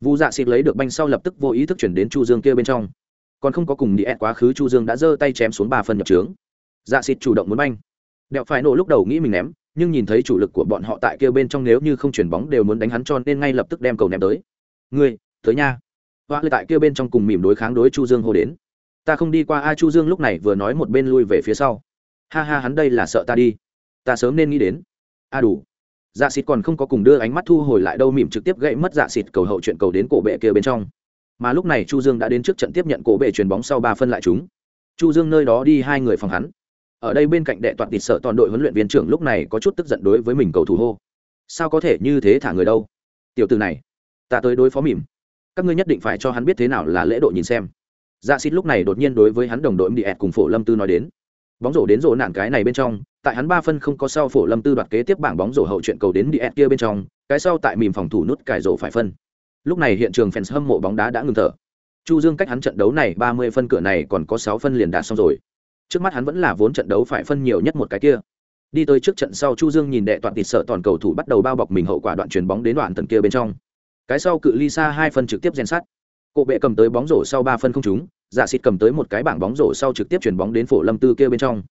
vu dạ xịt lấy được banh sau lập tức vô ý thức chuyển đến chu dương kia bên trong. Còn không có cùng đi ép quá khứ, chu dương đã giơ tay chém xuống ba phần nhập trướng. Dạ xịt chủ động muốn banh. Đẹo phải nổ lúc đầu nghĩ mình ném, nhưng nhìn thấy chủ lực của bọn họ tại kia bên trong nếu như không chuyển bóng đều muốn đánh hắn cho nên ngay lập tức đem cầu ném tới. Ngươi, tới nha. Hoa lê tại kia bên trong cùng mỉm đối kháng đối chu dương hô đến. Ta không đi qua a, chu dương lúc này vừa nói một bên lui về phía sau. Ha ha, hắn đây là sợ ta đi. Ta sớm nên nghĩ đến. A đủ dạ xịt còn không có cùng đưa ánh mắt thu hồi lại đâu, mỉm trực tiếp gãy mất dạ xịt cầu hậu chuyện cầu đến cổ bệ kia bên trong. Mà lúc này chu dương đã đến trước trận tiếp nhận cổ bệ chuyền bóng sau ba phân lại chúng. Chu dương nơi đó đi hai người phòng hắn. Ở đây bên cạnh đệ toàn tịt sợ toàn đội huấn luyện viên trưởng lúc này có chút tức giận đối với mình cầu thủ hô. Sao có thể như thế thả người đâu? Tiểu từ này, ta tới đối phó mỉm. Các ngươi nhất định phải cho hắn biết thế nào là lễ độ nhìn xem. Dạ xịt lúc này đột nhiên đối với hắn đồng đội đi cùng phổ lâm tư nói đến bóng rổ đến rổ nạn cái này bên trong, tại hắn ba phân không có sau phổ lâm tư đoạt kế tiếp bảng bóng rổ hậu chuyện cầu đến địa kia bên trong, cái sau tại mìm phòng thủ nút cải rổ phải phân. Lúc này hiện trường fans hâm mộ bóng đá đã ngừng thở. Chu dương cách hắn trận đấu này ba mươi phân cửa này còn có sáu phân liền đạt xong rồi. Trước mắt hắn vẫn là vốn trận đấu phải phân nhiều nhất một cái kia. Đi tới trước trận sau chu dương nhìn đệ toàn tịt sợ toàn cầu thủ bắt đầu bao bọc mình hậu quả đoạn chuyền bóng đến đoạn tần kia bên trong. Cái sau cự ly xa hai phân trực tiếp gen sát cộ bệ cầm tới bóng rổ sau ba phân không trúng giả xịt cầm tới một cái bảng bóng rổ sau trực tiếp chuyển bóng đến phổ lâm tư kia bên trong.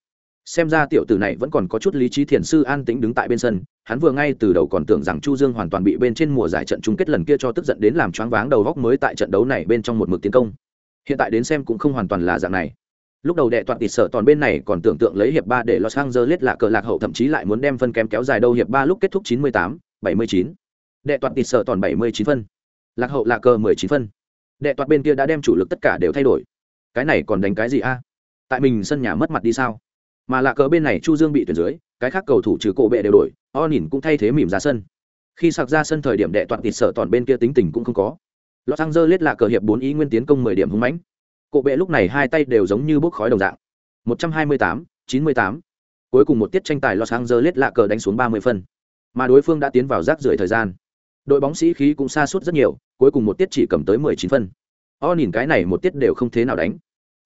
Xem ra tiểu tử này vẫn còn có chút lý trí thiền sư an tĩnh đứng tại bên sân hắn vừa ngay từ đầu còn tưởng rằng chu dương hoàn toàn bị bên trên mùa giải trận chung kết lần kia cho tức giận đến làm choáng váng đầu góc mới tại trận đấu này bên trong một mực tiến công. Hiện tại đến xem cũng không hoàn toàn là dạng này. Lúc đầu đệ toàn tịt sợ toàn bên này còn tưởng tượng lấy hiệp ba để los angeles là cờ lạc hậu thậm chí lại muốn đem phân kém kéo dài đâu hiệp ba lúc kết thúc 98, 79. đệ toàn tịt sợ toàn 79 phân. Lạc hậu là cờ 19 phân. Đệ toàn bên kia đã đem chủ lực tất cả đều thay đổi cái này còn đánh cái gì a? Tại mình sân nhà mất mặt đi sao? Mà lạ cờ bên này chu dương bị tuyển dưới, cái khác cầu thủ trừ cổ bệ đều đổi o nhìn cũng thay thế mỉm ra sân. Khi sạc ra sân thời điểm đệ toàn tịt sợ toàn bên kia tính tình cũng không có. Los angeles lạ cờ hiệp bốn ý nguyên tiến công mười điểm hung mãnh. Cổ bệ lúc này hai tay đều giống như bốc khói đồng dạng. Một trăm hai mươi tám, chín mươi tám. Cuối cùng một tiết tranh tài los angeles lạ cờ đánh xuống ba mươi phân. Mà đối phương đã tiến vào rác rưởi thời gian. Đội bóng sĩ khí cũng xa suốt rất nhiều, cuối cùng một tiết chỉ cầm tới mười chín phân. O nhìn cái này một tiết đều không thế nào đánh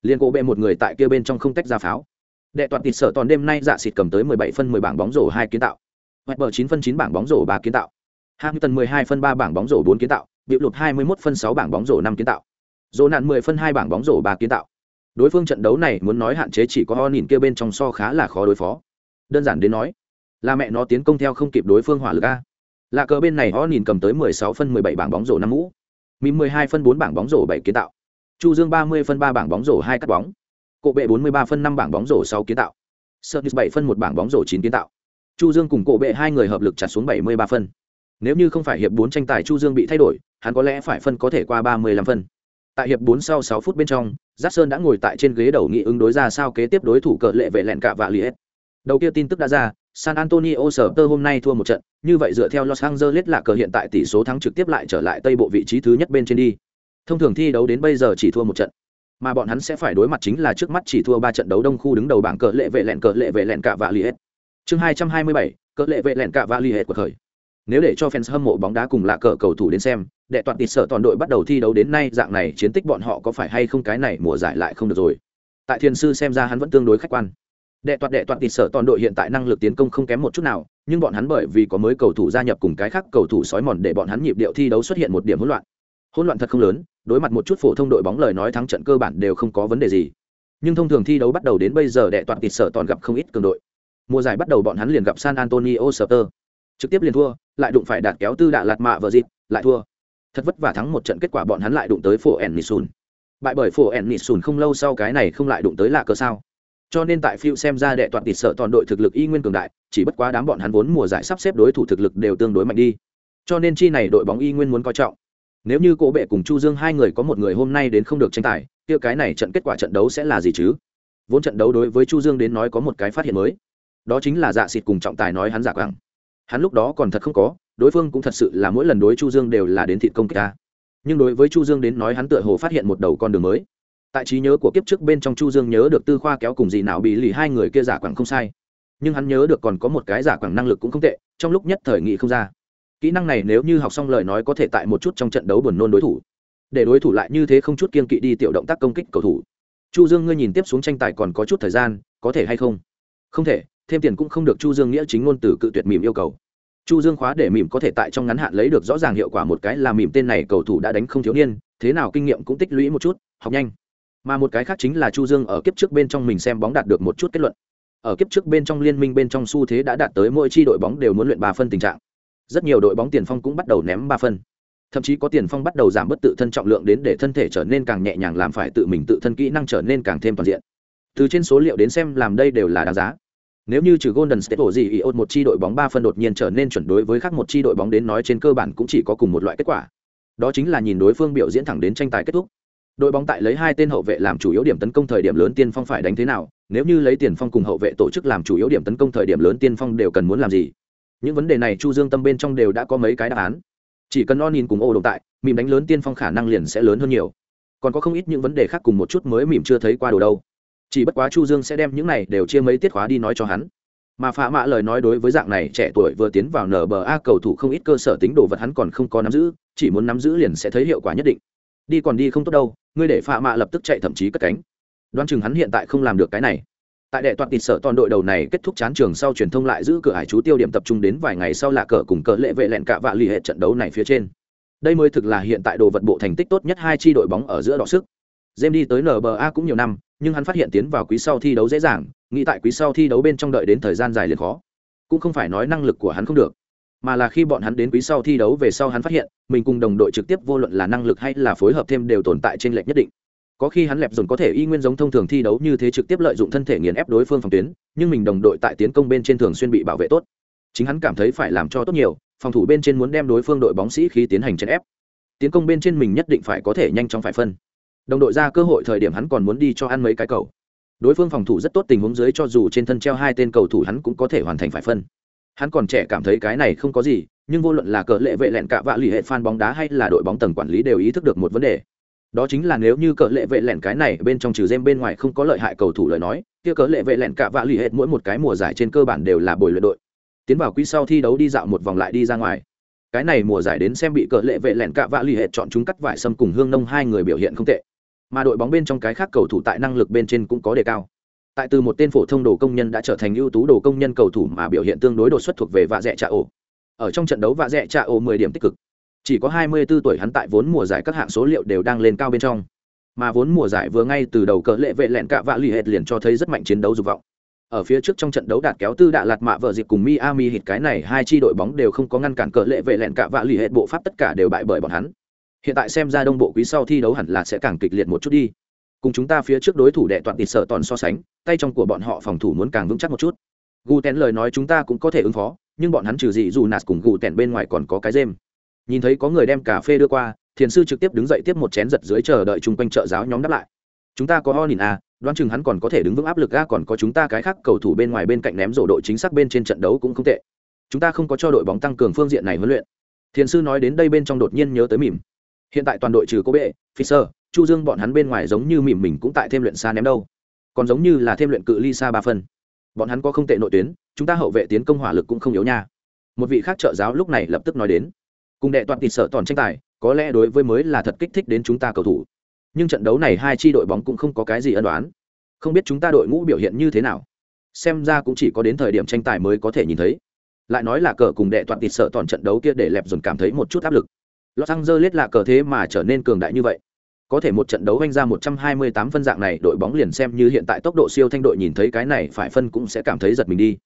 liền cổ bệ một người tại kia bên trong không tách ra pháo. Đệ toàn tịt sở toàn đêm nay dạ xịt cầm tới 17 phân 10 bảng bóng rổ hai kiến tạo. Hoạch bờ 9 phân 9 bảng bóng rổ ba kiến tạo. Hamilton 12 phân 3 bảng bóng rổ 4 kiến tạo. Biểu lụt 21 phân 6 bảng bóng rổ 5 kiến tạo. Dỗ nạn 10 phân 2 bảng bóng rổ ba kiến tạo. Đối phương trận đấu này muốn nói hạn chế chỉ có ho nhìn kia bên trong so khá là khó đối phó. Đơn giản đến nói, là mẹ nó tiến công theo không kịp đối phương hỏa lực a. Là cờ bên này ho nhìn cầm tới 16 phân 17 bảng bóng rổ 5 mũ mười 12 phân 4 bảng bóng rổ 7 kiến tạo chu dương 30 phân 3 bảng bóng rổ 2 cắt bóng Cổ bệ 43 phân 5 bảng bóng rổ 6 kiến tạo Sergis 7 phân một bảng bóng rổ 9 kiến tạo. Chu Dương cùng cổ bệ hai người hợp lực chặt xuống 73 phân. Nếu như không phải hiệp 4 tranh tài Chu Dương bị thay đổi, hắn có lẽ phải phân có thể qua 35 phân. Tại hiệp 4 sau 6 phút bên trong, Giác Sơn đã ngồi tại trên ghế đầu nghị ứng đối ra sao kế tiếp đối thủ cờ lệ vệ lẹn cả và Liet. Đầu kia tin tức đã ra, San Antonio Spurs hôm nay thua một trận, như vậy dựa theo Los Angeles là cờ hiện tại tỷ số thắng trực tiếp lại trở lại tây bộ vị trí thứ nhất bên trên đi. Thông thường thi đấu đến bây giờ chỉ thua một trận, mà bọn hắn sẽ phải đối mặt chính là trước mắt chỉ thua ba trận đấu đông khu đứng đầu bảng cờ lệ vệ lẹn cờ lệ vệ lẹn cả và li hết. Chương hai trăm hai mươi bảy, cờ lệ vệ lẹn cả và li hết của khởi nếu để cho fans hâm mộ bóng đá cùng lạ cờ cầu thủ đến xem, đệ toàn tịt sợ toàn đội bắt đầu thi đấu đến nay dạng này chiến tích bọn họ có phải hay không cái này mùa giải lại không được rồi. Tại thiên sư xem ra hắn vẫn tương đối khách quan. Đệ toàn đệ toàn tịt sợ toàn đội hiện tại năng lực tiến công không kém một chút nào, nhưng bọn hắn bởi vì có mới cầu thủ gia nhập cùng cái khác cầu thủ sói mòn để bọn hắn nhịp điệu thi đấu xuất hiện một điểm hỗn loạn. Hỗn loạn thật không lớn đối mặt một chút phổ thông đội bóng lời nói thắng trận cơ bản đều không có vấn đề gì. Nhưng thông thường thi đấu bắt đầu đến bây giờ đệ toàn tịt sở toàn gặp không ít cường đội. Mùa giải bắt đầu bọn hắn liền gặp san antonio Spurs. Trực tiếp liền thua, lại đụng phải đạt kéo tư đạ lạt mạ vợ dịp lại thua. Thật vất vả thắng một trận kết quả bọn hắn lại đụng tới phổ ẩn nisun bại bởi phổ ẩn nisun không lâu sau cái này không lại đụng tới lạ cơ sao. Cho nên tại phiêu xem ra đệ toàn tịt sở toàn đội thực lực y nguyên cường đại, chỉ bất quá đám bọn hắn vốn mùa giải sắp xếp đối thủ thực lực đều tương đối mạnh đi. Cho nên chi này đội bóng y nguyên muốn coi trọng nếu như cổ bệ cùng chu dương hai người có một người hôm nay đến không được tranh tài, kia cái này trận kết quả trận đấu sẽ là gì chứ? Vốn trận đấu đối với chu dương đến nói có một cái phát hiện mới. Đó chính là dạ xịt cùng trọng tài nói hắn giả quảng. Hắn lúc đó còn thật không có, đối phương cũng thật sự là mỗi lần đối chu dương đều là đến thịt công kích ta. Nhưng đối với chu dương đến nói hắn tựa hồ phát hiện một đầu con đường mới. Tại trí nhớ của kiếp trước bên trong chu dương nhớ được tư khoa kéo cùng gì nào bị lì hai người kia giả quảng không sai. Nhưng hắn nhớ được còn có một cái giả quảng năng lực cũng không tệ, trong lúc nhất thời nghị không ra kỹ năng này nếu như học xong lời nói có thể tại một chút trong trận đấu buồn nôn đối thủ. Để đối thủ lại như thế không chút kiên kỵ đi tiểu động tác công kích cầu thủ. Chu dương, ngươi nhìn tiếp xuống tranh tài còn có chút thời gian, có thể hay không? Không thể, thêm tiền cũng không được chu dương nghĩa chính ngôn từ cự tuyệt mỉm yêu cầu. Chu dương khóa để mỉm có thể tại trong ngắn hạn lấy được rõ ràng hiệu quả một cái là mỉm tên này cầu thủ đã đánh không thiếu niên, thế nào kinh nghiệm cũng tích lũy một chút, học nhanh. Mà một cái khác chính là chu dương ở kiếp trước bên trong mình xem bóng đạt được một chút kết luận. Ở kiếp trước bên trong liên minh bên trong xu thế đã đạt tới mỗi chi đội bóng đều muốn luyện bà phân tình trạng rất nhiều đội bóng tiền phong cũng bắt đầu ném ba phân thậm chí có tiền phong bắt đầu giảm bớt tự thân trọng lượng đến để thân thể trở nên càng nhẹ nhàng làm phải tự mình tự thân kỹ năng trở nên càng thêm toàn diện từ trên số liệu đến xem làm đây đều là đáng giá nếu như trừ Golden State ổ gì ôn một chi đội bóng ba phân đột nhiên trở nên chuẩn đối với khác một chi đội bóng đến nói trên cơ bản cũng chỉ có cùng một loại kết quả. Đó chính là nhìn đối phương biểu diễn thẳng đến tranh tài kết thúc. Đội bóng tại lấy hai tên hậu vệ làm chủ yếu điểm tấn công thời điểm lớn tiên phong phải đánh thế nào, nếu như lấy tiền phong cùng hậu vệ tổ chức làm chủ yếu điểm tấn công thời điểm lớn tiên phong đều cần muốn làm gì. Những vấn đề này Chu Dương tâm bên trong đều đã có mấy cái đáp án. Chỉ cần Onin cùng ô đồng tại, mìm đánh lớn tiên phong khả năng liền sẽ lớn hơn nhiều. Còn có không ít những vấn đề khác cùng một chút mới mìm chưa thấy qua đồ đâu. Chỉ bất quá chu dương sẽ đem những này đều chia mấy tiết khóa đi nói cho hắn. Mà phạ mạ lời nói đối với dạng này trẻ tuổi vừa tiến vào nở bờ a cầu thủ không ít cơ sở tính đồ vật hắn còn không có nắm giữ chỉ muốn nắm giữ liền sẽ thấy hiệu quả nhất định. Đi còn đi không tốt đâu ngươi để phạ mạ lập tức chạy thậm chí cất cánh. Đoán chừng hắn hiện tại không làm được cái này tại đệ toàn tịt sở toàn đội đầu này kết thúc chán trường sau truyền thông lại giữ cửa hải chú tiêu điểm tập trung đến vài ngày sau là cờ cùng cờ lệ vệ lẹn cả vạ lì hệ trận đấu này phía trên đây mới thực là hiện tại đồ vật bộ thành tích tốt nhất hai chi đội bóng ở giữa đọ sức James đi tới NBA cũng nhiều năm, nhưng hắn phát hiện tiến vào quý sau thi đấu dễ dàng, nghĩ tại quý sau thi đấu bên trong đợi đến thời gian dài liền khó. Cũng không phải nói năng lực của hắn không được, mà là khi bọn hắn đến quý sau thi đấu về sau hắn phát hiện, mình cùng đồng đội trực tiếp vô luận là năng lực hay là phối hợp thêm đều tồn tại trên lệch nhất định. Có khi hắn lẹp dồn có thể y nguyên giống thông thường thi đấu như thế trực tiếp lợi dụng thân thể nghiền ép đối phương phòng tuyến, nhưng mình đồng đội tại tiến công bên trên thường xuyên bị bảo vệ tốt. Chính hắn cảm thấy phải làm cho tốt nhiều, phòng thủ bên trên muốn đem đối phương đội bóng sĩ khi tiến hành chèn ép. Tiến công bên trên mình nhất định phải có thể nhanh chóng phải phân đồng đội ra cơ hội thời điểm hắn còn muốn đi cho ăn mấy cái cầu đối phương phòng thủ rất tốt tình huống dưới cho dù trên thân treo hai tên cầu thủ hắn cũng có thể hoàn thành phải phân hắn còn trẻ cảm thấy cái này không có gì nhưng vô luận là cờ lệ vệ lẹn cạ vạ lì hệ fan bóng đá hay là đội bóng tầng quản lý đều ý thức được một vấn đề đó chính là nếu như cờ lệ vệ lẹn cái này bên trong trừ game bên ngoài không có lợi hại cầu thủ lời nói, kia cờ lệ vệ lẹn cạ vạ lì hết mỗi một cái mùa giải trên cơ bản đều là bồi luyện đội. Tiến vào quý sau thi đấu đi dạo một vòng lại đi ra ngoài. Cái này mùa giải đến xem bị cờ lệ vệ lẹn cạ vạ lì hết chọn chúng cắt vải sâm cùng hương nông hai người biểu hiện không tệ. Mà đội bóng bên trong cái khác cầu thủ tại năng lực bên trên cũng có đề cao. Tại từ một tên phổ thông đồ công nhân đã trở thành ưu tú đồ công nhân cầu thủ mà biểu hiện tương đối đột xuất thuộc về vạ dẹ trà ổ. Ở trong trận đấu vạ dẹ trà ổ mười điểm tích cực chỉ có 24 tuổi hắn tại vốn mùa giải các hạng số liệu đều đang lên cao bên trong. Mà vốn mùa giải vừa ngay từ đầu cờ lệ vệ lẹn cạ vạ lì hệt liền cho thấy rất mạnh chiến đấu dục vọng. Ở phía trước trong trận đấu đạt kéo tư đạ lạt mạ vợ dịp cùng Miami hit cái này hai chi đội bóng đều không có ngăn cản cờ lệ vệ lẹn cạ vạ lì hệt, bộ pháp tất cả đều bại bởi bọn hắn. Hiện tại xem ra đông bộ quý sau thi đấu hẳn là sẽ càng kịch liệt một chút đi. Cùng chúng ta phía trước đối thủ đệ toàn tịt sợ toàn so sánh, tay trong của bọn họ phòng thủ muốn càng vững chắc một chút. Gu tén lời nói chúng ta cũng có thể ứng phó, nhưng bọn hắn trừ gì dù nạt cùng gu tèn bên ngoài còn có cái dêm nhìn thấy có người đem cà phê đưa qua, thiền sư trực tiếp đứng dậy tiếp một chén giật dưới chờ đợi chung quanh chợ giáo nhóm đáp lại. Chúng ta có ho nhìn à đoán chừng hắn còn có thể đứng vững áp lực ga còn có chúng ta cái khác cầu thủ bên ngoài bên cạnh ném rổ đội chính xác bên trên trận đấu cũng không tệ. Chúng ta không có cho đội bóng tăng cường phương diện này huấn luyện. Thiền sư nói đến đây bên trong đột nhiên nhớ tới mỉm. Hiện tại toàn đội trừ cô bệ fisher chu dương bọn hắn bên ngoài giống như mỉm mình cũng tại thêm luyện xa ném đâu. Còn giống như là thêm luyện cự ly xa ba phân. Bọn hắn có không tệ nội tuyến, chúng ta hậu vệ tiến công hỏa lực cũng không yếu nha. Một vị khác trợ giáo lúc này lập tức nói đến cùng đệ toàn tịt sợ toàn tranh tài có lẽ đối với mới là thật kích thích đến chúng ta cầu thủ nhưng trận đấu này hai chi đội bóng cũng không có cái gì ân đoán không biết chúng ta đội ngũ biểu hiện như thế nào xem ra cũng chỉ có đến thời điểm tranh tài mới có thể nhìn thấy lại nói là cờ cùng đệ toàn tịt sợ toàn trận đấu kia để lẹp dồn cảm thấy một chút áp lực Los Angeles là cờ thế mà trở nên cường đại như vậy. Có thể một trận đấu vanh ra 128 phân dạng này, đội bóng liền xem như hiện tại tốc độ siêu thanh đội nhìn thấy cái này phải phân cũng sẽ cảm thấy giật mình đi.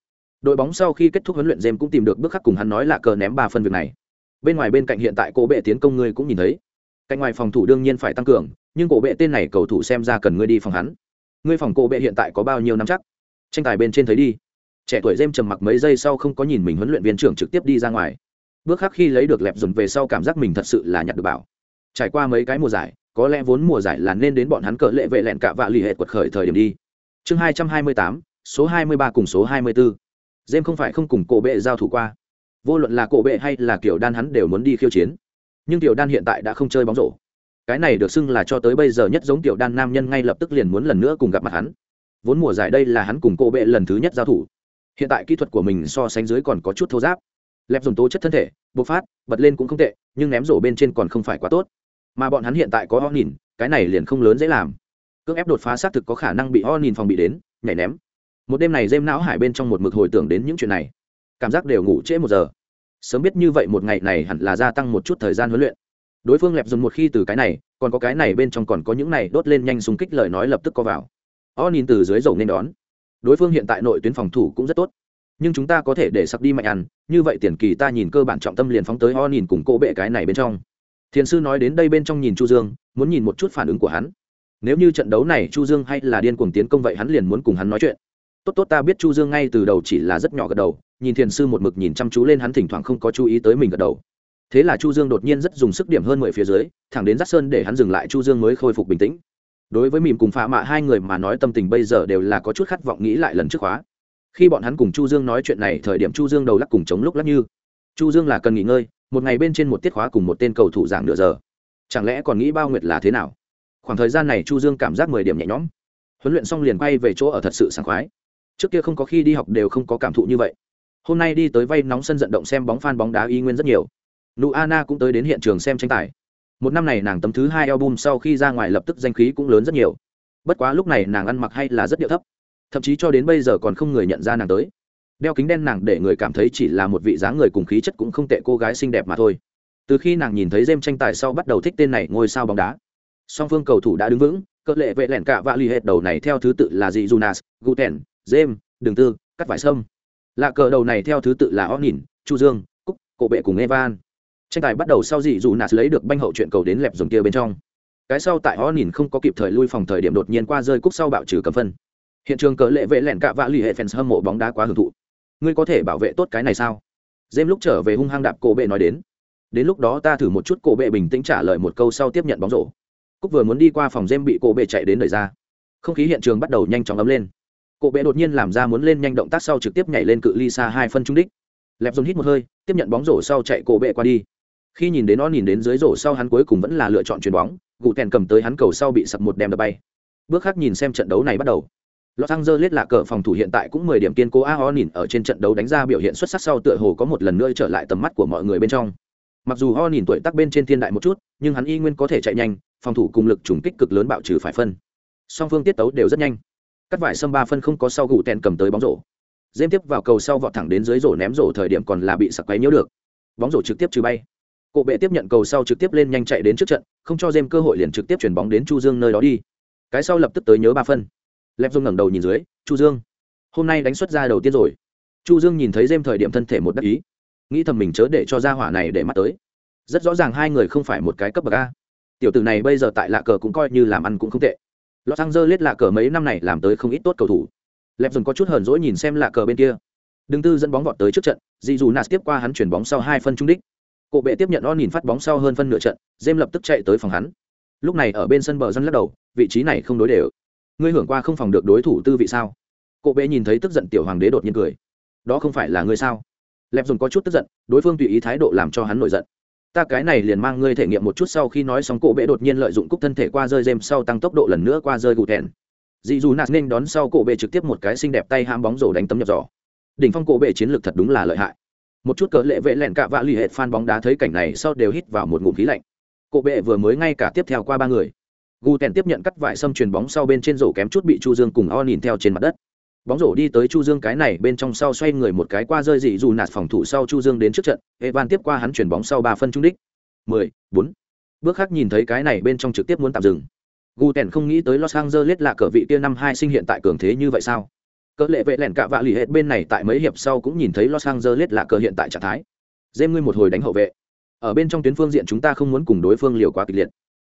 Đội bóng sau khi kết thúc huấn luyện James cũng tìm được bước khắc cùng hắn nói là cờ ném 3 phân việc này. Bên ngoài bên cạnh hiện tại cổ bệ tiến công ngươi cũng nhìn thấy. Cạnh ngoài phòng thủ đương nhiên phải tăng cường, nhưng cổ bệ tên này cầu thủ xem ra cần ngươi đi phòng hắn. Ngươi phòng cổ bệ hiện tại có bao nhiêu năm chắc? Tranh tài bên trên thấy đi. Trẻ tuổi dêm trầm mặc mấy giây sau không có nhìn mình huấn luyện viên trưởng trực tiếp đi ra ngoài bước khác khi lấy được lẹp dùng về sau cảm giác mình thật sự là nhặt được bảo trải qua mấy cái mùa giải có lẽ vốn mùa giải là nên đến bọn hắn cỡ lệ vệ lẹn cả vạ lì hệ quật khởi thời điểm đi chương hai trăm hai mươi tám số hai mươi ba cùng số hai mươi bốn dêm không phải không cùng cổ bệ giao thủ qua vô luận là cổ bệ hay là kiểu đan hắn đều muốn đi khiêu chiến. Nhưng tiểu đan hiện tại đã không chơi bóng rổ. Cái này được xưng là cho tới bây giờ nhất giống tiểu đan nam nhân ngay lập tức liền muốn lần nữa cùng gặp mặt hắn. Vốn mùa giải đây là hắn cùng cổ bệ lần thứ nhất giao thủ. Hiện tại kỹ thuật của mình so sánh dưới còn có chút thô giáp. Lẹp dùng tố chất thân thể, bộc phát, bật lên cũng không tệ, nhưng ném rổ bên trên còn không phải quá tốt. Mà bọn hắn hiện tại có ho nhìn, cái này liền không lớn dễ làm. Cưỡng ép đột phá xác thực có khả năng bị ho nhìn phòng bị đến, nhảy ném. Một đêm này dêm não hải bên trong một mực hồi tưởng đến những chuyện này. Cảm giác đều ngủ trễ một giờ sớm biết như vậy một ngày này hẳn là gia tăng một chút thời gian huấn luyện. Đối phương lẹp dùng một khi từ cái này, còn có cái này bên trong còn có những này đốt lên nhanh xung kích lời nói lập tức có vào. O nhìn từ dưới dầu nên đón. Đối phương hiện tại nội tuyến phòng thủ cũng rất tốt. Nhưng chúng ta có thể để sặc đi mạnh ăn, như vậy tiền kỳ ta nhìn cơ bản trọng tâm liền phóng tới o nhìn cùng cô bệ cái này bên trong. Thiền sư nói đến đây bên trong nhìn chu dương, muốn nhìn một chút phản ứng của hắn. Nếu như trận đấu này chu dương hay là điên cuồng tiến công vậy hắn liền muốn cùng hắn nói chuyện tốt tốt ta biết chu dương ngay từ đầu chỉ là rất nhỏ gật đầu, nhìn thiền sư một mực nhìn chăm chú lên hắn thỉnh thoảng không có chú ý tới mình gật đầu. Thế là chu dương đột nhiên rất dùng sức điểm hơn mười phía dưới, thẳng đến dắt sơn để hắn dừng lại, chu dương mới khôi phục bình tĩnh. Đối với mìm cùng phạ mạ hai người mà nói tâm tình bây giờ đều là có chút khát vọng nghĩ lại lần trước khóa. Khi bọn hắn cùng chu dương nói chuyện này, thời điểm chu dương đầu lắc cùng chống lúc lắc như. Chu dương là cần nghỉ ngơi, một ngày bên trên một tiết khóa cùng một tên cầu thủ giảng nửa giờ. Chẳng lẽ còn nghĩ bao nguyệt là thế nào? Khoảng thời gian này chu dương cảm giác mười điểm nhẹ nhõm. Huấn luyện xong liền quay về chỗ ở thật sự sảng khoái trước kia không có khi đi học đều không có cảm thụ như vậy. Hôm nay đi tới vay nóng sân vận động xem bóng phan bóng đá y nguyên rất nhiều. Nụ ana cũng tới đến hiện trường xem tranh tài. Một năm này nàng tấm thứ hai album sau khi ra ngoài lập tức danh khí cũng lớn rất nhiều. Bất quá lúc này nàng ăn mặc hay là rất điệu thấp. Thậm chí cho đến bây giờ còn không người nhận ra nàng tới. Đeo kính đen nàng để người cảm thấy chỉ là một vị dáng người cùng khí chất cũng không tệ cô gái xinh đẹp mà thôi. Từ khi nàng nhìn thấy jem tranh tài sau bắt đầu thích tên này ngôi sao bóng đá. Song phương cầu thủ đã đứng vững cỡ lệ vệ lẻn cả và lì hệt đầu này theo thứ tự là dị junas guten jem đường tư, cắt vải sâm. Lạ cờ đầu này theo thứ tự là o nhìn chu dương, cúc, cổ bệ cùng evan. Tranh tài bắt đầu sau dị dù nạt lấy được banh hậu chuyện cầu đến lẹp dùng kia bên trong. Cái sau tại o nhìn không có kịp thời lui phòng thời điểm đột nhiên qua rơi cúc sau bạo trừ cầm phân. Hiện trường cờ lệ vệ lẻn cạ vạ lì hệ fans hâm mộ bóng đá quá hưởng thụ. Ngươi có thể bảo vệ tốt cái này sao? Dêm lúc trở về hung hăng đạp cổ bệ nói đến. Đến lúc đó ta thử một chút cổ bệ bình tĩnh trả lời một câu sau tiếp nhận bóng rổ. Cúc vừa muốn đi qua phòng dêm bị cổ bệ chạy đến đời ra. Không khí hiện trường bắt đầu nhanh chóng ấm lên cổ bệ đột nhiên làm ra muốn lên nhanh động tác sau trực tiếp nhảy lên cự ly xa hai phân trung đích lẹp dồn hít một hơi tiếp nhận bóng rổ sau chạy cổ bệ qua đi khi nhìn đến nó nhìn đến dưới rổ sau hắn cuối cùng vẫn là lựa chọn chuyền bóng gụ tèn cầm tới hắn cầu sau bị sập một đem đập bay bước khác nhìn xem trận đấu này bắt đầu Los Angeles là cờ phòng thủ hiện tại cũng 10 điểm kiên cố Ao nhìn ở trên trận đấu đánh ra biểu hiện xuất sắc sau tựa hồ có một lần nữa trở lại tầm mắt của mọi người bên trong. Mặc dù Ao nhìn tuổi tác bên trên thiên đại một chút, nhưng hắn y nguyên có thể chạy nhanh, phòng thủ cùng lực trùng kích cực lớn bạo trừ phải phân. Song phương tiết tấu đều rất nhanh. Cắt vải sâm ba phân không có sau gù tèn cầm tới bóng rổ. Dêm tiếp vào cầu sau vọt thẳng đến dưới rổ ném rổ thời điểm còn là bị sặc quấy nhiễu được. Bóng rổ trực tiếp trừ bay. cộ bệ tiếp nhận cầu sau trực tiếp lên nhanh chạy đến trước trận, không cho Dêm cơ hội liền trực tiếp chuyển bóng đến Chu Dương nơi đó đi. Cái sau lập tức tới nhớ ba phân lẹp dung ngẩng đầu nhìn dưới chu dương hôm nay đánh xuất ra đầu tiên rồi chu dương nhìn thấy dêm thời điểm thân thể một đắc ý nghĩ thầm mình chớ để cho ra hỏa này để mắt tới rất rõ ràng hai người không phải một cái cấp bậc a tiểu tử này bây giờ tại lạ cờ cũng coi như làm ăn cũng không tệ los angeles lạ cờ mấy năm này làm tới không ít tốt cầu thủ. Lẹp dùng có chút hờn dỗi nhìn xem lạ cờ bên kia. Đừng tư dẫn bóng vọt tới trước trận, dị dù nas tiếp qua hắn chuyển bóng sau hai phân trung đích. Cộ bệ tiếp nhận o nhìn phát bóng sau hơn phân nửa trận jem lập tức chạy tới phòng hắn. Lúc này ở bên sân bờ dân lắc đầu, vị trí này không đối đều. Ngươi hưởng qua không phòng được đối thủ tư vị sao? Cộ bệ nhìn thấy tức giận tiểu hoàng đế đột nhiên cười. Đó không phải là ngươi sao? Lẹp dùng có chút tức giận, đối phương tùy ý thái độ làm cho hắn nổi giận ta cái này liền mang ngươi thể nghiệm một chút sau khi nói xong cổ bệ đột nhiên lợi dụng cúc thân thể qua rơi dêm sau tăng tốc độ lần nữa qua rơi gù thẹn. Dị dù nạt nên đón sau cổ bệ trực tiếp một cái xinh đẹp tay ham bóng rổ đánh tấm nhập giỏ. Đỉnh phong cổ bệ chiến lược thật đúng là lợi hại. Một chút cỡ lệ vệ lẹn cạ vạ lì hệt phan bóng đá thấy cảnh này sau đều hít vào một ngụm khí lạnh. Cổ bệ vừa mới ngay cả tiếp theo qua ba người. Gu tèn tiếp nhận cắt vải xâm truyền bóng sau bên trên rổ kém chút bị chu dương cùng o nhìn theo trên mặt đất bóng rổ đi tới chu dương cái này bên trong sau xoay người một cái qua rơi dị dù nạt phòng thủ sau chu dương đến trước trận, evan tiếp qua hắn chuyển bóng sau ba phân trung đích. Mười, bốn. Bước khác nhìn thấy cái này bên trong trực tiếp muốn tạm dừng. Gu tèn không nghĩ tới los angeles là cờ vị kia năm hai sinh hiện tại cường thế như vậy sao? Cỡ lệ vệ lẻn cạ vạ lì hết bên này tại mấy hiệp sau cũng nhìn thấy los angeles là cờ hiện tại trạng thái. Dêm ngươi một hồi đánh hậu vệ. Ở bên trong tuyến phương diện chúng ta không muốn cùng đối phương liều quá kịch liệt.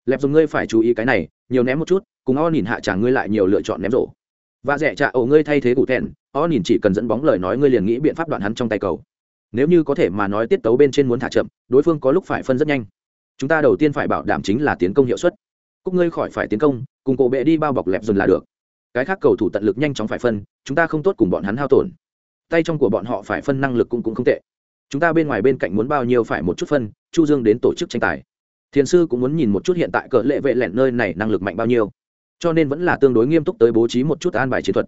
Lẹp dùng ngươi phải chú ý cái này, nhiều ném một chút, cùng o nhìn hạ trả ngươi lại nhiều lựa chọn ném rổ và rẻ trả ổ ngươi thay thế cụ thẹn o nhìn chỉ cần dẫn bóng lời nói ngươi liền nghĩ biện pháp đoạn hắn trong tay cầu. Nếu như có thể mà nói tiết tấu bên trên muốn thả chậm, đối phương có lúc phải phân rất nhanh. Chúng ta đầu tiên phải bảo đảm chính là tiến công hiệu suất. Cúc ngươi khỏi phải tiến công, cùng cổ bệ đi bao bọc lẹp dần là được. Cái khác cầu thủ tận lực nhanh chóng phải phân, chúng ta không tốt cùng bọn hắn hao tổn. Tay trong của bọn họ phải phân năng lực cũng cũng không tệ. Chúng ta bên ngoài bên cạnh muốn bao nhiêu phải một chút phân, chu dương đến tổ chức tranh tài. Thiền sư cũng muốn nhìn một chút hiện tại cỡ lệ vệ lẹn nơi này năng lực mạnh bao nhiêu cho nên vẫn là tương đối nghiêm túc tới bố trí một chút an bài chiến thuật.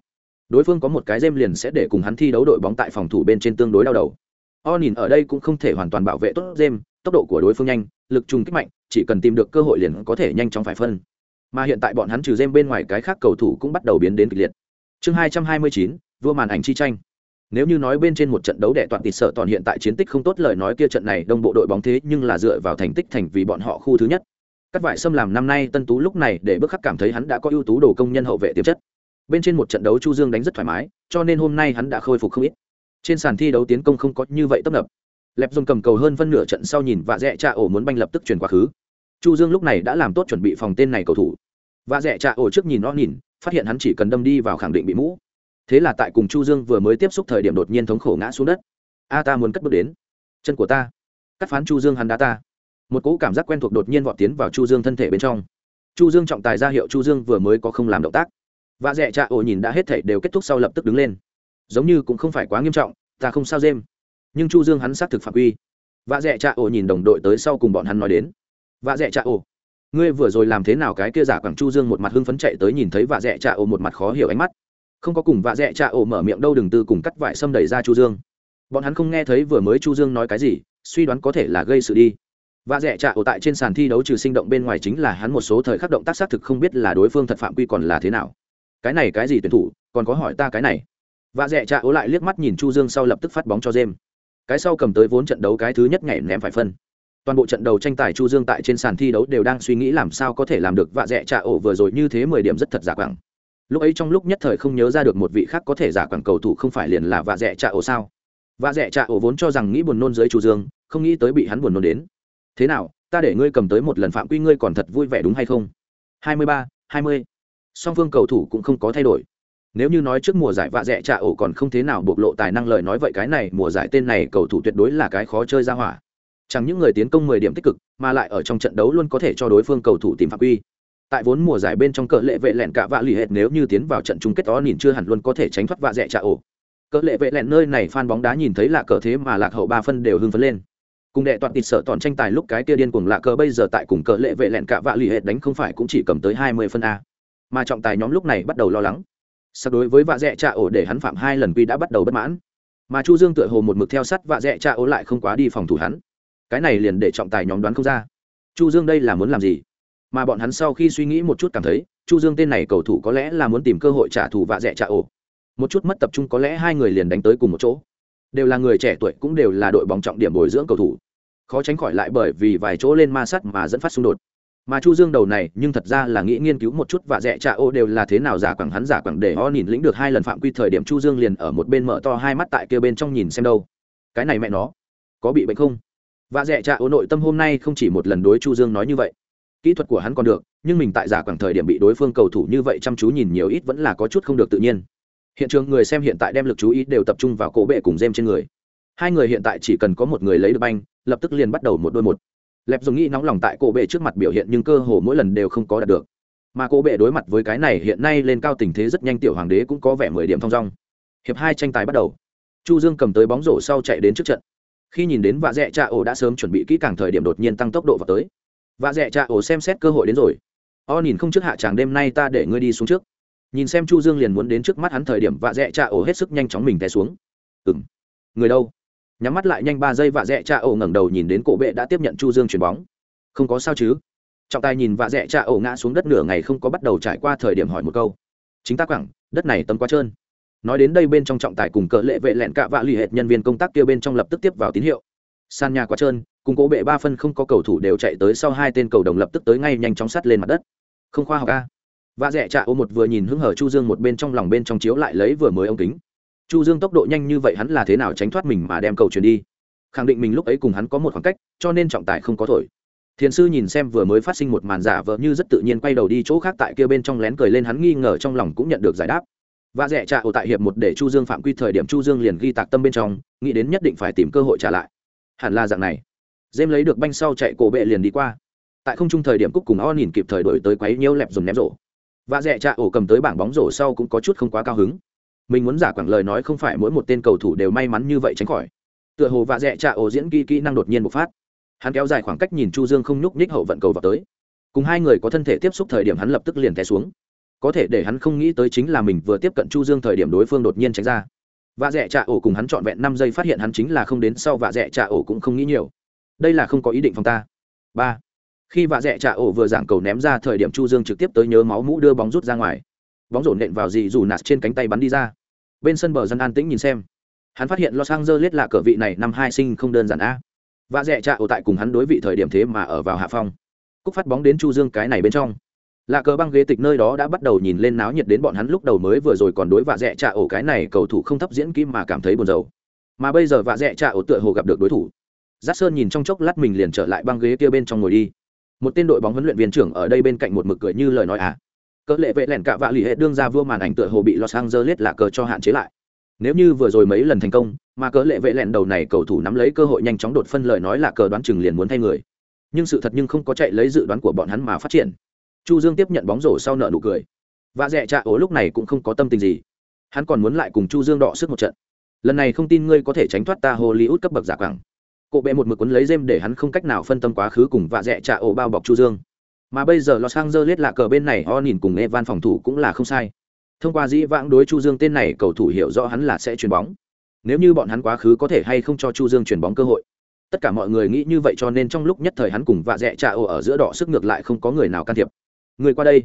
Đối phương có một cái dêm liền sẽ để cùng hắn thi đấu đội bóng tại phòng thủ bên trên tương đối đau đầu. O nhìn ở đây cũng không thể hoàn toàn bảo vệ tốt dêm tốc độ của đối phương nhanh, lực trùng kích mạnh, chỉ cần tìm được cơ hội liền có thể nhanh chóng phải phân. Mà hiện tại bọn hắn trừ dêm bên ngoài cái khác cầu thủ cũng bắt đầu biến đến kịch liệt. Chương hai trăm hai mươi chín, vua màn ảnh chi tranh. Nếu như nói bên trên một trận đấu đệ toàn tịt sợ toàn hiện tại chiến tích không tốt lời nói kia trận này đông bộ đội bóng thế nhưng là dựa vào thành tích thành vì bọn họ khu thứ nhất. Cắt vải xâm làm năm nay tân tú lúc này để bước khắc cảm thấy hắn đã có ưu tú đồ công nhân hậu vệ tiềm chất. Bên trên một trận đấu chu dương đánh rất thoải mái, cho nên hôm nay hắn đã khôi phục không ít. Trên sàn thi đấu tiến công không có như vậy tấp nập. Lẹp dồn cầm cầu hơn phân nửa trận sau nhìn và rẽ cha ổ muốn banh lập tức chuyển quá khứ. Chu dương lúc này đã làm tốt chuẩn bị phòng tên này cầu thủ. Và rẽ cha ổ trước nhìn nó nhìn, phát hiện hắn chỉ cần đâm đi vào khẳng định bị mũ. Thế là tại cùng chu dương vừa mới tiếp xúc thời điểm đột nhiên thống khổ ngã xuống đất. A ta muốn cất bước đến. Chân của ta. Cắt phán chu dương hắn đá ta một cỗ cảm giác quen thuộc đột nhiên vọt tiến vào chu dương thân thể bên trong. Chu dương trọng tài ra hiệu chu dương vừa mới có không làm động tác. Và dẹ trạ ổ nhìn đã hết thể đều kết thúc sau lập tức đứng lên. Giống như cũng không phải quá nghiêm trọng, ta không sao dêm. Nhưng chu dương hắn xác thực phạm quy. Và dẹ trạ ổ nhìn đồng đội tới sau cùng bọn hắn nói đến. Và dẹ trạ ổ, ngươi vừa rồi làm thế nào cái kia giả quảng chu dương một mặt hưng phấn chạy tới nhìn thấy vạ dẹ trạ ổ một mặt khó hiểu ánh mắt. Không có cùng vạ dẹ trạ ổ mở miệng đâu đừng tư cùng cắt vải xâm đẩy ra chu dương. Bọn hắn không nghe thấy vừa mới chu dương nói cái gì, suy đoán có thể là gây sự đi và rẻ trả ổ tại trên sàn thi đấu trừ sinh động bên ngoài chính là hắn một số thời khắc động tác xác thực không biết là đối phương thật phạm quy còn là thế nào. Cái này cái gì tuyển thủ, còn có hỏi ta cái này. Và rẻ trả ổ lại liếc mắt nhìn chu dương sau lập tức phát bóng cho jem. Cái sau cầm tới vốn trận đấu cái thứ nhất nhảy ném phải phân. Toàn bộ trận đầu tranh tài chu dương tại trên sàn thi đấu đều đang suy nghĩ làm sao có thể làm được vạ dẹ trả ổ vừa rồi như thế mười điểm rất thật giả quảng. Lúc ấy trong lúc nhất thời không nhớ ra được một vị khác có thể giả quảng cầu thủ không phải liền là vạ dẹ trả ổ sao? Vạ dẹ trả ổ vốn cho rằng nghĩ buồn nôn dưới chu dương, không nghĩ tới bị hắn buồn nôn đến thế nào, ta để ngươi cầm tới một lần phạm quy ngươi còn thật vui vẻ đúng hay không? Hai mươi ba, hai mươi. Song phương cầu thủ cũng không có thay đổi. Nếu như nói trước mùa giải vạ dẹ trà ổ còn không thế nào bộc lộ tài năng lời nói vậy cái này, mùa giải tên này cầu thủ tuyệt đối là cái khó chơi ra hỏa. Chẳng những người tiến công mười điểm tích cực, mà lại ở trong trận đấu luôn có thể cho đối phương cầu thủ tìm phạm quy. Tại vốn mùa giải bên trong cỡ lệ vệ lẹn cả vạ lì hệt nếu như tiến vào trận chung kết đó nhìn chưa hẳn luôn có thể tránh thoát vạ dẹ trà ổ. Cỡ lệ vệ lẹn nơi này phan bóng đá nhìn thấy là cỡ thế mà lạc hậu ba phân đều hưng phấn lên cùng đệ toàn tịt sợ toàn tranh tài lúc cái kia điên cuồng lạ cờ bây giờ tại cùng cờ lệ vệ lẹn cả vạ lì hệt đánh không phải cũng chỉ cầm tới hai mươi phân a. Mà trọng tài nhóm lúc này bắt đầu lo lắng. Sắp đối với vạ dẹ trạ ổ để hắn phạm hai lần quy đã bắt đầu bất mãn. Mà chu dương tựa hồ một mực theo sắt vạ dẹ trạ ổ lại không quá đi phòng thủ hắn. Cái này liền để trọng tài nhóm đoán không ra. Chu dương đây là muốn làm gì? Mà bọn hắn sau khi suy nghĩ một chút cảm thấy, chu dương tên này cầu thủ có lẽ là muốn tìm cơ hội trả thù vạ dẹ trạ ổ. Một chút mất tập trung có lẽ hai người liền đánh tới cùng một chỗ. Đều là người trẻ tuổi cũng đều là đội bóng trọng điểm bồi dưỡng cầu thủ khó tránh khỏi lại bởi vì vài chỗ lên ma sắt mà dẫn phát xung đột. Mà chu dương đầu này, nhưng thật ra là nghĩ nghiên cứu một chút và rẻ trà ô đều là thế nào giả quảng hắn giả quảng để o nhìn lĩnh được hai lần phạm quy thời điểm chu dương liền ở một bên mở to hai mắt tại kia bên trong nhìn xem đâu. Cái này mẹ nó, có bị bệnh không? Và rẻ trà ô nội tâm hôm nay không chỉ một lần đối chu dương nói như vậy. Kỹ thuật của hắn còn được, nhưng mình tại giả quảng thời điểm bị đối phương cầu thủ như vậy chăm chú nhìn nhiều ít vẫn là có chút không được tự nhiên. Hiện trường người xem hiện tại đem lực chú ý đều tập trung vào cổ bệ cùng dêm trên người. Hai người hiện tại chỉ cần có một người lấy được banh lập tức liền bắt đầu một đôi một. Lẹp dùng nghĩ nóng lòng tại cổ bệ trước mặt biểu hiện nhưng cơ hồ mỗi lần đều không có đạt được. Mà cổ bệ đối mặt với cái này hiện nay lên cao tình thế rất nhanh tiểu hoàng đế cũng có vẻ mười điểm thong dong. Hiệp hai tranh tài bắt đầu. Chu dương cầm tới bóng rổ sau chạy đến trước trận. Khi nhìn đến vạ dẹ cha ổ đã sớm chuẩn bị kỹ càng thời điểm đột nhiên tăng tốc độ vào tới. Vạ dẹ cha ổ xem xét cơ hội đến rồi. O nhìn không trước hạ tràng đêm nay ta để ngươi đi xuống trước. Nhìn xem chu dương liền muốn đến trước mắt hắn thời điểm, vạ dẹ cha ổ hết sức nhanh chóng mình té xuống. Ừng người đâu? Nhắm mắt lại nhanh ba giây vạ dẹ cha ổ ngẩng đầu nhìn đến cổ bệ đã tiếp nhận chu dương chuyền bóng. Không có sao chứ? Trọng tài nhìn vạ dẹ cha ổ ngã xuống đất nửa ngày không có bắt đầu trải qua thời điểm hỏi một câu. Chính tác quẳng đất này tấm quá trơn. Nói đến đây bên trong trọng tài cùng cỡ lệ vệ lẹn cạ vạ lì hệt nhân viên công tác kia bên trong lập tức tiếp vào tín hiệu. Sàn nhà quá trơn, cùng cố bệ ba phân không có cầu thủ đều chạy tới sau hai tên cầu đồng lập tức tới ngay nhanh chóng sắt lên mặt đất. Không khoa học a. Và dẹ trạ ô một vừa nhìn hưng hở chu dương một bên trong lòng bên trong chiếu lại lấy vừa mới ống kính chu dương tốc độ nhanh như vậy hắn là thế nào tránh thoát mình mà đem cầu chuyển đi? Khẳng định mình lúc ấy cùng hắn có một khoảng cách, cho nên trọng tài không có thổi. Thiền sư nhìn xem vừa mới phát sinh một màn giả vờ như rất tự nhiên quay đầu đi chỗ khác tại kia bên trong lén cười lên hắn nghi ngờ trong lòng cũng nhận được giải đáp. Và rẻ trả ổ tại hiệp một để chu dương phạm quy thời điểm chu dương liền ghi tạc tâm bên trong, nghĩ đến nhất định phải tìm cơ hội trả lại. Hẳn là dạng này. Dêm lấy được banh sau chạy cổ bệ liền đi qua. Tại không trung thời điểm cúc cùng o nhìn kịp thời đổi tới quấy nhiễu lẹp dùng ném rổ. Và rẻ trả ổ cầm tới bảng bóng rổ sau cũng có chút không quá cao hứng mình muốn giả quảng lời nói không phải mỗi một tên cầu thủ đều may mắn như vậy tránh khỏi. Tựa hồ và rẽ trạ ổ diễn kỹ kỹ năng đột nhiên bộc phát. Hắn kéo dài khoảng cách nhìn chu dương không nhúc nhích hậu vận cầu vào tới. Cùng hai người có thân thể tiếp xúc thời điểm hắn lập tức liền té xuống. Có thể để hắn không nghĩ tới chính là mình vừa tiếp cận chu dương thời điểm đối phương đột nhiên tránh ra. Và rẽ trạ ổ cùng hắn trọn vẹn năm giây phát hiện hắn chính là không đến sau và rẽ trạ ổ cũng không nghĩ nhiều. Đây là không có ý định phòng ta. Ba. Khi vạ dẹ trạ ổ vừa giảng cầu ném ra thời điểm chu dương trực tiếp tới nhớ máu mũ đưa bóng rút ra ngoài bóng rổ nện vào dì dù nạt trên cánh tay bắn đi ra. Bên sân bờ dân an tĩnh nhìn xem. Hắn phát hiện los angeles là cờ vị này năm hai sinh không đơn giản a. Và rẻ trạ ổ tại cùng hắn đối vị thời điểm thế mà ở vào hạ phong. Cúc phát bóng đến chu dương cái này bên trong. Lạ cờ băng ghế tịch nơi đó đã bắt đầu nhìn lên náo nhiệt đến bọn hắn lúc đầu mới vừa rồi còn đối vạ dẹ trạ ổ cái này cầu thủ không thấp diễn kỹ mà cảm thấy buồn rầu. Mà bây giờ vạ dẹ trạ ổ tựa hồ gặp được đối thủ. Giác sơn nhìn trong chốc lát mình liền trở lại băng ghế kia bên trong ngồi đi. Một tên đội bóng huấn luyện viên trưởng ở đây bên cạnh một mực cười như lời nói à cỡ lệ vệ lẻn cạ vạ lì hệ đương ra vua màn ảnh tựa hồ bị los angeles là cờ cho hạn chế lại. Nếu như vừa rồi mấy lần thành công, mà cỡ lệ vệ lẹn đầu này cầu thủ nắm lấy cơ hội nhanh chóng đột phân lời nói là cờ đoán chừng liền muốn thay người. Nhưng sự thật nhưng không có chạy lấy dự đoán của bọn hắn mà phát triển. Chu dương tiếp nhận bóng rổ sau nợ nụ cười. Và dẹ dạ trạ ố lúc này cũng không có tâm tình gì. Hắn còn muốn lại cùng chu dương đọ sức một trận. Lần này không tin ngươi có thể tránh thoát ta hollywood cấp bậc giả cẳng cộ bệ một mực quấn lấy dêm để hắn không cách nào phân tâm quá khứ cùng vạ dẹ trạ ố bao bọc chu dương mà bây giờ los angeles là cờ bên này, ho nhìn cùng evan phòng thủ cũng là không sai. Thông qua dĩ vãng đối chu dương tên này, cầu thủ hiểu rõ hắn là sẽ chuyền bóng. Nếu như bọn hắn quá khứ có thể hay không cho chu dương chuyền bóng cơ hội. Tất cả mọi người nghĩ như vậy cho nên trong lúc nhất thời hắn cùng vạ dẹ trà ồ ở giữa đỏ sức ngược lại không có người nào can thiệp. Người qua đây.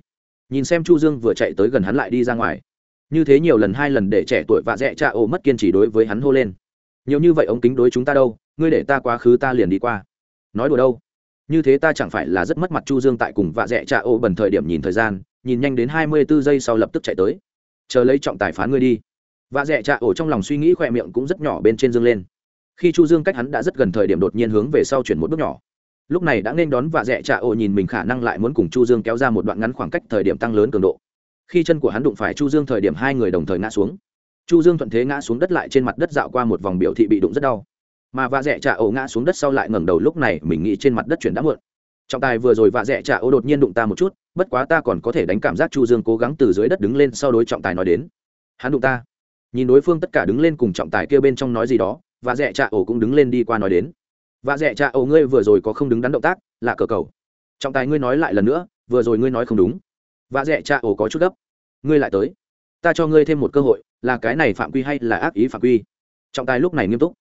Nhìn xem chu dương vừa chạy tới gần hắn lại đi ra ngoài. Như thế nhiều lần hai lần để trẻ tuổi vạ dẹ trà ồ mất kiên trì đối với hắn hô lên. Nhiều như vậy ống kính đối chúng ta đâu? Ngươi để ta quá khứ ta liền đi qua. Nói đùa đâu? Như thế ta chẳng phải là rất mất mặt chu dương tại cùng vạ dẹ trà ô bẩn thời điểm nhìn thời gian, nhìn nhanh đến hai mươi 24 giây sau lập tức chạy tới. Chờ lấy trọng tài phán ngươi đi. Vạ dẹ trà ổ trong lòng suy nghĩ khỏe miệng cũng rất nhỏ bên trên dương lên. Khi chu dương cách hắn đã rất gần thời điểm đột nhiên hướng về sau chuyển một bước nhỏ. Lúc này đã nên đón vạ dẹ trà ổ nhìn mình khả năng lại muốn cùng chu dương kéo ra một đoạn ngắn khoảng cách thời điểm tăng lớn cường độ. Khi chân của hắn đụng phải chu dương thời điểm hai người đồng thời ngã xuống. Chu dương thuận thế ngã xuống đất lại trên mặt đất dạo qua một vòng biểu thị bị đụng rất đau mà vạ dẹ trà ổ ngã xuống đất sau lại ngẩng đầu lúc này mình nghĩ trên mặt đất chuyển đã muộn. Trọng tài vừa rồi vạ dẹ trà ổ đột nhiên đụng ta một chút, bất quá ta còn có thể đánh cảm giác chu dương cố gắng từ dưới đất đứng lên sau đối trọng tài nói đến. Hắn đụng ta. Nhìn đối phương tất cả đứng lên cùng trọng tài kêu bên trong nói gì đó và dẹ trà ổ cũng đứng lên đi qua nói đến. Và dẹ trà ổ ngươi vừa rồi có không đứng đắn động tác, là cờ cầu. Trọng tài ngươi nói lại lần nữa, vừa rồi ngươi nói không đúng. Và dẹ trà ổ có chút gấp. Ngươi lại tới. Ta cho ngươi thêm một cơ hội, là cái này phạm quy hay là ác ý phạm quy? Trọng tài lúc này nghiêm túc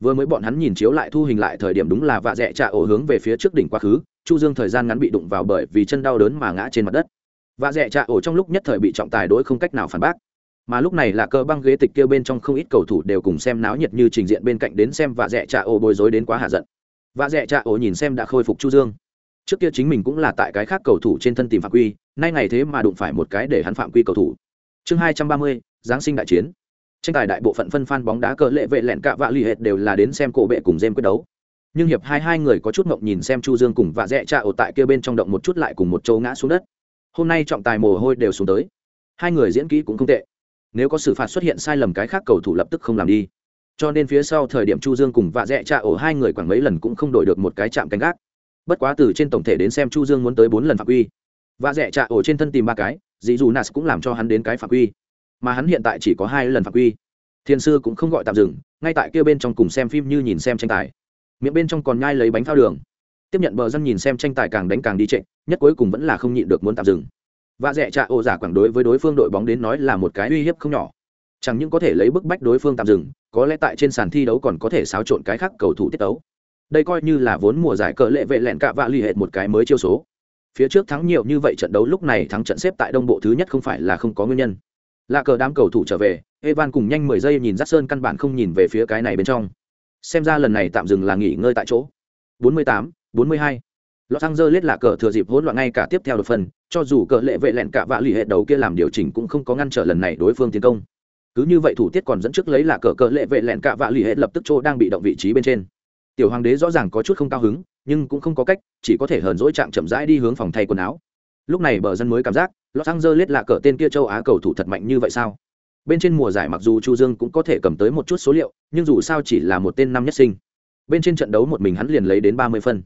vừa mới bọn hắn nhìn chiếu lại thu hình lại thời điểm đúng là vạ dẹ trạ ổ hướng về phía trước đỉnh quá khứ, chu dương thời gian ngắn bị đụng vào bởi vì chân đau đớn mà ngã trên mặt đất. Vạ dẹ trạ ổ trong lúc nhất thời bị trọng tài đối không cách nào phản bác. Mà lúc này là cơ băng ghế tịch kia bên trong không ít cầu thủ đều cùng xem náo nhiệt như trình diện bên cạnh đến xem vạ dẹ trạ ổ bối rối đến quá hạ giận. Vạ dẹ trạ ổ nhìn xem đã khôi phục chu dương. Trước kia chính mình cũng là tại cái khác cầu thủ trên thân tìm phạm quy, nay ngày thế mà đụng phải một cái để hắn phạm quy cầu thủ. Chương hai trăm ba mươi, giáng sinh đại chiến tranh tài đại bộ phận phân phan bóng đá cờ lệ vệ lẹn cạ vạ lì hệt đều là đến xem cổ bệ cùng dêm quyết đấu. Nhưng hiệp hai hai người có chút mộng nhìn xem chu dương cùng vạ dẹ cha ổ tại kia bên trong động một chút lại cùng một châu ngã xuống đất. Hôm nay trọng tài mồ hôi đều xuống tới. Hai người diễn kỹ cũng không tệ. Nếu có xử phạt xuất hiện sai lầm cái khác cầu thủ lập tức không làm đi. Cho nên phía sau thời điểm chu dương cùng vạ dẹ cha ổ hai người khoảng mấy lần cũng không đổi được một cái chạm canh gác. Bất quá từ trên tổng thể đến xem chu dương muốn tới bốn lần phạm quy. Vạ dẹ cha ổ trên thân tìm ba cái, dì dù nas cũng làm cho hắn đến cái phạm quy mà hắn hiện tại chỉ có hai lần phạm quy. Thiên sư cũng không gọi tạm dừng, ngay tại kia bên trong cùng xem phim như nhìn xem tranh tài. Miệng bên trong còn nhai lấy bánh phao đường. Tiếp nhận bờ dân nhìn xem tranh tài càng đánh càng đi trệ, nhất cuối cùng vẫn là không nhịn được muốn tạm dừng. Và rẻ trạ ô giả quảng đối với đối phương đội bóng đến nói là một cái uy hiếp không nhỏ. Chẳng những có thể lấy bức bách đối phương tạm dừng, có lẽ tại trên sàn thi đấu còn có thể xáo trộn cái khác cầu thủ tiết đấu đây coi như là vốn mùa giải cờ lệ vệ lẹn cạ vạ l ì hệt một cái mới chiêu số. Phía trước thắng nhiều như vậy trận đấu lúc này thắng trận xếp tại đông bộ thứ nhất không phải là không có nguyên nhân là cờ đám cầu thủ trở về evan cùng nhanh mười giây nhìn rát sơn căn bản không nhìn về phía cái này bên trong xem ra lần này tạm dừng là nghỉ ngơi tại chỗ 48, 42. Los Angeles là cờ thừa dịp hỗn loạn ngay cả tiếp theo đột phần, cho dù cờ lệ vệ lẹn cả vạ lì hệ đầu kia làm điều chỉnh cũng không có ngăn trở lần này đối phương tiến công. Cứ như vậy thủ tiết còn dẫn trước lấy là cờ cờ lệ vệ lẹn cả vạ lì hệ lập tức chỗ đang bị động vị trí bên trên. Tiểu hoàng đế rõ ràng có chút không cao hứng, nhưng cũng không có cách, chỉ có thể hờn dỗi trạng chậm rãi đi hướng phòng thay quần áo. Lúc này bờ dân mới cảm giác, Los Angeles là cờ tên kia châu Á cầu thủ thật mạnh như vậy sao? Bên trên mùa giải mặc dù Chu Dương cũng có thể cầm tới một chút số liệu, nhưng dù sao chỉ là một tên năm nhất sinh. Bên trên trận đấu một mình hắn liền lấy đến ba mươi phân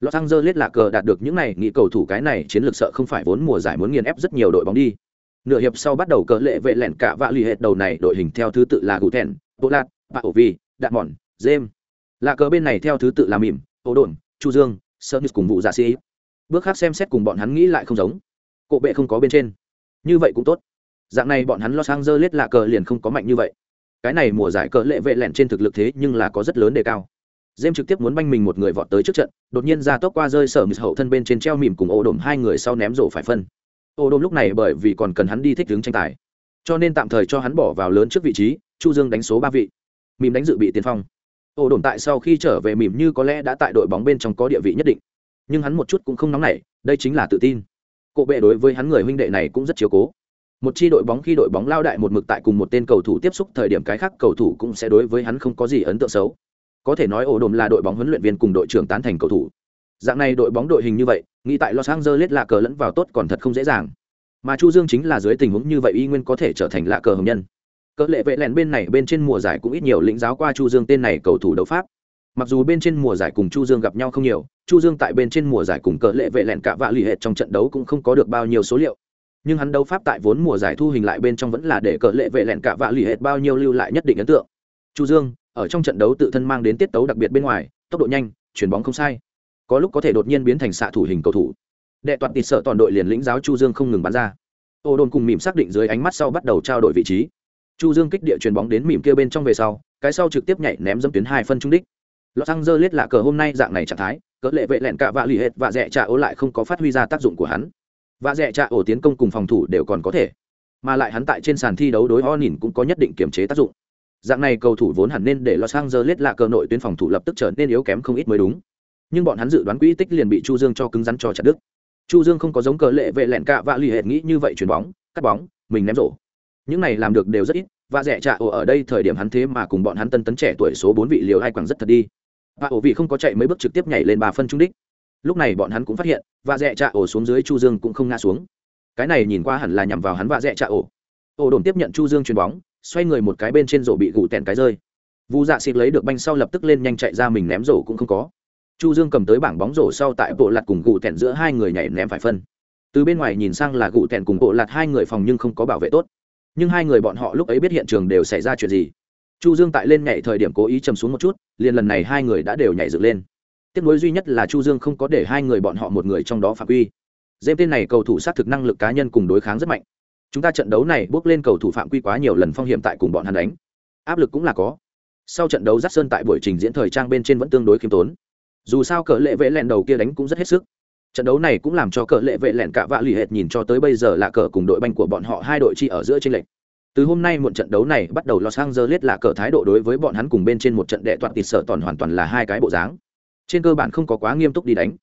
Los Angeles là cờ đạt được những này nghĩ cầu thủ cái này chiến lược sợ không phải vốn mùa giải muốn nghiền ép rất nhiều đội bóng đi. Nửa hiệp sau bắt đầu cờ lệ vệ lẹn cả vạ lì hết đầu này đội hình theo thứ tự là Guten, Bolat, Paovi, Đạn Mòn, James. Là cờ bên này theo thứ tự là Mỉm, Ô Đồn, Chu Dương, Sơn cùng vụ giả sĩ. Bước khác xem xét cùng bọn hắn nghĩ lại không giống. Cộ bệ không có bên trên. Như vậy cũng tốt. Dạng này bọn hắn Los Angeles là cờ liền không có mạnh như vậy. Cái này mùa giải cờ lệ vệ lẹn trên thực lực thế nhưng là có rất lớn đề cao Jem trực tiếp muốn banh mình một người vọt tới trước trận, đột nhiên ra tốc qua rơi sở mịt hậu thân bên trên treo mỉm cùng ô đồm hai người sau ném rổ phải phân. Ô đồm lúc này bởi vì còn cần hắn đi thích đứng tranh tài, cho nên tạm thời cho hắn bỏ vào lớn trước vị trí, Chu Dương đánh số ba vị. mìm đánh dự bị tiền phong Ô đồm tại sau khi trở về mìm như có lẽ đã tại đội bóng bên trong có địa vị nhất định nhưng hắn một chút cũng không nóng nảy đây chính là tự tin Cổ bệ đối với hắn người huynh đệ này cũng rất chiếu cố. Một chi đội bóng khi đội bóng lao đại một mực tại cùng một tên cầu thủ tiếp xúc, thời điểm cái khác cầu thủ cũng sẽ đối với hắn không có gì ấn tượng xấu. Có thể nói ổ đồn là đội bóng huấn luyện viên cùng đội trưởng tán thành cầu thủ. Dạng này đội bóng đội hình như vậy, nghĩ tại los angeles là cờ lẫn vào tốt còn thật không dễ dàng. Mà chu dương chính là dưới tình huống như vậy y nguyên có thể trở thành lạ cờ hồng nhân. Cỡ lệ vệ lẹn bên này bên trên mùa giải cũng ít nhiều lĩnh giáo qua chu dương tên này cầu thủ đấu pháp mặc dù bên trên mùa giải cùng chu dương gặp nhau không nhiều, chu dương tại bên trên mùa giải cùng cỡ lệ vệ lẹn cả vạ lì hệt trong trận đấu cũng không có được bao nhiêu số liệu. Nhưng hắn đấu pháp tại vốn mùa giải thu hình lại bên trong vẫn là để cỡ lệ vệ lẹn cả vạ lì hệt bao nhiêu lưu lại nhất định ấn tượng. Chu dương, ở trong trận đấu tự thân mang đến tiết tấu đặc biệt bên ngoài, tốc độ nhanh chuyển bóng không sai. Có lúc có thể đột nhiên biến thành xạ thủ hình cầu thủ. Đệ toàn tịt sợ toàn đội liền lĩnh giáo chu dương không ngừng bắn ra. Ô đồn cùng mỉm xác định dưới ánh mắt sau bắt đầu trao đổi vị trí. Chu dương kích địa chuyền bóng đến mỉm kia bên trong về sau, cái sau trực tiếp nhảy ném dâm tuyến hai phân trung đích. Los Angeles dơ là cờ hôm nay dạng này trạng thái cỡ lệ vệ lẹn cả vạ lì hệt và rẻ trả ố lại không có phát huy ra tác dụng của hắn và rẻ trả ổ tiến công cùng phòng thủ đều còn có thể mà lại hắn tại trên sàn thi đấu đối Onin cũng có nhất định kiểm chế tác dụng dạng này cầu thủ vốn hẳn nên để Los Angeles là cờ nội tuyến phòng thủ lập tức trở nên yếu kém không ít mới đúng. Nhưng bọn hắn dự đoán quỹ tích liền bị Chu Dương cho cứng rắn cho chặt đứt. Chu Dương không có giống cờ lệ vệ lẹn cả vạ lì hệt nghĩ như vậy chuyển bóng, cắt bóng, mình ném rổ. Những này làm được đều rất ít, và rẻ trả ổ ở đây thời điểm hắn thế mà cùng bọn hắn tân tấn trẻ tuổi số bốn vị liều hai quẳng rất thật đi. Và ổ vị không có chạy mấy bước trực tiếp nhảy lên ba phân trung đích. Lúc này bọn hắn cũng phát hiện, và dẹ trạ ổ xuống dưới Chu Dương cũng không ngã xuống. Cái này nhìn qua hẳn là nhằm vào hắn và dẹ trạ ổ. Ổ đồn tiếp nhận Chu Dương chuyền bóng, xoay người một cái bên trên rổ bị gù tèn cái rơi vu dạ xịt lấy được banh sau lập tức lên nhanh chạy ra mình ném rổ cũng không có chu dương cầm tới bảng bóng rổ sau tại bộ lạt cùng gù tèn giữa hai người nhảy ném phải phân từ bên ngoài nhìn sang là gù tèn cùng bộ lạt hai người phòng nhưng không có bảo vệ tốt nhưng hai người bọn họ lúc ấy biết hiện trường đều xảy ra chuyện gì chu dương tại lên nhảy thời điểm cố ý chầm xuống một chút, liền lần này hai người đã đều nhảy dựng lên. Tiếc nối duy nhất là chu dương không có để hai người bọn họ một người trong đó phạm quy. Dêm tên này cầu thủ sát thực năng lực cá nhân cùng đối kháng rất mạnh. Chúng ta trận đấu này bước lên cầu thủ phạm quy quá nhiều lần phong hiểm tại cùng bọn hắn đánh. Áp lực cũng là có. Sau trận đấu giắt sơn tại buổi trình diễn thời trang bên trên vẫn tương đối khiêm tốn. Dù sao cờ lệ vệ lẹn đầu kia đánh cũng rất hết sức. Trận đấu này cũng làm cho cờ lệ vệ lẹn cả vạ lì hệt nhìn cho tới bây giờ là cờ cùng đội banh của bọn họ hai đội chi ở giữa tranh lệch từ hôm nay một trận đấu này bắt đầu los angeles là cờ thái độ đối với bọn hắn cùng bên trên một trận đệ toàn tịt sợ toàn hoàn toàn là hai cái bộ dáng trên cơ bản không có quá nghiêm túc đi đánh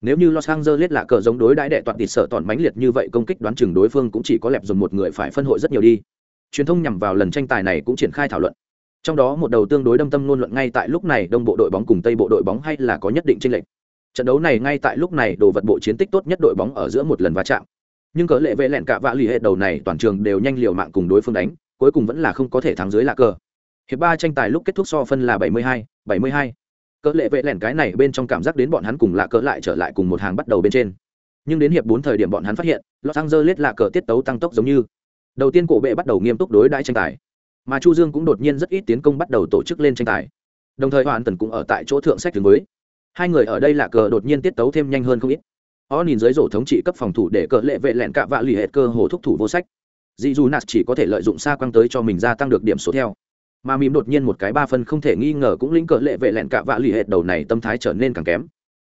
nếu như Los Angeles là cờ giống đối đãi đệ toàn tịt sợ tòn mãnh liệt như vậy, công kích đoán chừng đối phương cũng chỉ có lẹp dồn một người phải phân hội rất nhiều đi. Truyền thông nhằm vào lần tranh tài này cũng triển khai thảo luận. Trong đó một đầu tương đối đâm tâm luôn luận ngay tại lúc này đông bộ đội bóng cùng tây bộ đội bóng hay là có nhất định chênh lệch. Trận đấu này ngay tại lúc này đồ vật bộ chiến tích tốt nhất đội bóng ở giữa một lần va chạm. Nhưng cỡ lệ vệ lẹn cả vạ lì hết đầu này toàn trường đều nhanh liều mạng cùng đối phương đánh, cuối cùng vẫn là không có thể thắng dưới lạ cờ. Hiệp ba tranh tài lúc kết thúc so phân là 72, 72 cỡ lệ vệ lẻn cái này bên trong cảm giác đến bọn hắn cùng lạ cỡ lại trở lại cùng một hàng bắt đầu bên trên. Nhưng đến hiệp bốn thời điểm bọn hắn phát hiện los angeles lạ cờ tiết tấu tăng tốc giống như. Đầu tiên cổ bệ bắt đầu nghiêm túc đối đãi tranh tài. Mà chu dương cũng đột nhiên rất ít tiến công bắt đầu tổ chức lên tranh tài. Đồng thời hoàn tần cũng ở tại chỗ thượng sách thường mới hai người ở đây lạ cờ đột nhiên tiết tấu thêm nhanh hơn không ít o nhìn dưới rổ thống trị cấp phòng thủ để cỡ lệ vệ lẹn cạ vạ lì hệt cơ hồ thúc thủ vô sách. Dì dù nạt chỉ có thể lợi dụng xa quăng tới cho mình gia tăng được điểm số theo. Mà mìm đột nhiên một cái ba phân không thể nghi ngờ cũng lĩnh cờ lệ vệ lẹn cạ vạ lì hệt đầu này tâm thái trở nên càng kém.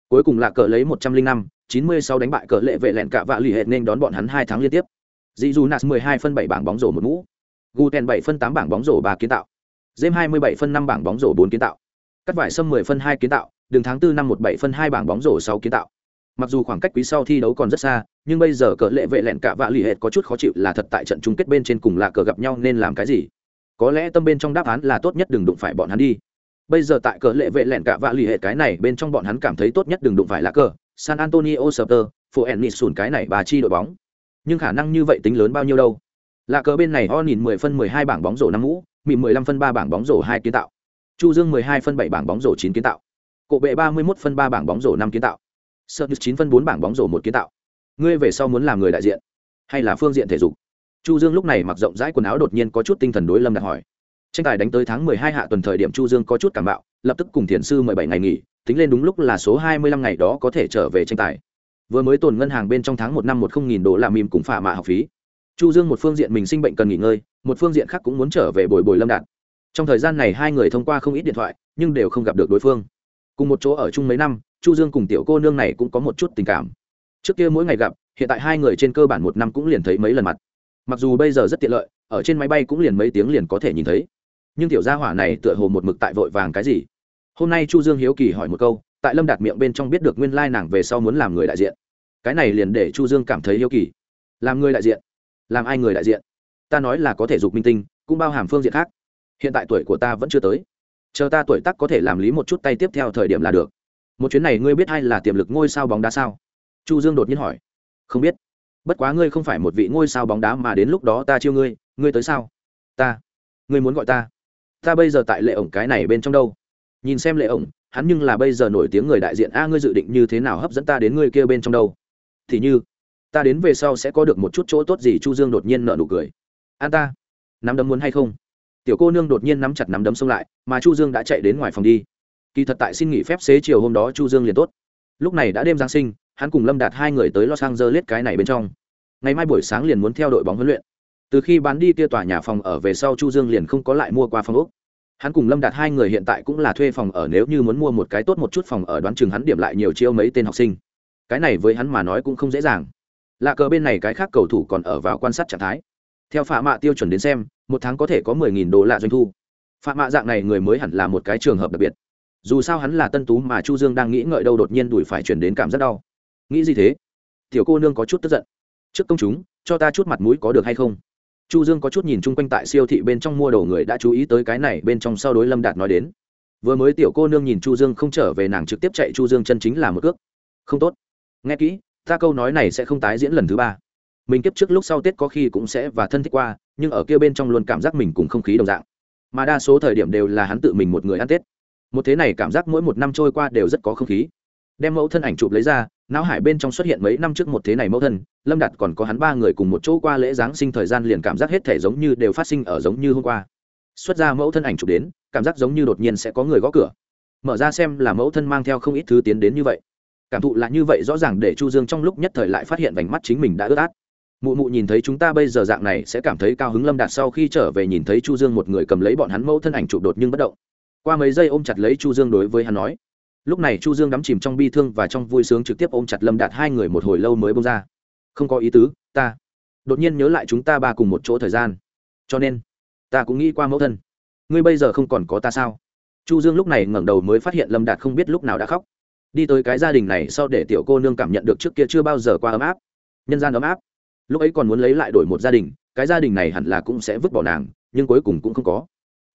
Cuối cùng là cờ lấy một trăm linh năm, chín mươi sáu đánh bại cờ lệ vệ lẹn cạ vạ lì hệt nên đón bọn hắn hai tháng liên tiếp. Dì dù nạt mười hai phân bảy bảng bóng rổ một mũ. Gu ten bảy phân tám bảng bóng rổ ba kiến tạo. Dêm hai mươi bảy phân năm bảng bóng rổ bốn kiến tạo. Cắt vải sâm mười phân hai kiến tạo. Đường tháng bốn năm một bảy phân hai bảng bóng rổ sáu kiến tạo mặc dù khoảng cách quý sau thi đấu còn rất xa, nhưng bây giờ cờ lệ vệ lẹn cạ vạ lì hệt có chút khó chịu là thật tại trận chung kết bên trên cùng là cờ gặp nhau nên làm cái gì? Có lẽ tâm bên trong đáp án là tốt nhất đừng đụng phải bọn hắn đi. Bây giờ tại cờ lệ vệ lẹn cả vạ lì hệ cái này bên trong bọn hắn cảm thấy tốt nhất đừng đụng phải là cờ, san antonio sờ phố ennis sùn cái này bà chi đội bóng. Nhưng khả năng như vậy tính lớn bao nhiêu đâu? Là cờ bên này o nhìn mười phân mười hai bảng bóng rổ năm mũ mị mười lăm phân ba bảng bóng rổ hai kiến tạo. Chu dương mười hai phân bảy bảng bóng rổ chín kiến tạo. Cộ bệ ba mươi mốt phân ba bảng bóng rổ năm kiến tạo sơ chín phân bốn bảng bóng rổ một kiến tạo. Ngươi về sau muốn làm người đại diện, hay là phương diện thể dục? Chu dương lúc này mặc rộng rãi quần áo đột nhiên có chút tinh thần đối lâm đạt hỏi. Tranh tài đánh tới tháng mười hai hạ tuần thời điểm chu dương có chút cảm bạo, lập tức cùng thiền sư mười bảy ngày nghỉ, tính lên đúng lúc là số hai mươi lăm ngày đó có thể trở về tranh tài. Vừa mới tồn ngân hàng bên trong tháng một năm một không nghìn đô la mìm cùng phả mạ học phí. Chu dương một phương diện mình sinh bệnh cần nghỉ ngơi, một phương diện khác cũng muốn trở về bồi bồi lâm đạt. Trong thời gian này hai người thông qua không ít điện thoại, nhưng đều không gặp được đối phương. Cùng một chỗ ở chung mấy năm chu dương cùng tiểu cô nương này cũng có một chút tình cảm. Trước kia mỗi ngày gặp, hiện tại hai người trên cơ bản một năm cũng liền thấy mấy lần mặt. Mặc dù bây giờ rất tiện lợi, ở trên máy bay cũng liền mấy tiếng liền có thể nhìn thấy. Nhưng tiểu gia hỏa này tựa hồ một mực tại vội vàng cái gì? Hôm nay chu dương hiếu kỳ hỏi một câu, tại lâm đạt miệng bên trong biết được nguyên lai nàng về sau muốn làm người đại diện. Cái này liền để chu dương cảm thấy hiếu kỳ. Làm người đại diện? Làm ai người đại diện? Ta nói là có thể dục minh tinh, cũng bao hàm phương diện khác. Hiện tại tuổi của ta vẫn chưa tới. Chờ ta tuổi tác có thể làm lý một chút tay tiếp theo thời điểm là được một chuyến này ngươi biết ai là tiềm lực ngôi sao bóng đá sao? Chu dương đột nhiên hỏi. Không biết. Bất quá ngươi không phải một vị ngôi sao bóng đá mà đến lúc đó ta chiêu ngươi ngươi tới sao? Ta. Ngươi muốn gọi ta. Ta bây giờ tại lệ ổng cái này bên trong đâu? Nhìn xem lệ ổng, hắn nhưng là bây giờ nổi tiếng người đại diện. A, ngươi dự định như thế nào hấp dẫn ta đến ngươi kia bên trong đâu? Thì như, ta đến về sau sẽ có được một chút chỗ tốt gì? Chu dương đột nhiên nợ nụ cười. An ta. Nắm đấm muốn hay không? Tiểu cô nương đột nhiên nắm chặt nắm đấm xông lại, mà chu dương đã chạy đến ngoài phòng đi kỳ thật tại xin nghỉ phép xế chiều hôm đó chu dương liền tốt. Lúc này đã đêm giáng sinh, hắn cùng lâm đạt hai người tới los angeles cái này bên trong. Ngày mai buổi sáng liền muốn theo đội bóng huấn luyện. Từ khi bán đi kia tòa nhà phòng ở về sau chu dương liền không có lại mua qua phòng úc hắn cùng lâm đạt hai người hiện tại cũng là thuê phòng ở nếu như muốn mua một cái tốt một chút phòng ở đoán chừng hắn điểm lại nhiều chiêu mấy tên học sinh. Cái này với hắn mà nói cũng không dễ dàng. Lạ cờ bên này cái khác cầu thủ còn ở vào quan sát trạng thái. Theo phạm mạ tiêu chuẩn đến xem, một tháng có thể có mười nghìn đô la doanh thu. Phạm mạ dạng này người mới hẳn là một cái trường hợp đặc biệt dù sao hắn là tân tú mà chu dương đang nghĩ ngợi đâu đột nhiên đùi phải chuyển đến cảm giác đau. Nghĩ gì thế? Tiểu cô nương có chút tức giận. Trước công chúng, cho ta chút mặt mũi có được hay không? Chu dương có chút nhìn chung quanh tại siêu thị bên trong mua đồ người đã chú ý tới cái này bên trong sau đối lâm đạt nói đến. Vừa mới tiểu cô nương nhìn chu dương không trở về nàng trực tiếp chạy chu dương chân chính là một cước. Không tốt. Nghe kỹ, ta câu nói này sẽ không tái diễn lần thứ ba. Mình kiếp trước lúc sau tết có khi cũng sẽ và thân thích qua, nhưng ở kia bên trong luôn cảm giác mình cùng không khí đồng dạng. Mà đa số thời điểm đều là hắn tự mình một người ăn tết một thế này cảm giác mỗi một năm trôi qua đều rất có không khí. Đem mẫu thân ảnh chụp lấy ra, não hải bên trong xuất hiện mấy năm trước một thế này mẫu thân, lâm đạt còn có hắn ba người cùng một chỗ qua lễ giáng sinh thời gian liền cảm giác hết thể giống như đều phát sinh ở giống như hôm qua. Xuất ra mẫu thân ảnh chụp đến, cảm giác giống như đột nhiên sẽ có người gõ cửa. Mở ra xem là mẫu thân mang theo không ít thứ tiến đến như vậy. Cảm thụ là như vậy rõ ràng để chu dương trong lúc nhất thời lại phát hiện vành mắt chính mình đã ướt át. Mụ mụ nhìn thấy chúng ta bây giờ dạng này sẽ cảm thấy cao hứng lâm đạt sau khi trở về nhìn thấy chu dương một người cầm lấy bọn hắn mẫu thân ảnh chụp đột nhưng bất động qua mấy giây ôm chặt lấy chu dương đối với hắn nói. Lúc này chu dương đắm chìm trong bi thương và trong vui sướng trực tiếp ôm chặt lâm đạt hai người một hồi lâu mới bông ra. Không có ý tứ, ta đột nhiên nhớ lại chúng ta ba cùng một chỗ thời gian. Cho nên, ta cũng nghĩ qua mẫu thân. Ngươi bây giờ không còn có ta sao? Chu dương lúc này ngẩng đầu mới phát hiện lâm đạt không biết lúc nào đã khóc. Đi tới cái gia đình này sau để tiểu cô nương cảm nhận được trước kia chưa bao giờ qua ấm áp. Nhân gian ấm áp. Lúc ấy còn muốn lấy lại đổi một gia đình, cái gia đình này hẳn là cũng sẽ vứt bỏ nàng, nhưng cuối cùng cũng không có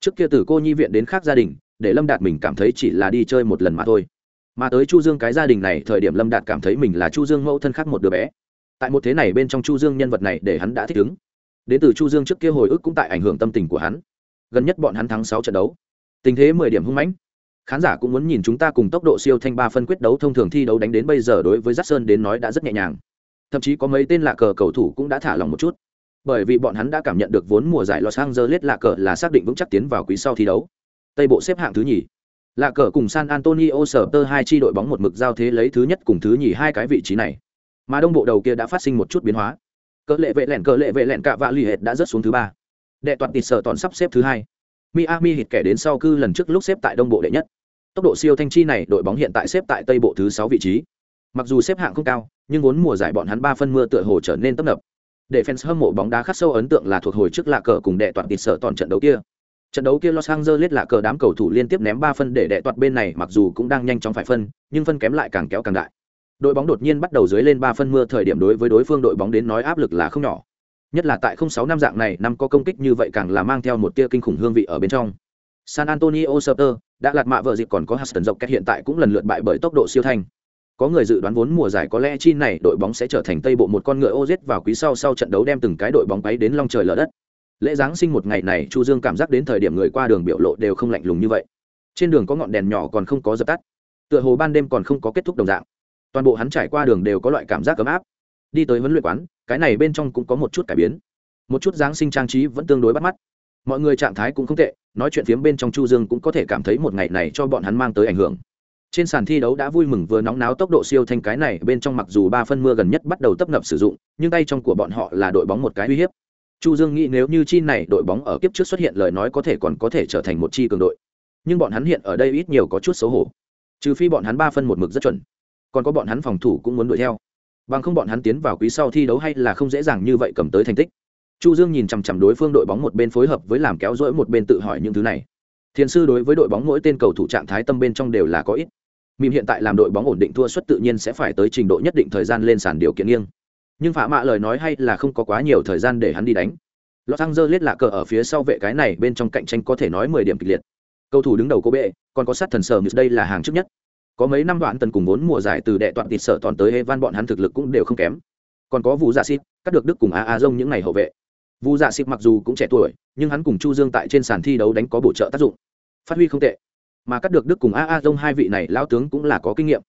trước kia từ cô nhi viện đến khác gia đình, để lâm đạt mình cảm thấy chỉ là đi chơi một lần mà thôi. Mà tới chu dương cái gia đình này, thời điểm lâm đạt cảm thấy mình là chu dương mẫu thân khác một đứa bé. Tại một thế này bên trong chu dương nhân vật này để hắn đã thích ứng. Đến từ chu dương trước kia hồi ức cũng tại ảnh hưởng tâm tình của hắn. Gần nhất bọn hắn thắng sáu trận đấu. Tình thế mười điểm hung mãnh. Khán giả cũng muốn nhìn chúng ta cùng tốc độ siêu thanh ba phân quyết đấu thông thường thi đấu đánh đến bây giờ đối với Jackson đến nói đã rất nhẹ nhàng. Thậm chí có mấy tên lạ cờ cầu thủ cũng đã thả lòng một chút bởi vì bọn hắn đã cảm nhận được vốn mùa giải Los Angeles lạ cờ là xác định vững chắc tiến vào quý sau thi đấu. Tây bộ xếp hạng thứ nhì. Lạ cờ cùng san antonio Spurs hai chi đội bóng một mực giao thế lấy thứ nhất cùng thứ nhì hai cái vị trí này. Mà đông bộ đầu kia đã phát sinh một chút biến hóa. Cỡ lệ vệ lẹn cỡ lệ vệ lẹn cạ vạ lì hệt đã rớt xuống thứ ba. Đệ toàn tịt sở toàn sắp xếp thứ hai. Miami hít kẻ đến sau cư lần trước lúc xếp tại đông bộ đệ nhất. Tốc độ siêu thanh chi này, đội bóng hiện tại xếp tại tây bộ thứ sáu vị trí. Mặc dù xếp hạng không cao, nhưng vốn mùa giải bọn hắn ba phân mưa tựa hồ trở nên tấp nập để fans hâm mộ bóng đá khắc sâu ấn tượng là thuộc hồi trước lạ cờ cùng đệ toàn tịt sở toàn trận đấu kia. Trận đấu kia los angeles lạ cờ đám cầu thủ liên tiếp ném ba phân để đệ toàn bên này mặc dù cũng đang nhanh chóng phải phân, nhưng phân kém lại càng kéo càng đại. Đội bóng đột nhiên bắt đầu dưới lên ba phân mưa thời điểm đối với đối phương đội bóng đến nói áp lực là không nhỏ. Nhất là tại 06 năm dạng này, năm có công kích như vậy càng là mang theo một tia kinh khủng hương vị ở bên trong. San Antonio Spurs đã lạt mạ vợ dịp còn có Huston dọc kết hiện tại cũng lần lượt bại bởi tốc độ siêu thanh có người dự đoán vốn mùa giải có lẽ chi này đội bóng sẽ trở thành tây bộ một con ngựa ô giết vào quý sau sau trận đấu đem từng cái đội bóng bay đến long trời lở đất. Lễ giáng sinh một ngày này, chu dương cảm giác đến thời điểm người qua đường biểu lộ đều không lạnh lùng như vậy. Trên đường có ngọn đèn nhỏ còn không có dập tắt. Tựa hồ ban đêm còn không có kết thúc đồng dạng. Toàn bộ hắn trải qua đường đều có loại cảm giác ấm áp. Đi tới huấn luyện quán, cái này bên trong cũng có một chút cải biến. Một chút giáng sinh trang trí vẫn tương đối bắt mắt. Mọi người trạng thái cũng không tệ, nói chuyện phiếm bên trong chu dương cũng có thể cảm thấy một ngày này cho bọn hắn mang tới ảnh hưởng trên sàn thi đấu đã vui mừng vừa nóng náo tốc độ siêu thanh cái này, bên trong mặc dù ba phân mưa gần nhất bắt đầu tấp nập sử dụng, nhưng tay trong của bọn họ là đội bóng một cái uy hiếp. Chu dương nghĩ nếu như chi này đội bóng ở kiếp trước xuất hiện lời nói có thể còn có thể trở thành một chi cường đội. Nhưng bọn hắn hiện ở đây ít nhiều có chút xấu hổ. Trừ phi bọn hắn ba phân một mực rất chuẩn. Còn có bọn hắn phòng thủ cũng muốn đuổi theo. Bằng không bọn hắn tiến vào quý sau thi đấu hay là không dễ dàng như vậy cầm tới thành tích. Chu dương nhìn chằm chằm đối phương đội bóng một bên phối hợp với làm kéo dỗi một bên tự hỏi những thứ này. Thiền sư đối với đội bóng mỗi tên cầu thủ trạng thái tâm bên trong đều là có ít mìm hiện tại làm đội bóng ổn định thua suất tự nhiên sẽ phải tới trình độ nhất định thời gian lên sàn điều kiện nghiêng nhưng phạm mạ lời nói hay là không có quá nhiều thời gian để hắn đi đánh Los Angeles lạ cờ ở phía sau vệ cái này bên trong cạnh tranh có thể nói 10 điểm kịch liệt. Cầu thủ đứng đầu cô bệ, còn có sát thần sở đây là hàng trước nhất. Có mấy năm đoạn tần cùng vốn mùa giải từ đệ toàn tịt sở toàn tới Evan bọn hắn thực lực cũng đều không kém. Còn có Vũ Dạ Xít, cắt được Đức cùng A A Dông những ngày hậu vệ. Vũ Dạ Xít mặc dù cũng trẻ tuổi, nhưng hắn cùng Chu Dương tại trên sàn thi đấu đánh có bổ trợ tác dụng. Phát huy không tệ. Mà cắt được Đức cùng A A Dông hai vị này lão tướng cũng là có kinh nghiệm.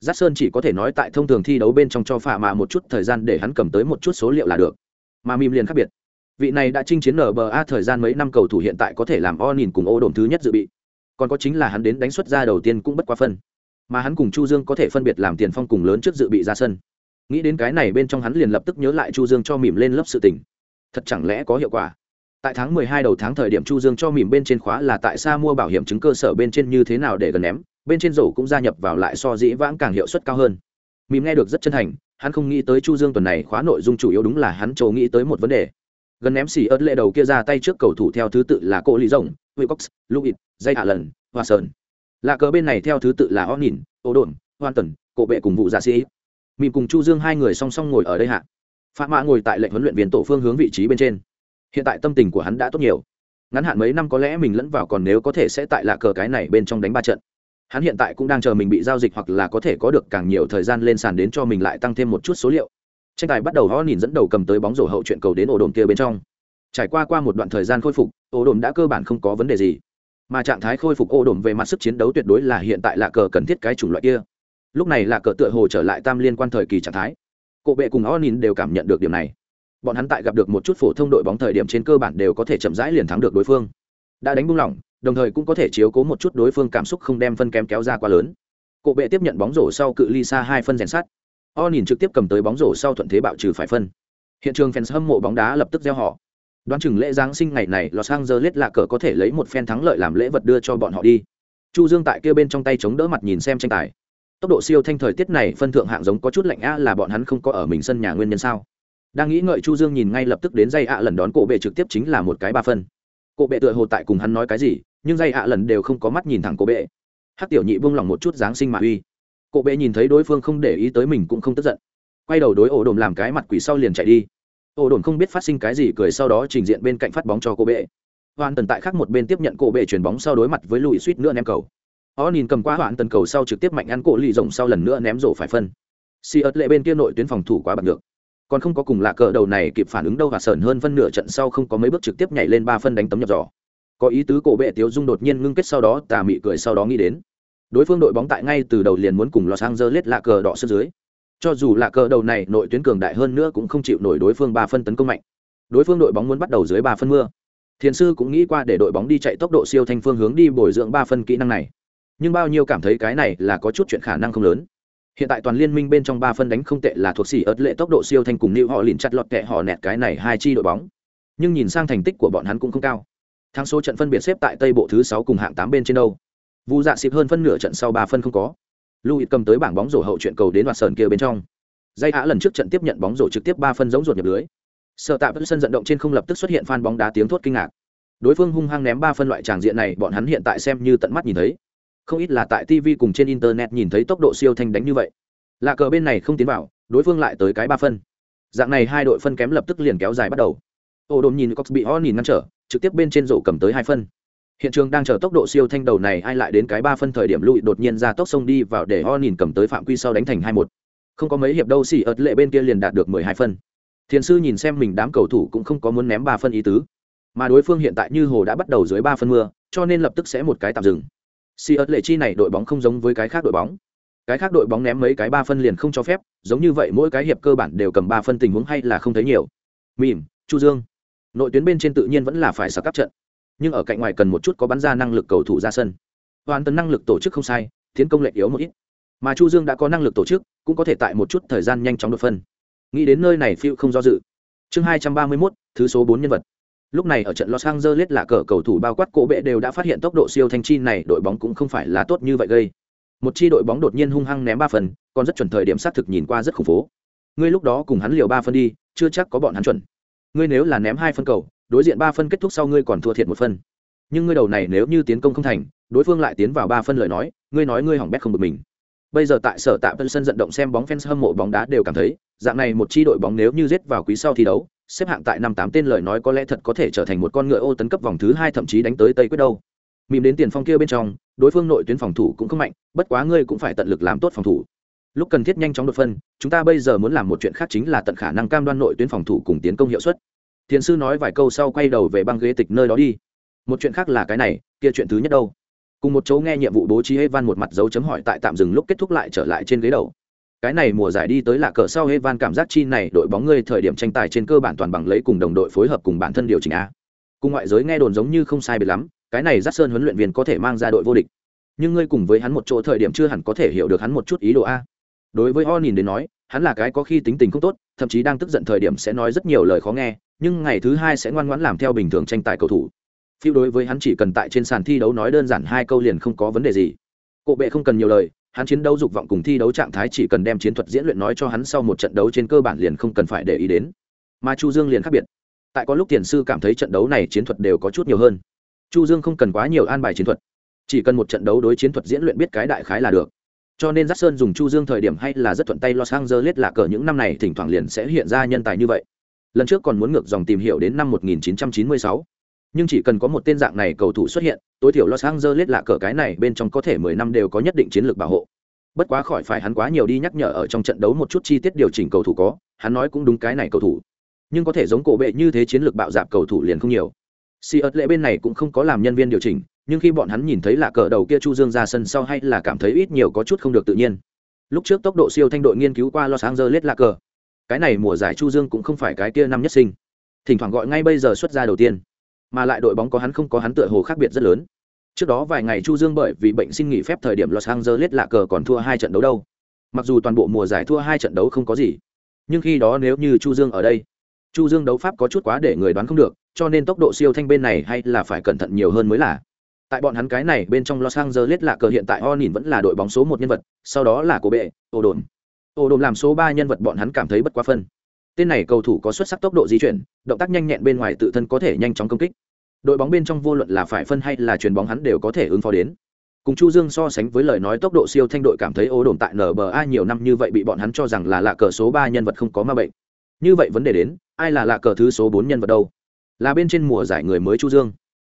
Giác Sơn chỉ có thể nói tại thông thường thi đấu bên trong cho phạ mà một chút thời gian để hắn cầm tới một chút số liệu là được. Mà mìm liền khác biệt. Vị này đã chinh chiến ở bờ a thời gian mấy năm cầu thủ hiện tại có thể làm o nhìn cùng ô đồn thứ nhất dự bị. Còn có chính là hắn đến đánh xuất ra đầu tiên cũng bất quá phân. Mà hắn cùng chu dương có thể phân biệt làm tiền phong cùng lớn trước dự bị ra sân nghĩ đến cái này bên trong hắn liền lập tức nhớ lại chu dương cho mìm lên lớp sự tình. Thật chẳng lẽ có hiệu quả? Tại tháng 12 đầu tháng thời điểm chu dương cho mỉm bên trên khóa là tại sao mua bảo hiểm chứng cơ sở bên trên như thế nào để gần ném, bên trên rổ cũng gia nhập vào lại so dĩ vãng càng hiệu suất cao hơn. Mỉm nghe được rất chân thành, hắn không nghĩ tới chu dương tuần này khóa nội dung chủ yếu đúng là hắn trầu nghĩ tới một vấn đề. Gần ném xì ớt lệ đầu kia ra tay trước cầu thủ theo thứ tự là cô lý rồng, wilcox louis dây hạ lần hoa sơn lạ cờ bên này theo thứ tự là o nhìn ô đồn hoan tần cổ bệ cùng vụ giả dạ sĩ. Mỉm cùng chu dương hai người song song ngồi ở đây hạ. Phạm mã ngồi tại lệnh huấn luyện viên tổ phương hướng vị trí bên trên hiện tại tâm tình của hắn đã tốt nhiều. Ngắn hạn mấy năm có lẽ mình lẫn vào còn nếu có thể sẽ tại lạ cờ cái này bên trong đánh ba trận. Hắn hiện tại cũng đang chờ mình bị giao dịch hoặc là có thể có được càng nhiều thời gian lên sàn đến cho mình lại tăng thêm một chút số liệu. Tranh tài bắt đầu ho nhìn dẫn đầu cầm tới bóng rổ hậu chuyện cầu đến ổ đồn kia bên trong. Trải qua qua một đoạn thời gian khôi phục, ổ đồn đã cơ bản không có vấn đề gì. Mà trạng thái khôi phục ổ đồn về mặt sức chiến đấu tuyệt đối là hiện tại lạ cờ cần thiết cái chủng loại kia. Lúc này lạ cờ tựa hồ trở lại tam liên quan thời kỳ trạng thái. Cộ bệ cùng ho nhìn đều cảm nhận được điểm này bọn hắn tại gặp được một chút phổ thông đội bóng thời điểm trên cơ bản đều có thể chậm rãi liền thắng được đối phương. Đã đánh buông lỏng, đồng thời cũng có thể chiếu cố một chút đối phương cảm xúc không đem phân kém kéo ra quá lớn. Cộ bệ tiếp nhận bóng rổ sau cự ly xa hai phân rèn sát o nhìn trực tiếp cầm tới bóng rổ sau thuận thế bạo trừ phải phân. Hiện trường fans hâm mộ bóng đá lập tức gieo họ. Đoán chừng lễ giáng sinh ngày này los angeles lạ cờ có thể lấy một phen thắng lợi làm lễ vật đưa cho bọn họ đi. Chu dương tại kia bên trong tay chống đỡ mặt nhìn xem tranh tài. Tốc độ siêu thanh thời tiết này phân thượng hạng giống có chút lạnh a là bọn hắn không có ở mình sân nhà nguyên nhân sao? Đang nghĩ ngợi chu dương nhìn ngay lập tức đến dây ạ lần đón cổ bệ trực tiếp chính là một cái ba phân. Cổ bệ tựa hồ tại cùng hắn nói cái gì, nhưng dây ạ lần đều không có mắt nhìn thẳng cổ bệ. Hát tiểu nhị buông lòng một chút giáng sinh mà uy. Cổ bệ nhìn thấy đối phương không để ý tới mình cũng không tức giận. Quay đầu đối ổ đồm làm cái mặt quỷ sau liền chạy đi. Ổ đồn không biết phát sinh cái gì cười sau đó trình diện bên cạnh phát bóng cho cô bệ. Hoàn tần tại khác một bên tiếp nhận cô bệ chuyền bóng sau đối mặt với lùi suýt nữa ném cầu. Ó nhìn cầm qua hoàn tần cầu sau trực tiếp mạnh ăn cổ lì rộng sau lần nữa ném rổ phải phân. Si ớt lệ bên kia nội tuyến phòng thủ quá bật được còn không có cùng lạ cờ đầu này kịp phản ứng đâu và sờn hơn phân nửa trận sau không có mấy bước trực tiếp nhảy lên ba phân đánh tấm nhập giỏ. Có ý tứ cổ bệ tiếu dung đột nhiên ngưng kết sau đó, tà mị cười sau đó nghĩ đến. Đối phương đội bóng tại ngay từ đầu liền muốn cùng los angeles lạ cờ đỏ sức dưới. Cho dù lạ cờ đầu này nội tuyến cường đại hơn nữa cũng không chịu nổi đối phương ba phân tấn công mạnh. Đối phương đội bóng muốn bắt đầu dưới ba phân mưa. Thiền sư cũng nghĩ qua để đội bóng đi chạy tốc độ siêu thanh phương hướng đi bồi dưỡng ba phân kỹ năng này. Nhưng bao nhiêu cảm thấy cái này là có chút chuyện khả năng không lớn hiện tại toàn liên minh bên trong ba phân đánh không tệ là thuộc xỉ ớt lệ tốc độ siêu thanh cùng nữ họ liền chặt lọt kẹ họ nẹt cái này hai chi đội bóng nhưng nhìn sang thành tích của bọn hắn cũng không cao thắng số trận phân biệt xếp tại tây bộ thứ sáu cùng hạng tám bên trên đâu vu dạ xịp hơn phân nửa trận sau ba phân không có Louis cầm tới bảng bóng rổ hậu chuyện cầu đến đoạt sờn kia bên trong. Dây hạ lần trước trận tiếp nhận bóng rổ trực tiếp ba phân giống ruột nhập lưới. Sở Tạ vẫn sân vận động trên không lập tức xuất hiện fan bóng đá tiếng thốt kinh ngạc. Đối phương hung hăng ném ba phân loại tràng diện này, bọn hắn hiện tại xem như tận mắt nhìn thấy. Không ít là tại TV cùng trên internet nhìn thấy tốc độ siêu thanh đánh như vậy. Lạ cờ bên này không tiến vào, đối phương lại tới cái ba phân. Dạng này hai đội phân kém lập tức liền kéo dài bắt đầu. Ô đồn nhìn Cox bị Ho nhìn ngăn trở, trực tiếp bên trên rổ cầm tới hai phân hiện trường đang chờ tốc độ siêu thanh đầu này ai lại đến cái ba phân thời điểm lụi đột nhiên ra tốc sông đi vào để ho nhìn cầm tới phạm quy sau đánh thành hai một không có mấy hiệp đâu xỉ ợt lệ bên kia liền đạt được mười hai phân thiền sư nhìn xem mình đám cầu thủ cũng không có muốn ném ba phân ý tứ mà đối phương hiện tại như hồ đã bắt đầu dưới ba phân mưa cho nên lập tức sẽ một cái tạm dừng Si ớt lệ chi này đội bóng không giống với cái khác đội bóng. Cái khác đội bóng ném mấy cái ba phân liền không cho phép giống như vậy mỗi cái hiệp cơ bản đều cầm ba phân tình huống hay là không thấy nhiều. Mỉm chu dương. Nội tuyến bên trên tự nhiên vẫn là phải sạc cấp trận. Nhưng ở cạnh ngoài cần một chút có bắn ra năng lực cầu thủ ra sân. Hoàn tấn năng lực tổ chức không sai tiến công lệch yếu một ít. Mà chu dương đã có năng lực tổ chức cũng có thể tại một chút thời gian nhanh chóng đột phân. Nghĩ đến nơi này phiêu không do dự. Chương hai trăm ba mươi 231, thứ số bốn nhân vật lúc này ở trận los angeles là cờ cầu thủ bao quát cổ bệ đều đã phát hiện tốc độ siêu thanh chi này, đội bóng cũng không phải là tốt như vậy gây. Một chi đội bóng đột nhiên hung hăng ném ba phần, còn rất chuẩn thời điểm xác thực nhìn qua rất khủng phố ngươi lúc đó cùng hắn liều ba phân đi, chưa chắc có bọn hắn chuẩn. Ngươi nếu là ném hai phân cầu, đối diện ba phân kết thúc sau ngươi còn thua thiệt một phân. Nhưng ngươi đầu này nếu như tiến công không thành, đối phương lại tiến vào ba phân lời nói, ngươi nói ngươi hỏng bét không được mình. Bây giờ tại sở tạ tân sân vận động xem bóng fans hâm mộ bóng đá đều cảm thấy, dạng này một chi đội bóng nếu như giết vào quý sau thi đấu xếp hạng tại năm tám tên lời nói có lẽ thật có thể trở thành một con ngựa ô tấn cấp vòng thứ hai thậm chí đánh tới tây quyết đâu. Mìm đến tiền phong kia bên trong, đối phương nội tuyến phòng thủ cũng không mạnh, bất quá ngươi cũng phải tận lực làm tốt phòng thủ. Lúc cần thiết nhanh chóng đột phân, chúng ta bây giờ muốn làm một chuyện khác chính là tận khả năng cam đoan nội tuyến phòng thủ cùng tiến công hiệu suất. Thiền sư nói vài câu sau quay đầu về băng ghế tịch nơi đó đi. Một chuyện khác là cái này, kia chuyện thứ nhất đâu. Cùng một chỗ nghe nhiệm vụ bố trí Evan một mặt dấu chấm hỏi tại tạm dừng lúc kết thúc lại trở lại trên ghế đầu cái này mùa giải đi tới là cờ sau Evan cảm giác chi này đội bóng ngươi thời điểm tranh tài trên cơ bản toàn bằng lấy cùng đồng đội phối hợp cùng bản thân điều chỉnh a. Cùng ngoại giới nghe đồn giống như không sai biệt lắm, cái này dắt sơn huấn luyện viên có thể mang ra đội vô địch. Nhưng ngươi cùng với hắn một chỗ thời điểm chưa hẳn có thể hiểu được hắn một chút ý đồ a. Đối với ho nhìn đến nói, hắn là cái có khi tính tình không tốt, thậm chí đang tức giận thời điểm sẽ nói rất nhiều lời khó nghe, nhưng ngày thứ hai sẽ ngoan ngoãn làm theo bình thường tranh tài cầu thủ. Phiêu đối với hắn chỉ cần tại trên sàn thi đấu nói đơn giản hai câu liền không có vấn đề gì. Cộ bệ không cần nhiều lời hắn chiến đấu dục vọng cùng thi đấu trạng thái chỉ cần đem chiến thuật diễn luyện nói cho hắn sau một trận đấu trên cơ bản liền không cần phải để ý đến. Mà chu dương liền khác biệt. Tại có lúc tiền sư cảm thấy trận đấu này chiến thuật đều có chút nhiều hơn. Chu dương không cần quá nhiều an bài chiến thuật. Chỉ cần một trận đấu đối chiến thuật diễn luyện biết cái đại khái là được. Cho nên Giác Sơn dùng Chu Dương thời điểm hay là rất thuận tay Los Angeles là cờ những năm này thỉnh thoảng liền sẽ hiện ra nhân tài như vậy. Lần trước còn muốn ngược dòng tìm hiểu đến năm 1996. Nhưng chỉ cần có một tên dạng này cầu thủ xuất hiện, tối thiểu Los Angeles là cờ cái này bên trong có thể 10 năm đều có nhất định chiến lược bảo hộ. Bất quá khỏi phải hắn quá nhiều đi nhắc nhở ở trong trận đấu một chút chi tiết điều chỉnh cầu thủ có, hắn nói cũng đúng cái này cầu thủ. Nhưng có thể giống cổ bệ như thế chiến lược bạo dạp cầu thủ liền không nhiều. Si ớt lệ bên này cũng không có làm nhân viên điều chỉnh, nhưng khi bọn hắn nhìn thấy là cờ đầu kia chu dương ra sân sau hay là cảm thấy ít nhiều có chút không được tự nhiên lúc trước tốc độ siêu thanh đội nghiên cứu qua los angeles là cờ cái này mùa giải chu dương cũng không phải cái kia năm nhất sinh thỉnh thoảng gọi ngay bây giờ xuất ra đầu tiên mà lại đội bóng có hắn không có hắn tựa hồ khác biệt rất lớn. Trước đó vài ngày chu dương bởi vì bệnh xin nghỉ phép thời điểm los angeles lạ cờ còn thua hai trận đấu đâu. Mặc dù toàn bộ mùa giải thua hai trận đấu không có gì, nhưng khi đó nếu như chu dương ở đây, chu dương đấu pháp có chút quá để người đoán không được, cho nên tốc độ siêu thanh bên này hay là phải cẩn thận nhiều hơn mới là. Tại bọn hắn cái này bên trong los angeles lạ cờ hiện tại o nhìn vẫn là đội bóng số một nhân vật, sau đó là cổ bệ ô đồn ô đồn làm số ba nhân vật bọn hắn cảm thấy bất quá phân tên này cầu thủ có xuất sắc tốc độ di chuyển, động tác nhanh nhẹn bên ngoài tự thân có thể nhanh chóng công kích. Đội bóng bên trong vô luận là phải phân hay là chuyền bóng hắn đều có thể ứng phó đến. Cùng chu dương so sánh với lời nói tốc độ siêu thanh đội cảm thấy ô đồn tại nba nhiều năm như vậy bị bọn hắn cho rằng là lạ cờ số ba nhân vật không có ma bệnh. Như vậy vấn đề đến, ai là lạ cờ thứ số bốn nhân vật đâu? Là bên trên mùa giải người mới chu dương.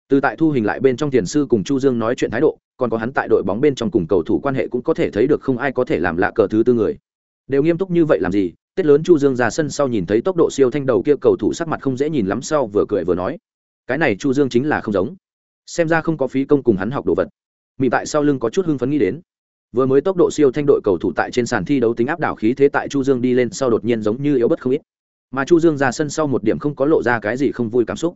Từ tại thu hình lại bên trong tiền sư cùng chu dương nói chuyện thái độ, còn có hắn tại đội bóng bên trong cùng cầu thủ quan hệ cũng có thể thấy được không ai có thể làm lạ cờ thứ tư người. Đều nghiêm túc như vậy làm gì tết lớn chu dương ra sân sau nhìn thấy tốc độ siêu thanh đầu kia cầu thủ sắc mặt không dễ nhìn lắm sau vừa cười vừa nói, cái này chu dương chính là không giống. Xem ra không có phí công cùng hắn học đồ vật. Mị tại sau lưng có chút hưng phấn nghĩ đến. Vừa mới tốc độ siêu thanh đội cầu thủ tại trên sàn thi đấu tính áp đảo khí thế tại chu dương đi lên sau đột nhiên giống như yếu bất không ít. Mà chu dương ra sân sau một điểm không có lộ ra cái gì không vui cảm xúc.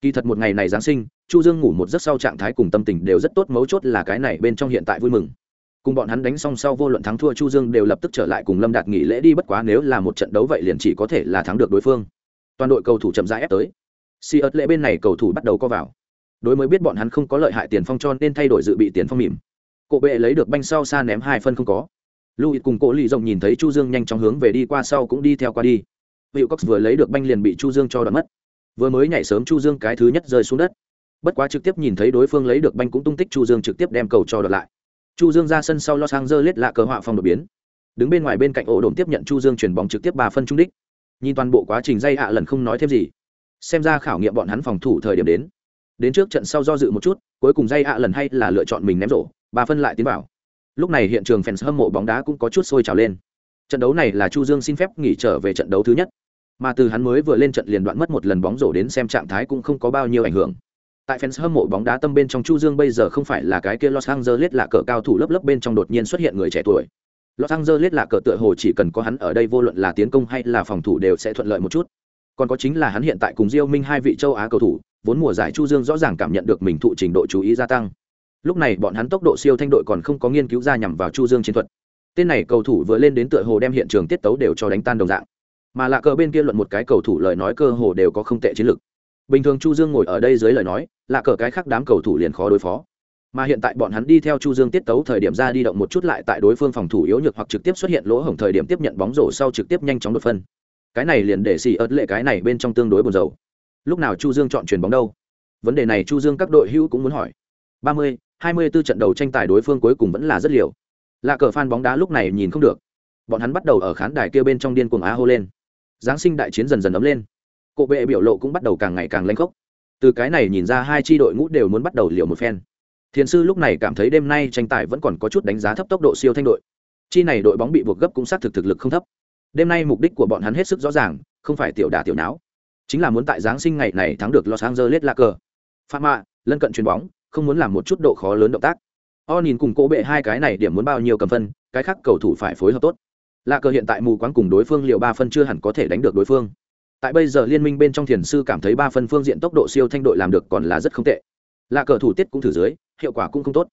Kỳ thật một ngày này giáng sinh, chu dương ngủ một giấc sau trạng thái cùng tâm tình đều rất tốt, mấu chốt là cái này bên trong hiện tại vui mừng cùng bọn hắn đánh xong sau vô luận thắng thua chu dương đều lập tức trở lại cùng lâm đạt nghỉ lễ đi, bất quá nếu là một trận đấu vậy liền chỉ có thể là thắng được đối phương. Toàn đội cầu thủ chậm rãi ép tới. Si ớt lễ bên này cầu thủ bắt đầu co vào. Đối mới biết bọn hắn không có lợi hại tiền phong cho nên thay đổi dự bị tiền phong mỉm. Cổ bệ lấy được banh sau xa ném hai phân không có. Louis cùng cổ lì rộng nhìn thấy Chu Dương nhanh chóng hướng về đi qua sau cũng đi theo qua đi. Hữu Cox vừa lấy được banh liền bị Chu Dương cho đoạt mất. Vừa mới nhảy sớm chu dương cái thứ nhất rơi xuống đất. Bất quá trực tiếp nhìn thấy đối phương lấy được banh cũng tung tích chu dương trực tiếp đem cầu cho đợt lại chu dương ra sân sau lo sang dơ lết lạ cờ họa phong đột biến. Đứng bên ngoài bên cạnh ổ đồn tiếp nhận chu dương chuyển bóng trực tiếp ba phân trung đích. Nhìn toàn bộ quá trình dây ạ lần không nói thêm gì. Xem ra khảo nghiệm bọn hắn phòng thủ thời điểm đến. Đến trước trận sau do dự một chút, cuối cùng dây ạ lần hay là lựa chọn mình ném rổ, ba phân lại tiến vào. Lúc này hiện trường fans hâm mộ bóng đá cũng có chút sôi trào lên. Trận đấu này là chu dương xin phép nghỉ trở về trận đấu thứ nhất. Mà từ hắn mới vừa lên trận liền đoạn mất một lần bóng rổ đến xem trạng thái cũng không có bao nhiêu ảnh hưởng tại fans hâm mộ bóng đá tâm bên trong chu dương bây giờ không phải là cái kia los angeles là cờ cao thủ lớp lớp bên trong đột nhiên xuất hiện người trẻ tuổi. Los angeles là cờ tựa hồ chỉ cần có hắn ở đây vô luận là tiến công hay là phòng thủ đều sẽ thuận lợi một chút. Còn có chính là hắn hiện tại cùng diêu minh hai vị châu á cầu thủ, vốn mùa giải chu dương rõ ràng cảm nhận được mình thụ trình độ chú ý gia tăng. Lúc này bọn hắn tốc độ siêu thanh đội còn không có nghiên cứu ra nhằm vào chu dương chiến thuật. Tên này cầu thủ vừa lên đến tựa hồ đem hiện trường tiết tấu đều cho đánh tan đồng dạng. Mà lạ cờ bên kia luận một cái cầu thủ lời nói cơ hồ đều có không tệ chiến lược bình thường chu dương ngồi ở đây dưới lời nói là cờ cái khác đám cầu thủ liền khó đối phó. Mà hiện tại bọn hắn đi theo chu dương tiết tấu thời điểm ra đi động một chút lại tại đối phương phòng thủ yếu nhược hoặc trực tiếp xuất hiện lỗ hổng thời điểm tiếp nhận bóng rổ sau trực tiếp nhanh chóng đột phân. Cái này liền để xì ớt lệ cái này bên trong tương đối buồn rầu. lúc nào chu dương chọn chuyền bóng đâu? Vấn đề này chu dương các đội hữu cũng muốn hỏi. 30, 24 trận đầu tranh tài đối phương cuối cùng vẫn là rất liều. Là cờ fan bóng đá lúc này nhìn không được. Bọn hắn bắt đầu ở khán đài kia bên trong điên cuồng á hô lên. Giáng sinh đại chiến dần dần ấm lên cộ vệ biểu lộ cũng bắt đầu càng ngày càng lanh khốc. Từ cái này nhìn ra hai tri đội ngũ đều muốn bắt đầu liều một phen. Thiền sư lúc này cảm thấy đêm nay tranh tài vẫn còn có chút đánh giá thấp tốc độ siêu thanh đội. Chi này đội bóng bị buộc gấp cũng xác thực thực lực không thấp. Đêm nay mục đích của bọn hắn hết sức rõ ràng, không phải tiểu đà tiểu não chính là muốn tại giáng sinh ngày này thắng được los angeles la cờ phạm mạ, lân cận chuyền bóng, không muốn làm một chút độ khó lớn động tác. O nhìn cùng cỗ bệ hai cái này điểm muốn bao nhiêu cầm phân, cái khác cầu thủ phải phối hợp tốt. La cờ hiện tại mù quáng cùng đối phương liệu ba phân chưa hẳn có thể đánh được đối phương tại bây giờ liên minh bên trong thiền sư cảm thấy ba phân phương diện tốc độ siêu thanh đội làm được còn là rất không tệ. Là cờ thủ tiết cũng thử dưới, hiệu quả cũng không tốt.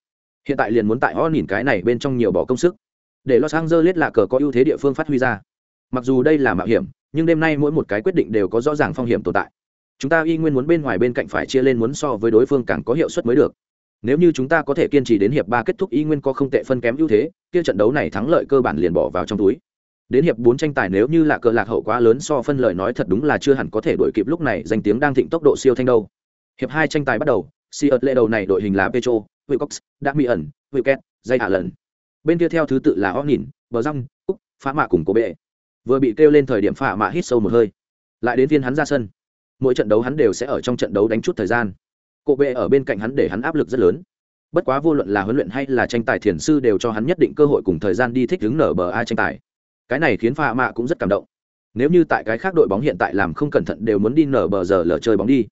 Hiện tại liền muốn tại ho nhìn cái này bên trong nhiều bỏ công sức. Để los angeles là cờ có ưu thế địa phương phát huy ra. Mặc dù đây là mạo hiểm, nhưng đêm nay mỗi một cái quyết định đều có rõ ràng phong hiểm tồn tại. Chúng ta y nguyên muốn bên ngoài bên cạnh phải chia lên muốn so với đối phương càng có hiệu suất mới được. Nếu như chúng ta có thể kiên trì đến hiệp ba kết thúc y nguyên có không tệ phân kém ưu thế, kia trận đấu này thắng lợi cơ bản liền bỏ vào trong túi đến hiệp bốn tranh tài nếu như là cờ lạc hậu quá lớn so phân lời nói thật đúng là chưa hẳn có thể đuổi kịp lúc này danh tiếng đang thịnh tốc độ siêu thanh đâu. Hiệp hai tranh tài bắt đầu si ợt lệ đầu này đội hình là petro, wilcox đã mỹ ẩn wicket dây hạ lần bên kia theo thứ tự là o nhìn bờ răng, cúc, phá mạ cùng cố bệ. Vừa bị kêu lên thời điểm phá mạ hít sâu một hơi. Lại đến viên hắn ra sân. Mỗi trận đấu hắn đều sẽ ở trong trận đấu đánh chút thời gian. Cố bệ ở bên cạnh hắn để hắn áp lực rất lớn. Bất quá vô luận là huấn luyện hay là tranh tài thiền sư đều cho hắn nhất định cơ hội cùng thời gian đi thích ứng nở bờ ai tranh tài cái này khiến pha mạ cũng rất cảm động. Nếu như tại cái khác đội bóng hiện tại làm không cẩn thận đều muốn đi nở bờ giờ lờ chơi bóng đi,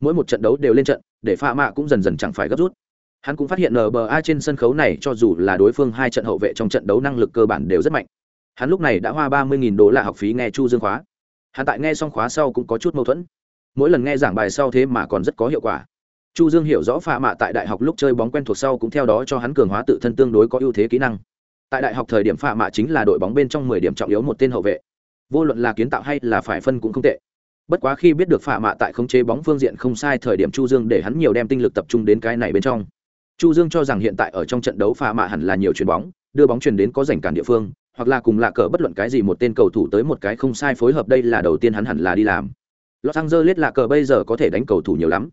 mỗi một trận đấu đều lên trận, để pha mạ cũng dần dần chẳng phải gấp rút. Hắn cũng phát hiện nba trên sân khấu này cho dù là đối phương hai trận hậu vệ trong trận đấu năng lực cơ bản đều rất mạnh. Hắn lúc này đã hoa ba mươi đô la học phí nghe chu dương khóa. Hắn tại nghe xong khóa sau cũng có chút mâu thuẫn. Mỗi lần nghe giảng bài sau thế mà còn rất có hiệu quả. Chu dương hiểu rõ pha mạ tại đại học lúc chơi bóng quen thuộc sau cũng theo đó cho hắn cường hóa tự thân tương đối có ưu thế kỹ năng tại đại học thời điểm phạ mạ chính là đội bóng bên trong mười điểm trọng yếu một tên hậu vệ. Vô luận là kiến tạo hay là phải phân cũng không tệ. Bất quá khi biết được phạ mạ tại khống chế bóng phương diện không sai thời điểm chu dương để hắn nhiều đem tinh lực tập trung đến cái này bên trong. Chu dương cho rằng hiện tại ở trong trận đấu phạ mạ hẳn là nhiều chuyền bóng, đưa bóng chuyền đến có rảnh cản địa phương, hoặc là cùng lạ cờ bất luận cái gì một tên cầu thủ tới một cái không sai phối hợp đây là đầu tiên hắn hẳn là đi làm. Los Angeles lạ cờ bây giờ có thể đánh cầu thủ nhiều lắm,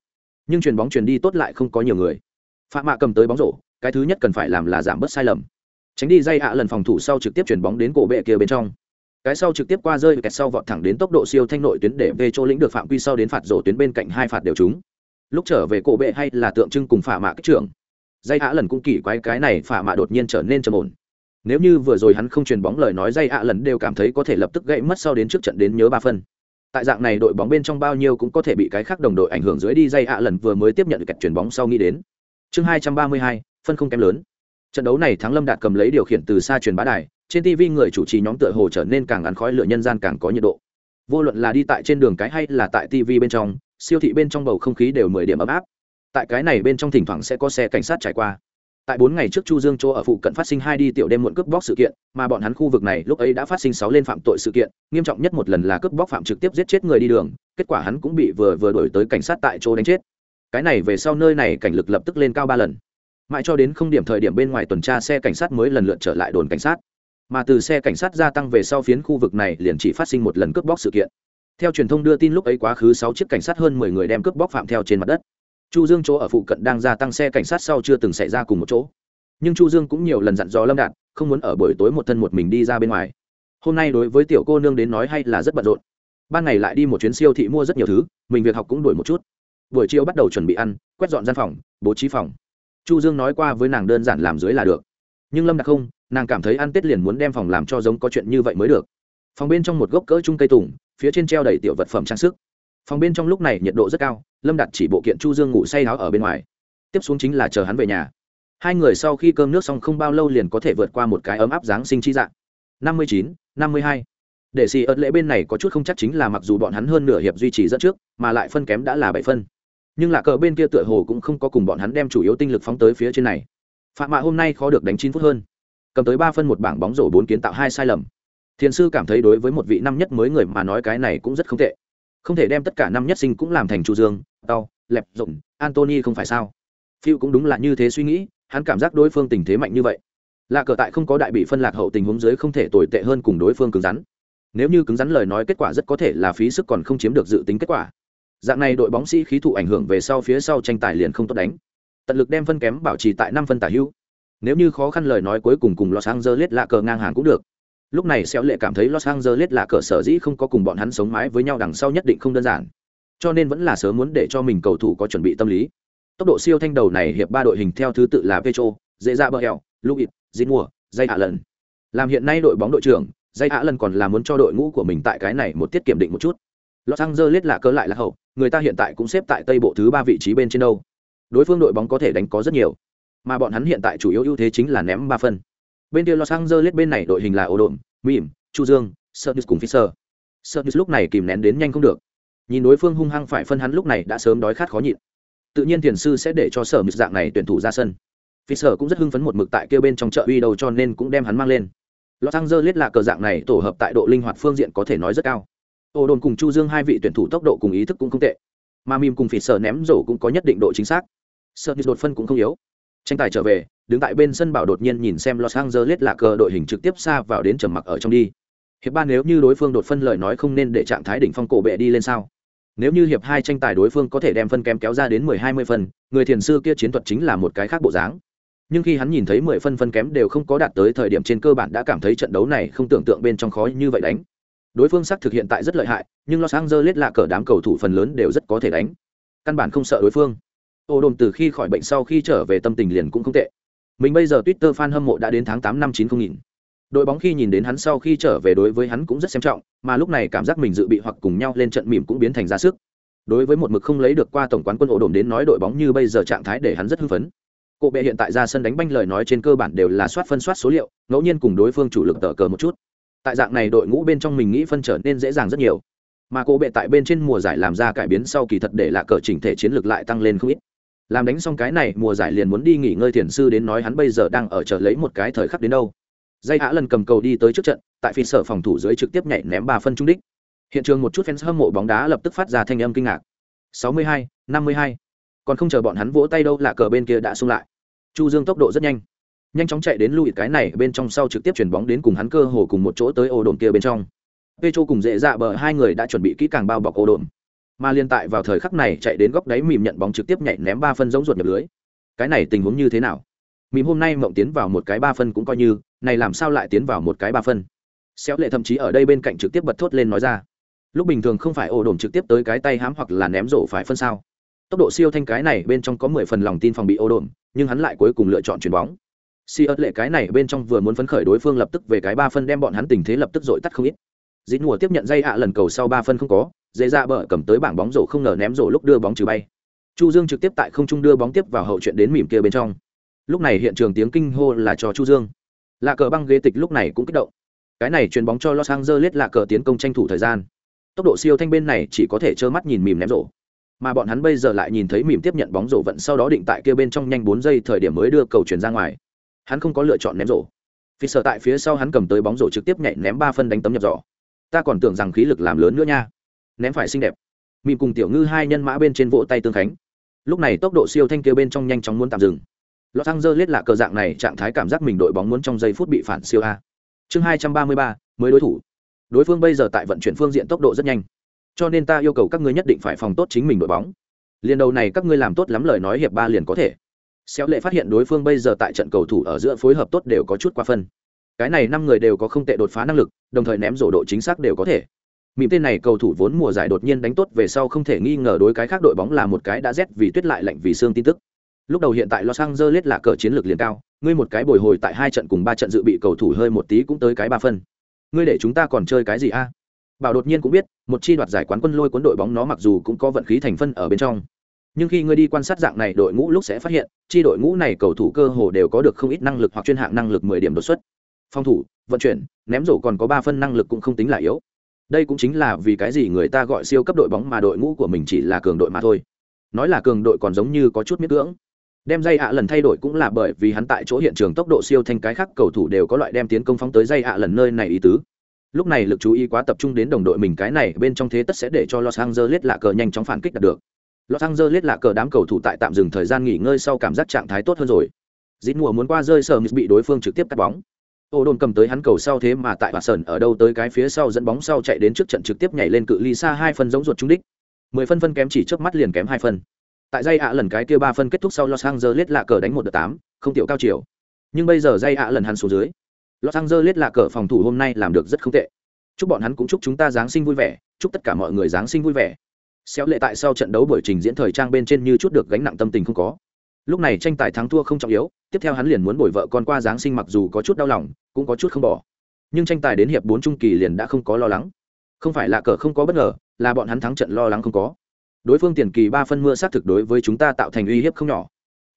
nhưng chuyền bóng chuyền đi tốt lại không có nhiều người. Phạ mạ cầm tới bóng rổ, cái thứ nhất cần phải làm là giảm bớt sai lầm tránh đi dây hạ lần phòng thủ sau trực tiếp chuyển bóng đến cổ bệ kia bên trong. Cái sau trực tiếp qua rơi, kẹt sau vọt thẳng đến tốc độ siêu thanh nội tuyến để về chỗ lĩnh được phạm quy sau đến phạt rổ tuyến bên cạnh hai phạt đều trúng. Lúc trở về cổ bệ hay là tượng trưng cùng phả mạ kích trưởng. Dây hạ lần cũng kỳ quái, cái này phả mạ đột nhiên trở nên trầm ổn. Nếu như vừa rồi hắn không truyền bóng lời nói, dây hạ lần đều cảm thấy có thể lập tức gãy mất sau đến trước trận đến nhớ ba phân. Tại dạng này đội bóng bên trong bao nhiêu cũng có thể bị cái khác đồng đội ảnh hưởng dưới đi, dây hạ lần vừa mới tiếp nhận kẹt chuyền bóng sau nghĩ đến. Chương hai trăm ba mươi hai, phân không kém lớn trận đấu này thắng lâm đạt cầm lấy điều khiển từ xa truyền bá đài, trên tv người chủ trì nhóm tựa hồ trở nên càng ăn khói lửa nhân gian càng có nhiệt độ. Vô luận là đi tại trên đường cái hay là tại tv bên trong, siêu thị bên trong bầu không khí đều mười điểm ấm áp. Tại cái này bên trong thỉnh thoảng sẽ có xe cảnh sát trải qua. Tại bốn ngày trước chu dương chỗ ở phụ cận phát sinh hai đi tiểu đêm muộn cướp bóc sự kiện, mà bọn hắn khu vực này lúc ấy đã phát sinh sáu lên phạm tội sự kiện, nghiêm trọng nhất một lần là cướp bóc phạm trực tiếp giết chết người đi đường, kết quả hắn cũng bị vừa vừa đổi tới cảnh sát tại chỗ đánh chết. Cái này về sau nơi này cảnh lực lập tức lên cao ba lần mãi cho đến không điểm thời điểm bên ngoài tuần tra xe cảnh sát mới lần lượt trở lại đồn cảnh sát. Mà từ xe cảnh sát gia tăng về sau phiến khu vực này liền chỉ phát sinh một lần cướp bóc sự kiện. Theo truyền thông đưa tin lúc ấy quá khứ sáu chiếc cảnh sát hơn mười người đem cướp bóc phạm theo trên mặt đất. Chu dương chỗ ở phụ cận đang gia tăng xe cảnh sát sau chưa từng xảy ra cùng một chỗ. Nhưng chu dương cũng nhiều lần dặn dò lâm đạt, không muốn ở buổi tối một thân một mình đi ra bên ngoài. Hôm nay đối với tiểu cô nương đến nói hay là rất bận rộn. Ban ngày lại đi một chuyến siêu thị mua rất nhiều thứ, mình việc học cũng đuổi một chút. Buổi chiều bắt đầu chuẩn bị ăn, quét dọn gian phòng, bố trí phòng chu dương nói qua với nàng đơn giản làm dưới là được. Nhưng lâm đặc không, nàng cảm thấy ăn tết liền muốn đem phòng làm cho giống có chuyện như vậy mới được. Phòng bên trong một gốc cỡ chung cây tùng, phía trên treo đầy tiểu vật phẩm trang sức. Phòng bên trong lúc này nhiệt độ rất cao, lâm đặt chỉ bộ kiện chu dương ngủ say áo ở bên ngoài. Tiếp xuống chính là chờ hắn về nhà. Hai người sau khi cơm nước xong không bao lâu liền có thể vượt qua một cái ấm áp giáng sinh chi dạng. Năm mươi chín, năm mươi hai. Để xì ớt lễ bên này có chút không chắc chính là mặc dù bọn hắn hơn nửa hiệp duy trì dẫn trước, mà lại phân kém đã là bảy phân nhưng lạ cờ bên kia tựa hồ cũng không có cùng bọn hắn đem chủ yếu tinh lực phóng tới phía trên này. Phạm mạ hôm nay khó được đánh chín phút hơn. Cầm tới ba phân một bảng bóng rổ bốn kiến tạo hai sai lầm. Thiền sư cảm thấy đối với một vị năm nhất mới người mà nói cái này cũng rất không tệ. Không thể đem tất cả năm nhất sinh cũng làm thành chu dương đau lẹp rộng antony không phải sao? Phiêu cũng đúng là như thế suy nghĩ, hắn cảm giác đối phương tình thế mạnh như vậy. Lạ cờ tại không có đại bị phân lạc hậu tình huống dưới không thể tồi tệ hơn cùng đối phương cứng rắn. Nếu như cứng rắn lời nói kết quả rất có thể là phí sức còn không chiếm được dự tính kết quả dạng này đội bóng sĩ khí thụ ảnh hưởng về sau phía sau tranh tài liền không tốt đánh. Tận lực đem phân kém bảo trì tại năm phân tả hữu. Nếu như khó khăn lời nói cuối cùng cùng los angeles lạ cờ ngang hàng cũng được. Lúc này xéo lệ cảm thấy los angeles lạ cờ sở dĩ không có cùng bọn hắn sống mái với nhau đằng sau nhất định không đơn giản. Cho nên vẫn là sớm muốn để cho mình cầu thủ có chuẩn bị tâm lý. Tốc độ siêu thanh đầu này hiệp ba đội hình theo thứ tự là petro dễ ra bờ hẹo luis dít mùa dây hạ lần làm hiện nay đội bóng đội trưởng dây hạ lần còn là muốn cho đội ngũ của mình tại cái này một tiết kiểm định một chút los angeles lạ cờ lại là hậu, người ta hiện tại cũng xếp tại tây bộ thứ ba vị trí bên trên đâu. Đối phương đội bóng có thể đánh có rất nhiều, mà bọn hắn hiện tại chủ yếu ưu thế chính là ném ba phân. Bên kia los angeles bên này đội hình là ổ độm mỉm chu dương Sergis cùng fisher Sergis lúc này kìm nén đến nhanh không được. Nhìn đối phương hung hăng phải phân hắn lúc này đã sớm đói khát khó nhịn. Tự nhiên thiền sư sẽ để cho sở mực dạng này tuyển thủ ra sân. Fisher cũng rất hưng phấn một mực tại kia bên trong chợ uy đầu cho nên cũng đem hắn mang lên. Los angeles là cờ dạng này tổ hợp tại độ linh hoạt phương diện có thể nói rất cao ô đồn cùng chu dương hai vị tuyển thủ tốc độ cùng ý thức cũng không tệ. Mà mìm cùng phỉ sở ném rổ cũng có nhất định độ chính xác. Sợ như đột phân cũng không yếu. Tranh tài trở về, đứng tại bên sân bảo đột nhiên nhìn xem los angeles là cờ đội hình trực tiếp xa vào đến trầm mặc ở trong đi. Hiệp ba nếu như đối phương đột phân lời nói không nên để trạng thái đỉnh phong cổ bệ đi lên sao? Nếu như hiệp hai tranh tài đối phương có thể đem phân kém kéo ra đến mười hai mươi phân, người thiền sư kia chiến thuật chính là một cái khác bộ dáng. Nhưng khi hắn nhìn thấy mười phân phân kém đều không có đạt tới thời điểm trên cơ bản đã cảm thấy trận đấu này không tưởng tượng bên trong khó như vậy đánh đối phương xác thực hiện tại rất lợi hại nhưng los angeles là cờ đám cầu thủ phần lớn đều rất có thể đánh. Căn bản không sợ đối phương. Ô đồn từ khi khỏi bệnh sau khi trở về tâm tình liền cũng không tệ. Mình bây giờ twitter fan hâm mộ đã đến tháng tám năm chín không nghìn. Đội bóng khi nhìn đến hắn sau khi trở về đối với hắn cũng rất xem trọng mà lúc này cảm giác mình dự bị hoặc cùng nhau lên trận mỉm cũng biến thành ra sức. Đối với một mực không lấy được qua tổng quán quân ổ đồn đến nói đội bóng như bây giờ trạng thái để hắn rất hưng phấn. Cộ bệ hiện tại ra sân đánh banh lời nói trên cơ bản đều là soát phân soát số liệu, ngẫu nhiên cùng đối phương chủ lực tờ cờ một chút. Tại dạng này đội ngũ bên trong mình nghĩ phân trở nên dễ dàng rất nhiều. Mà cô bệ tại bên trên mùa giải làm ra cải biến sau kỳ thật để là cờ chỉnh thể chiến lược lại tăng lên không ít. Làm đánh xong cái này mùa giải liền muốn đi nghỉ ngơi thiền sư đến nói hắn bây giờ đang ở chờ lấy một cái thời khắc đến đâu. Dây hạ lần cầm cầu đi tới trước trận tại phi sở phòng thủ dưới trực tiếp nhảy ném ba phân trung đích. Hiện trường một chút fans hâm mộ bóng đá lập tức phát ra thanh âm kinh ngạc. 62, 52. còn không chờ bọn hắn vỗ tay đâu là cờ bên kia đã xung lại. Chu dương tốc độ rất nhanh nhanh chóng chạy đến lùi cái này bên trong sau trực tiếp chuyển bóng đến cùng hắn cơ hồ cùng một chỗ tới ô đồn kia bên trong. Petro cùng dễ dạ bờ hai người đã chuẩn bị kỹ càng bao bọc ô đồn. Mà liên tại vào thời khắc này chạy đến góc đáy mìm nhận bóng trực tiếp nhảy ném ba phân giống ruột nhập lưới. Cái này tình huống như thế nào? Mìm hôm nay mộng tiến vào một cái ba phân cũng coi như, này làm sao lại tiến vào một cái ba phân? Xéo lệ thậm chí ở đây bên cạnh trực tiếp bật thốt lên nói ra. Lúc bình thường không phải ổ đồn trực tiếp tới cái tay hãm hoặc là ném rổ phải phân sao? Tốc độ siêu thanh cái này bên trong có mười phần lòng tin phòng bị ổ đồn, nhưng hắn lại cuối cùng lựa chọn chuyền bóng si ớt lệ cái này bên trong vừa muốn phấn khởi đối phương lập tức về cái ba phân đem bọn hắn tình thế lập tức dội tắt không ít. Dĩ mùa tiếp nhận dây ạ lần cầu sau ba phân không có, dễ dạ ra bờ cầm tới bảng bóng rổ không ngờ ném rổ lúc đưa bóng trừ bay. Chu dương trực tiếp tại không trung đưa bóng tiếp vào hậu chuyện đến mỉm kia bên trong. Lúc này hiện trường tiếng kinh hô là cho chu dương. Lạ cờ băng ghế tịch lúc này cũng kích động. Cái này chuyền bóng cho los angeles lạ cờ tiến công tranh thủ thời gian. Tốc độ siêu thanh bên này chỉ có thể trơ mắt nhìn mỉm ném rổ. Mà bọn hắn bây giờ lại nhìn thấy mỉm tiếp nhận bóng rổ vận sau đó định tại kia bên trong nhanh bốn giây thời điểm mới đưa cầu chuyển ra ngoài hắn không có lựa chọn ném rổ. Vì sợ tại phía sau hắn cầm tới bóng rổ trực tiếp nhảy ném ba phân đánh tấm nhập giỏ. Ta còn tưởng rằng khí lực làm lớn nữa nha. Ném phải xinh đẹp. Mìm cùng tiểu ngư hai nhân mã bên trên vỗ tay tương khánh. Lúc này tốc độ siêu thanh kêu bên trong nhanh chóng muốn tạm dừng. Lọt thăng dơ lết lạ cờ dạng này, trạng thái cảm giác mình đội bóng muốn trong giây phút bị phản siêu a. Chương hai trăm ba mươi ba, mới đối thủ. Đối phương bây giờ tại vận chuyển phương diện tốc độ rất nhanh. Cho nên ta yêu cầu các ngươi nhất định phải phòng tốt chính mình đội bóng. Liền đầu này các ngươi làm tốt lắm lời nói hiệp ba liền có thể xéo lệ phát hiện đối phương bây giờ tại trận cầu thủ ở giữa phối hợp tốt đều có chút quá phân. Cái này năm người đều có không tệ đột phá năng lực, đồng thời ném rổ độ chính xác đều có thể. Mịn tên này cầu thủ vốn mùa giải đột nhiên đánh tốt về sau không thể nghi ngờ đối cái khác đội bóng là một cái đã rét vì tuyết lại lạnh vì xương tin tức. Lúc đầu hiện tại los angeles là cờ chiến lược liền cao, ngươi một cái bồi hồi tại hai trận cùng ba trận dự bị cầu thủ hơi một tí cũng tới cái ba phân. Ngươi để chúng ta còn chơi cái gì a? Bảo đột nhiên cũng biết, một chi đoạt giải quán quân lôi cuốn đội bóng nó mặc dù cũng có vận khí thành phân ở bên trong nhưng khi ngươi đi quan sát dạng này, đội ngũ lúc sẽ phát hiện, chi đội ngũ này cầu thủ cơ hồ đều có được không ít năng lực hoặc chuyên hạng năng lực mười điểm đột xuất. Phòng thủ, vận chuyển, ném rổ còn có ba phân năng lực cũng không tính là yếu. Đây cũng chính là vì cái gì người ta gọi siêu cấp đội bóng mà đội ngũ của mình chỉ là cường đội mà thôi. Nói là cường đội còn giống như có chút miết cưỡng. Đem dây ạ lần thay đổi cũng là bởi vì hắn tại chỗ hiện trường tốc độ siêu thanh cái khác cầu thủ đều có loại đem tiến công phóng tới dây ạ lần nơi này ý tứ. Lúc này lực chú ý quá tập trung đến đồng đội mình, cái này bên trong thế tất sẽ để cho los angeles lạ cờ nhanh chóng phản kích đạt được los angeles lạ cờ đám cầu thủ tại tạm dừng thời gian nghỉ ngơi sau cảm giác trạng thái tốt hơn rồi. Dít mùa muốn qua rơi sờ bị đối phương trực tiếp cắt bóng. Ô đồn cầm tới hắn cầu sau thế mà tại bà sờn ở đâu tới cái phía sau dẫn bóng sau chạy đến trước trận trực tiếp nhảy lên cự ly xa hai phân giống ruột trúng đích. Mười phân phân kém chỉ trước mắt liền kém hai phân. Tại dây ạ lần cái kia ba phân kết thúc sau los angeles lạ cờ đánh một đợt tám, không tiểu cao chiều. Nhưng bây giờ dây ạ lần hắn xuống dưới. Los angeles lạ cờ phòng thủ hôm nay làm được rất không tệ. Chúc bọn hắn cũng chúc chúng ta giáng sinh vui vẻ, chúc tất cả mọi người giáng sinh vui vẻ xéo lệ tại sau trận đấu buổi trình diễn thời trang bên trên như chút được gánh nặng tâm tình không có. Lúc này tranh tài thắng thua không trọng yếu, tiếp theo hắn liền muốn bồi vợ con qua giáng sinh mặc dù có chút đau lòng, cũng có chút không bỏ. Nhưng tranh tài đến hiệp bốn trung kỳ liền đã không có lo lắng. Không phải là cờ không có bất ngờ, là bọn hắn thắng trận lo lắng không có. Đối phương tiền kỳ ba phân mưa xác thực đối với chúng ta tạo thành uy hiếp không nhỏ.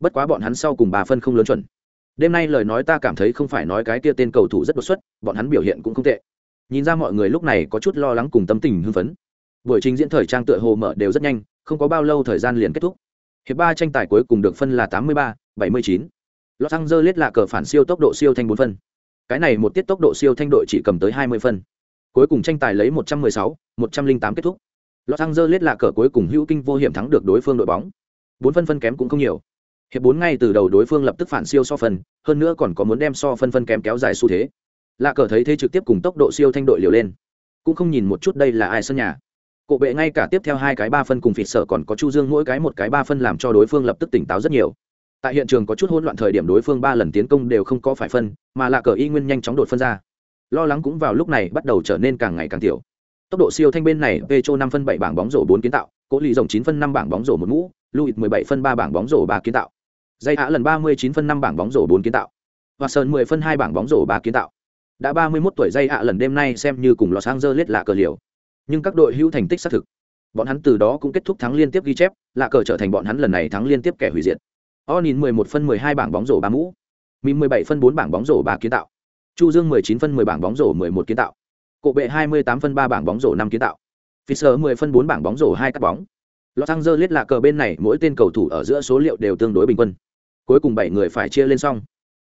Bất quá bọn hắn sau cùng ba phân không lớn chuẩn. Đêm nay lời nói ta cảm thấy không phải nói cái kia tên cầu thủ rất đột xuất, bọn hắn biểu hiện cũng không tệ. Nhìn ra mọi người lúc này có chút lo lắng cùng tâm tình hưng phấn buổi trình diễn thời trang tựa hồ mở đều rất nhanh, không có bao lâu thời gian liền kết thúc. Hiệp ba tranh tài cuối cùng được phân là tám mươi ba, bảy mươi chín. Los angeles là cờ phản siêu tốc độ siêu thanh bốn phân. Cái này một tiết tốc độ siêu thanh đội chỉ cầm tới hai mươi phân. Cuối cùng tranh tài lấy một trăm mười sáu, một trăm linh tám kết thúc. Los angeles là cờ cuối cùng hữu kinh vô hiểm thắng được đối phương đội bóng. Bốn phân phân kém cũng không nhiều. Hiệp bốn ngay từ đầu đối phương lập tức phản siêu so phân hơn nữa còn có muốn đem so phân phân kém kéo dài xu thế. Lạ cờ thấy thế trực tiếp cùng tốc độ siêu thanh đội liều lên. Cũng không nhìn một chút đây là ai sân nhà. Cổ bệ ngay cả tiếp theo hai cái ba phân cùng phịt sở còn có chu dương mỗi cái một cái ba phân làm cho đối phương lập tức tỉnh táo rất nhiều. Tại hiện trường có chút hỗn loạn thời điểm đối phương ba lần tiến công đều không có phải phân, mà là cờ y nguyên nhanh chóng đột phân ra. Lo lắng cũng vào lúc này bắt đầu trở nên càng ngày càng tiểu. Tốc độ siêu thanh bên này, petro năm phân bảy bảng bóng rổ bốn kiến tạo, cố lì rồng chín phân năm bảng bóng rổ một mũ louis mười bảy phân ba bảng bóng rổ ba kiến tạo. Dây hạ lần ba mươi chín phân năm bảng bóng rổ bốn kiến tạo. Và sơn mười phân hai bảng bóng rổ ba kiến tạo. Đã ba mươi 31 tuổi dây hạ lần đêm nay xem như cùng Los Angeles lạ cờ liều. Nhưng các đội hữu thành tích xác thực. Bọn hắn từ đó cũng kết thúc thắng liên tiếp ghi chép, lạ cờ trở thành bọn hắn lần này thắng liên tiếp kẻ hủy diệt. Onin 11 phân 12 bảng bóng rổ 3 mũ. Mim 17 phân 4 bảng bóng rổ ba kiến tạo. Chu Dương 19 phân 10 bảng bóng rổ 11 kiến tạo. Cổ bệ 28 phân 3 bảng bóng rổ 5 kiến tạo. Fisher 10 phân 4 bảng bóng rổ 2 cắt bóng. Los Angeles lạ cờ bên này mỗi tên cầu thủ ở giữa số liệu đều tương đối bình quân. Cuối cùng 7 người phải chia lên xong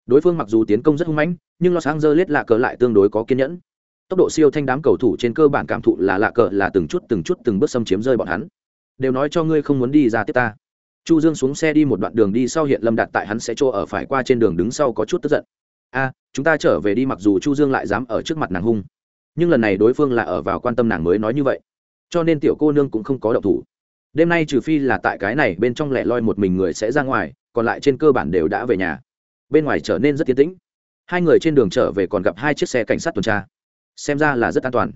đối phương mặc dù tiến công rất hung mãnh nhưng los angeles lạ cờ lại tương đối có kiên nhẫn tốc độ siêu thanh đám cầu thủ trên cơ bản cảm thụ là lạ cờ, là từng chút từng chút từng bước xâm chiếm rơi bọn hắn. Đều nói cho ngươi không muốn đi ra tiếp ta. Chu dương xuống xe đi một đoạn đường đi sau hiện lâm Đạt tại hắn sẽ chỗ ở phải qua trên đường đứng sau có chút tức giận. A, chúng ta trở về đi mặc dù chu dương lại dám ở trước mặt nàng hung. Nhưng lần này đối phương là ở vào quan tâm nàng mới nói như vậy. Cho nên tiểu cô nương cũng không có động thủ. Đêm nay trừ phi là tại cái này bên trong lẻ loi một mình người sẽ ra ngoài, còn lại trên cơ bản đều đã về nhà. Bên ngoài trở nên rất tiến tĩnh. Hai người trên đường trở về còn gặp hai chiếc xe cảnh sát tuần tra xem ra là rất an toàn.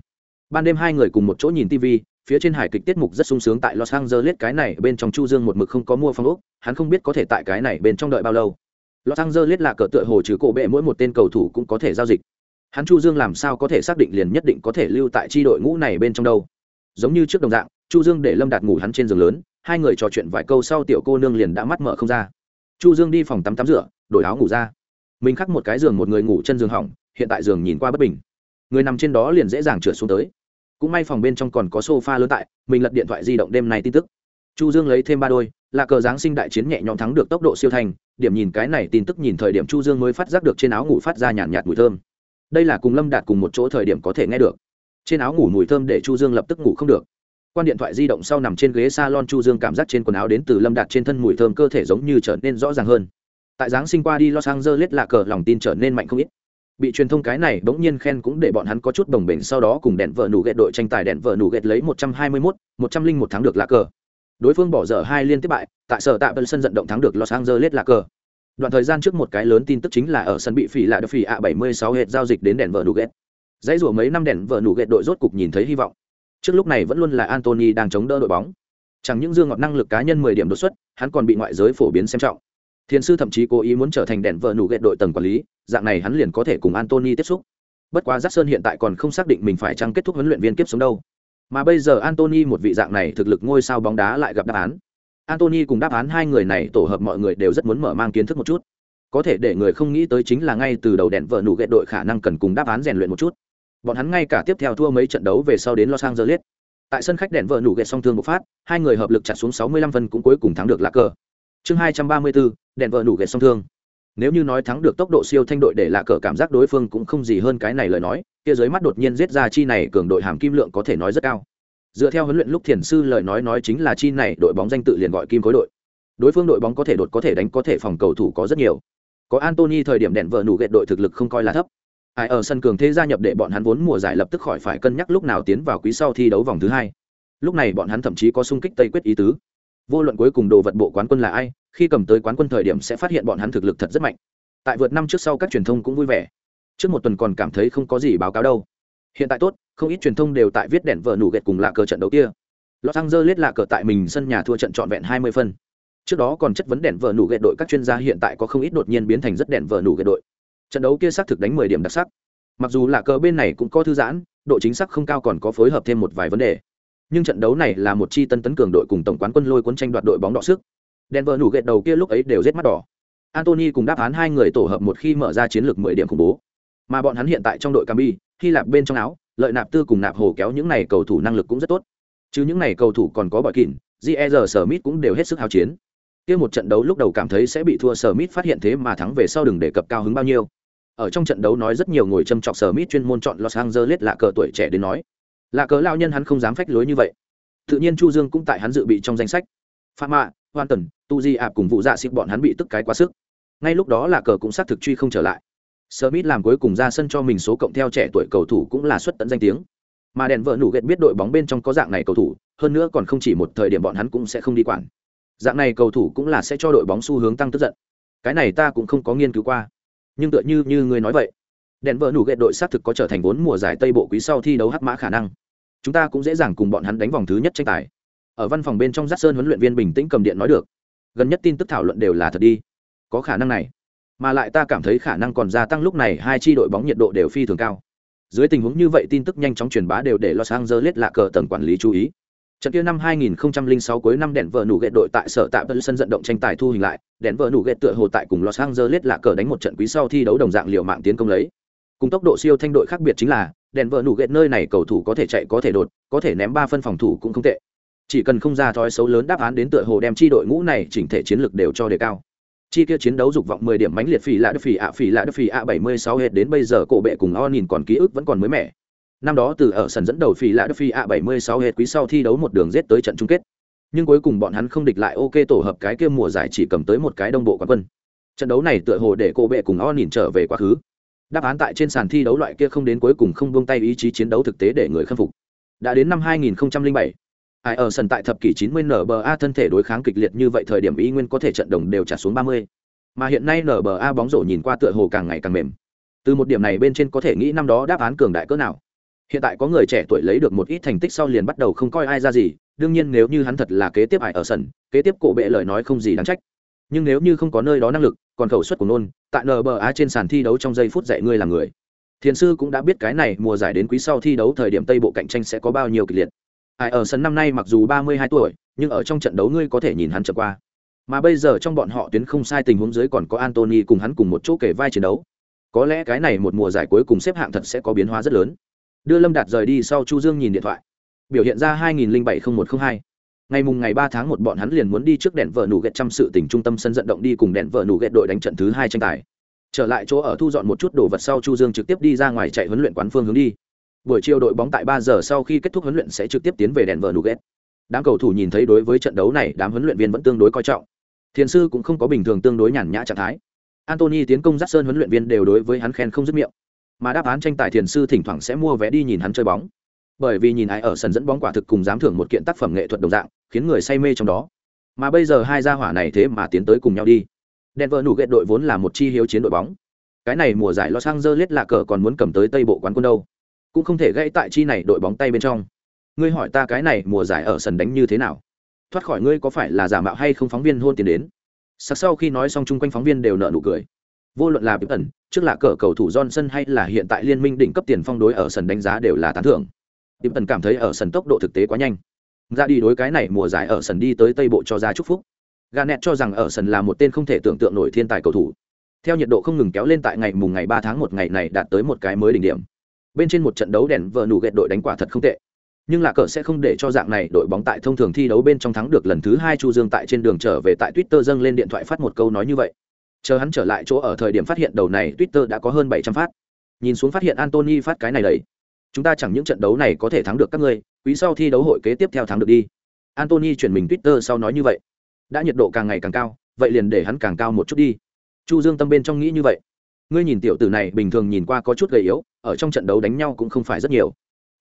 Ban đêm hai người cùng một chỗ nhìn tv phía trên hải kịch tiết mục rất sung sướng tại los angeles, cái này bên trong chu dương một mực không có mua phong ốc, hắn không biết có thể tại cái này bên trong đợi bao lâu. Los angeles là cờ tựa hồ trừ cổ bệ mỗi một tên cầu thủ cũng có thể giao dịch. Hắn chu dương làm sao có thể xác định liền nhất định có thể lưu tại tri đội ngũ này bên trong đâu? Giống như trước đồng dạng, chu dương để lâm đạt ngủ hắn trên giường lớn, hai người trò chuyện vài câu sau tiểu cô nương liền đã mắt mở không ra. Chu dương đi phòng tắm tắm rửa, đổi áo ngủ ra. Mình khắc một cái giường một người ngủ chân giường hỏng, hiện tại giường nhìn qua bất bình người nằm trên đó liền dễ dàng trượt xuống tới. Cũng may phòng bên trong còn có sofa lớn tại mình lật điện thoại di động đêm nay tin tức. Chu dương lấy thêm ba đôi là cờ giáng sinh đại chiến nhẹ nhõm thắng được tốc độ siêu thành điểm nhìn cái này tin tức nhìn thời điểm chu dương mới phát giác được trên áo ngủ phát ra nhàn nhạt, nhạt mùi thơm. Đây là cùng lâm đạt cùng một chỗ thời điểm có thể nghe được. Trên áo ngủ mùi thơm để chu dương lập tức ngủ không được. Quan điện thoại di động sau nằm trên ghế salon chu dương cảm giác trên quần áo đến từ lâm đạt trên thân mùi thơm cơ thể giống như trở nên rõ ràng hơn. Tại giáng sinh qua đi los angeles là cờ lòng tin trở nên mạnh không ít bị truyền thông cái này bỗng nhiên khen cũng để bọn hắn có chút đồng bềnh sau đó cùng đèn vợ nủ ghét đội tranh tài đèn vợ nủ ghét lấy 121, 101 tháng được là cờ. Đối phương bỏ dở hai liên tiếp bại tại sở tạm sân vận động thắng được los angeles là cờ. Đoạn thời gian trước một cái lớn tin tức chính là ở sân bị phỉ lại được phỉ ạ 76 hệt giao dịch đến đèn vợ nủ ghét dãy rủa mấy năm đèn vợ nủ ghét đội rốt cục nhìn thấy hy vọng. Trước lúc này vẫn luôn là antony đang chống đỡ đội bóng. Chẳng những dương ngọt năng lực cá nhân 10 điểm đột xuất hắn còn bị ngoại giới phổ biến xem trọng thiền sư thậm chí cố ý muốn trở thành đèn vợ nủ ghẹt đội tầng quản lý, dạng này hắn liền có thể cùng antony tiếp xúc. Bất quá giác sơn hiện tại còn không xác định mình phải chăng kết thúc huấn luyện viên kiếp sống đâu. Mà bây giờ antony một vị dạng này thực lực ngôi sao bóng đá lại gặp đáp án. Antony cùng đáp án hai người này tổ hợp mọi người đều rất muốn mở mang kiến thức một chút. Có thể để người không nghĩ tới chính là ngay từ đầu đèn vợ nủ ghẹt đội khả năng cần cùng đáp án rèn luyện một chút. Bọn hắn ngay cả tiếp theo thua mấy trận đấu về sau đến los angeles. Tại sân khách đèn vợ nủ ghẹt song thương bộc phát, hai người hợp lực chặt xuống 65 phân cũng cuối cùng thắng được lá cờ chương 234, đèn vợ đủ ghẹt song thương. Nếu như nói thắng được tốc độ siêu thanh đội để lạ cờ cảm giác đối phương cũng không gì hơn cái này lời nói kia dưới mắt đột nhiên giết ra chi này cường đội hàm kim lượng có thể nói rất cao. Dựa theo huấn luyện lúc thiền sư lời nói nói chính là chi này đội bóng danh tự liền gọi kim khối đội. Đối phương đội bóng có thể đột có thể đánh có thể phòng cầu thủ có rất nhiều. Có antony thời điểm đèn vợ nụ ghẹt đội thực lực không coi là thấp. Ai ở sân cường thế gia nhập để bọn hắn vốn mùa giải lập tức khỏi phải cân nhắc lúc nào tiến vào quý sau thi đấu vòng thứ hai. Lúc này bọn hắn thậm chí có sung kích tây quyết ý tứ vô luận cuối cùng đồ vật bộ quán quân là ai, khi cầm tới quán quân thời điểm sẽ phát hiện bọn hắn thực lực thật rất mạnh. Tại vượt năm trước sau các truyền thông cũng vui vẻ. Trước một tuần còn cảm thấy không có gì báo cáo đâu. Hiện tại tốt, không ít truyền thông đều tại viết đèn vợ nủ ghẹt cùng lạ cờ trận đấu kia. Los angeles lạ cờ tại mình sân nhà thua trận trọn vẹn 20 phân. Trước đó còn chất vấn đèn vợ nủ ghẹt đội các chuyên gia, hiện tại có không ít đột nhiên biến thành rất đèn vợ nủ ghẹt đội. Trận đấu kia xác thực đánh 10 điểm đặc sắc. Mặc dù lạ cờ bên này cũng có thư giãn, độ chính xác không cao còn có phối hợp thêm một vài vấn đề nhưng trận đấu này là một chi tân tấn cường đội cùng tổng quán quân lôi cuốn tranh đoạt đội bóng đỏ sức Denver nủ gẹt đầu kia lúc ấy đều rết mắt đỏ. Anthony cùng đáp án hai người tổ hợp một khi mở ra chiến lược 10 điểm khủng bố. Mà bọn hắn hiện tại trong đội Cambi, Hy Lạp bên trong áo, lợi nạp tư cùng nạp hồ kéo những này cầu thủ năng lực cũng rất tốt. Chứ những này cầu thủ còn có bội kỉn, J.R. Smith cũng đều hết sức hào chiến. Kia một trận đấu lúc đầu cảm thấy sẽ bị thua Smith phát hiện thế mà thắng về sau đừng đề cập cao hứng bao nhiêu. Ở trong trận đấu nói rất nhiều người châm chọc Smith chuyên môn chọn Los Angeles là cờ tuổi trẻ đến nói. Là cớ lao nhân hắn không dám phách lối như vậy. Tự nhiên Chu Dương cũng tại hắn dự bị trong danh sách. Phạm Mạ, Hoan Tần, Tu Di ạp cùng vụ dạ xịt bọn hắn bị tức cái quá sức. Ngay lúc đó là cờ cũng xác thực truy không trở lại. Smith làm cuối cùng ra sân cho mình số cộng theo trẻ tuổi cầu thủ cũng là xuất tận danh tiếng. Mà đèn vợ nủ ghét biết đội bóng bên trong có dạng này cầu thủ, hơn nữa còn không chỉ một thời điểm bọn hắn cũng sẽ không đi quản. Dạng này cầu thủ cũng là sẽ cho đội bóng xu hướng tăng tức giận. Cái này ta cũng không có nghiên cứu qua. Nhưng tựa như như người nói vậy, đèn vợ nủ ghệ đội xác thực có trở thành vốn mùa giải Tây bộ quý sau thi đấu hắc mã khả năng. Chúng ta cũng dễ dàng cùng bọn hắn đánh vòng thứ nhất tranh tài. Ở văn phòng bên trong giác Sơn huấn luyện viên bình tĩnh cầm điện nói được. Gần nhất tin tức thảo luận đều là thật đi. Có khả năng này mà lại ta cảm thấy khả năng còn gia tăng lúc này hai chi đội bóng nhiệt độ đều phi thường cao dưới tình huống như vậy tin tức nhanh chóng truyền bá đều để los angeles lạ cờ tầng quản lý chú ý trận kia năm 2006 cuối năm đèn vợ nủ ghệ đội tại sở tạm sân vận động tranh tài thu hình lại đèn vợ nủ ghệ tựa hồ tại cùng los angeles lạ cờ đánh một trận quý sau thi đấu đồng dạng liều mạng tiến công lấy cùng tốc độ siêu thanh đội khác biệt chính là đèn vợ nụ ghẹt nơi này cầu thủ có thể chạy có thể đột, có thể ném ba phân phòng thủ cũng không tệ. Chỉ cần không ra thói xấu lớn đáp án đến tựa hồ đem chi đội ngũ này chỉnh thể chiến lược đều cho đề cao. Chi kia chiến đấu dục vọng 10 điểm mãnh liệt phỉ lạ đức phỉ ạ, phỉ lạ đức phỉ ạ 76 hết đến bây giờ cổ bệ cùng o nhìn còn ký ức vẫn còn mới mẻ. Năm đó từ ở sân dẫn đầu phỉ lạ đức phỉ ạ 76 hết quý sau thi đấu một đường rết tới trận chung kết. Nhưng cuối cùng bọn hắn không địch lại, ok, tổ hợp cái kia mùa giải chỉ cầm tới một cái đông bộ quán quân. Trận đấu này tựa hồ để cổ bệ cùng o nhìn trở về quá khứ đáp án tại trên sàn thi đấu loại kia không đến cuối cùng không buông tay ý chí chiến đấu thực tế để người khâm phục đã đến năm 2007 ai ở sân tại thập kỷ 90 NBA thân thể đối kháng kịch liệt như vậy thời điểm ý nguyên có thể trận đồng đều trả xuống 30. Mà hiện nay NBA bóng rổ nhìn qua tựa hồ càng ngày càng mềm. Từ một điểm này bên trên có thể nghĩ năm đó đáp án cường đại cỡ nào. Hiện tại có người trẻ tuổi lấy được một ít thành tích sau liền bắt đầu không coi ai ra gì, đương nhiên nếu như hắn thật là kế tiếp ai ở sân, kế tiếp cổ bệ lời nói không gì đáng trách. Nhưng nếu như không có nơi đó năng lực, còn khẩu suất của nôn, tại NBA trên sàn thi đấu trong giây phút dạy ngươi là người. Thiền sư cũng đã biết cái này mùa giải đến quý sau thi đấu thời điểm Tây bộ cạnh tranh sẽ có bao nhiêu kịch liệt. Ai ở sân năm nay mặc dù ba mươi hai tuổi nhưng ở trong trận đấu ngươi có thể nhìn hắn trở qua. Mà bây giờ trong bọn họ tuyến không sai tình huống dưới còn có antony cùng hắn cùng một chỗ kể vai chiến đấu. Có lẽ cái này một mùa giải cuối cùng xếp hạng thật sẽ có biến hóa rất lớn. Đưa lâm đạt rời đi sau chu dương nhìn điện thoại. Biểu hiện ra 2007-0102 ngày mùng ngày ba tháng một bọn hắn liền muốn đi trước đèn vợ nủ gẹt chăm sự tỉnh trung tâm sân vận động đi cùng đèn vợ nủ gẹt đội đánh trận thứ hai tranh tài. Trở lại chỗ ở thu dọn một chút đồ vật sau chu dương trực tiếp đi ra ngoài chạy huấn luyện quán phương hướng đi. Buổi chiều đội bóng tại ba giờ sau khi kết thúc huấn luyện sẽ trực tiếp tiến về đèn vợ nụ gẹt đám cầu thủ nhìn thấy đối với trận đấu này, đám huấn luyện viên vẫn tương đối coi trọng. Thiền sư cũng không có bình thường tương đối nhàn nhã trạng thái. Antony tiến công dắt sơn huấn luyện viên đều đối với hắn khen không dứt miệng. Mà đáp án tranh tài thiền sư thỉnh thoảng sẽ mua vé đi nhìn hắn chơi bóng bởi vì nhìn ai ở sân dẫn bóng quả thực cùng dám thưởng một kiện tác phẩm nghệ thuật đồng dạng, khiến người say mê trong đó. Mà bây giờ hai gia hỏa này thế mà tiến tới cùng nhau đi. Denver nụ ghẹt đội vốn là một chi hiếu chiến đội bóng. Cái này mùa giải los angeles là cờ còn muốn cầm tới tây bộ quán quân đâu. Cũng không thể gãy tại chi này đội bóng tay bên trong. Ngươi hỏi ta cái này mùa giải ở sân đánh như thế nào? Thoát khỏi ngươi có phải là giả mạo hay không phóng viên hôn tiền đến? Sắc sau khi nói xong chung quanh phóng viên đều nợ nụ cười. Vô luận là bí ẩn trước là cờ cầu thủ johnson hay là hiện tại liên minh đỉnh cấp tiền phong đối ở sân đánh giá đều là tán thưởng. Tiệm Tần cảm thấy ở sân tốc độ thực tế quá nhanh. Ra đi đối cái này mùa giải ở sân đi tới tây bộ cho ra chúc phúc. Garnett cho rằng ở sân là một tên không thể tưởng tượng nổi thiên tài cầu thủ. Theo nhiệt độ không ngừng kéo lên tại ngày mùng ngày ba tháng một ngày này đạt tới một cái mới đỉnh điểm. Bên trên một trận đấu đèn vợ nụ ghẹt đội đánh quả thật không tệ. Nhưng là cờ sẽ không để cho dạng này đội bóng tại thông thường thi đấu bên trong thắng được lần thứ hai chu dương tại trên đường trở về tại twitter dâng lên điện thoại phát một câu nói như vậy. Chờ hắn trở lại chỗ ở thời điểm phát hiện đầu này twitter đã có hơn bảy trăm phát. Nhìn xuống phát hiện antony phát cái này đấy chúng ta chẳng những trận đấu này có thể thắng được các ngươi, quý sau thi đấu hội kế tiếp theo thắng được đi. Antony chuyển mình twitter sau nói như vậy. Đã nhiệt độ càng ngày càng cao, vậy liền để hắn càng cao một chút đi. Chu dương tâm bên trong nghĩ như vậy. Ngươi nhìn tiểu tử này bình thường nhìn qua có chút gầy yếu, ở trong trận đấu đánh nhau cũng không phải rất nhiều.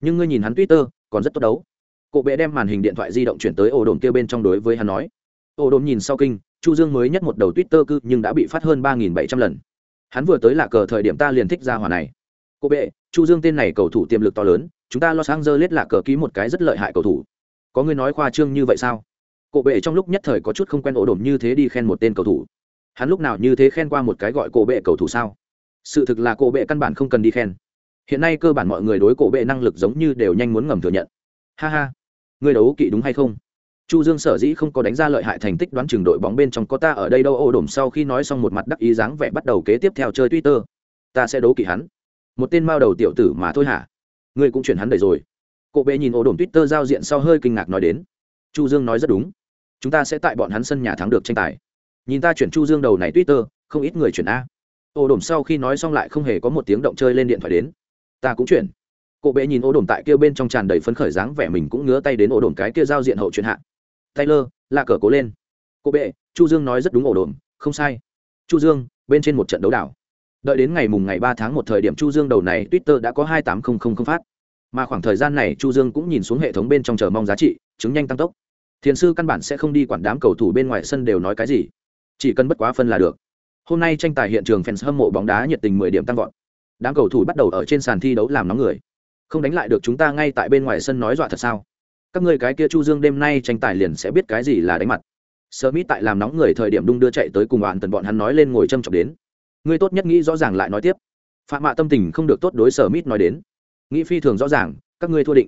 Nhưng ngươi nhìn hắn twitter, còn rất tốt đấu. Cộ bệ đem màn hình điện thoại di động chuyển tới ổ đồn kia bên trong đối với hắn nói. Ổ đồn nhìn sau kinh, chu dương mới nhất một đầu twitter cư nhưng đã bị phát hơn ba nghìn bảy trăm lần. Hắn vừa tới là cờ thời điểm ta liền thích ra hỏa này. Cô bệ chu dương tên này cầu thủ tiềm lực to lớn, chúng ta los angeles là cờ ký một cái rất lợi hại cầu thủ. Có người nói khoa trương như vậy sao? Cổ bệ trong lúc nhất thời có chút không quen ổ đồn như thế đi khen một tên cầu thủ. Hắn lúc nào như thế khen qua một cái gọi cổ bệ cầu thủ sao? Sự thực là cổ bệ căn bản không cần đi khen. Hiện nay cơ bản mọi người đối cổ bệ năng lực giống như đều nhanh muốn ngầm thừa nhận. Ha ha. Người đấu kỵ đúng hay không? Chu dương sở dĩ không có đánh ra lợi hại thành tích đoán chừng đội bóng bên trong có ta ở đây đâu ô đổm sau khi nói xong một mặt đắc ý dáng vẻ bắt đầu kế tiếp theo chơi twitter. Ta sẽ đấu kỵ hắn một tên mao đầu tiểu tử mà thôi hả? Ngươi cũng chuyển hắn đầy rồi. Cộ bệ nhìn ổ đồn twitter giao diện sau hơi kinh ngạc nói đến. Chu dương nói rất đúng. Chúng ta sẽ tại bọn hắn sân nhà thắng được tranh tài. Nhìn ta chuyển chu dương đầu này twitter không ít người chuyển a. Ổ đồn sau khi nói xong lại không hề có một tiếng động chơi lên điện thoại đến. Ta cũng chuyển. Cộ bệ nhìn ổ đồn tại kia bên trong tràn đầy phấn khởi dáng vẻ mình cũng ngứa tay đến ổ đồn cái kia giao diện hậu chuyển hạ. Taylor là cờ cố lên. Cộ bệ chu dương nói rất đúng ổ đồn, không sai. Chu dương bên trên một trận đấu đảo đợi đến ngày mùng ngày ba tháng một thời điểm chu dương đầu này twitter đã có hai tám không không không phát. Mà khoảng thời gian này chu dương cũng nhìn xuống hệ thống bên trong chờ mong giá trị, chứng nhanh tăng tốc. Thiền sư căn bản sẽ không đi quản đám cầu thủ bên ngoài sân đều nói cái gì. Chỉ cần bất quá phân là được. Hôm nay tranh tài hiện trường fans hâm mộ bóng đá nhiệt tình 10 điểm tăng vọt. Đám cầu thủ bắt đầu ở trên sàn thi đấu làm nóng người. Không đánh lại được chúng ta ngay tại bên ngoài sân nói dọa thật sao? Các ngươi cái kia chu dương đêm nay tranh tài liền sẽ biết cái gì là đánh mặt. Smith tại làm nóng người thời điểm đung đưa chạy tới cùng bạn tần bọn hắn nói lên ngồi châm chọc đến ngươi tốt nhất nghĩ rõ ràng lại nói tiếp. Phạm mạ tâm tình không được tốt đối sở mít nói đến. Nghĩ phi thường rõ ràng, các ngươi thua định.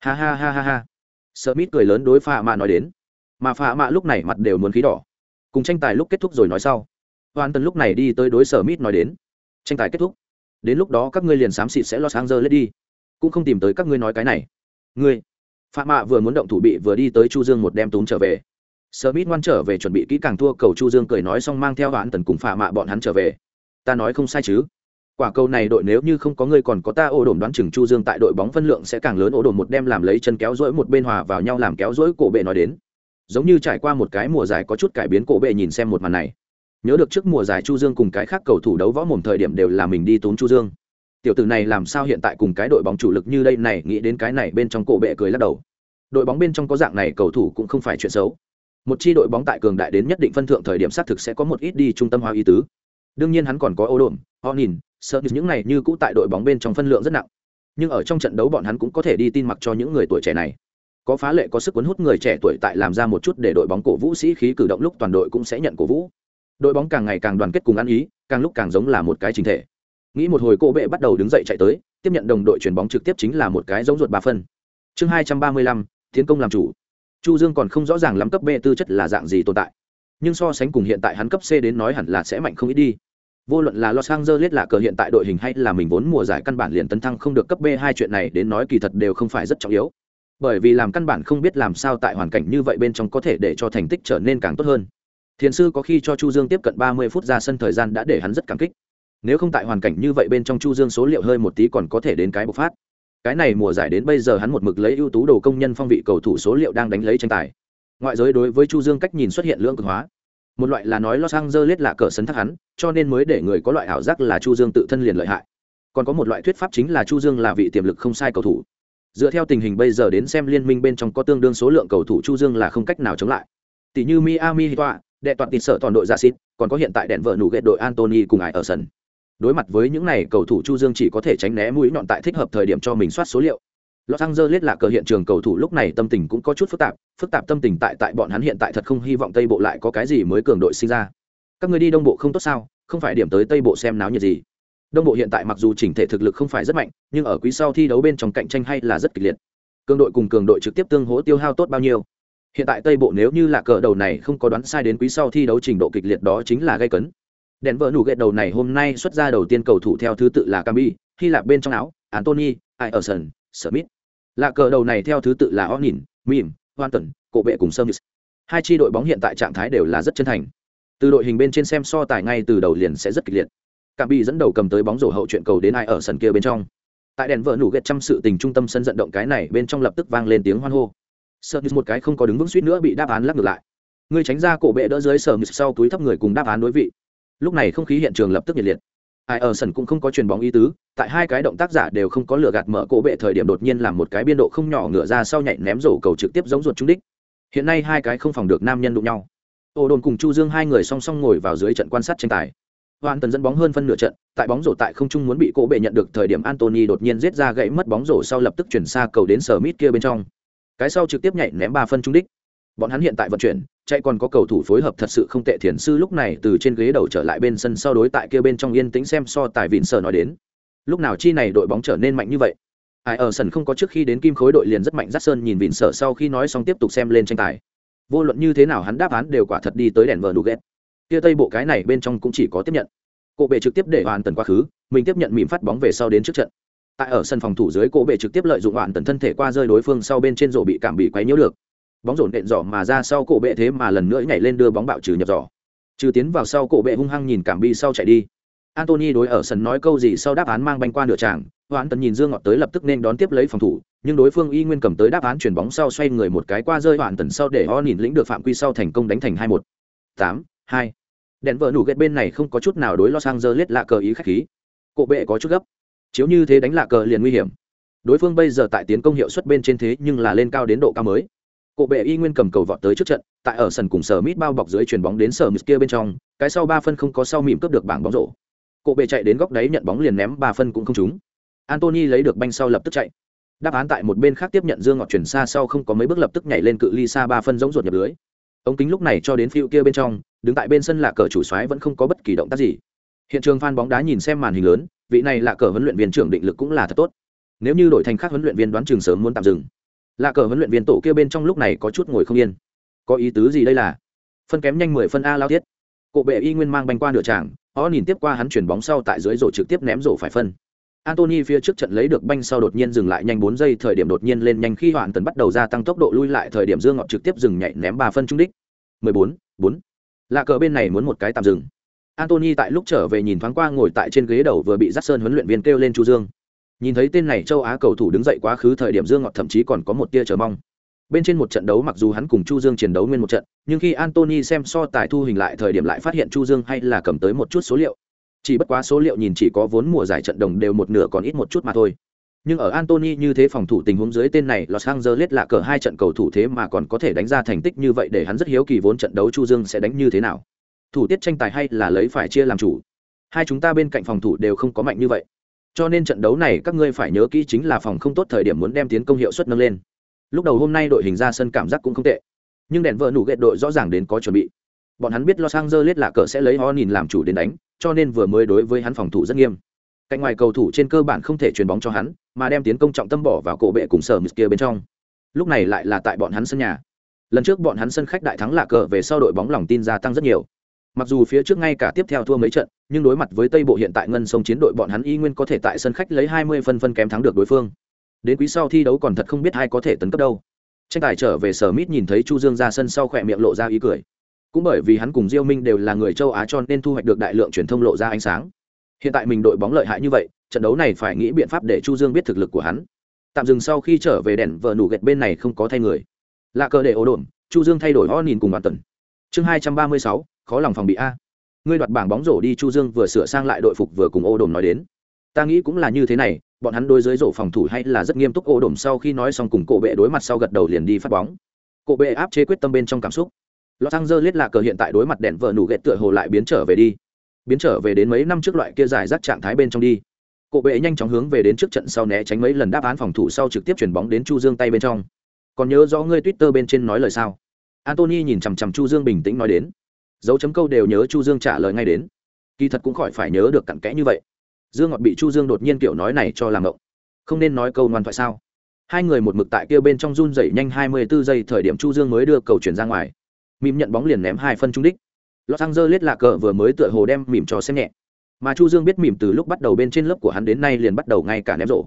Ha ha ha ha ha. Sở mít cười lớn đối phạm mạ nói đến. Mà phạm mạ lúc này mặt đều muốn khí đỏ. Cùng tranh tài lúc kết thúc rồi nói sau. Hoàn tần lúc này đi tới đối sở mít nói đến. Tranh tài kết thúc. Đến lúc đó các ngươi liền xám xịt sẽ lo sáng giờ lên đi. Cũng không tìm tới các ngươi nói cái này. Ngươi. Phạm mạ vừa muốn động thủ bị vừa đi tới chu dương một đem túm trở về. Sở mít ngoan trở về chuẩn bị kỹ càng thua cầu Chu Dương cười nói xong mang theo Hoán Tần cùng Phạm Mạ bọn hắn trở về. Ta nói không sai chứ? Quả cầu này đội nếu như không có ngươi còn có ta, ô đồn đoán chừng Chu Dương tại đội bóng phân lượng sẽ càng lớn, ô đồn một đem làm lấy chân kéo rỗi một bên hòa vào nhau làm kéo rỗi cổ bệ nói đến. Giống như trải qua một cái mùa giải có chút cải biến cổ bệ nhìn xem một màn này. Nhớ được trước mùa giải Chu Dương cùng cái khác cầu thủ đấu võ mồm thời điểm đều là mình đi tốn Chu Dương. Tiểu tử này làm sao hiện tại cùng cái đội bóng chủ lực như đây này, nghĩ đến cái này bên trong cổ bệ cười lắc đầu. Đội bóng bên trong có dạng này cầu thủ cũng không phải chuyện xấu một chi đội bóng tại cường đại đến nhất định phân thượng thời điểm xác thực sẽ có một ít đi trung tâm hóa ý tứ đương nhiên hắn còn có ô đồn họ nhìn, sợ những này như cũ tại đội bóng bên trong phân lượng rất nặng. Nhưng ở trong trận đấu bọn hắn cũng có thể đi tin mặc cho những người tuổi trẻ này. Có phá lệ có sức cuốn hút người trẻ tuổi tại làm ra một chút để đội bóng cổ vũ sĩ khí cử động lúc toàn đội cũng sẽ nhận cổ vũ. Đội bóng càng ngày càng đoàn kết cùng ăn ý, càng lúc càng giống là một cái chính thể. Nghĩ một hồi cô bệ bắt đầu đứng dậy chạy tới, tiếp nhận đồng đội chuyền bóng trực tiếp chính là một cái giống ruột ba phân. Chương hai trăm ba mươi lăm, tiến công làm chủ. Chu dương còn không rõ ràng lắm cấp b tư chất là dạng gì tồn tại. Nhưng so sánh cùng hiện tại hắn cấp c đến nói hẳn là sẽ mạnh không ít đi vô luận là los angeles là cờ hiện tại đội hình hay là mình vốn mùa giải căn bản liền tấn thăng không được cấp b hai chuyện này đến nói kỳ thật đều không phải rất trọng yếu. Bởi vì làm căn bản không biết làm sao tại hoàn cảnh như vậy bên trong có thể để cho thành tích trở nên càng tốt hơn. Thiền sư có khi cho chu dương tiếp cận ba mươi phút ra sân thời gian đã để hắn rất cảm kích. Nếu không tại hoàn cảnh như vậy bên trong chu dương số liệu hơi một tí còn có thể đến cái bộc phát. Cái này mùa giải đến bây giờ hắn một mực lấy ưu tú đồ công nhân phong vị cầu thủ số liệu đang đánh lấy tranh tài. Ngoại giới đối với chu dương cách nhìn xuất hiện lưỡng cực hóa một loại là nói los angeles là cờ sấn thác hắn cho nên mới để người có loại ảo giác là chu dương tự thân liền lợi hại. Còn có một loại thuyết pháp chính là chu dương là vị tiềm lực không sai cầu thủ. Dựa theo tình hình bây giờ đến xem liên minh bên trong có tương đương số lượng cầu thủ chu dương là không cách nào chống lại. Tỷ như miami Heat, đệ toàn tịt sợ toàn đội giả xít còn có hiện tại đèn vợ nụ ghét đội antony cùng ai ở sân đối mặt với những này cầu thủ chu dương chỉ có thể tránh né mũi nhọn tại thích hợp thời điểm cho mình soát số liệu. Los Angeles là cờ hiện trường cầu thủ lúc này tâm tình cũng có chút phức tạp, phức tạp tâm tình tại tại bọn hắn hiện tại thật không hy vọng Tây Bộ lại có cái gì mới cường đội sinh ra. Các người đi Đông Bộ không tốt sao, không phải điểm tới Tây Bộ xem náo nhiệt gì. Đông Bộ hiện tại mặc dù chỉnh thể thực lực không phải rất mạnh, nhưng ở quý sau thi đấu bên trong cạnh tranh hay là rất kịch liệt. Cường đội cùng cường đội trực tiếp tương hỗ tiêu hao tốt bao nhiêu. Hiện tại Tây Bộ nếu như là cờ đầu này không có đoán sai đến quý sau thi đấu trình độ kịch liệt đó chính là gây cấn đèn vợ nụ gậy đầu này hôm nay xuất ra đầu tiên cầu thủ theo thứ tự là Cambi, Hy Lạp bên trong áo, Anthony, Ierson, Smith. Lạ cờ đầu này theo thứ tự là Onin, Mim, tần cổ vệ cùng Smith. Hai chi đội bóng hiện tại trạng thái đều là rất chân thành. Từ đội hình bên trên xem so tài ngay từ đầu liền sẽ rất kịch liệt. Cambi dẫn đầu cầm tới bóng rổ hậu chuyện cầu đến ai ở sân kia bên trong. Tại đèn vợ nủ ghét trăm sự tình trung tâm sân vận động cái này bên trong lập tức vang lên tiếng hoan hô. Smith một cái không có đứng vững suýt nữa bị đáp án lắc ngược lại. Người tránh ra cổ bệ đỡ dưới sờ sau túi thấp người cùng đáp án đối vị lúc này không khí hiện trường lập tức nhiệt liệt ai ở sân cũng không có chuyền bóng ý tứ, tại hai cái động tác giả đều không có lừa gạt mở cổ bệ thời điểm đột nhiên làm một cái biên độ không nhỏ ngửa ra sau nhảy ném rổ cầu trực tiếp giống ruột trúng đích. Hiện nay hai cái không phòng được nam nhân đụng nhau. Ô đồn cùng chu dương hai người song song ngồi vào dưới trận quan sát tranh tài. Hoàn tần dẫn bóng hơn phân nửa trận, tại bóng rổ tại không trung muốn bị cổ bệ nhận được thời điểm antony đột nhiên giết ra gãy mất bóng rổ sau lập tức chuyển xa cầu đến sở mít kia bên trong. Cái sau trực tiếp nhảy ném ba phân trúng đích. Bọn hắn hiện tại vận chuyển chạy còn có cầu thủ phối hợp thật sự không tệ thiền sư lúc này từ trên ghế đầu trở lại bên sân sau đối tại kia bên trong yên tĩnh xem so tài vịn sở nói đến. Lúc nào chi này đội bóng trở nên mạnh như vậy? Ai, ở sân không có trước khi đến kim khối đội liền rất mạnh dắt sơn nhìn vịn sở sau khi nói xong tiếp tục xem lên tranh tài. Vô luận như thế nào hắn đáp án đều quả thật đi tới đèn vờ đủ ghét kia tây bộ cái này bên trong cũng chỉ có tiếp nhận. Cổ bệ trực tiếp để hoàn tần quá khứ, mình tiếp nhận mỉm phát bóng về sau đến trước trận. Tại ở sân phòng thủ dưới, cổ bệ trực tiếp lợi dụng hoàn tần thân thể qua rơi đối phương sau bên trên rổ bị cảm bị quấy nhiễu được bóng rổn đện giỏ mà ra sau cổ bệ thế mà lần nữa nhảy lên đưa bóng bạo trừ nhập giỏ trừ tiến vào sau cổ bệ hung hăng nhìn cảm bi sau chạy đi antony đối ở sân nói câu gì sau đáp án mang banh qua nửa tràng, hoãn Tần nhìn Dương Ngọt tới lập tức nên đón tiếp lấy phòng thủ, nhưng đối phương y nguyên cầm tới đáp án chuyển bóng sau xoay người một cái qua rơi hoãn Tần sau để Ho nhìn lĩnh được phạm quy sau thành công đánh thành 2-1. 8, 2. Đèn vợ nủ ghét bên này không có chút nào đối Los Angeles lạ cờ ý khách khí. Cổ bệ có chút gấp. Chiếu như thế đánh lạ cờ liền nguy hiểm. Đối phương bây giờ tại tiến công hiệu suất bên trên thế nhưng là lên cao đến độ cao mới. Cổ bệ y nguyên cầm cầu vọt tới trước trận, tại ở sân cùng sở mít bao bọc dưới chuyền bóng đến sở mít kia bên trong, cái sau ba phân không có sau mỉm cướp được bảng bóng rổ Cổ bệ chạy đến góc đáy nhận bóng liền ném ba phân cũng không trúng. Anthony lấy được banh sau lập tức chạy. Đáp án tại một bên khác tiếp nhận Dương Ngọt chuyển xa sau không có mấy bước lập tức nhảy lên cự ly xa ba phân giống ruột nhập lưới. Ống kính lúc này cho đến phiêu kia bên trong, đứng tại bên sân là cờ chủ soái vẫn không có bất kỳ động tác gì. Hiện trường fan bóng đá nhìn xem màn hình lớn, vị này là cờ huấn luyện viên trưởng định lực cũng là thật tốt. Nếu như đổi thành khác huấn luyện viên đoán trường sớm muốn tạm dừng. Lạ cờ huấn luyện viên tổ kia bên trong lúc này có chút ngồi không yên. Có ý tứ gì đây là? Phân kém nhanh mười phân a lao thiết cộ bệ y nguyên mang banh qua nửa tràng, họ nhìn tiếp qua hắn chuyển bóng sau tại dưới rổ trực tiếp ném rổ phải phân Anthony phía trước trận lấy được banh sau đột nhiên dừng lại nhanh bốn giây thời điểm đột nhiên lên nhanh khi Hoạn Tần bắt đầu gia tăng tốc độ lui lại thời điểm Dương Ngọt trực tiếp dừng nhảy ném ba phân trung đích. 14, 4. Lạ cờ bên này muốn một cái tạm dừng. Anthony tại lúc trở về nhìn thoáng qua ngồi tại trên ghế đầu vừa bị giắt Sơn huấn luyện viên kêu lên Chu Dương. Nhìn thấy tên này châu Á cầu thủ đứng dậy quá khứ thời điểm Dương Ngọt thậm chí còn có một tia chờ mong. Bên trên một trận đấu mặc dù hắn cùng chu dương chiến đấu nguyên một trận, nhưng khi antony xem so tài thu hình lại thời điểm lại phát hiện chu dương hay là cầm tới một chút số liệu. Chỉ bất quá số liệu nhìn chỉ có vốn mùa giải trận đồng đều một nửa còn ít một chút mà thôi. Nhưng ở antony như thế phòng thủ tình huống dưới tên này los angeles là cờ hai trận cầu thủ thế mà còn có thể đánh ra thành tích như vậy để hắn rất hiếu kỳ vốn trận đấu chu dương sẽ đánh như thế nào. Thủ tiết tranh tài hay là lấy phải chia làm chủ. Hai chúng ta bên cạnh phòng thủ đều không có mạnh như vậy cho nên trận đấu này các ngươi phải nhớ kỹ chính là phòng không tốt thời điểm muốn đem tiến công hiệu suất nâng lên. Lúc đầu hôm nay đội hình ra sân cảm giác cũng không tệ. Nhưng đèn vợ nụ ghệ đội rõ ràng đến có chuẩn bị. Bọn hắn biết los angeles là cờ sẽ lấy ho nhìn làm chủ đến đánh, cho nên vừa mới đối với hắn phòng thủ rất nghiêm. Cạnh ngoài cầu thủ trên cơ bản không thể chuyền bóng cho hắn, mà đem tiến công trọng tâm bỏ vào cổ bệ cùng sở mít kia bên trong. Lúc này lại là tại bọn hắn sân nhà. Lần trước bọn hắn sân khách đại thắng lạc cờ về sau đội bóng lòng tin gia tăng rất nhiều mặc dù phía trước ngay cả tiếp theo thua mấy trận, nhưng đối mặt với tây bộ hiện tại ngân sông chiến đội bọn hắn y nguyên có thể tại sân khách lấy 20 phân phân kém thắng được đối phương. Đến quý sau thi đấu còn thật không biết ai có thể tấn cấp đâu. Tranh tài trở về sở mít nhìn thấy chu dương ra sân sau khỏe miệng lộ ra ý cười. Cũng bởi vì hắn cùng diêu minh đều là người châu á cho nên thu hoạch được đại lượng truyền thông lộ ra ánh sáng. Hiện tại mình đội bóng lợi hại như vậy, trận đấu này phải nghĩ biện pháp để chu dương biết thực lực của hắn. Tạm dừng sau khi trở về đèn vợ nủ gạch bên này không có thay người. Lạ cờ để ổ đồn chu dương thay đổi o nhìn cùng bản tần chương hai trăm ba mươi sáu khó lòng phòng bị a. Ngươi đoạt bảng bóng rổ đi chu dương vừa sửa sang lại đội phục vừa cùng ô đồn nói đến. Ta nghĩ cũng là như thế này, bọn hắn đối dưới rổ phòng thủ hay là rất nghiêm túc ô đồn sau khi nói xong cùng cổ bệ đối mặt sau gật đầu liền đi phát bóng. Cổ bệ áp chế quyết tâm bên trong cảm xúc. Los Angeles là cờ hiện tại đối mặt đèn vợ nụ ghẹt tựa hồ lại biến trở về đi. Biến trở về đến mấy năm trước loại kia dài rác trạng thái bên trong đi. Cổ bệ nhanh chóng hướng về đến trước trận sau né tránh mấy lần đáp án phòng thủ sau trực tiếp chuyển bóng đến chu dương tay bên trong. Còn nhớ rõ ngươi twitter bên trên nói lời sao? Antony nhìn chằm chằm chu dương bình tĩnh nói đến dấu chấm câu đều nhớ chu dương trả lời ngay đến. Kỳ thật cũng khỏi phải nhớ được cặn kẽ như vậy. Dương ngọt bị chu dương đột nhiên kiểu nói này cho làm ngộng. Không nên nói câu ngoan thoại sao? Hai người một mực tại kia bên trong run dậy nhanh hai mươi 24 giây thời điểm chu dương mới đưa cầu chuyển ra ngoài. Mìm nhận bóng liền ném hai phân trung đích. Los angeles lạ cờ vừa mới tựa hồ đem mìm cho xem nhẹ. Mà chu dương biết mìm từ lúc bắt đầu bên trên lớp của hắn đến nay liền bắt đầu ngay cả ném rổ.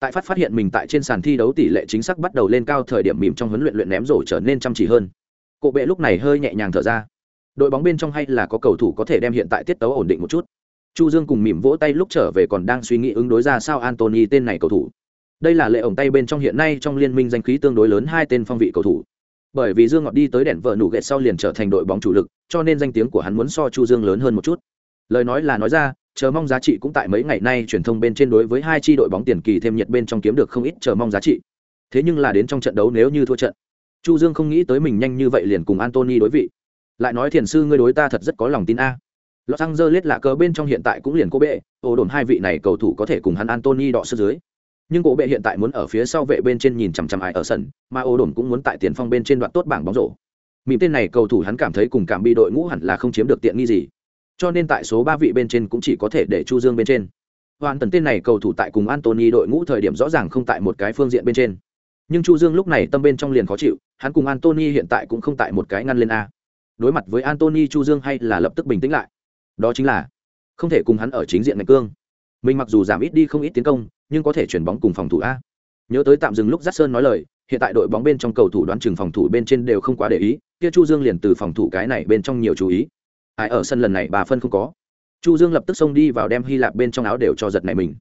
Tại phát phát hiện mình tại trên sàn thi đấu tỷ lệ chính xác bắt đầu lên cao thời điểm mìm trong huấn luyện luyện ném rổ trở nên chăm chỉ hơn. Cộ bệ lúc này hơi nhẹ nhàng thở ra đội bóng bên trong hay là có cầu thủ có thể đem hiện tại tiết tấu ổn định một chút. Chu dương cùng mỉm vỗ tay lúc trở về còn đang suy nghĩ ứng đối ra sao antony tên này cầu thủ. Đây là lệ ổng tay bên trong hiện nay trong liên minh danh khí tương đối lớn hai tên phong vị cầu thủ. Bởi vì dương ngọt đi tới đèn vợ nụ ghẹt sau liền trở thành đội bóng chủ lực, cho nên danh tiếng của hắn muốn so chu dương lớn hơn một chút. Lời nói là nói ra, chờ mong giá trị cũng tại mấy ngày nay truyền thông bên trên đối với hai chi đội bóng tiền kỳ thêm nhiệt bên trong kiếm được không ít chờ mong giá trị. Thế nhưng là đến trong trận đấu nếu như thua trận, chu dương không nghĩ tới mình nhanh như vậy liền cùng antony đối vị lại nói thiền sư ngươi đối ta thật rất có lòng tin a Los Angeles lạ cờ bên trong hiện tại cũng liền cô bệ, ô đồn hai vị này cầu thủ có thể cùng hắn Anthony đọ sức dưới. Nhưng cổ bệ hiện tại muốn ở phía sau vệ bên trên nhìn chằm chằm ai ở sân, mà ô đồn cũng muốn tại tiền phong bên trên đoạn tốt bảng bóng rổ. Mỉm tên này cầu thủ hắn cảm thấy cùng cảm bị đội ngũ hẳn là không chiếm được tiện nghi gì. Cho nên tại số ba vị bên trên cũng chỉ có thể để Chu Dương bên trên. Hoàn tần tên này cầu thủ tại cùng Anthony đội ngũ thời điểm rõ ràng không tại một cái phương diện bên trên. Nhưng Chu Dương lúc này tâm bên trong liền khó chịu, hắn cùng Anthony hiện tại cũng không tại một cái ngăn lên a. Đối mặt với Anthony Chu Dương hay là lập tức bình tĩnh lại. Đó chính là, không thể cùng hắn ở chính diện ngạch cương. Mình mặc dù giảm ít đi không ít tiến công, nhưng có thể chuyển bóng cùng phòng thủ a. Nhớ tới tạm dừng lúc giác sơn nói lời, hiện tại đội bóng bên trong cầu thủ đoán chừng phòng thủ bên trên đều không quá để ý, kia chu dương liền từ phòng thủ cái này bên trong nhiều chú ý. Ai ở sân lần này bà phân không có. Chu dương lập tức xông đi vào đem hy lạp bên trong áo đều cho giật này mình.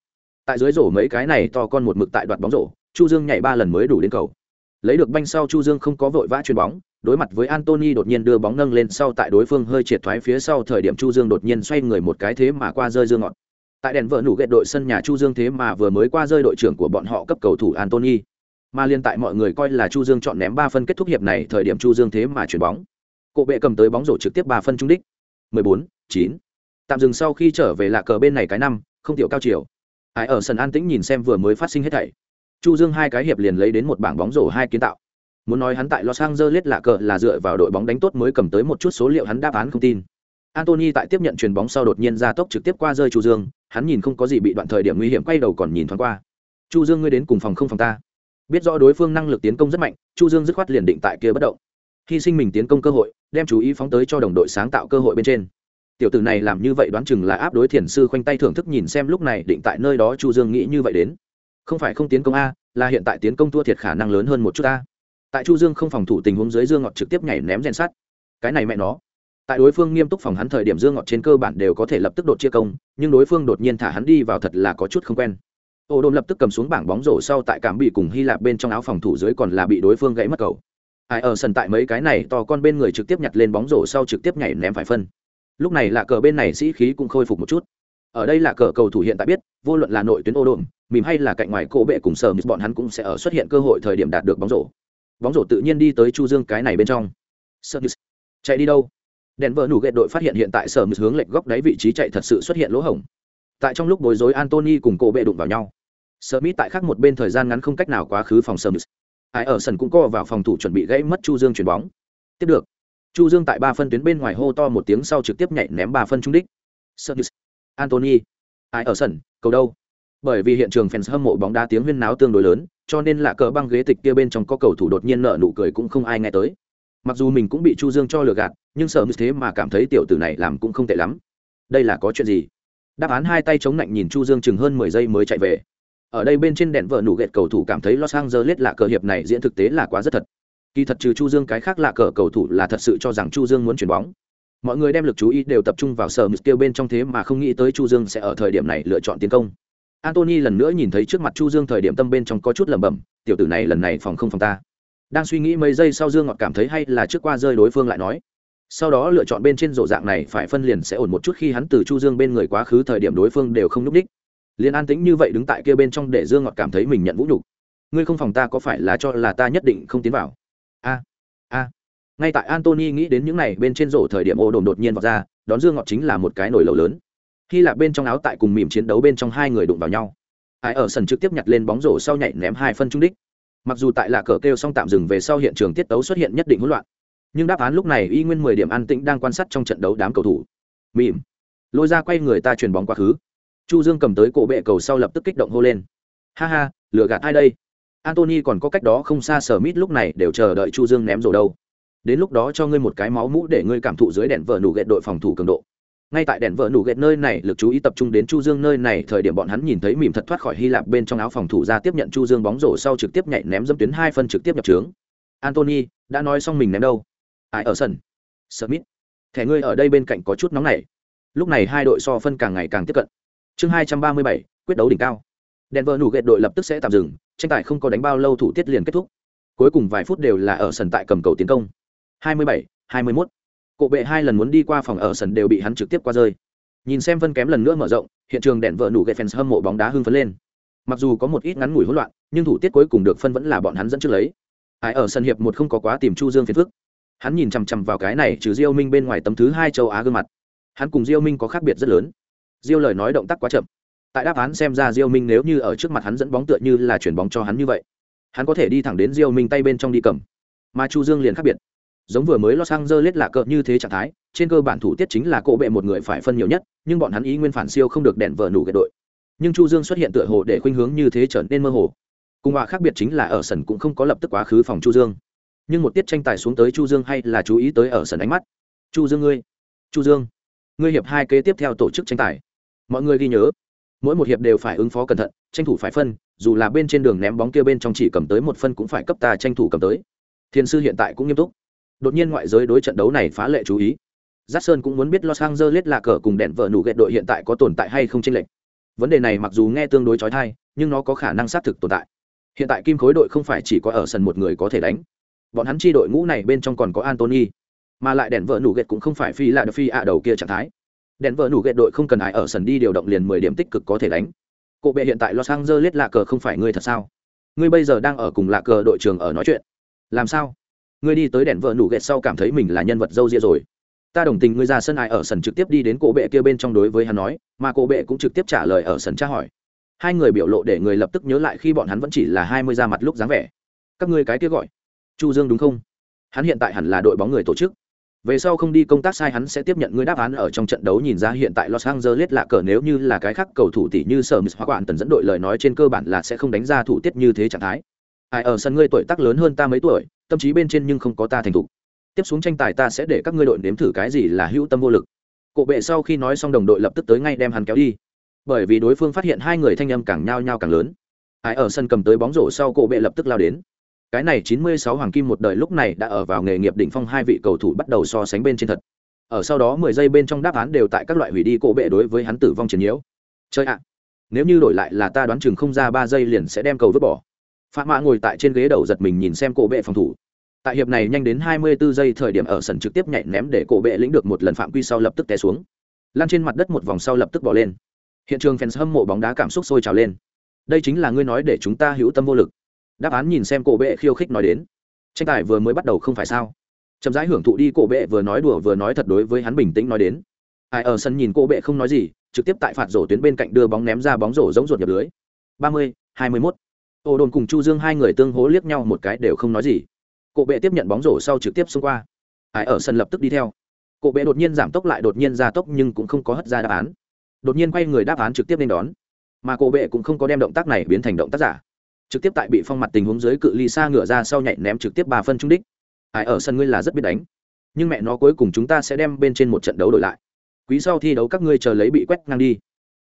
Tại dưới rổ mấy cái này to con một mực tại đoạt bóng rổ, chu dương nhảy ba lần mới đủ đến cầu lấy được banh sau chu dương không có vội vã chuyền bóng đối mặt với Anthony đột nhiên đưa bóng nâng lên sau tại đối phương hơi triệt thoái phía sau thời điểm Chu Dương đột nhiên xoay người một cái thế mà qua rơi dương ngọt. Tại đèn vợ nủ gẹt đội sân nhà Chu Dương thế mà vừa mới qua rơi đội trưởng của bọn họ cấp cầu thủ Anthony. Mà liên tại mọi người coi là Chu Dương chọn ném ba phân kết thúc hiệp này, thời điểm Chu Dương thế mà chuyển bóng. Cổ bệ cầm tới bóng rổ trực tiếp ba phân trung đích. 14, 9. Tạm dừng sau khi trở về lạ cờ bên này cái năm, không tiểu cao chiều. Ai ở sân an tĩnh nhìn xem vừa mới phát sinh hết thảy. Chu Dương hai cái hiệp liền lấy đến một bảng bóng rổ hai kiến tạo. Muốn nói hắn tại Los Angeles lạ cờ là dựa vào đội bóng đánh tốt mới cầm tới một chút số liệu hắn đáp án không tin. Anthony tại tiếp nhận chuyền bóng sau đột nhiên ra tốc trực tiếp qua rơi Chu Dương, hắn nhìn không có gì bị đoạn thời điểm nguy hiểm quay đầu còn nhìn thoáng qua. Chu Dương ngươi đến cùng phòng không phòng ta. Biết rõ đối phương năng lực tiến công rất mạnh, Chu Dương dứt khoát liền định tại kia bất động. Hy sinh mình tiến công cơ hội, đem chú ý phóng tới cho đồng đội sáng tạo cơ hội bên trên. Tiểu tử này làm như vậy đoán chừng là áp đối thiền sư khoanh tay thưởng thức nhìn xem lúc này định tại nơi đó Chu Dương nghĩ như vậy đến. Không phải không tiến công a, là hiện tại tiến công thua thiệt khả năng lớn hơn một chút a tại chu dương không phòng thủ tình huống dưới dương ngọt trực tiếp nhảy ném rèn sắt. Cái này mẹ nó. Tại đối phương nghiêm túc phòng hắn thời điểm dương ngọt trên cơ bản đều có thể lập tức đột chia công nhưng đối phương đột nhiên thả hắn đi vào thật là có chút không quen. Ô đồn lập tức cầm xuống bảng bóng rổ sau tại cảm bị cùng hy lạp bên trong áo phòng thủ dưới còn là bị đối phương gãy mất cầu. Ai ở sân tại mấy cái này to con bên người trực tiếp nhặt lên bóng rổ sau trực tiếp nhảy ném phải phân. Lúc này là cờ bên này sĩ khí cũng khôi phục một chút. Ở đây là cờ cầu thủ hiện tại biết vô luận là nội tuyến ô đồn mìm hay là cạnh ngoài cổ bệ cùng sờ bọn hắn cũng sẽ ở xuất hiện cơ hội thời điểm đạt được bóng rổ bóng rổ tự nhiên đi tới chu dương cái này bên trong Service. chạy đi đâu đèn vợ nủ ghệ đội phát hiện hiện tại sở hướng lệch góc đáy vị trí chạy thật sự xuất hiện lỗ hổng tại trong lúc bối rối antony cùng cổ bệ đụng vào nhau sở Smith tại khác một bên thời gian ngắn không cách nào quá khứ phòng Smith. Ai ở sân cũng co vào phòng thủ chuẩn bị gãy mất Chu Dương chuyển bóng. Tiếp được. Chu Dương tại ba phân tuyến bên ngoài hô to một tiếng sau trực tiếp nhảy ném ba phân trung đích. Smith. Anthony. Ai ở sân, cầu đâu? Bởi vì hiện trường fans hâm mộ bóng đá tiếng huyên náo tương đối lớn, cho nên là cờ băng ghế tịch kia bên trong có cầu thủ đột nhiên nợ nụ cười cũng không ai nghe tới. Mặc dù mình cũng bị chu dương cho lừa gạt nhưng sợ như thế mà cảm thấy tiểu tử này làm cũng không tệ lắm. Đây là có chuyện gì? Đáp án hai tay chống lạnh nhìn chu dương chừng hơn mười giây mới chạy về. Ở đây bên trên đèn vợ nụ ghẹt cầu thủ cảm thấy los angeles là cờ hiệp này diễn thực tế là quá rất thật. Kỳ thật trừ chu dương cái khác là cờ cầu thủ là thật sự cho rằng chu dương muốn chuyển bóng. Mọi người đem lực chú ý đều tập trung vào sở mục tiêu bên trong thế mà không nghĩ tới chu dương sẽ ở thời điểm này lựa chọn tiến công. Anthony lần nữa nhìn thấy trước mặt Chu Dương thời điểm tâm bên trong có chút lẩm bẩm, tiểu tử này lần này phòng không phòng ta. Đang suy nghĩ mấy giây sau Dương Ngọt cảm thấy hay là trước qua rơi đối phương lại nói. Sau đó lựa chọn bên trên rổ dạng này phải phân liền sẽ ổn một chút khi hắn từ Chu Dương bên người quá khứ thời điểm đối phương đều không lúc đích. Liên an tĩnh như vậy đứng tại kia bên trong để Dương Ngọt cảm thấy mình nhận vũ nhục. Ngươi không phòng ta có phải là cho là ta nhất định không tiến vào? A, a. Ngay tại Anthony nghĩ đến những này bên trên rổ thời điểm ô đồn đột nhiên vọt ra, đón Dương Ngọt chính là một cái nổi lầu lớn hy lạp bên trong áo tại cùng mỉm chiến đấu bên trong hai người đụng vào nhau. Ai ở sân trực tiếp nhặt lên bóng rổ sau nhảy ném hai phân trung đích. Mặc dù tại lạ cờ kêu xong tạm dừng về sau hiện trường tiết tấu xuất hiện nhất định hỗn loạn. Nhưng đáp án lúc này y nguyên mười điểm an tĩnh đang quan sát trong trận đấu đám cầu thủ. Mỉm. Lôi ra quay người ta chuyền bóng quá khứ. Chu dương cầm tới cổ bệ cầu sau lập tức kích động hô lên. Ha ha, lừa gạt ai đây? Antony còn có cách đó không xa sở mít lúc này đều chờ đợi chu dương ném rổ đâu. Đến lúc đó cho ngươi một cái máu mũ để ngươi cảm thụ dưới đèn vợ nụ ghẹt đội phòng thủ cường độ ngay tại đèn vợ nụ ghẹt nơi này, lực chú ý tập trung đến chu dương nơi này, thời điểm bọn hắn nhìn thấy mỉm thật thoát khỏi hy lạp bên trong áo phòng thủ ra tiếp nhận chu dương bóng rổ sau trực tiếp nhảy ném dâm tuyến hai phân trực tiếp nhập trướng. Antony đã nói xong mình ném đâu? Ai ở sân? Smith. Thẻ ngươi ở đây bên cạnh có chút nóng này lúc này hai đội so phân càng ngày càng tiếp cận. Chương hai trăm ba mươi bảy, quyết đấu đỉnh cao. Đèn vợ nụ ghẹt đội lập tức sẽ tạm dừng, tranh tài không có đánh bao lâu thủ tiết liền kết thúc. Cuối cùng vài phút đều là ở sân tại cầm cầu tiến công. hai mươi bảy, hai mươi 21 cổ bệ hai lần muốn đi qua phòng ở sân đều bị hắn trực tiếp qua rơi. Nhìn xem phân kém lần nữa mở rộng, hiện trường đèn vợ nụ gậy fans hâm mộ bóng đá hưng phấn lên. Mặc dù có một ít ngắn ngủi hỗn loạn, nhưng thủ tiết cuối cùng được phân vẫn là bọn hắn dẫn trước lấy. Ai ở sân hiệp một không có quá tìm chu dương phiền phức. Hắn nhìn chằm chằm vào cái này trừ diêu minh bên ngoài tấm thứ hai châu á gương mặt. Hắn cùng diêu minh có khác biệt rất lớn. Diêu lời nói động tác quá chậm. Tại đáp án xem ra diêu minh nếu như ở trước mặt hắn dẫn bóng tựa như là chuyển bóng cho hắn như vậy, hắn có thể đi thẳng đến diêu minh tay bên trong đi cầm. Mà chu dương liền khác biệt giống vừa mới los angeles lạ cợt như thế trạng thái, trên cơ bản thủ tiết chính là cộ bệ một người phải phân nhiều nhất, nhưng bọn hắn ý nguyên phản siêu không được đèn vợ nủ gậy đội. Nhưng chu dương xuất hiện tựa hồ để khuynh hướng như thế trở nên mơ hồ. Cùng họa khác biệt chính là ở sân cũng không có lập tức quá khứ phòng chu dương. Nhưng một tiết tranh tài xuống tới chu dương hay là chú ý tới ở sân ánh mắt? Chu dương ngươi, chu dương, ngươi hiệp hai kế tiếp theo tổ chức tranh tài. Mọi người ghi nhớ, mỗi một hiệp đều phải ứng phó cẩn thận, tranh thủ phải phân, dù là bên trên đường ném bóng kia bên trong chỉ cầm tới một phân cũng phải cấp ta tranh thủ cầm tới. Thiên sư hiện tại cũng nghiêm túc đột nhiên ngoại giới đối trận đấu này phá lệ chú ý Giác Sơn cũng muốn biết Los Angeles là cờ cùng đèn vợ nụ gẹt đội hiện tại có tồn tại hay không chênh lệch. Vấn đề này mặc dù nghe tương đối chói tai, nhưng nó có khả năng xác thực tồn tại. Hiện tại kim khối đội không phải chỉ có ở sân một người có thể đánh. Bọn hắn chi đội ngũ này bên trong còn có Anthony, mà lại đèn vợ nụ gẹt cũng không phải phi là phi ạ đầu kia trạng thái. Đèn vợ nụ gẹt đội không cần ai ở sân đi điều động liền mười điểm tích cực có thể đánh. Cổ bệ hiện tại Los Angeles là cờ không phải ngươi thật sao? Ngươi bây giờ đang ở cùng là cờ đội trưởng ở nói chuyện. Làm sao? Ngươi đi tới đèn vợ nụ ghẹt sau cảm thấy mình là nhân vật dâu ria rồi. Ta đồng tình ngươi ra sân ai ở sân trực tiếp đi đến cổ bệ kia bên trong đối với hắn nói mà cổ bệ cũng trực tiếp trả lời ở sân tra hỏi. Hai người biểu lộ để người lập tức nhớ lại khi bọn hắn vẫn chỉ là hai mươi ra mặt lúc dáng vẻ. Các ngươi cái kia gọi chu dương đúng không? Hắn hiện tại hẳn là đội bóng người tổ chức. Về sau không đi công tác sai hắn sẽ tiếp nhận ngươi đáp án ở trong trận đấu nhìn ra hiện tại Los Angeles lạ cờ nếu như là cái khác cầu thủ tỷ như Sở Mít hoặc quản tần dẫn đội lời nói trên cơ bản là sẽ không đánh ra thủ tiết như thế trạng thái. Ai ở sân ngươi tuổi tác lớn hơn ta mấy tuổi, tâm trí bên trên nhưng không có ta thành thục. Tiếp xuống tranh tài ta sẽ để các ngươi đội nếm thử cái gì là hữu tâm vô lực. Cộ bệ sau khi nói xong đồng đội lập tức tới ngay đem hắn kéo đi. Bởi vì đối phương phát hiện hai người thanh âm càng nhao nhao càng lớn. Ai ở sân cầm tới bóng rổ sau cộ bệ lập tức lao đến. Cái này 96 hoàng kim một đời lúc này đã ở vào nghề nghiệp đỉnh phong hai vị cầu thủ bắt đầu so sánh bên trên thật. Ở sau đó 10 giây bên trong đáp án đều tại các loại hủy đi cộ bệ đối với hắn tử vong chiến nhiễu. Chơi ạ. Nếu như đổi lại là ta đoán chừng không ra ba giây liền sẽ đem cầu vứt bỏ phạm mã ngồi tại trên ghế đầu giật mình nhìn xem cổ bệ phòng thủ. Tại hiệp này nhanh đến 24 giây thời điểm ở sân trực tiếp nhảy ném để cổ bệ lĩnh được một lần phạm quy sau lập tức té xuống. Lan trên mặt đất một vòng sau lập tức bỏ lên. Hiện trường fans hâm mộ bóng đá cảm xúc sôi trào lên. Đây chính là ngươi nói để chúng ta hữu tâm vô lực. Đáp án nhìn xem cổ bệ khiêu khích nói đến. Tranh tài vừa mới bắt đầu không phải sao? Chậm rãi hưởng thụ đi cổ bệ vừa nói đùa vừa nói thật đối với hắn bình tĩnh nói đến. Ai ở sân nhìn cổ bệ không nói gì trực tiếp tại phạt rổ tuyến bên cạnh đưa bóng ném ra bóng rổ giống ruột nhập lưới. 30, 21 ô đồn cùng chu dương hai người tương hố liếc nhau một cái đều không nói gì cộ bệ tiếp nhận bóng rổ sau trực tiếp xông qua. Hải ở sân lập tức đi theo. cộ bệ đột nhiên giảm tốc lại đột nhiên gia tốc nhưng cũng không có hất ra đáp án. Đột nhiên quay người đáp án trực tiếp nên đón. Mà cổ bệ cũng không có đem động tác này biến thành động tác giả. Trực tiếp tại bị phong mặt tình huống dưới cự ly xa ngửa ra sau nhảy ném trực tiếp ba phân trung đích. Hải ở sân ngươi là rất biết đánh. Nhưng mẹ nó cuối cùng chúng ta sẽ đem bên trên một trận đấu đổi lại. Quý sau thi đấu các ngươi chờ lấy bị quét ngang đi.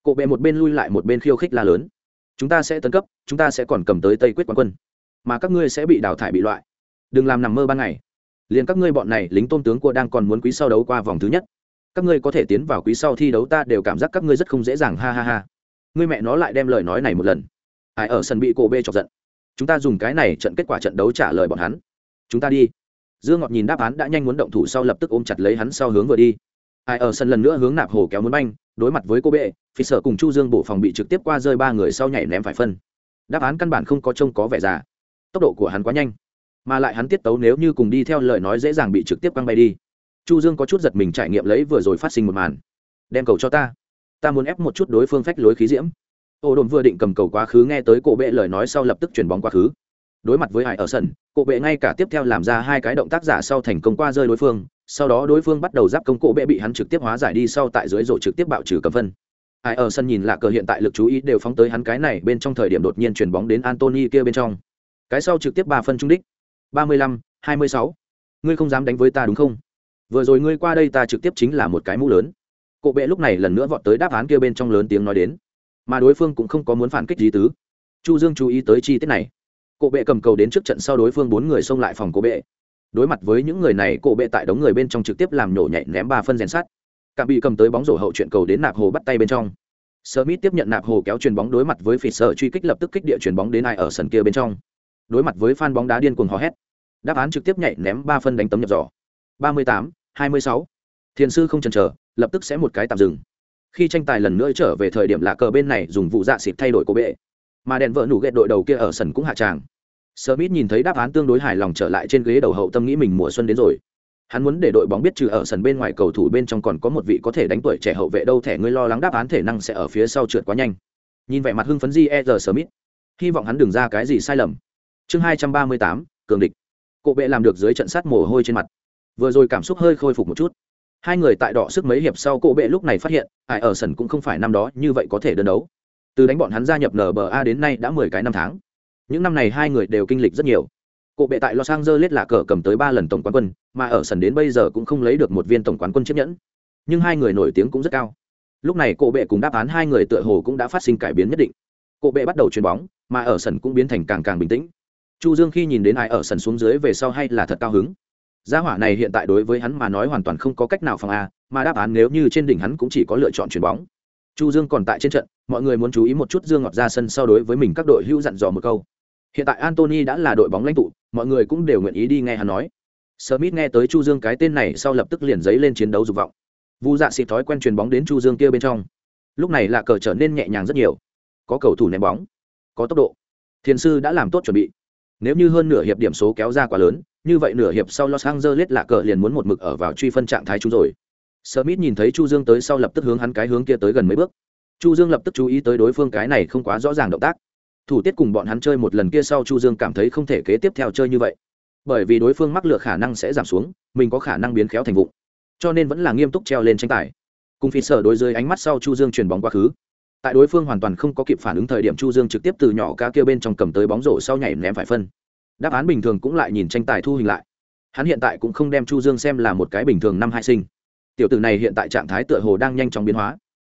Cổ bệ một bên lui lại một bên khiêu khích la lớn. Chúng ta sẽ tấn cấp, chúng ta sẽ còn cầm tới Tây quyết quán quân. Mà các ngươi sẽ bị đào thải bị loại. Đừng làm nằm mơ ban ngày. Liền các ngươi bọn này lính tôn tướng của đang còn muốn quý sau đấu qua vòng thứ nhất. Các ngươi có thể tiến vào quý sau thi đấu ta đều cảm giác các ngươi rất không dễ dàng ha ha ha. Ngươi mẹ nó lại đem lời nói này một lần. Ai ở sân bị cổ bê chọc giận. Chúng ta dùng cái này trận kết quả trận đấu trả lời bọn hắn. Chúng ta đi. Dương ngọt nhìn đáp án đã nhanh muốn động thủ sau lập tức ôm chặt lấy hắn sau hướng vừa đi. Ai ở sân lần nữa hướng nạp hồ kéo muốn banh đối mặt với cô bệ, phi sở cùng chu dương bổ phòng bị trực tiếp qua rơi ba người sau nhảy ném phải phân. Đáp án căn bản không có trông có vẻ già. Tốc độ của hắn quá nhanh, mà lại hắn tiết tấu nếu như cùng đi theo lời nói dễ dàng bị trực tiếp quăng bay đi. Chu dương có chút giật mình trải nghiệm lấy vừa rồi phát sinh một màn. Đem cầu cho ta. Ta muốn ép một chút đối phương phách lối khí diễm. Ô đồn vừa định cầm cầu quá khứ nghe tới cổ bệ lời nói sau lập tức chuyển bóng quá khứ. Đối mặt với hải ở sân cổ bệ ngay cả tiếp theo làm ra hai cái động tác giả sau thành công qua rơi đối phương sau đó đối phương bắt đầu giáp công cổ bệ bị hắn trực tiếp hóa giải đi sau tại dưới rổ trực tiếp bạo trừ cầm phân. Ai ở sân nhìn là cờ hiện tại lực chú ý đều phóng tới hắn cái này bên trong thời điểm đột nhiên chuyển bóng đến antony kia bên trong. Cái sau trực tiếp ba phân trung đích. Ba mươi lăm, hai mươi sáu. Ngươi không dám đánh với ta đúng không? Vừa rồi ngươi qua đây ta trực tiếp chính là một cái mũ lớn. Cộ bệ lúc này lần nữa vọt tới đáp án kia bên trong lớn tiếng nói đến. Mà đối phương cũng không có muốn phản kích gì tứ. Chu dương chú ý tới chi tiết này. Cộ bệ cầm cầu đến trước trận sau đối phương bốn người xông lại phòng cộ bệ đối mặt với những người này, cổ bệ tại đống người bên trong trực tiếp làm nhổ nhạy ném ba phân rèn sắt. Cả bị cầm tới bóng rổ hậu chuyện cầu đến nạp hồ bắt tay bên trong. Smith tiếp nhận nạp hồ kéo chuyền bóng đối mặt với phỉ sợ truy kích lập tức kích địa chuyền bóng đến ai ở sân kia bên trong. Đối mặt với fan bóng đá điên cuồng hò hét, đáp án trực tiếp nhảy ném ba phân đánh tấm nhập giỏ. Ba mươi tám, hai mươi sáu. Thiền sư không chần chờ, lập tức sẽ một cái tạm dừng. Khi tranh tài lần nữa trở về thời điểm lạ cờ bên này dùng vụ dạ xịt thay đổi cổ bệ. Mà đèn vợ nủ ghẹt đội đầu kia ở sân cũng hạ tràng smith nhìn thấy đáp án tương đối hài lòng trở lại trên ghế đầu hậu tâm nghĩ mình mùa xuân đến rồi. Hắn muốn để đội bóng biết trừ ở sân bên ngoài cầu thủ bên trong còn có một vị có thể đánh tuổi trẻ hậu vệ đâu, thẻ ngươi lo lắng đáp án thể năng sẽ ở phía sau trượt quá nhanh. Nhìn vẻ mặt hưng phấn di e r smith hy vọng hắn đừng ra cái gì sai lầm. Chương hai trăm ba mươi tám, cường địch. Cổ bệ làm được dưới trận sát mồ hôi trên mặt. Vừa rồi cảm xúc hơi khôi phục một chút. Hai người tại đọ sức mấy hiệp sau cổ bệ lúc này phát hiện, ai ở sân cũng không phải năm đó như vậy có thể đơn đấu. Từ đánh bọn hắn gia nhập nba đến nay đã mười cái năm tháng những năm này hai người đều kinh lịch rất nhiều. Cụ bệ tại los angeles là cờ cầm tới ba lần tổng quán quân, mà ở sân đến bây giờ cũng không lấy được một viên tổng quán quân chiếc nhẫn. Nhưng hai người nổi tiếng cũng rất cao. Lúc này cụ bệ cùng đáp án hai người tựa hồ cũng đã phát sinh cải biến nhất định. Cụ bệ bắt đầu chuyền bóng, mà ở sân cũng biến thành càng càng bình tĩnh. Chu dương khi nhìn đến ai ở sân xuống dưới về sau hay là thật cao hứng. Gia hỏa này hiện tại đối với hắn mà nói hoàn toàn không có cách nào phòng a, mà đáp án nếu như trên đỉnh hắn cũng chỉ có lựa chọn chuyền bóng. Chu dương còn tại trên trận, mọi người muốn chú ý một chút dương ngọt ra sân so đối với mình các đội hữu dặn dò một câu hiện tại Anthony đã là đội bóng lãnh tụ, mọi người cũng đều nguyện ý đi nghe hắn nói. Smith nghe tới chu dương cái tên này sau lập tức liền giấy lên chiến đấu dục vọng. Vu dạ xịt thói quen truyền bóng đến chu dương kia bên trong. Lúc này là cờ trở nên nhẹ nhàng rất nhiều. Có cầu thủ ném bóng, có tốc độ. Thiên sư đã làm tốt chuẩn bị. Nếu như hơn nửa hiệp điểm số kéo ra quá lớn, như vậy nửa hiệp sau los angeles là cờ liền muốn một mực ở vào truy phân trạng thái chúng rồi. Smith nhìn thấy chu dương tới sau lập tức hướng hắn cái hướng kia tới gần mấy bước. Chu dương lập tức chú ý tới đối phương cái này không quá rõ ràng động tác thủ tiết cùng bọn hắn chơi một lần kia sau chu dương cảm thấy không thể kế tiếp theo chơi như vậy. Bởi vì đối phương mắc lựa khả năng sẽ giảm xuống mình có khả năng biến khéo thành vụ, cho nên vẫn là nghiêm túc treo lên tranh tài. Cùng phi sở đối dưới ánh mắt sau chu dương chuyền bóng quá khứ. Tại đối phương hoàn toàn không có kịp phản ứng thời điểm chu dương trực tiếp từ nhỏ ca kia bên trong cầm tới bóng rổ sau nhảy ném phải phân. Đáp án bình thường cũng lại nhìn tranh tài thu hình lại. Hắn hiện tại cũng không đem chu dương xem là một cái bình thường năm hai sinh. Tiểu tử này hiện tại trạng thái tựa hồ đang nhanh chóng biến hóa.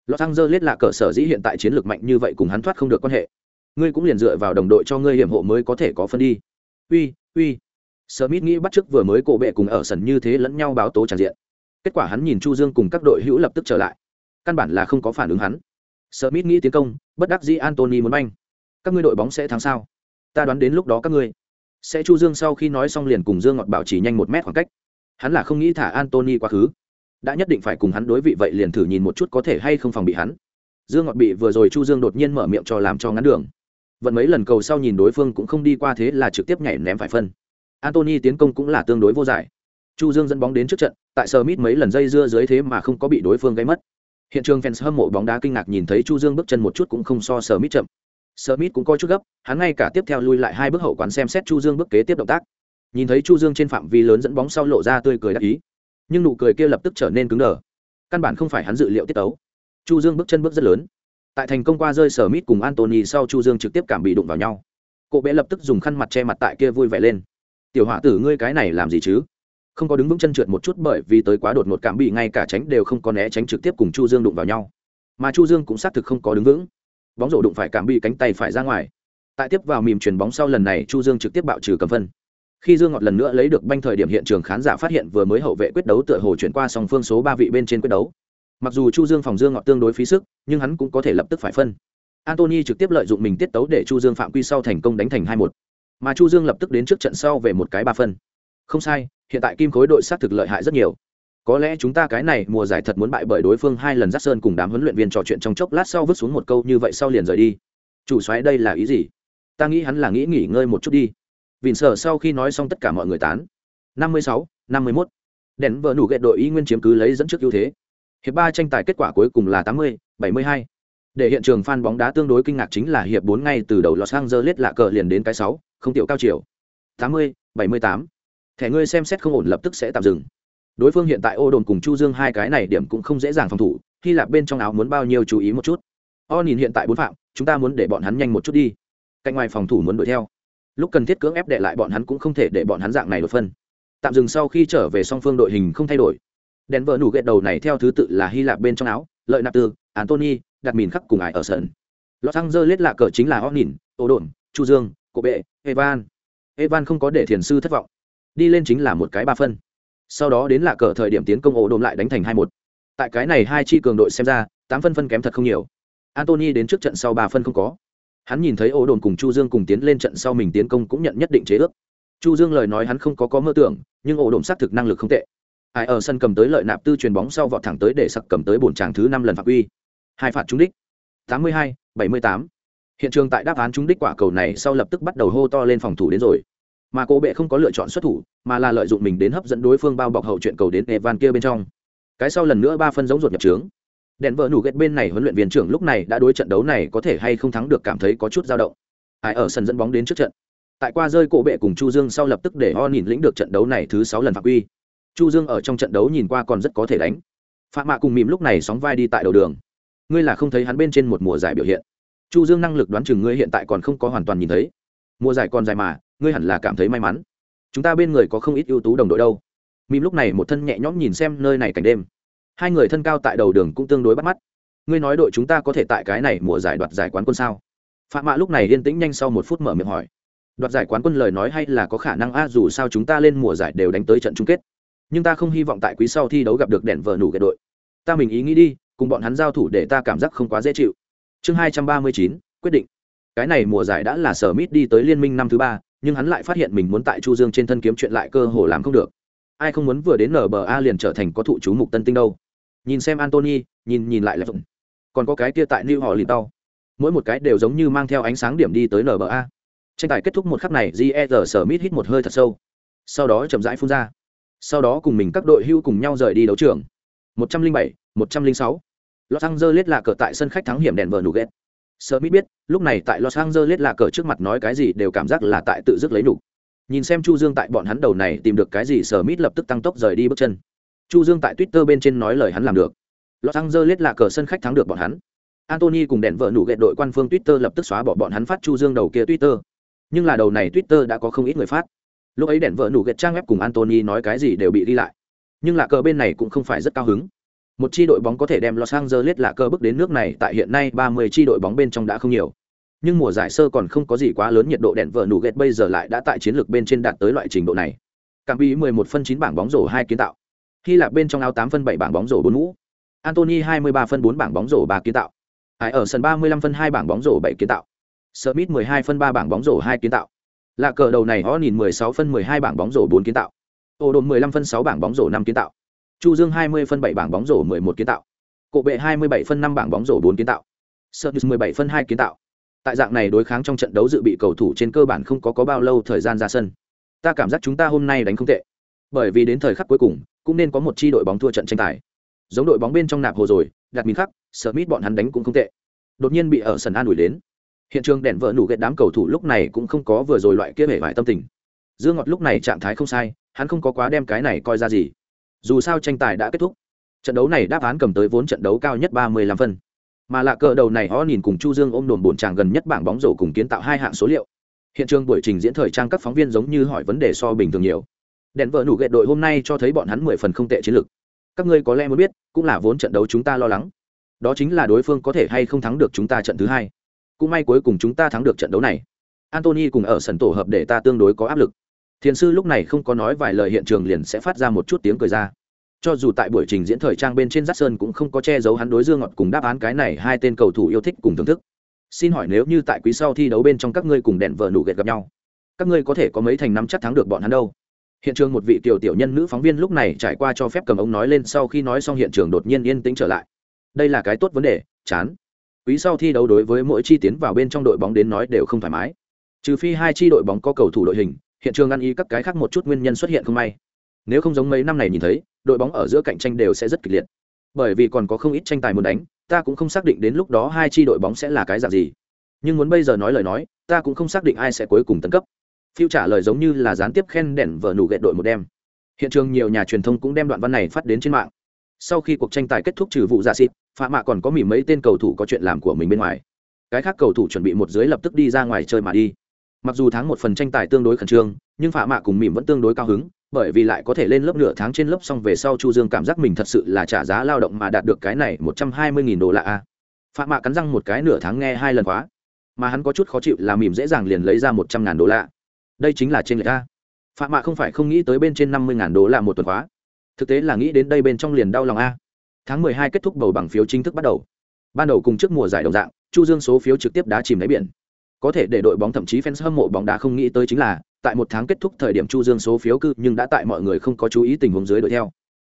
Los angeles là cỡ sở dĩ hiện tại chiến lược mạnh như vậy cùng hắn thoát không được quan hệ ngươi cũng liền dựa vào đồng đội cho ngươi hiểm hộ mới có thể có phân đi. Uy uy. Smith nghĩ bắt chước vừa mới cổ bệ cùng ở sân như thế lẫn nhau báo tố tràn diện. Kết quả hắn nhìn chu dương cùng các đội hữu lập tức trở lại. Căn bản là không có phản ứng hắn. Smith nghĩ tiến công, bất đắc dĩ antony muốn banh. Các ngươi đội bóng sẽ thắng sao? Ta đoán đến lúc đó các ngươi sẽ chu dương sau khi nói xong liền cùng dương ngọt bảo chỉ nhanh một mét khoảng cách. Hắn là không nghĩ thả antony quá khứ. Đã nhất định phải cùng hắn đối vị vậy liền thử nhìn một chút có thể hay không phòng bị hắn. Dương ngọt bị vừa rồi chu dương đột nhiên mở miệng cho làm cho ngắn đường vận mấy lần cầu sau nhìn đối phương cũng không đi qua thế là trực tiếp nhảy ném phải phân antony tiến công cũng là tương đối vô giải chu dương dẫn bóng đến trước trận tại sờ mít mấy lần dây dưa dưới thế mà không có bị đối phương gây mất hiện trường fans hâm mộ bóng đá kinh ngạc nhìn thấy chu dương bước chân một chút cũng không so sờ mít chậm Smith cũng coi chút gấp, hắn ngay cả tiếp theo lui lại hai bước hậu quán xem xét Chu Dương bước kế tiếp động tác. Nhìn thấy Chu Dương trên phạm vi lớn dẫn bóng sau lộ ra tươi cười đắc ý, nhưng nụ cười kia lập tức trở nên cứng đờ. Căn bản không phải hắn dự liệu tiết tấu. Chu Dương bước chân bước rất lớn. Tại thành công qua rơi Smith cùng antony sau Chu Dương trực tiếp cảm bị đụng vào nhau. cô bé lập tức dùng khăn mặt che mặt tại kia vui vẻ lên. "Tiểu hỏa tử, ngươi cái này làm gì chứ?" Không có đứng vững chân trượt một chút bởi vì tới quá đột ngột cảm bị ngay cả tránh đều không có né tránh trực tiếp cùng Chu Dương đụng vào nhau. Mà Chu Dương cũng xác thực không có đứng vững bóng rổ đụng phải cảm bị cánh tay phải ra ngoài tại tiếp vào mìm chuyền bóng sau lần này, chu dương trực tiếp bạo trừ cầm phân khi dương ngọt lần nữa lấy được banh thời điểm hiện trường khán giả phát hiện vừa mới hậu vệ quyết đấu tựa hồ chuyển qua song phương số ba vị bên trên quyết đấu mặc dù chu dương phòng dương ngọt tương đối phí sức, nhưng hắn cũng có thể lập tức phải phân. Antony trực tiếp lợi dụng mình tiết tấu để chu dương phạm quy sau thành công đánh thành hai một. Mà chu dương lập tức đến trước trận sau về một cái ba phân. Không sai, hiện tại kim khối đội sát thực lợi hại rất nhiều. Có lẽ chúng ta cái này mùa giải thật muốn bại bởi đối phương hai lần dắt sơn cùng đám huấn luyện viên trò chuyện trong chốc lát sau vứt xuống một câu như vậy sau liền rời đi. Chủ xoáy đây là ý gì? Ta nghĩ hắn là nghĩ nghỉ ngơi một chút đi. Vịn sở sau khi nói xong tất cả mọi người tán. Năm mươi sáu, năm mươi mốt. Đèn vợ nủ ghệ đội ý nguyên chiếm cứ lấy dẫn trước ưu thế hiệp ba tranh tài kết quả cuối cùng là tám mươi, bảy mươi hai. Để hiện trường fan bóng đá tương đối kinh ngạc chính là hiệp bốn ngay từ đầu Los Angeles lạ cờ liền đến cái sáu, không tiểu cao chiều. Tám mươi, bảy mươi tám. Thẻ ngươi xem xét không ổn lập tức sẽ tạm dừng. Đối phương hiện tại ô đồn cùng chu dương hai cái này điểm cũng không dễ dàng phòng thủ khi là bên trong áo muốn bao nhiêu chú ý một chút. O nhìn hiện tại bốn phạm, chúng ta muốn để bọn hắn nhanh một chút đi. Cạnh ngoài phòng thủ muốn đuổi theo. Lúc cần thiết cưỡng ép để lại bọn hắn cũng không thể để bọn hắn dạng này đột phân. Tạm dừng sau khi trở về song phương đội hình không thay đổi đèn vợ nủ ghét đầu này theo thứ tự là hy lạp bên trong áo, lợi nạp tư antony đặt mìn khắc cùng ải ở sân. Los lết lạ cờ chính là o nhìn ô đồn chu dương cổ bệ evan. Evan không có để thiền sư thất vọng. Đi lên chính là một cái ba phân. Sau đó đến lạ cờ thời điểm tiến công ổ đồn lại đánh thành hai một. Tại cái này hai chi cường đội xem ra, tám phân phân kém thật không nhiều. Antony đến trước trận sau ba phân không có. Hắn nhìn thấy ổ đồn cùng chu dương cùng tiến lên trận sau mình tiến công cũng nhận nhất định chế ước. Chu dương lời nói hắn không có có mơ tưởng, nhưng ổ đồn xác thực năng lực không tệ ai ở sân cầm tới lợi nạp tư truyền bóng sau vọt thẳng tới để sặc cầm tới bổn tràng thứ năm lần phạm uy hai phạt trúng đích. Tám mươi hai, bảy mươi tám. Hiện trường tại đáp án trúng đích quả cầu này sau lập tức bắt đầu hô to lên phòng thủ đến rồi. Mà cô bệ không có lựa chọn xuất thủ, mà là lợi dụng mình đến hấp dẫn đối phương bao bọc hậu chuyện cầu đến evan kia bên trong. Cái sau lần nữa ba phân giống ruột nhập trướng. Đèn vợ nủ ghét bên này huấn luyện viên trưởng lúc này đã đối trận đấu này có thể hay không thắng được cảm thấy có chút dao động. Ai ở sân dẫn bóng đến trước trận. Tại qua rơi cổ bệ cùng chu dương sau lập tức để o nhìn lĩnh được trận đấu này thứ sáu lần phạm quy chu dương ở trong trận đấu nhìn qua còn rất có thể đánh. Phạm mạ cùng mìm lúc này sóng vai đi tại đầu đường. Ngươi là không thấy hắn bên trên một mùa giải biểu hiện. Chu dương năng lực đoán chừng ngươi hiện tại còn không có hoàn toàn nhìn thấy. Mùa giải còn dài mà, ngươi hẳn là cảm thấy may mắn. Chúng ta bên người có không ít ưu tú đồng đội đâu. Mìm lúc này một thân nhẹ nhõm nhìn xem nơi này cảnh đêm. Hai người thân cao tại đầu đường cũng tương đối bắt mắt. Ngươi nói đội chúng ta có thể tại cái này mùa giải đoạt giải quán quân sao? Phạm mạ lúc này yên tĩnh nhanh sau một phút mở miệng hỏi. Đoạt giải quán quân lời nói hay là có khả năng a, dù sao chúng ta lên mùa giải đều đánh tới trận chung kết nhưng ta không hy vọng tại quý sau thi đấu gặp được đèn vờ nủ ghệ đội. Ta mình ý nghĩ đi, cùng bọn hắn giao thủ để ta cảm giác không quá dễ chịu. Chương hai trăm ba mươi chín, quyết định. Cái này mùa giải đã là sở mít đi tới liên minh năm thứ ba, nhưng hắn lại phát hiện mình muốn tại chu dương trên thân kiếm chuyện lại cơ hồ làm không được. Ai không muốn vừa đến nba liền trở thành có thụ chú mục tân tinh đâu. Nhìn xem antony nhìn nhìn lại là còn có cái kia tại new họ lì tao. Mỗi một cái đều giống như mang theo ánh sáng điểm đi tới nba tranh tài kết thúc một khắc này jer sở mít hít một hơi thật sâu. Sau đó chậm rãi phun ra sau đó cùng mình các đội hưu cùng nhau rời đi đấu trường 107, 106. Los Angeles là cờ tại sân khách thắng hiểm đèn vờ ghét. Smith biết, lúc này tại Los Angeles là cờ trước mặt nói cái gì đều cảm giác là tại tự dứt lấy đủ. Nhìn xem Chu Dương tại bọn hắn đầu này tìm được cái gì Smith lập tức tăng tốc rời đi bước chân. Chu Dương tại Twitter bên trên nói lời hắn làm được. Los Angeles là cờ sân khách thắng được bọn hắn. Anthony cùng đèn vợ nụ ghét đội quan phương Twitter lập tức xóa bỏ bọn hắn phát Chu Dương đầu kia Twitter. Nhưng là đầu này Twitter đã có không ít người phát. Lúc ấy đèn vợ nụ gẹt trang web cùng antony nói cái gì đều bị đi lại. Nhưng lạ cờ bên này cũng không phải rất cao hứng một chi đội bóng có thể đem Los Angeles lạ cờ bước đến nước này, tại hiện nay 30 chi đội bóng bên trong đã không nhiều. Nhưng mùa giải sơ còn không có gì quá lớn nhiệt độ đèn vợ nụ ghét bây giờ lại đã tại chiến lược bên trên đạt tới loại trình độ này. càng bị 11 phân 9 bảng bóng rổ hai kiến tạo. Hy Lạp bên trong áo 8 phân 7 bảng bóng rổ bốn ngũ antony 23 phân 4 bảng bóng rổ ba kiến tạo. Hải ở sân 35 phân 2 bảng bóng rổ 7 kiến tạo. Smith 12 phân 3 bảng bóng rổ 2 kiến tạo. Lạ cờ đầu này họ nhìn 16 phân 12 bảng bóng rổ 4 kiến tạo. Ô đồn 15 phân 6 bảng bóng rổ 5 kiến tạo. Chu Dương 20 phân 7 bảng bóng rổ 11 kiến tạo. Cổ bệ 27 phân 5 bảng bóng rổ 4 kiến tạo. Sergius 17 phân 2 kiến tạo. Tại dạng này đối kháng trong trận đấu dự bị cầu thủ trên cơ bản không có có bao lâu thời gian ra sân. Ta cảm giác chúng ta hôm nay đánh không tệ. Bởi vì đến thời khắc cuối cùng, cũng nên có một chi đội bóng thua trận tranh tài. Giống đội bóng bên trong nạp hồ rồi, đặt mình khắc, Smith bọn hắn đánh cũng không tệ. Đột nhiên bị ở sân an ủi đến. Hiện trường đèn vợ nụ ghét đám cầu thủ lúc này cũng không có vừa rồi loại kia vẻ vải tâm tình. Dương Ngọt lúc này trạng thái không sai, hắn không có quá đem cái này coi ra gì. Dù sao tranh tài đã kết thúc. Trận đấu này đáp án cầm tới vốn trận đấu cao nhất ba mươi lăm phân. Mà lạ cờ đầu này họ nhìn cùng chu dương ôm đồn bổn tràng gần nhất bảng bóng rổ cùng kiến tạo hai hạng số liệu. Hiện trường buổi trình diễn thời trang các phóng viên giống như hỏi vấn đề so bình thường nhiều. Đèn vợ nụ gậy đội hôm nay cho thấy bọn hắn mười phần không tệ chiến lược. Các ngươi có lẽ muốn biết cũng là vốn trận đấu chúng ta lo lắng. Đó chính là đối phương có thể hay không thắng được chúng ta trận thứ hai cũng may cuối cùng chúng ta thắng được trận đấu này. Antony cùng ở sân tổ hợp để ta tương đối có áp lực. Thiền sư lúc này không có nói vài lời hiện trường liền sẽ phát ra một chút tiếng cười ra. Cho dù tại buổi trình diễn thời trang bên trên giác sơn cũng không có che giấu hắn đối dương ngọt cùng đáp án cái này hai tên cầu thủ yêu thích cùng thưởng thức. Xin hỏi nếu như tại quý sau thi đấu bên trong các ngươi cùng đèn vợ nụ ghẹt gặp nhau, các ngươi có thể có mấy thành năm chắc thắng được bọn hắn đâu? Hiện trường một vị tiểu tiểu nhân nữ phóng viên lúc này trải qua cho phép cầm ống nói lên sau khi nói xong hiện trường đột nhiên yên tĩnh trở lại. Đây là cái tốt vấn đề, chán quý sau thi đấu đối với mỗi chi tiến vào bên trong đội bóng đến nói đều không thoải mái. Trừ phi hai chi đội bóng có cầu thủ đội hình, hiện trường ăn ý các cái khác một chút nguyên nhân xuất hiện không may. Nếu không giống mấy năm này nhìn thấy, đội bóng ở giữa cạnh tranh đều sẽ rất kịch liệt. Bởi vì còn có không ít tranh tài muốn đánh, ta cũng không xác định đến lúc đó hai chi đội bóng sẽ là cái dạng gì. Nhưng muốn bây giờ nói lời nói, ta cũng không xác định ai sẽ cuối cùng tấn cấp. Phiêu trả lời giống như là gián tiếp khen đèn vờ nụ gậy đội một đêm. Hiện trường nhiều nhà truyền thông cũng đem đoạn văn này phát đến trên mạng. Sau khi cuộc tranh tài kết thúc trừ vụ giả xịt phạm mạ còn có mỉ mấy tên cầu thủ có chuyện làm của mình bên ngoài. Cái khác cầu thủ chuẩn bị một dưới lập tức đi ra ngoài chơi mà đi. Mặc dù tháng một phần tranh tài tương đối khẩn trương nhưng phạm mạ cùng mỉm vẫn tương đối cao hứng bởi vì lại có thể lên lớp nửa tháng trên lớp xong về sau chu dương cảm giác mình thật sự là trả giá lao động mà đạt được cái này một trăm hai mươi nghìn đô la a. Phạm mạ cắn răng một cái nửa tháng nghe hai lần quá, mà hắn có chút khó chịu là mỉm dễ dàng liền lấy ra một trăm ngàn đô la. Đây chính là trên lệch a. Phạm mạ không phải không nghĩ tới bên trên năm mươi ngàn đô la một tuần khóa. Thực tế là nghĩ đến đây bên trong liền đau lòng a tháng mười hai kết thúc bầu bằng phiếu chính thức bắt đầu. Ban đầu cùng trước mùa giải đồng dạng, chu dương số phiếu trực tiếp đá chìm đáy biển. Có thể để đội bóng thậm chí fans hâm mộ bóng đá không nghĩ tới chính là, tại một tháng kết thúc thời điểm chu dương số phiếu cư nhưng đã tại mọi người không có chú ý tình huống dưới đuổi theo.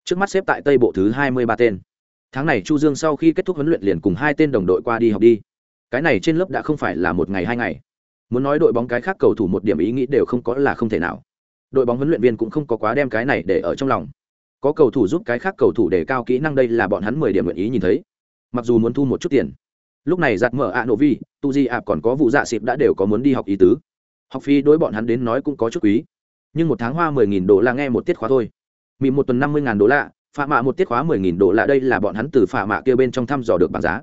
Trước mắt xếp tại tây bộ thứ hai mươi ba tên. Tháng này chu dương sau khi kết thúc huấn luyện liền cùng hai tên đồng đội qua đi học đi. Cái này trên lớp đã không phải là một ngày hai ngày. Muốn nói đội bóng cái khác cầu thủ một điểm ý nghĩ đều không có là không thể nào. Đội bóng huấn luyện viên cũng không có quá đem cái này để ở trong lòng có cầu thủ giúp cái khác cầu thủ để cao kỹ năng đây là bọn hắn mười điểm nguyện ý nhìn thấy. Mặc dù muốn thu một chút tiền. Lúc này giặt mở a nổ vi, tu di ạp còn có vụ dạ xịp đã đều có muốn đi học ý tứ. Học phí đối bọn hắn đến nói cũng có chút quý. Nhưng một tháng hoa mười nghìn đô la nghe một tiết khóa thôi. Mì một tuần năm mươi ngàn đô la, phạ mạ một tiết khóa mười nghìn đô la đây là bọn hắn từ phạ mạ kia bên trong thăm dò được bảng giá.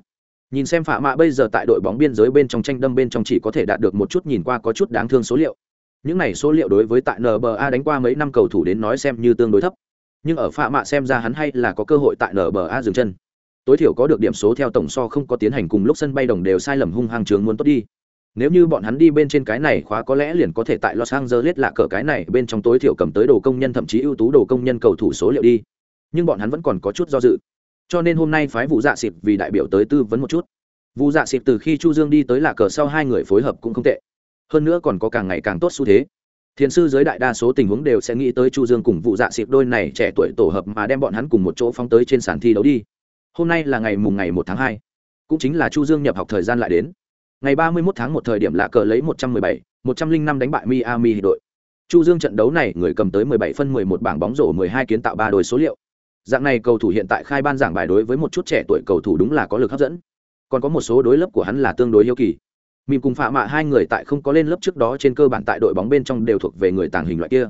Nhìn xem phạ mạ bây giờ tại đội bóng biên giới bên trong tranh đâm bên trong chỉ có thể đạt được một chút nhìn qua có chút đáng thương số liệu. Những này số liệu đối với tại nba đánh qua mấy năm cầu thủ đến nói xem như tương đối thấp nhưng ở phạ mạ xem ra hắn hay là có cơ hội tại nở bờ a dừng chân. Tối thiểu có được điểm số theo tổng so không có tiến hành cùng lúc sân bay đồng đều sai lầm hung hăng trường muốn tốt đi. Nếu như bọn hắn đi bên trên cái này khóa có lẽ liền có thể tại los angeles lạ cờ cái này bên trong tối thiểu cầm tới đồ công nhân thậm chí ưu tú đồ công nhân cầu thủ số liệu đi. Nhưng bọn hắn vẫn còn có chút do dự. Cho nên hôm nay phái vụ dạ xịp vì đại biểu tới tư vấn một chút. Vụ dạ xịp từ khi chu dương đi tới lạ cờ sau hai người phối hợp cũng không tệ. Hơn nữa còn có càng ngày càng tốt xu thế thiền sư giới đại đa số tình huống đều sẽ nghĩ tới chu dương cùng vụ dạ xịp đôi này trẻ tuổi tổ hợp mà đem bọn hắn cùng một chỗ phóng tới trên sàn thi đấu đi. Hôm nay là ngày mùng ngày một tháng hai, cũng chính là chu dương nhập học thời gian lại đến. Ngày ba mươi 31 tháng một thời điểm lạ cờ lấy một trăm mười bảy, một trăm linh năm đánh bại miami đội. Chu dương trận đấu này người cầm tới mười bảy phân mười một bảng bóng rổ, mười hai kiến tạo ba đôi số liệu. Dạng này cầu thủ hiện tại khai ban giảng bài đối với một chút trẻ tuổi cầu thủ đúng là có lực hấp dẫn. Còn có một số đối lớp của hắn là tương đối yêu kỳ mìm cùng phạ mạ hai người tại không có lên lớp trước đó trên cơ bản tại đội bóng bên trong đều thuộc về người tàng hình loại kia.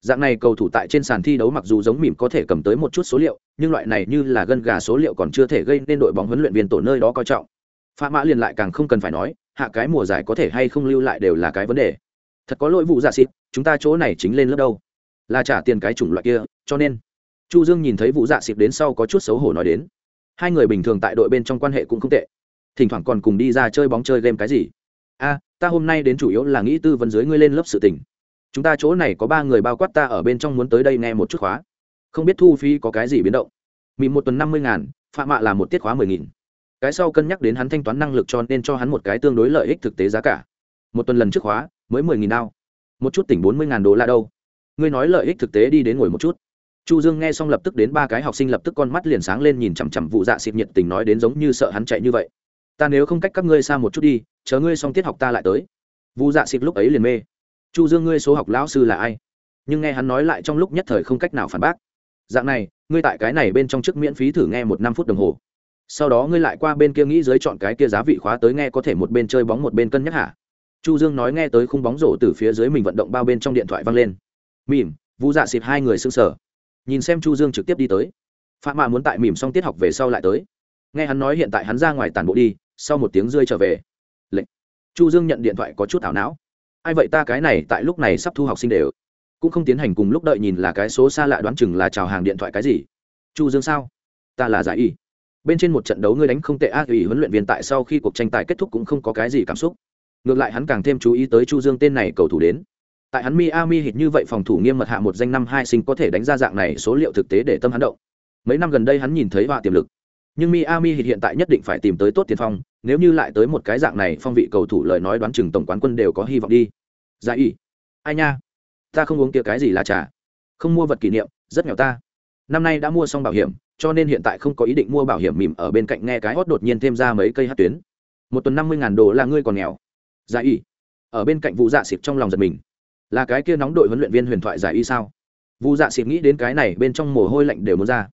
Dạng này cầu thủ tại trên sàn thi đấu mặc dù giống mìm có thể cầm tới một chút số liệu, nhưng loại này như là gân gà số liệu còn chưa thể gây nên đội bóng huấn luyện viên tổ nơi đó coi trọng. Phạ mã liền lại càng không cần phải nói, hạ cái mùa giải có thể hay không lưu lại đều là cái vấn đề. Thật có lỗi vụ giả xịt, chúng ta chỗ này chính lên lớp đâu. Là trả tiền cái chủng loại kia, cho nên. Chu dương nhìn thấy vụ dạ xịt đến sau có chút xấu hổ nói đến. Hai người bình thường tại đội bên trong quan hệ cũng không tệ. Thỉnh thoảng còn cùng đi ra chơi bóng chơi game cái gì a ta hôm nay đến chủ yếu là nghĩ tư vấn dưới ngươi lên lớp sự tình. Chúng ta chỗ này có ba người bao quát ta ở bên trong muốn tới đây nghe một chút khóa. Không biết thu phí có cái gì biến động. Mì một tuần năm mươi ngàn, phạm mạ là một tiết khóa mười nghìn. Cái sau cân nhắc đến hắn thanh toán năng lực cho nên cho hắn một cái tương đối lợi ích thực tế giá cả. Một tuần lần trước khóa, mới mười nghìn đao một chút tỉnh bốn mươi ngàn đô la đâu. Ngươi nói lợi ích thực tế đi đến ngồi một chút. Chu dương nghe xong lập tức đến ba cái học sinh lập tức con mắt liền sáng lên nhìn chằm chằm vụ dạ xịt nhiệt tình nói đến giống như sợ hắn chạy như vậy. Ta nếu không cách các ngươi xa một chút đi chờ ngươi xong tiết học ta lại tới. Vu dạ xịt lúc ấy liền mê. Chu dương ngươi số học lão sư là ai? Nhưng nghe hắn nói lại trong lúc nhất thời không cách nào phản bác. Dạng này, ngươi tại cái này bên trong chức miễn phí thử nghe một năm phút đồng hồ. Sau đó ngươi lại qua bên kia nghĩ dưới chọn cái kia giá vị khóa tới nghe có thể một bên chơi bóng một bên cân nhắc hả? Chu dương nói nghe tới khung bóng rổ từ phía dưới mình vận động bao bên trong điện thoại văng lên. Mỉm, Vu dạ xịt hai người sưng sở nhìn xem chu dương trực tiếp đi tới. Phạm mạ muốn tại mỉm xong tiết học về sau lại tới. Nghe hắn nói hiện tại hắn ra ngoài tàn bộ đi, sau một tiếng rơi trở về chu dương nhận điện thoại có chút ảo não. Ai vậy ta cái này tại lúc này sắp thu học sinh đều. Cũng không tiến hành cùng lúc đợi nhìn là cái số xa lạ đoán chừng là chào hàng điện thoại cái gì. Chu dương sao? Ta là giải y. Bên trên một trận đấu ngươi đánh không tệ ác ủy huấn luyện viên tại sau khi cuộc tranh tài kết thúc cũng không có cái gì cảm xúc. Ngược lại hắn càng thêm chú ý tới chu dương tên này cầu thủ đến. Tại hắn miami hít như vậy phòng thủ nghiêm mật hạ một danh năm hai sinh có thể đánh ra dạng này số liệu thực tế để tâm hắn động. Mấy năm gần đây hắn nhìn thấy họa tiềm lực nhưng miami hiện tại nhất định phải tìm tới tốt tiền phong, nếu như lại tới một cái dạng này, phong vị cầu thủ lời nói đoán chừng tổng quán quân đều có hy vọng đi. Dạ giải ủy ai nha? Ta không uống kia cái gì là trà. Không mua vật kỷ niệm, rất nghèo ta. Năm nay đã mua xong bảo hiểm, cho nên hiện tại không có ý định mua bảo hiểm mỉm ở bên cạnh nghe cái hót đột nhiên thêm ra mấy cây hát tuyến. Một tuần năm mươi ngàn đô là ngươi còn nghèo. Giải y. Ở bên cạnh vụ dạ xịp trong lòng giật mình. Là cái kia nóng đội huấn luyện viên huyền thoại giải y sao? Vụ dạ xịp nghĩ đến cái này, bên trong mồ hôi lạnh đều muốn ra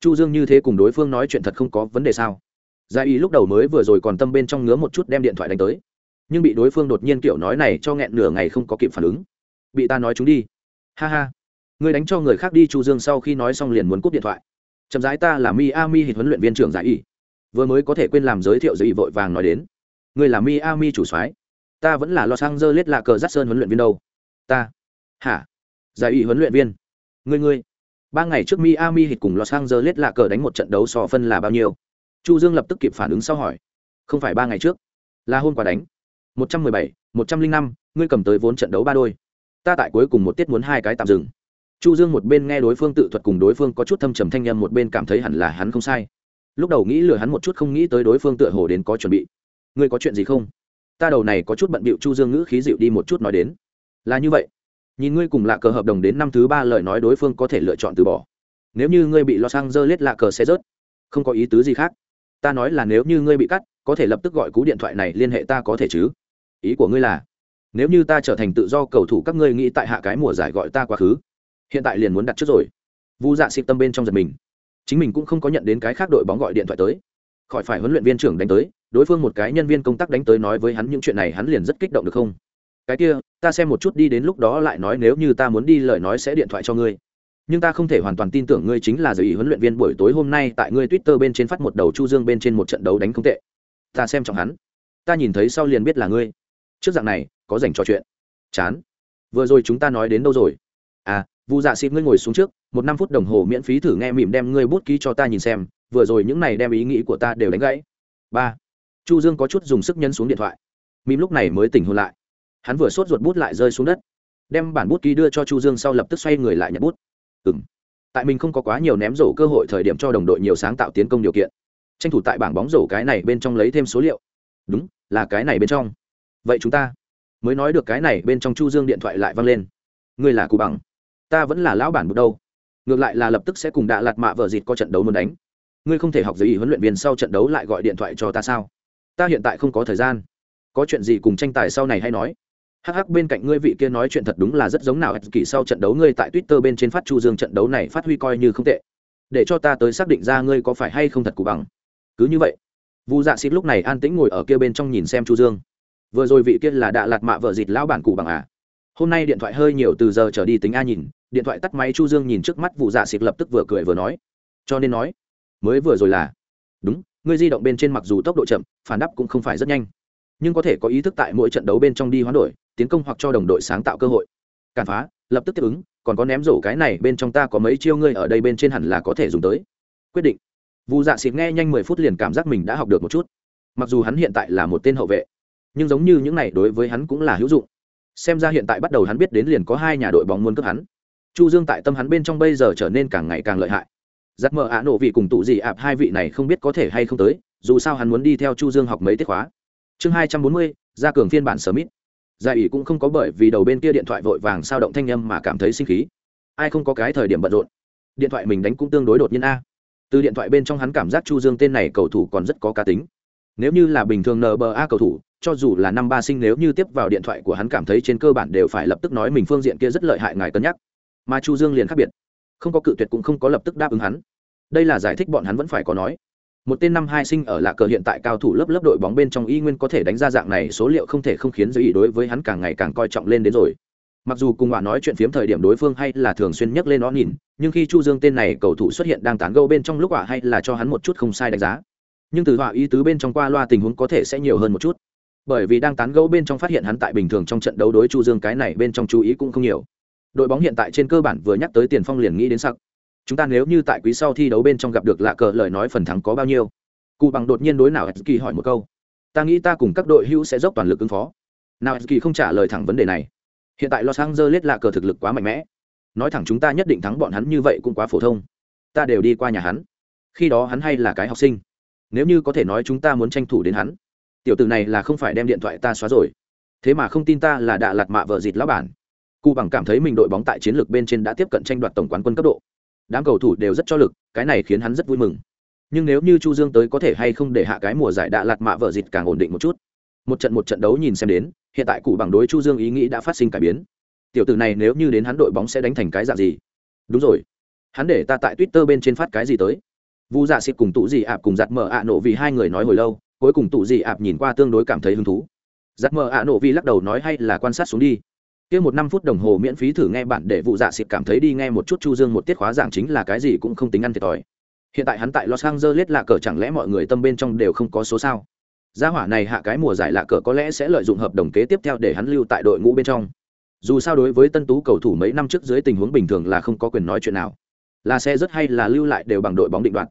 chu dương như thế cùng đối phương nói chuyện thật không có vấn đề sao? Giải y lúc đầu mới vừa rồi còn tâm bên trong ngứa một chút đem điện thoại đánh tới. Nhưng bị đối phương đột nhiên kiểu nói này cho nghẹn nửa ngày không có kịp phản ứng. Bị ta nói chúng đi. Ha ha. Người đánh cho người khác đi, chu dương sau khi nói xong liền muốn cúp điện thoại. Chậm rãi ta là miami hít huấn luyện viên trưởng giải y. Vừa mới có thể quên làm giới thiệu giới vội vàng nói đến. Ngươi là miami chủ soái. Ta vẫn là los angeles là cờ giắt sơn huấn luyện viên đâu. Ta. Hả? Giải y huấn luyện viên. Ngươi ngươi ba ngày trước miami hit cùng los angeles là cờ đánh một trận đấu so phân là bao nhiêu? Chu dương lập tức kịp phản ứng sau hỏi. Không phải ba ngày trước. Là hôm qua đánh. Một trăm mười bảy, một trăm linh năm, ngươi cầm tới vốn trận đấu ba đôi. Ta tại cuối cùng một tiết muốn hai cái tạm dừng. Chu dương một bên nghe đối phương tự thuật cùng đối phương có chút thâm trầm thanh â một bên cảm thấy hẳn là hắn không sai. Lúc đầu nghĩ lừa hắn một chút, không nghĩ tới đối phương tựa hồ đến có chuẩn bị. Ngươi có chuyện gì không? Ta đầu này có chút bận bịu, chu dương ngữ khí dịu đi một chút nói đến. Là như vậy nhìn ngươi cùng lạ cờ hợp đồng đến năm thứ ba lời nói đối phương có thể lựa chọn từ bỏ. Nếu như ngươi bị lo sang dơ lết lạ cờ sẽ rớt, không có ý tứ gì khác. Ta nói là nếu như ngươi bị cắt, có thể lập tức gọi cú điện thoại này liên hệ ta có thể chứ? Ý của ngươi là, nếu như ta trở thành tự do cầu thủ, các ngươi nghĩ tại hạ cái mùa giải gọi ta quá khứ. Hiện tại liền muốn đặt trước rồi. Vu dạ xịt tâm bên trong giật mình. Chính mình cũng không có nhận đến cái khác đội bóng gọi điện thoại tới. Khỏi phải huấn luyện viên trưởng đánh tới, đối phương một cái nhân viên công tác đánh tới nói với hắn những chuyện này, hắn liền rất kích động được không? Cái kia, ta xem một chút đi, đến lúc đó lại nói nếu như ta muốn đi, lời nói sẽ điện thoại cho ngươi. Nhưng ta không thể hoàn toàn tin tưởng ngươi chính là giới ý huấn luyện viên buổi tối hôm nay tại ngươi twitter bên trên phát một đầu chu dương bên trên một trận đấu đánh không tệ. Ta xem trọng hắn. Ta nhìn thấy sau liền biết là ngươi. Trước dạng này, có dành trò chuyện. Chán. Vừa rồi chúng ta nói đến đâu rồi? À vụ dạ xịt ngươi ngồi xuống trước, một năm phút đồng hồ miễn phí thử nghe mỉm đem ngươi bút ký cho ta nhìn xem, vừa rồi những này đem ý nghĩ của ta đều đánh gãy. Ba. Chu dương có chút dùng sức nhân xuống điện thoại. Mỉm lúc này mới tỉnh hôn lại hắn vừa sốt ruột bút lại rơi xuống đất. Đem bản bút ký đưa cho chu dương sau lập tức xoay người lại nhặt bút. Ừ m tại mình không có quá nhiều ném rổ cơ hội thời điểm cho đồng đội nhiều sáng tạo tiến công điều kiện. Tranh thủ tại bảng bóng rổ cái này bên trong lấy thêm số liệu. Đúng, là cái này bên trong. Vậy chúng ta mới nói được cái này bên trong chu dương điện thoại lại văng lên. Ngươi là cụ bằng. Ta vẫn là lão bản bút đâu. Ngược lại là lập tức sẽ cùng đạ lạt mạ vợ dịt có trận đấu muốn đánh. Ngươi không thể học giấy ý huấn luyện viên sau trận đấu lại gọi điện thoại cho ta sao? Ta hiện tại không có thời gian. Có chuyện gì cùng tranh tài sau này hay nói hắc hắc, bên cạnh ngươi vị kia nói chuyện thật đúng là rất giống nào kỳ sau trận đấu ngươi tại twitter bên trên phát chu dương trận đấu này phát huy coi như không tệ. Để cho ta tới xác định ra ngươi có phải hay không thật cụ bằng. Cứ như vậy, vu dạ xịt lúc này an tĩnh ngồi ở kia bên trong nhìn xem chu dương. Vừa rồi vị kia là đạ lạt mạ vợ dịt lão bản cụ bằng à? Hôm nay điện thoại hơi nhiều từ giờ trở đi tính a nhìn, điện thoại tắt máy chu dương nhìn trước mắt vụ dạ xịt lập tức vừa cười vừa nói. Cho nên nói, mới vừa rồi là, đúng, ngươi di động bên trên mặc dù tốc độ chậm, phản đáp cũng không phải rất nhanh, nhưng có thể có ý thức tại mỗi trận đấu bên trong đi hoán đổi tiến công hoặc cho đồng đội sáng tạo cơ hội. Cản phá, lập tức tiếp ứng, còn có ném rổ cái này bên trong ta có mấy chiêu ngươi ở đây bên trên hẳn là có thể dùng tới. Quyết định. Vụ dạ xịt nghe nhanh mười phút liền cảm giác mình đã học được một chút. Mặc dù hắn hiện tại là một tên hậu vệ, nhưng giống như những này đối với hắn cũng là hữu dụng. Xem ra hiện tại bắt đầu hắn biết đến liền có hai nhà đội bóng muốn cướp hắn. Chu dương tại tâm hắn bên trong bây giờ trở nên càng ngày càng lợi hại. Giặc mờ ạ nổ vị cùng tụ gì ạp hai vị này không biết có thể hay không tới, dù sao hắn muốn đi theo chu dương học mấy tiết khóa. Chương hai trăm bốn mươi, ra cường phiên bản sở mít gia ủy cũng không có bởi vì đầu bên kia điện thoại vội vàng sao động thanh â m mà cảm thấy sinh khí. Ai không có cái thời điểm bận rộn? Điện thoại mình đánh cũng tương đối đột nhiên a. Từ điện thoại bên trong hắn cảm giác chu dương tên này cầu thủ còn rất có cá tính. Nếu như là bình thường nba cầu thủ, cho dù là năm ba sinh nếu như tiếp vào điện thoại của hắn cảm thấy trên cơ bản đều phải lập tức nói mình phương diện kia rất lợi hại, ngài cân nhắc. Mà chu dương liền khác biệt. Không có cự tuyệt cũng không có lập tức đáp ứng hắn. Đây là giải thích bọn hắn vẫn phải có nói một tên năm hai sinh ở lạ cờ hiện tại cao thủ lớp lớp đội bóng bên trong y nguyên có thể đánh ra dạng này, số liệu không thể không khiến giới ý đối với hắn càng ngày càng coi trọng lên đến rồi. Mặc dù cùng họa nói chuyện phiếm thời điểm đối phương hay là thường xuyên nhắc lên nó nhìn, nhưng khi chu dương tên này cầu thủ xuất hiện đang tán gâu bên trong lúc họa hay là cho hắn một chút không sai đánh giá. Nhưng từ họa ý tứ bên trong qua loa tình huống có thể sẽ nhiều hơn một chút. Bởi vì đang tán gẫu bên trong phát hiện hắn tại bình thường trong trận đấu đối chu dương cái này bên trong chú ý cũng không nhiều. Đội bóng hiện tại trên cơ bản vừa nhắc tới tiền phong liền nghĩ đến sặc chúng ta nếu như tại quý sau thi đấu bên trong gặp được lạ cờ, lời nói phần thắng có bao nhiêu? Cụ bằng đột nhiên đối nào kỳ hỏi một câu. Ta nghĩ ta cùng các đội hữu sẽ dốc toàn lực ứng phó. Nào kỳ không trả lời thẳng vấn đề này. Hiện tại los angeles lạ cờ thực lực quá mạnh mẽ. Nói thẳng chúng ta nhất định thắng bọn hắn như vậy cũng quá phổ thông. Ta đều đi qua nhà hắn. Khi đó hắn hay là cái học sinh. Nếu như có thể nói chúng ta muốn tranh thủ đến hắn. Tiểu tử này là không phải đem điện thoại ta xóa rồi. Thế mà không tin ta là đạ lạt mạ vợ dịt lão bản. Cụ bằng cảm thấy mình đội bóng tại chiến lược bên trên đã tiếp cận tranh đoạt tổng quán quân cấp độ đám cầu thủ đều rất cho lực, cái này khiến hắn rất vui mừng. Nhưng nếu như chu dương tới có thể hay không để hạ cái mùa giải đạ lạt mạ vợ dịt càng ổn định một chút. Một trận một trận đấu nhìn xem đến, hiện tại cụ bằng đối chu dương ý nghĩ đã phát sinh cải biến. Tiểu tử này nếu như đến hắn đội bóng sẽ đánh thành cái dạng gì? Đúng rồi. Hắn để ta tại twitter bên trên phát cái gì tới? Vu dạ xịt cùng tụ gì ạp cùng giặt mở ạ nổ vì hai người nói hồi lâu, cuối cùng tụ gì ạp nhìn qua tương đối cảm thấy hứng thú. Giặt mở ạ nổ vì lắc đầu nói hay là quan sát xuống đi kia một năm phút đồng hồ miễn phí thử nghe bạn để vụ dạ xịt cảm thấy đi nghe một chút chu dương một tiết khóa giảng chính là cái gì cũng không tính ăn thiệt thòi. Hiện tại hắn tại los angeles lạ cờ chẳng lẽ mọi người tâm bên trong đều không có số sao? Gia hỏa này hạ cái mùa giải lạ cờ có lẽ sẽ lợi dụng hợp đồng kế tiếp theo để hắn lưu tại đội ngũ bên trong. Dù sao đối với tân tú cầu thủ mấy năm trước dưới tình huống bình thường là không có quyền nói chuyện nào. Là xe rất hay là lưu lại đều bằng đội bóng định đoạt.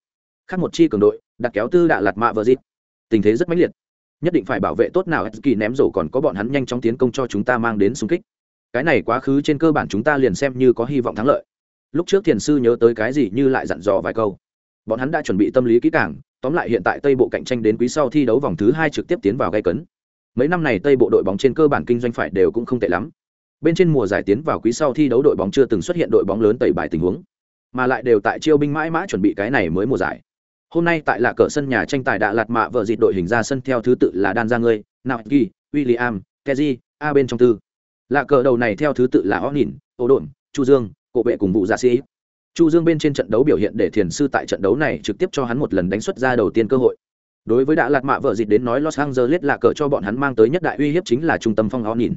Khác một chi cường đội, đặt kéo tư đạ lạt mạ vợ dịp tình thế rất mãnh liệt. Nhất định phải bảo vệ tốt nào kỳ ném rổ còn có bọn hắn nhanh chóng tiến công cho chúng ta mang đến xung kích cái này quá khứ trên cơ bản chúng ta liền xem như có hy vọng thắng lợi. Lúc trước thiền sư nhớ tới cái gì như lại dặn dò vài câu. Bọn hắn đã chuẩn bị tâm lý kỹ càng, tóm lại hiện tại tây bộ cạnh tranh đến quý sau thi đấu vòng thứ hai trực tiếp tiến vào gây cấn. Mấy năm này tây bộ đội bóng trên cơ bản kinh doanh phải đều cũng không tệ lắm. Bên trên mùa giải tiến vào quý sau thi đấu đội bóng chưa từng xuất hiện đội bóng lớn tẩy bài tình huống, mà lại đều tại chiêu binh mãi mã chuẩn bị cái này mới mùa giải. Hôm nay tại là cờ sân nhà tranh tài đã lạt mạ vợ dịt đội hình ra sân theo thứ tự là đan ra ngươi nào ghi william, keji, a bên trong tư lạ cờ đầu này theo thứ tự là o nhìn ô đồn chu dương cộ vệ cùng vụ giả dạ sĩ. Chu dương bên trên trận đấu biểu hiện để thiền sư tại trận đấu này trực tiếp cho hắn một lần đánh xuất ra đầu tiên cơ hội. Đối với đã lạt mạ vợ dịt đến nói los angeles lạ cờ cho bọn hắn mang tới nhất đại uy hiếp chính là trung tâm phong o nhìn.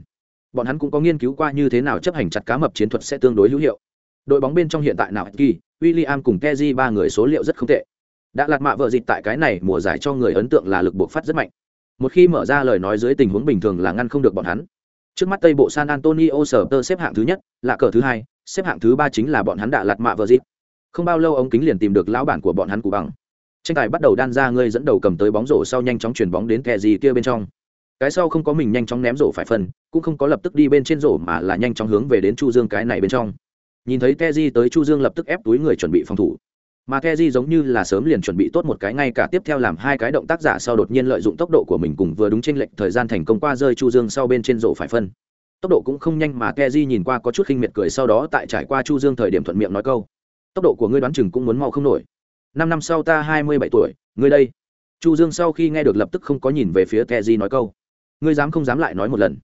Bọn hắn cũng có nghiên cứu qua như thế nào chấp hành chặt cá mập chiến thuật sẽ tương đối hữu hiệu. Đội bóng bên trong hiện tại nào, kỳ, William cùng keji ba người số liệu rất không tệ. Đã lạt mạ vợ dịch tại cái này mùa giải cho người ấn tượng là lực buộc phát rất mạnh. Một khi mở ra lời nói dưới tình huống bình thường là ngăn không được bọn hắn trước mắt tây bộ san antonio sở tơ xếp hạng thứ nhất, là cờ thứ hai, xếp hạng thứ ba chính là bọn hắn đã lật mạ vợ dịp. không bao lâu ống kính liền tìm được lão bản của bọn hắn cụ bằng tranh tài bắt đầu đan ra ngươi dẫn đầu cầm tới bóng rổ sau nhanh chóng chuyển bóng đến kẻ gì kia bên trong. Cái sau không có mình nhanh chóng ném rổ phải phân, cũng không có lập tức đi bên trên rổ mà là nhanh chóng hướng về đến chu dương cái này bên trong. Nhìn thấy keji tới chu dương lập tức ép túi người chuẩn bị phòng thủ mà keji giống như là sớm liền chuẩn bị tốt một cái ngay cả tiếp theo làm hai cái động tác giả sau đột nhiên lợi dụng tốc độ của mình cùng vừa đúng trên lệnh thời gian thành công qua rơi chu dương sau bên trên rổ phải phân. Tốc độ cũng không nhanh mà keji nhìn qua có chút khinh miệt cười sau đó tại trải qua chu dương thời điểm thuận miệng nói câu. Tốc độ của ngươi đoán chừng cũng muốn mau không nổi. Năm năm sau ta hai mươi bảy tuổi, ngươi đây. Chu dương sau khi nghe được lập tức không có nhìn về phía keji nói câu. Ngươi dám không dám lại nói một lần.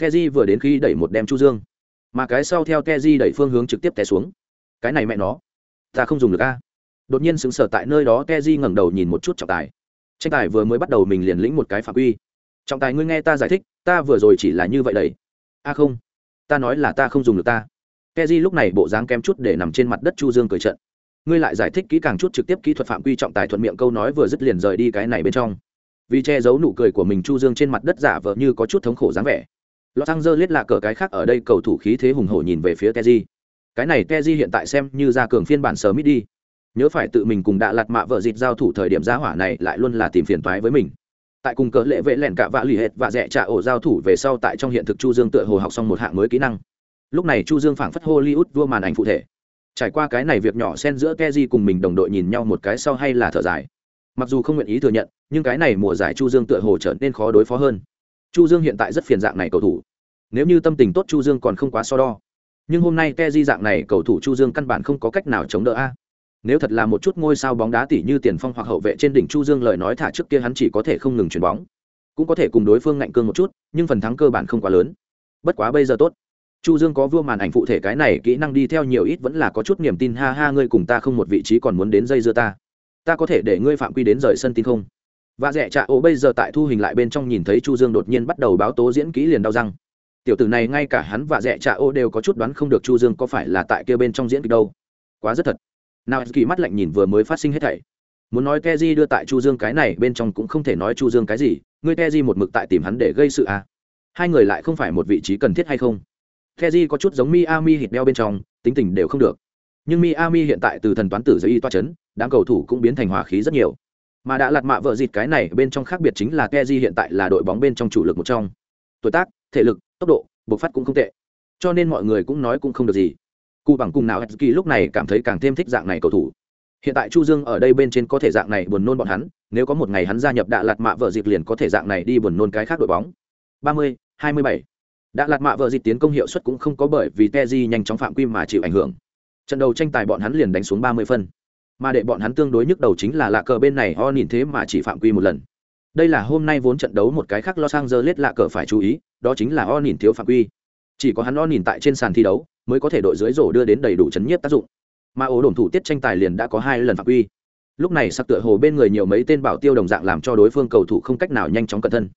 Keji vừa đến khi đẩy một đem chu dương, mà cái sau theo keji đẩy phương hướng trực tiếp té xuống. Cái này mẹ nó, ta không dùng được a đột nhiên sững sờ tại nơi đó keji ngẩng đầu nhìn một chút trọng tài. Tranh tài vừa mới bắt đầu mình liền lĩnh một cái phạm quy. Trọng tài ngươi nghe ta giải thích, ta vừa rồi chỉ là như vậy đấy. A không, ta nói là ta không dùng được ta. Keji lúc này bộ dáng kém chút để nằm trên mặt đất chu dương cười trận ngươi lại giải thích kỹ càng chút trực tiếp kỹ thuật phạm quy trọng tài thuận miệng câu nói vừa dứt liền rời đi cái này bên trong. Vì che giấu nụ cười của mình chu dương trên mặt đất giả vờ như có chút thống khổ dáng vẻ. Los Angeles là cờ cái khác ở đây cầu thủ khí thế hùng hổ nhìn về phía Teji. Cái này Teji hiện tại xem như ra cường phiên bản sớm đi. Nhớ phải tự mình cùng đã lạt mạ vợ dịt giao thủ thời điểm gia hỏa này lại luôn là tìm phiền toái với mình. Tại cùng cỡ lệ vệ lẻn cả vạ lì hệt và rẻ trả ổ giao thủ về sau tại trong hiện thực Chu Dương tựa hồ học xong một hạng mới kỹ năng. Lúc này Chu Dương phảng phất Hollywood vua màn ảnh phụ thể. Trải qua cái này việc nhỏ xen giữa keji cùng mình đồng đội nhìn nhau một cái sau hay là thở dài. Mặc dù không nguyện ý thừa nhận, nhưng cái này mùa giải Chu Dương tựa hồ trở nên khó đối phó hơn. Chu Dương hiện tại rất phiền dạng này cầu thủ nếu như tâm tình tốt chu dương còn không quá so đo nhưng hôm nay ke di dạng này cầu thủ chu dương căn bản không có cách nào chống đỡ a nếu thật là một chút ngôi sao bóng đá tỷ như tiền phong hoặc hậu vệ trên đỉnh chu dương lời nói thả trước kia hắn chỉ có thể không ngừng chuyển bóng. Cũng có thể cùng đối phương ngạnh cương một chút, nhưng phần thắng cơ bản không quá lớn. Bất quá bây giờ tốt. Chu dương có vua màn ảnh phụ thể cái này, kỹ năng đi theo nhiều ít vẫn là có chút niềm tin, ha ha, ngươi cùng ta không một vị trí còn muốn đến dây dưa ta. Ta có thể để ngươi phạm quy đến rời sân tin không? Và rẻ trạ ố bây giờ tại thu hình lại bên trong nhìn thấy chu dương đột nhiên bắt đầu báo tố diễn kỹ liền đau răng. Tiểu tử này ngay cả hắn và rẻ trạ ô đều có chút đoán không được chu dương có phải là tại kia bên trong diễn kịch đâu. Quá rất thật nào, kỳ mắt lạnh nhìn vừa mới phát sinh hết thảy. Muốn nói keji đưa tại chu dương cái này, bên trong cũng không thể nói chu dương cái gì. Ngươi keji một mực tại tìm hắn để gây sự à? Hai người lại không phải một vị trí cần thiết hay không? Keji có chút giống miami hít đeo bên trong, tính tình đều không được. Nhưng miami hiện tại từ thần toán tử giới y toa chấn, đám cầu thủ cũng biến thành hòa khí rất nhiều. Mà đã lạt mạ vợ dịt cái này, bên trong khác biệt chính là keji hiện tại là đội bóng bên trong chủ lực một trong. Tuổi tác, thể lực, tốc độ, bộc phát cũng không tệ. Cho nên mọi người cũng nói cũng không được gì cụ bằng cùng nào Hetsky lúc này cảm thấy càng thêm thích dạng này cầu thủ. Hiện tại chu dương ở đây bên trên có thể dạng này buồn nôn bọn hắn nếu có một ngày hắn gia nhập đạ lạt mạ vợ dịp liền có thể dạng này đi buồn nôn cái khác đội bóng. 30, 27. đạ lạt mạ vợ dịp tiến công hiệu suất cũng không có bởi vì Teji nhanh chóng phạm quy mà chịu ảnh hưởng. Trận đầu tranh tài bọn hắn liền đánh xuống 30 phân. Mà để bọn hắn tương đối nhức đầu chính là lạ cờ bên này ho nhìn thế mà chỉ phạm quy một lần. Đây là hôm nay vốn trận đấu một cái khác Los Angeles lạ cờ phải chú ý, đó chính là O nhìn thiếu phạm quy. Chỉ có hắn O nhìn tại trên sàn thi đấu mới có thể đội dưới rổ đưa đến đầy đủ chấn nhiếp tác dụng. Mà ổ đồn thủ tiết tranh tài liền đã có hai lần phạm quy. Lúc này sắc tựa hồ bên người nhiều mấy tên bảo tiêu đồng dạng làm cho đối phương cầu thủ không cách nào nhanh chóng cẩn thân.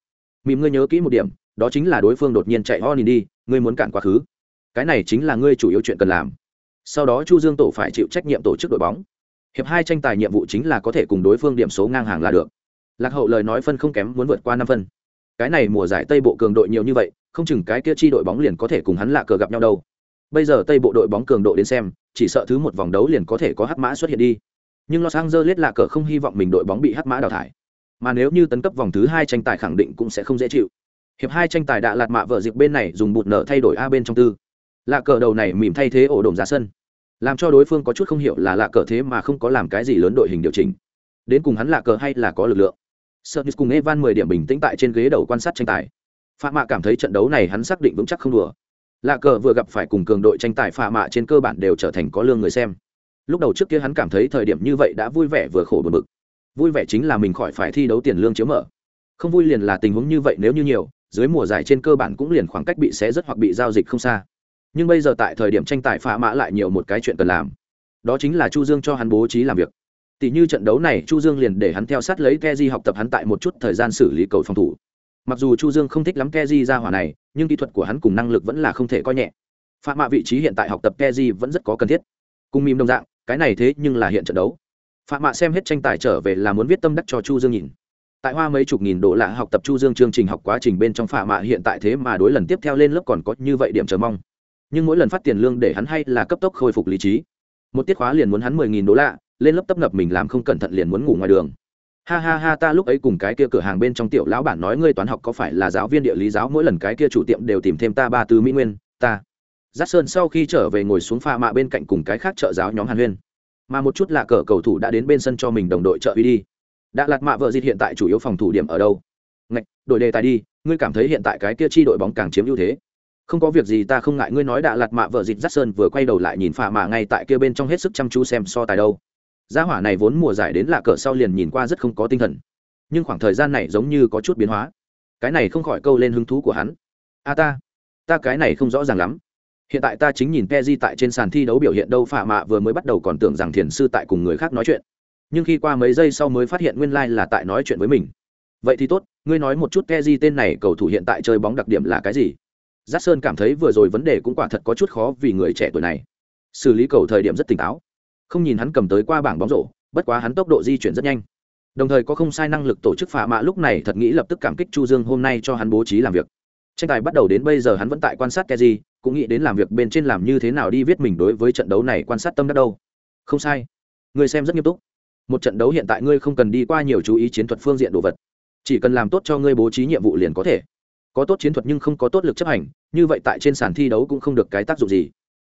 Mìm ngươi nhớ kỹ một điểm, đó chính là đối phương đột nhiên chạy O nhìn đi, ngươi muốn cản quá khứ. Cái này chính là ngươi chủ yếu chuyện cần làm. Sau đó Chu Dương tổ phải chịu trách nhiệm tổ chức đội bóng. Hiệp hai tranh tài nhiệm vụ chính là có thể cùng đối phương điểm số ngang hàng là được lạc hậu lời nói phân không kém muốn vượt qua năm phân cái này mùa giải tây bộ cường đội nhiều như vậy không chừng cái kia chi đội bóng liền có thể cùng hắn lạ cờ gặp nhau đâu bây giờ tây bộ đội bóng cường độ đến xem, chỉ sợ thứ một vòng đấu liền có thể có hắc mã xuất hiện đi. Nhưng los angeles lạ cờ không hy vọng mình đội bóng bị hắc mã đào thải. Mà nếu như tấn cấp vòng thứ hai tranh tài khẳng định cũng sẽ không dễ chịu. Hiệp hai tranh tài đã lạt mạ vợ dịp bên này dùng bụt nở thay đổi a bên trong tư. Lạ cờ đầu này mỉm thay thế ổ đồn ra sân. Làm cho đối phương có chút không hiểu là lạ cờ thế mà không có làm cái gì lớn đội hình điều chỉnh. Đến cùng hắn lạ cờ hay là có lực lượng. Sợ cùng evan mười điểm bình tĩnh tại trên ghế đầu quan sát tranh tài. Phạm mạ cảm thấy trận đấu này hắn xác định vững chắc không đùa lạ cờ vừa gặp phải cùng cường đội tranh tài phạ mạ trên cơ bản đều trở thành có lương người xem. Lúc đầu trước kia hắn cảm thấy thời điểm như vậy đã vui vẻ vừa khổ bờ bực. Vui vẻ chính là mình khỏi phải thi đấu tiền lương chiếu mở. Không vui liền là tình huống như vậy nếu như nhiều, dưới mùa giải trên cơ bản cũng liền khoảng cách bị xé rất hoặc bị giao dịch không xa. Nhưng bây giờ tại thời điểm tranh tài phạ mã lại nhiều một cái chuyện cần làm. Đó chính là chu dương cho hắn bố trí làm việc. Tỷ như trận đấu này, chu dương liền để hắn theo sát lấy keji học tập hắn tại một chút thời gian xử lý cầu phòng thủ mặc dù chu dương không thích lắm keji ra hỏa này, nhưng kỹ thuật của hắn cùng năng lực vẫn là không thể coi nhẹ. Phạm mạ vị trí hiện tại học tập keji vẫn rất có cần thiết. Cùng mìm đồng dạng, cái này thế nhưng là hiện trận đấu. Phạm mạ xem hết tranh tài trở về là muốn viết tâm đắc cho chu dương nhìn. Tại hoa mấy chục nghìn đô lạ học tập chu dương chương trình học quá trình bên trong phạm mạ hiện tại thế mà đối lần tiếp theo lên lớp còn có như vậy điểm chờ mong. Nhưng mỗi lần phát tiền lương để hắn hay là cấp tốc khôi phục lý trí. Một tiết khóa liền muốn hắn mười nghìn đô lạ lên lớp tấp nập mình làm không cẩn thận liền muốn ngủ ngoài đường ha ha ha ta lúc ấy cùng cái kia cửa hàng bên trong tiểu lão bản nói ngươi toán học có phải là giáo viên địa lý giáo, mỗi lần cái kia chủ tiệm đều tìm thêm ta ba tư mỹ nguyên, ta. Giắt sơn sau khi trở về ngồi xuống pha mạ bên cạnh cùng cái khác trợ giáo nhóm hàn huyên. Mà một chút là cờ cầu thủ đã đến bên sân cho mình đồng đội trợ uy đi. Đã lạt mạ vợ dịt hiện tại chủ yếu phòng thủ điểm ở đâu? Ngạch đội đề tài đi, ngươi cảm thấy hiện tại cái kia chi đội bóng càng chiếm ưu thế. Không có việc gì ta không ngại, ngươi nói đã lạt mạ vợ dịt giắt sơn vừa quay đầu lại nhìn pha mạ ngay tại kia bên trong hết sức chăm chú xem so tài đâu gia hỏa này vốn mùa giải đến lạ cờ sau liền nhìn qua rất không có tinh thần. Nhưng khoảng thời gian này giống như có chút biến hóa. Cái này không khỏi câu lên hứng thú của hắn. A ta ta cái này không rõ ràng lắm. Hiện tại ta chính nhìn Peji tại trên sàn thi đấu biểu hiện đâu phạ mạ vừa mới bắt đầu còn tưởng rằng thiền sư tại cùng người khác nói chuyện. Nhưng khi qua mấy giây sau mới phát hiện nguyên lai là tại nói chuyện với mình. Vậy thì tốt, ngươi nói một chút Peji tên này cầu thủ hiện tại chơi bóng đặc điểm là cái gì? Giác sơn cảm thấy vừa rồi vấn đề cũng quả thật có chút khó vì người trẻ tuổi này. Xử lý cầu thời điểm rất tỉnh táo không nhìn hắn cầm tới qua bảng bóng rổ bất quá hắn tốc độ di chuyển rất nhanh. Đồng thời có không sai năng lực tổ chức phạ mạ lúc này thật nghĩ lập tức cảm kích chu dương hôm nay cho hắn bố trí làm việc. Tranh tài bắt đầu đến bây giờ hắn vẫn tại quan sát cái gì cũng nghĩ đến làm việc bên trên làm như thế nào đi viết mình đối với trận đấu này quan sát tâm đắc đâu. Không sai. Người xem rất nghiêm túc. Một trận đấu hiện tại ngươi không cần đi qua nhiều chú ý chiến thuật phương diện đồ vật. Chỉ cần làm tốt cho ngươi bố trí nhiệm vụ liền có thể. Có tốt chiến thuật nhưng không có tốt lực chấp hành như vậy tại trên sàn thi đấu cũng không được cái tác dụng gì.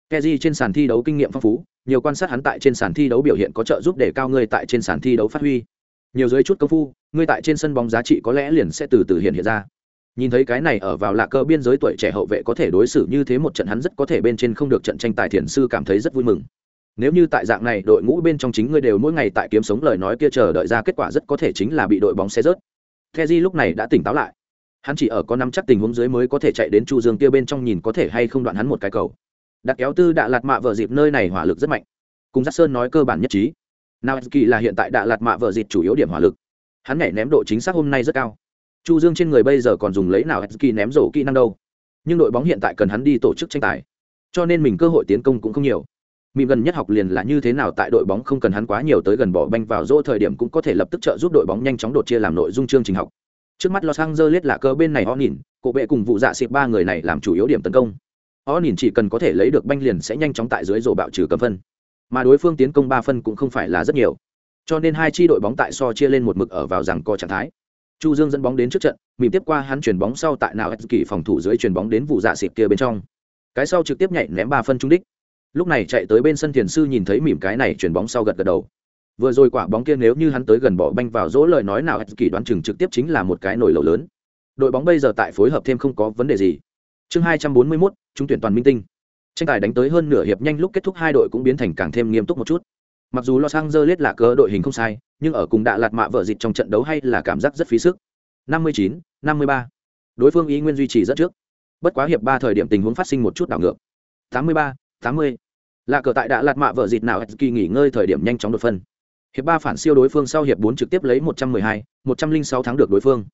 Keji trên sàn thi đấu kinh nghiệm phong phú, nhiều quan sát hắn tại trên sàn thi đấu biểu hiện có trợ giúp để cao ngươi tại trên sàn thi đấu phát huy. Nhiều dưới chút công phu, ngươi tại trên sân bóng giá trị có lẽ liền sẽ từ từ hiện hiện ra. Nhìn thấy cái này ở vào lạc cơ biên giới tuổi trẻ hậu vệ có thể đối xử như thế một trận hắn rất có thể bên trên không được trận tranh tài thiền sư cảm thấy rất vui mừng. Nếu như tại dạng này đội ngũ bên trong chính ngươi đều mỗi ngày tại kiếm sống lời nói kia chờ đợi ra kết quả rất có thể chính là bị đội bóng xe rớt. Kheji lúc này đã tỉnh táo lại. Hắn chỉ ở có năm chắc tình huống dưới mới có thể chạy đến Chu Dương kia bên trong nhìn có thể hay không đoạn hắn một cái cầu đặt kéo tư đạ lạt mạ vợ dịp nơi này hỏa lực rất mạnh. Cùng giác sơn nói cơ bản nhất trí. Nào, kỳ là hiện tại đạ lạt mạ vợ dịp chủ yếu điểm hỏa lực. Hắn nhảy ném độ chính xác hôm nay rất cao. Chu dương trên người bây giờ còn dùng lấy nào kỳ ném rổ kỹ năng đâu. Nhưng đội bóng hiện tại cần hắn đi tổ chức tranh tài. Cho nên mình cơ hội tiến công cũng không nhiều. Mìm gần nhất học liền là như thế nào tại đội bóng không cần hắn quá nhiều tới gần bỏ banh vào rỗ thời điểm cũng có thể lập tức trợ giúp đội bóng nhanh chóng đột chia làm nội dung chương trình học. Trước mắt los angeles là cơ bên này, họ nhìn, cổ bệ cùng vụ dạ xịp ba người này làm chủ yếu điểm tấn công o nhìn chỉ cần có thể lấy được banh liền sẽ nhanh chóng tại dưới rổ bạo trừ cầm phân. Mà đối phương tiến công ba phân cũng không phải là rất nhiều. Cho nên hai chi đội bóng tại so chia lên một mực ở vào rằng co trạng thái. Chu dương dẫn bóng đến trước trận, mỉm tiếp qua hắn chuyển bóng sau tại nào kỳ phòng thủ dưới chuyển bóng đến vụ dạ xịt kia bên trong. Cái sau trực tiếp nhảy ném ba phân trúng đích. Lúc này chạy tới bên sân thiền sư nhìn thấy mỉm cái này chuyển bóng sau gật gật đầu. Vừa rồi quả bóng kia nếu như hắn tới gần bỏ banh vào dỗ lời nói nào kỳ đoán chừng trực tiếp chính là một cái nổi lầu lớn. Đội bóng bây giờ tại phối hợp thêm không có vấn đề gì. Chương hai trăm bốn mươi mốt chúng tuyển toàn minh tinh. Tranh tài đánh tới hơn nửa hiệp nhanh lúc kết thúc hai đội cũng biến thành càng thêm nghiêm túc một chút. Mặc dù los angeles là cờ đội hình không sai nhưng ở cùng đạ lạt mạ vợ dịch trong trận đấu hay là cảm giác rất phí sức. 59, 53. đối phương ý nguyên duy trì rất trước. Bất quá hiệp ba thời điểm tình huống phát sinh một chút đảo ngược. 83, 80. là cờ tại đạ lạt mạ vợ dịch nào kỳ nghỉ ngơi thời điểm nhanh chóng đột phân. Hiệp ba phản siêu đối phương sau hiệp bốn trực tiếp lấy 112, 106 thắng được đối phương.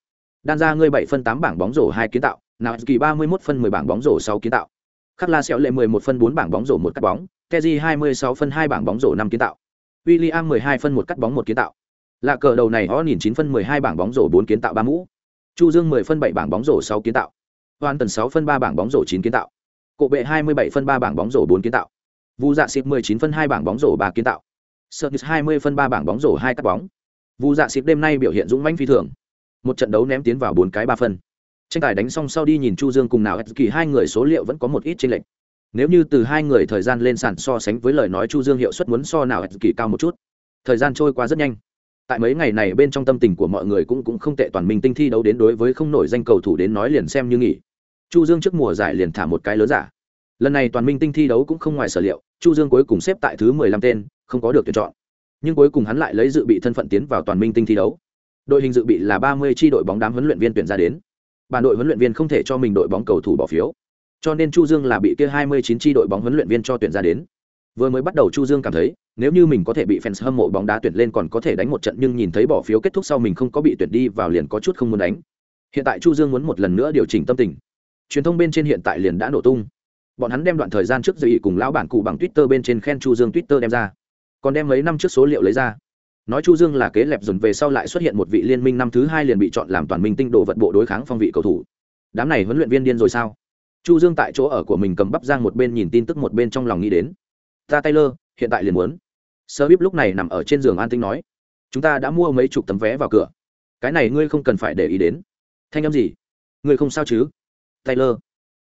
Đan ra ngươi bảy phân tám bảng bóng rổ hai kiến tạo nào kỳ 31 phân 10 bảng bóng rổ 6 kiến tạo. Khắc La Sẹo lệ 11 phân 4 bảng bóng rổ một cắt bóng, Keji 26 phân 2 bảng bóng rổ 5 kiến tạo. William 12 phân một cắt bóng một kiến tạo. Lạ cờ đầu này họ nhìn 9 phân 12 bảng bóng rổ 4 kiến tạo ba mũ. Chu Dương 10 phân 7 bảng bóng rổ 6 kiến tạo. Hoàn Tần 6 phân 3 bảng bóng rổ 9 kiến tạo. Cổ bệ 27 phân 3 bảng bóng rổ 4 kiến tạo. Vu Dạ Xịp 19 phân 2 bảng bóng rổ 3 kiến tạo. Sergis 20 phân 3 bảng bóng rổ 2 cắt bóng. Vu Dạ Xịp đêm nay biểu hiện dũng mãnh phi thường. Một trận đấu ném tiến vào 4 cái 3 phân tranh tài đánh xong sau đi nhìn chu dương cùng nào kỳ, hai người số liệu vẫn có một ít chênh lệch. Nếu như từ hai người thời gian lên sàn so sánh với lời nói chu dương hiệu suất muốn so nào kỳ cao một chút. Thời gian trôi qua rất nhanh. Tại mấy ngày này bên trong tâm tình của mọi người cũng cũng không tệ, toàn minh tinh thi đấu đến đối với không nổi danh cầu thủ đến nói liền xem như nghỉ. Chu dương trước mùa giải liền thả một cái lớn giả. Lần này toàn minh tinh thi đấu cũng không ngoài sở liệu, chu dương cuối cùng xếp tại thứ mười lăm tên, không có được tuyển chọn. Nhưng cuối cùng hắn lại lấy dự bị thân phận tiến vào toàn minh tinh thi đấu. Đội hình dự bị là ba mươi tri đội bóng đám huấn luyện viên tuyển ra đến bà đội huấn luyện viên không thể cho mình đội bóng cầu thủ bỏ phiếu. Cho nên chu dương là bị kia hai mươi chín tri đội bóng huấn luyện viên cho tuyển ra đến. Vừa mới bắt đầu chu dương cảm thấy, nếu như mình có thể bị fans hâm mộ bóng đá tuyển lên còn có thể đánh một trận nhưng nhìn thấy bỏ phiếu kết thúc sau mình không có bị tuyển đi vào liền có chút không muốn đánh. Hiện tại chu dương muốn một lần nữa điều chỉnh tâm tình. Truyền thông bên trên hiện tại liền đã nổ tung. Bọn hắn đem đoạn thời gian trước dự ý cùng lão bản cụ bằng twitter bên trên khen chu dương twitter đem ra. Còn đem mấy năm trước số liệu lấy ra nói chu dương là kế lẹp dồn về sau lại xuất hiện một vị liên minh năm thứ hai liền bị chọn làm toàn minh tinh đồ vật bộ đối kháng phong vị cầu thủ. Đám này huấn luyện viên điên rồi sao? Chu dương tại chỗ ở của mình cầm bắp giang một bên nhìn tin tức một bên trong lòng nghĩ đến. Ta taylor, hiện tại liền muốn. Sơ bíp lúc này nằm ở trên giường an tinh nói, chúng ta đã mua mấy chục tấm vé vào cửa. Cái này ngươi không cần phải để ý đến. Thanh âm gì? Ngươi không sao chứ? Taylor.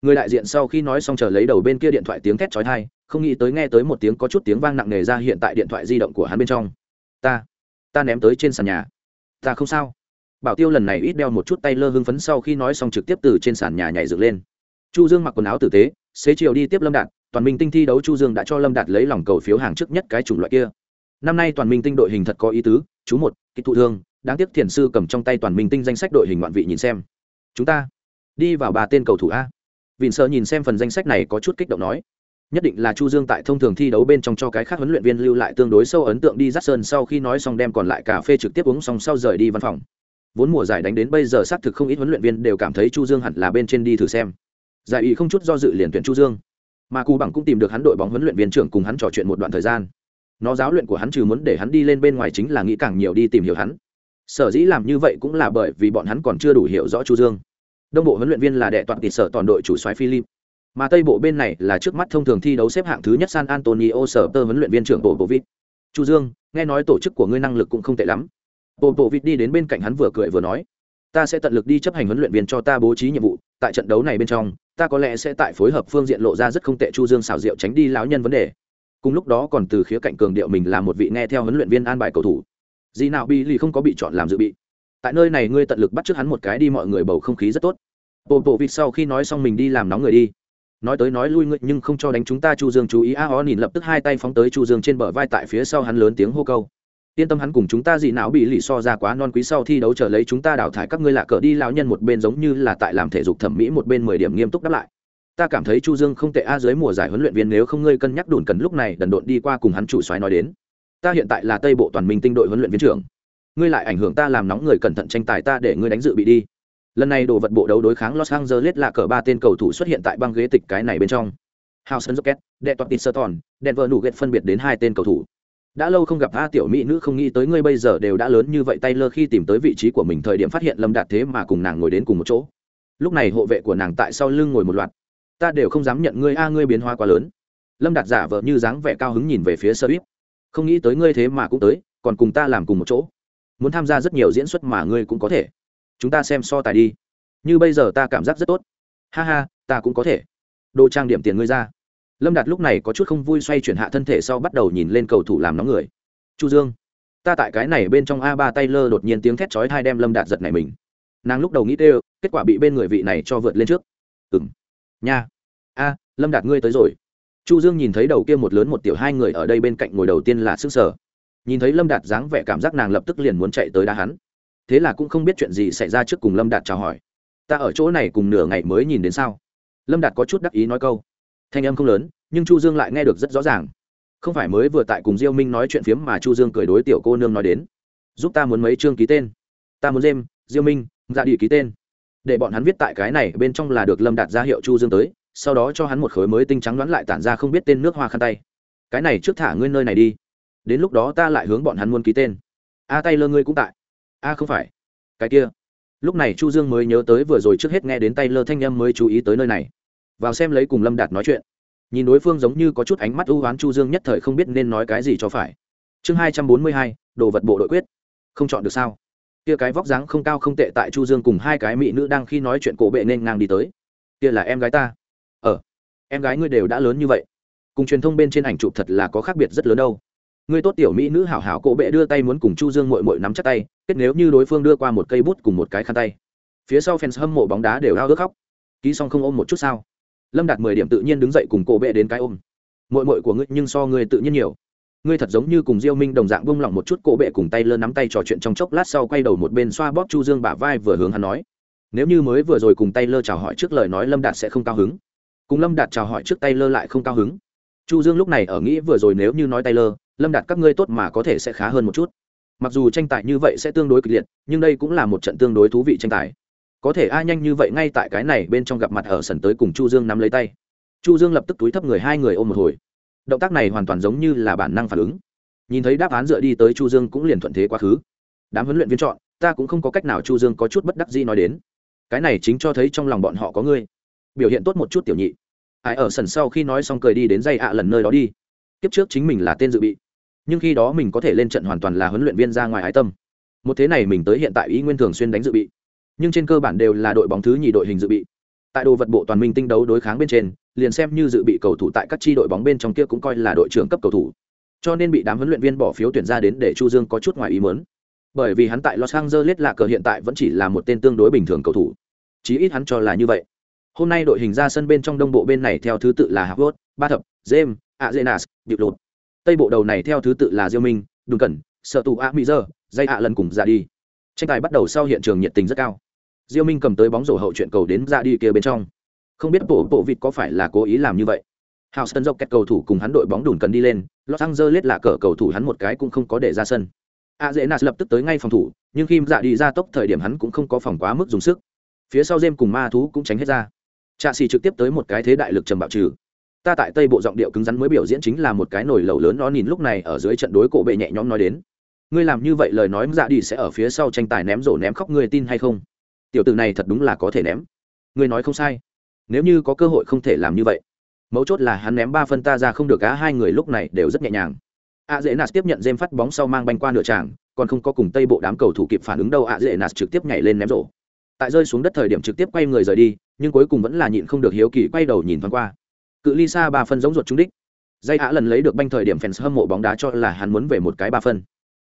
Người đại diện sau khi nói xong chờ lấy đầu bên kia điện thoại tiếng thét chói tai, không nghĩ tới nghe tới một tiếng có chút tiếng vang nặng nề ra hiện tại điện thoại di động của hắn bên trong ta. Ta ném tới trên sàn nhà. Ta không sao. Bảo tiêu lần này ít đeo một chút tay lơ hưng phấn sau khi nói xong trực tiếp từ trên sàn nhà nhảy dựng lên. Chu dương mặc quần áo tử tế, xế chiều đi tiếp lâm đạt, toàn minh tinh thi đấu chu dương đã cho lâm đạt lấy lòng cầu phiếu hàng trước nhất cái chủng loại kia. Năm nay toàn minh tinh đội hình thật có ý tứ, chú một kỹ thụ thương, đáng tiếc thiền sư cầm trong tay toàn minh tinh danh sách đội hình ngoạn vị nhìn xem. Chúng ta, đi vào ba tên cầu thủ a. Vịn sợ nhìn xem phần danh sách này có chút kích động nói nhất định là chu dương tại thông thường thi đấu bên trong cho cái khác huấn luyện viên lưu lại tương đối sâu ấn tượng đi dắt sơn sau khi nói xong đem còn lại cà phê trực tiếp uống xong sau rời đi văn phòng. Vốn mùa giải đánh đến bây giờ xác thực không ít huấn luyện viên đều cảm thấy chu dương hẳn là bên trên đi thử xem. Giải ý không chút do dự liền tuyển chu dương. Mà cù bằng cũng tìm được hắn đội bóng huấn luyện viên trưởng cùng hắn trò chuyện một đoạn thời gian. Nó giáo luyện của hắn trừ muốn để hắn đi lên bên ngoài chính là nghĩ càng nhiều đi tìm hiểu hắn. Sở dĩ làm như vậy cũng là bởi vì bọn hắn còn chưa đủ hiểu rõ chu dương. Đông bộ huấn luyện viên là đệ toàn tịt sở toàn đội chủ soái philip mà tây bộ bên này là trước mắt thông thường thi đấu xếp hạng thứ nhất san antonio sở tơ huấn luyện viên trưởng bộ bộ vít chu dương, nghe nói tổ chức của ngươi năng lực cũng không tệ lắm. Bộ bộ vít đi đến bên cạnh hắn vừa cười vừa nói, ta sẽ tận lực đi chấp hành huấn luyện viên cho ta bố trí nhiệm vụ, tại trận đấu này bên trong, ta có lẽ sẽ tại phối hợp phương diện lộ ra rất không tệ. Chu dương xảo diệu tránh đi lão nhân vấn đề. Cùng lúc đó còn từ khía cạnh cường điệu mình là một vị nghe theo huấn luyện viên an bài cầu thủ. Gì nào bị lì không có bị chọn làm dự bị. Tại nơi này ngươi tận lực bắt trước hắn một cái đi mọi người bầu không khí rất tốt. Bộ bộ vịt sau khi nói xong mình đi làm nóng người đi nói tới nói lui ngươi, nhưng không cho đánh chúng ta chu dương chú ý. A ó nhìn lập tức hai tay phóng tới chu dương trên bờ vai tại phía sau hắn lớn tiếng hô câu. Yên tâm hắn cùng chúng ta gì não bị lì so ra quá non quý sau thi đấu trở lấy chúng ta đào thải các ngươi lạ cờ đi. Lão nhân một bên giống như là tại làm thể dục thẩm mỹ, một bên mười điểm nghiêm túc đáp lại. Ta cảm thấy chu dương không tệ a, dưới mùa giải huấn luyện viên nếu không ngươi cân nhắc đồn cần lúc này đần độn đi qua cùng hắn chủ soái nói đến. Ta hiện tại là tây bộ toàn minh tinh đội huấn luyện viên trưởng. Ngươi lại ảnh hưởng ta làm nóng người cẩn thận tranh tài ta để ngươi đánh dự bị đi lần này đồ vật bộ đấu đối kháng los angeles là cờ ba tên cầu thủ xuất hiện tại băng ghế tịch cái này bên trong. House rocket đệ toàn tít sơ tòn denver nụ ghét phân biệt đến hai tên cầu thủ. Đã lâu không gặp a tiểu mỹ nữ không nghĩ tới ngươi bây giờ đều đã lớn như vậy taylor khi tìm tới vị trí của mình thời điểm phát hiện lâm đạt thế mà cùng nàng ngồi đến cùng một chỗ. Lúc này hộ vệ của nàng tại sau lưng ngồi một loạt. Ta đều không dám nhận ngươi, a, ngươi biến hóa quá lớn. Lâm đạt giả vờ như dáng vẻ cao hứng nhìn về phía sơ bíp không nghĩ tới ngươi thế mà cũng tới, còn cùng ta làm cùng một chỗ. Muốn tham gia rất nhiều diễn xuất mà ngươi cũng có thể chúng ta xem so tài đi. Như bây giờ ta cảm giác rất tốt. Ha ha, ta cũng có thể. Đồ trang điểm tiền ngươi ra. Lâm đạt lúc này có chút không vui xoay chuyển hạ thân thể sau bắt đầu nhìn lên cầu thủ làm nóng người. Chu dương, ta tại cái này bên trong a ba tay lơ đột nhiên tiếng thét chói hai đem lâm đạt giật này mình. Nàng lúc đầu nghĩ tê kết quả bị bên người vị này cho vượt lên trước. Ừng nha. A, lâm đạt ngươi tới rồi. Chu dương nhìn thấy đầu kia một lớn một tiểu hai người ở đây bên cạnh ngồi đầu tiên là sức sở. Nhìn thấy lâm đạt dáng vẻ cảm giác nàng lập tức liền muốn chạy tới đá hắn thế là cũng không biết chuyện gì xảy ra trước cùng lâm đạt chào hỏi. Ta ở chỗ này cùng nửa ngày mới nhìn đến sao? Lâm đạt có chút đắc ý nói câu. Thanh âm không lớn, nhưng chu dương lại nghe được rất rõ ràng. Không phải mới vừa tại cùng diêu minh nói chuyện phiếm mà chu dương cười đối tiểu cô nương nói đến. Giúp ta muốn mấy chương ký tên. Ta muốn dêm, diêu minh dạ ra đi ký tên. Để bọn hắn viết tại cái này bên trong là được lâm đạt ra hiệu chu dương tới, sau đó cho hắn một khối mới tinh trắng đoán lại tản ra không biết tên nước hoa khăn tay. Cái này trước thả ngươi nơi này đi. Đến lúc đó ta lại hướng bọn hắn muốn ký tên. A tay lơ ngươi cũng tại a không phải. Cái kia. Lúc này chu dương mới nhớ tới vừa rồi trước hết nghe đến tay lơ thanh âm mới chú ý tới nơi này. Vào xem lấy cùng lâm đạt nói chuyện. Nhìn đối phương giống như có chút ánh mắt ưu oán chu dương nhất thời không biết nên nói cái gì cho phải. Chương hai trăm bốn mươi hai, đồ vật bộ đội quyết. Không chọn được sao? Kia cái vóc dáng không cao không tệ tại chu dương cùng hai cái mỹ nữ đang khi nói chuyện cổ bệ nên ngang đi tới. Kia là em gái ta. Ờ em gái ngươi đều đã lớn như vậy. Cùng truyền thông bên trên ảnh chụp thật là có khác biệt rất lớn đâu ngươi tốt tiểu mỹ nữ hảo hảo cổ bệ đưa tay muốn cùng chu dương mội mội nắm chắc tay, kết nếu như đối phương đưa qua một cây bút cùng một cái khăn tay. Phía sau fans hâm mộ bóng đá đều ao ước khóc. Ký xong không ôm một chút sao? Lâm đạt mười điểm tự nhiên đứng dậy cùng cổ bệ đến cái ôm. Mội mội của ngươi nhưng so ngươi tự nhiên nhiều. Ngươi thật giống như cùng diêu minh đồng dạng buông lỏng một chút cổ bệ cùng tay lơ nắm tay trò chuyện trong chốc lát sau quay đầu một bên xoa bóp chu dương bả vai vừa hướng hắn nói. Nếu như mới vừa rồi cùng tay lơ chào hỏi trước lời nói lâm đạt sẽ không cao hứng. Cùng lâm đạt chào hỏi trước tay lơ lại không cao hứng. Chu dương lúc này ở nghĩ vừa rồi nếu như nói tay lơ lâm đạt các ngươi tốt mà có thể sẽ khá hơn một chút. Mặc dù tranh tài như vậy sẽ tương đối kịch liệt, nhưng đây cũng là một trận tương đối thú vị tranh tài. Có thể ai nhanh như vậy ngay tại cái này bên trong gặp mặt ở sân tới cùng chu dương nắm lấy tay. Chu dương lập tức túi thấp người hai người ôm một hồi. Động tác này hoàn toàn giống như là bản năng phản ứng. Nhìn thấy đáp án dựa đi tới chu dương cũng liền thuận thế quá khứ. Đám huấn luyện viên chọn, ta cũng không có cách nào chu dương có chút bất đắc dĩ nói đến. Cái này chính cho thấy trong lòng bọn họ có ngươi. Biểu hiện tốt một chút tiểu nhị. Ai ở sân sau khi nói xong cười đi đến dây ạ lần nơi đó đi. Tiếp trước chính mình là tên dự bị nhưng khi đó mình có thể lên trận hoàn toàn là huấn luyện viên ra ngoài ái tâm. Một thế này mình tới hiện tại ý nguyên thường xuyên đánh dự bị. Nhưng trên cơ bản đều là đội bóng thứ nhì đội hình dự bị. Tại đồ vật bộ toàn minh tinh đấu đối kháng bên trên liền xem như dự bị cầu thủ tại các tri đội bóng bên trong kia cũng coi là đội trưởng cấp cầu thủ. Cho nên bị đám huấn luyện viên bỏ phiếu tuyển ra đến để chu dương có chút ngoài ý muốn. Bởi vì hắn tại los angeles là cờ hiện tại vẫn chỉ là một tên tương đối bình thường cầu thủ. Chí ít hắn cho là như vậy. Hôm nay đội hình ra sân bên trong đông bộ bên này theo thứ tự là Harvard, ba thập james azenas điệp lột tây bộ đầu này theo thứ tự là diêu minh đùn cẩn sợ tù a mỹ dơ dây ạ lần cùng ra đi tranh tài bắt đầu sau hiện trường nhiệt tình rất cao diêu minh cầm tới bóng rổ hậu chuyện cầu đến ra đi kia bên trong không biết bộ bộ vịt có phải là cố ý làm như vậy Houston dọc kẹt cầu thủ cùng hắn đội bóng đùn cần đi lên, Los Angeles là cờ cầu thủ hắn một cái cũng không có để ra sân. Azenas lập tức tới ngay phòng thủ, nhưng khi dạ đi ra tốc thời điểm hắn cũng không có phòng quá mức dùng sức. Phía sau James cùng ma thú cũng tránh hết ra. Trạ xì trực tiếp tới một cái thế đại lực trầm bạo trừ. Ta tại Tây bộ giọng điệu cứng rắn mới biểu diễn chính là một cái nổi lẩu lớn, nó nhìn lúc này ở dưới trận đối cổ bệ nhẹ nhõm nói đến. Ngươi làm như vậy lời nói dạ đi sẽ ở phía sau tranh tài ném rổ ném khóc, ngươi tin hay không? Tiểu tử này thật đúng là có thể ném. Ngươi nói không sai. Nếu như có cơ hội không thể làm như vậy, mấu chốt là hắn ném ba phân ta ra không được cá hai người lúc này đều rất nhẹ nhàng a dễ nạt tiếp nhận dêm phát bóng sau mang banh qua nửa tràng, còn không có cùng tây bộ đám cầu thủ kịp phản ứng đâu, a dễ nạt trực tiếp nhảy lên ném rổ tại rơi xuống đất thời điểm trực tiếp quay người rời đi, nhưng cuối cùng vẫn là nhịn không được hiếu kỳ quay đầu nhìn thoáng qua cự ly xa ba phân giống ruột trúng đích. Dây ạ lần lấy được banh thời điểm fans hâm mộ bóng đá cho là hắn muốn về một cái ba phân.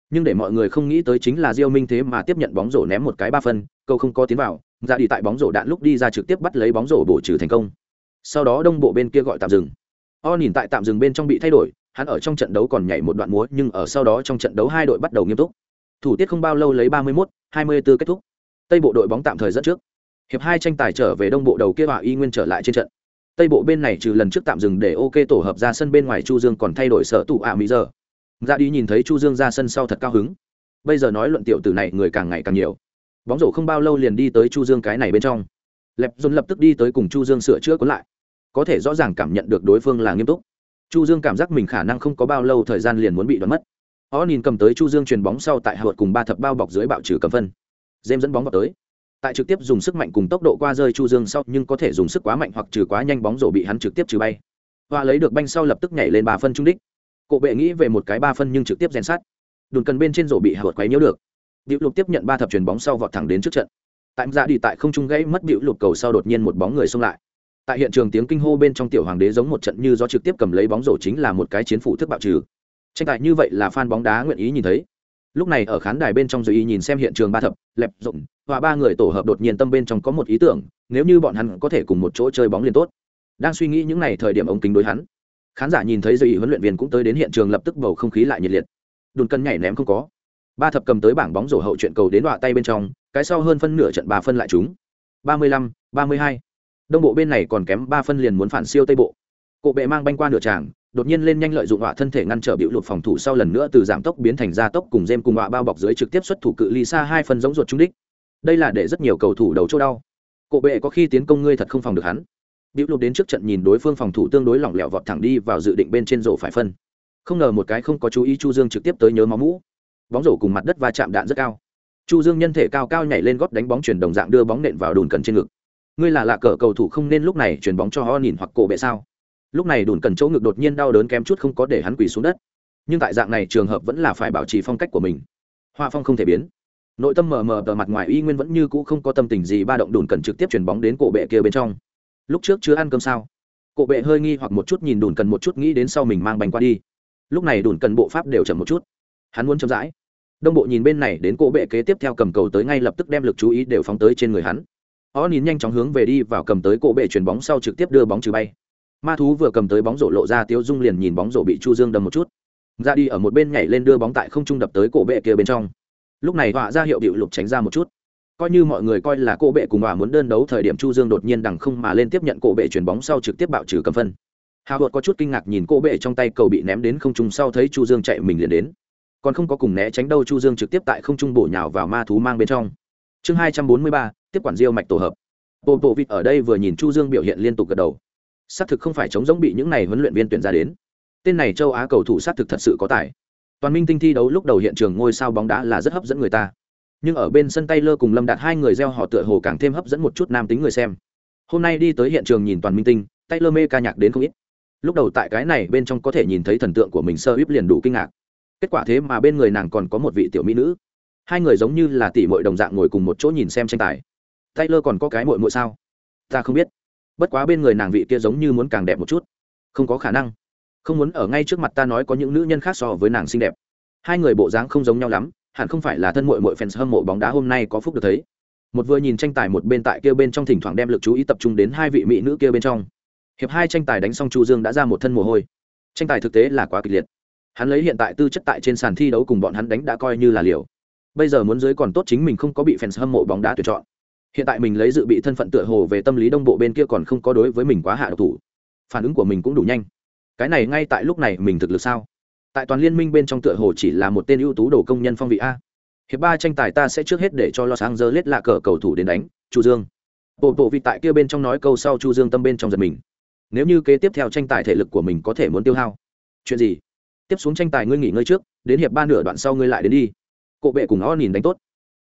Nhưng để mọi người không nghĩ tới chính là diêu minh thế mà tiếp nhận bóng rổ ném một cái ba phân câu không có tiến vào ra đi tại bóng rổ đạn lúc đi ra trực tiếp bắt lấy bóng rổ bổ trừ thành công. Sau đó đông bộ bên kia gọi tạm dừng. O nhìn tại tạm dừng bên trong bị thay đổi hắn ở trong trận đấu còn nhảy một đoạn múa nhưng ở sau đó trong trận đấu hai đội bắt đầu nghiêm túc. Thủ tiết không bao lâu lấy ba mươi 31, 24 kết thúc. Tây bộ đội bóng tạm thời dẫn trước. Hiệp hai tranh tài trở về đông bộ đầu kia và y nguyên trở lại trên trận tây bộ bên này trừ lần trước tạm dừng để ok tổ hợp ra sân bên ngoài chu dương còn thay đổi sở tụ ạ mỹ giờ. Ra đi nhìn thấy chu dương ra sân sau thật cao hứng. Bây giờ nói luận tiểu tử này người càng ngày càng nhiều. Bóng rổ không bao lâu liền đi tới chu dương cái này bên trong. Lẹp dồn lập tức đi tới cùng chu dương sửa chữa cuốn lại. Có thể rõ ràng cảm nhận được đối phương là nghiêm túc. Chu dương cảm giác mình khả năng không có bao lâu thời gian liền muốn bị đoán mất. Ó nhìn cầm tới chu dương chuyền bóng sau tại hợt cùng ba thập bao bọc dưới bạo trừ cầm phân. Dêm dẫn bóng vào tới tại trực tiếp dùng sức mạnh cùng tốc độ qua rơi chu dương sau, nhưng có thể dùng sức quá mạnh hoặc trừ quá nhanh bóng rổ bị hắn trực tiếp trừ bay. Hoa lấy được banh sau lập tức nhảy lên ba phân trung đích. Cộ bệ nghĩ về một cái ba phân nhưng trực tiếp rèn sát. Đùn cần bên trên rổ bị hợt quấy nhiễu được. Điệu lục tiếp nhận ba thập chuyền bóng sau vọt thẳng đến trước trận. Tại dạ đi tại không trung gãy mất điệu lục cầu sau đột nhiên một bóng người xông lại. Tại hiện trường tiếng kinh hô bên trong tiểu hoàng đế giống một trận như do trực tiếp cầm lấy bóng rổ chính là một cái chiến phủ thức bạo trừ. Tranh tài như vậy là fan bóng đá nguyện ý nhìn thấy lúc này ở khán đài bên trong rồi ý nhìn xem hiện trường ba thập, lẹp rộng, và ba người tổ hợp đột nhiên tâm bên trong có một ý tưởng, nếu như bọn hắn có thể cùng một chỗ chơi bóng liền tốt. Đang suy nghĩ những n à y thời điểm ống kính đối hắn, khán giả nhìn thấy dây ý huấn luyện viên cũng tới đến hiện trường lập tức bầu không khí lại nhiệt liệt. Đùn cân nhảy ném không có. Ba thập cầm tới bảng bóng rổ hậu chuyện cầu đến đọa tay bên trong, cái sau hơn phân nửa trận bà phân lại chúng ba mươi lăm, ba mươi hai. Đông bộ bên này còn kém ba phân liền muốn phản siêu tây bộ cổ bệ mang banh qua nửa tràng, đột nhiên lên nhanh lợi dụng họa thân thể ngăn trở biểu lụt phòng thủ sau lần nữa từ giảm tốc biến thành gia tốc cùng dêm cùng họa bao bọc dưới trực tiếp xuất thủ cự ly xa hai phần giống ruột trung đích. Đây là để rất nhiều cầu thủ đầu chỗ đau. Cổ bệ có khi tiến công ngươi thật không phòng được hắn. Biểu lụt đến trước trận nhìn đối phương phòng thủ tương đối lỏng lẻo vọt thẳng đi vào dự định bên trên rổ phải phân. Không ngờ một cái không có chú ý chu dương trực tiếp tới nhớ máu mũ. Bóng rổ cùng mặt đất va chạm đạn rất cao. Chu dương nhân thể cao cao nhảy lên góp đánh bóng chuyển đồng dạng đưa bóng nện vào đùn cần trên ngực. Ngươi là lạ cờ cầu thủ không nên lúc này chuyển bóng cho ho nhìn hoặc cổ bệ sao? Lúc này đùn cần chỗ ngực đột nhiên đau đớn kém chút không có để hắn quỳ xuống đất. Nhưng tại dạng này trường hợp vẫn là phải bảo trì phong cách của mình. Hoa phong không thể biến. Nội tâm mờ mờ tờ mặt ngoài y nguyên vẫn như cũ không có tâm tình gì ba động đùn cần trực tiếp chuyền bóng đến cổ bệ kia bên trong. Lúc trước chưa ăn cơm sao? Cổ bệ hơi nghi hoặc một chút nhìn đùn cần một chút nghĩ đến sau mình mang bánh qua đi. Lúc này đùn cần bộ pháp đều chậm một chút. Hắn muốn chậm rãi. Đông bộ nhìn bên này đến cổ bệ kế tiếp theo cầm cầu tới ngay lập tức đem lực chú ý đều phóng tới trên người hắn. Ó nín nhanh chóng hướng về đi vào cầm tới cổ bệ chuyền bóng sau trực tiếp đưa bóng trừ bay ma thú vừa cầm tới bóng rổ lộ ra tiếu dung liền nhìn bóng rổ bị chu dương đâm một chút. Ra đi ở một bên nhảy lên đưa bóng tại không trung đập tới cổ bệ kia bên trong. Lúc này họa ra hiệu điệu lục tránh ra một chút. Coi như mọi người coi là cổ bệ cùng họa muốn đơn đấu thời điểm chu dương đột nhiên đằng không mà lên tiếp nhận cổ bệ chuyển bóng sau trực tiếp bạo trừ cầm phân. Hào hột có chút kinh ngạc nhìn cổ bệ trong tay cầu bị ném đến không trung sau thấy chu dương chạy mình liền đến. Còn không có cùng né tránh đâu chu dương trực tiếp tại không trung bổ nhào vào ma thú mang bên trong. Chương hai trăm bốn mươi ba, tiếp quản diêu mạch tổ hợp. Bộ bộ vịt ở đây vừa nhìn chu dương biểu hiện liên tục gật đầu xác thực không phải chống giống bị những này huấn luyện viên tuyển ra đến. Tên này châu á cầu thủ xác thực thật sự có tài. Toàn minh tinh thi đấu lúc đầu hiện trường ngôi sao bóng đá là rất hấp dẫn người ta. Nhưng ở bên sân tay lơ cùng lâm đạt hai người gieo họ tựa hồ càng thêm hấp dẫn một chút nam tính người xem. Hôm nay đi tới hiện trường nhìn toàn minh tinh tay lơ mê ca nhạc đến không ít. Lúc đầu tại cái này bên trong có thể nhìn thấy thần tượng của mình sơ íp liền đủ kinh ngạc. Kết quả thế mà bên người nàng còn có một vị tiểu mỹ nữ. Hai người giống như là tỷ mội đồng dạng ngồi cùng một chỗ nhìn xem tranh tài. Taylor còn có cái mội mội sao? Ta không biết bất quá bên người nàng vị kia giống như muốn càng đẹp một chút. Không có khả năng. Không muốn ở ngay trước mặt ta nói có những nữ nhân khác so với nàng xinh đẹp. Hai người bộ dáng không giống nhau lắm, hẳn không phải là thân mội mội fans hâm mộ bóng đá hôm nay có phúc được thấy. Một vừa nhìn tranh tài một bên tại kia bên trong thỉnh thoảng đem lực chú ý tập trung đến hai vị mỹ nữ kia bên trong. Hiệp hai tranh tài đánh xong chu dương đã ra một thân mồ hôi. Tranh tài thực tế là quá kịch liệt. Hắn lấy hiện tại tư chất tại trên sàn thi đấu cùng bọn hắn đánh đã coi như là liều. Bây giờ muốn dưới còn tốt chính mình không có bị fans hâm mộ bóng đá tuyển chọn hiện tại mình lấy dự bị thân phận tựa hồ về tâm lý đông bộ bên kia còn không có đối với mình quá hạ độc thủ. Phản ứng của mình cũng đủ nhanh. Cái này ngay tại lúc này mình thực lực sao? Tại toàn liên minh bên trong tựa hồ chỉ là một tên ưu tú đồ công nhân phong vị a. Hiệp ba tranh tài ta sẽ trước hết để cho los angeles lạ cờ cầu thủ đến đánh, chu dương. Bộ bộ vị tại kia bên trong nói câu sau chu dương tâm bên trong giật mình. Nếu như kế tiếp theo tranh tài thể lực của mình có thể muốn tiêu hao. Chuyện gì? Tiếp xuống tranh tài ngươi nghỉ ngơi trước, đến hiệp ba nửa đoạn sau ngươi lại đến đi. Cộ bệ cùng o nhìn đánh tốt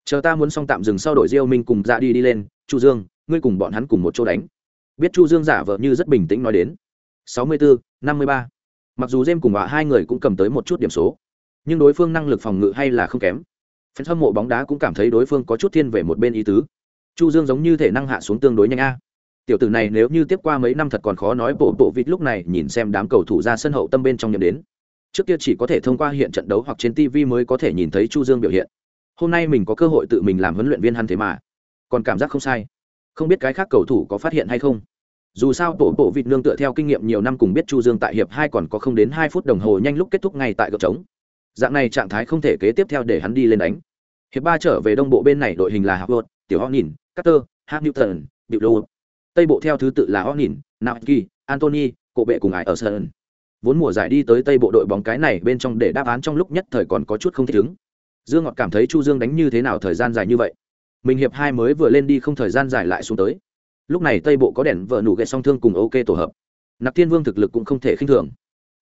chờ ta muốn xong tạm dừng sau đổi diêu minh cùng ra dạ đi đi lên, chu dương, ngươi cùng bọn hắn cùng một chỗ đánh. Biết chu dương giả vờ như rất bình tĩnh nói đến. Sáu mươi bốn năm mươi ba. Mặc dù jem cùng họa hai người cũng cầm tới một chút điểm số, nhưng đối phương năng lực phòng ngự hay là không kém. Phần hâm mộ bóng đá cũng cảm thấy đối phương có chút thiên về một bên ý tứ. Chu dương giống như thể năng hạ xuống tương đối nhanh a. Tiểu tử này nếu như tiếp qua mấy năm thật còn khó nói, bộ bộ vịt lúc này nhìn xem đám cầu thủ ra sân hậu tâm bên trong nhầm đến. Trước kia chỉ có thể thông qua hiện trận đấu hoặc trên tv mới có thể nhìn thấy chu dương biểu hiện hôm nay mình có cơ hội tự mình làm huấn luyện viên hắn thế mà. Còn cảm giác không sai. Không biết cái khác cầu thủ có phát hiện hay không? Dù sao tổ bộ vịt nương tựa theo kinh nghiệm nhiều năm cùng biết chu dương tại hiệp hai còn có không đến hai phút đồng hồ nhanh lúc kết thúc ngay tại gợp trống. Dạng này trạng thái không thể kế tiếp theo để hắn đi lên đánh. Hiệp ba trở về đông bộ bên này đội hình là Harvard, tiểu họ nhìn Carter, newton Điệu Lô. Tây bộ theo thứ tự là Onin, Naoki, Anthony, cộ bệ cùng Ải ở sơn. Vốn mùa giải đi tới Tây bộ đội bóng cái này bên trong để đáp án trong lúc nhất thời còn có chút không thích ứng. Dương Ngọt cảm thấy Chu Dương đánh như thế nào thời gian dài như vậy. Mình hiệp hai mới vừa lên đi không thời gian dài lại xuống tới. Lúc này Tây bộ có đèn vợ nụ gậy song thương cùng ok tổ hợp. Nạp Thiên Vương thực lực cũng không thể khinh thường.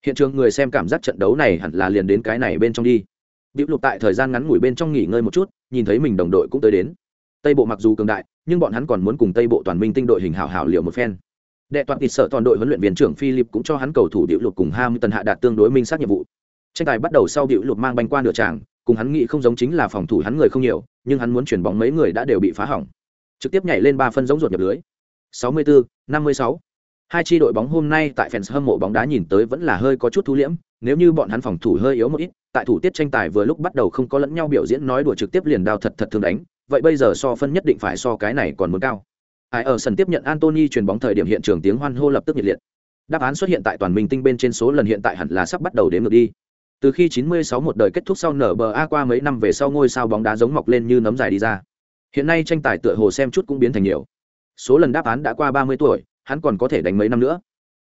Hiện trường người xem cảm giác trận đấu này hẳn là liền đến cái này bên trong đi. Diệu Lục tại thời gian ngắn ngủi bên trong nghỉ ngơi một chút, nhìn thấy mình đồng đội cũng tới đến. Tây bộ mặc dù cường đại, nhưng bọn hắn còn muốn cùng Tây bộ toàn minh tinh đội hình hảo hảo liệu một phen. Đệ toàn tịt sợ toàn đội huấn luyện viên trưởng Philip cũng cho hắn cầu thủ Diệu Lục cùng Hamilton hạ đạt tương đối minh xác nhiệm vụ. Tranh tài bắt đầu sau Diệu Lục mang banh qua nửa tràng, cùng hắn nghĩ không giống chính là phòng thủ hắn người không nhiều, nhưng hắn muốn chuyển bóng mấy người đã đều bị phá hỏng. Trực tiếp nhảy lên ba phân giống ruột nhập lưới. 64, 56. Hai chi đội bóng hôm nay tại fans hâm mộ bóng đá nhìn tới vẫn là hơi có chút thu liễm, nếu như bọn hắn phòng thủ hơi yếu một ít, tại thủ tiết tranh tài vừa lúc bắt đầu không có lẫn nhau biểu diễn nói đùa trực tiếp liền đao thật thật thường đánh, vậy bây giờ so phân nhất định phải so cái này còn muốn cao. Ai ở sân tiếp nhận Anthony truyền bóng thời điểm hiện trường tiếng hoan hô lập tức nhiệt liệt. Đáp án xuất hiện tại toàn minh tinh bên trên số lần hiện tại hẳn là sắp bắt đầu đến ngược đi. Từ khi 96 một đời kết thúc sau nở bờ A qua mấy năm về sau ngôi sao bóng đá giống mọc lên như nấm dài đi ra. Hiện nay tranh tài tựa hồ xem chút cũng biến thành nhiều. Số lần đáp án đã qua 30 tuổi, hắn còn có thể đánh mấy năm nữa.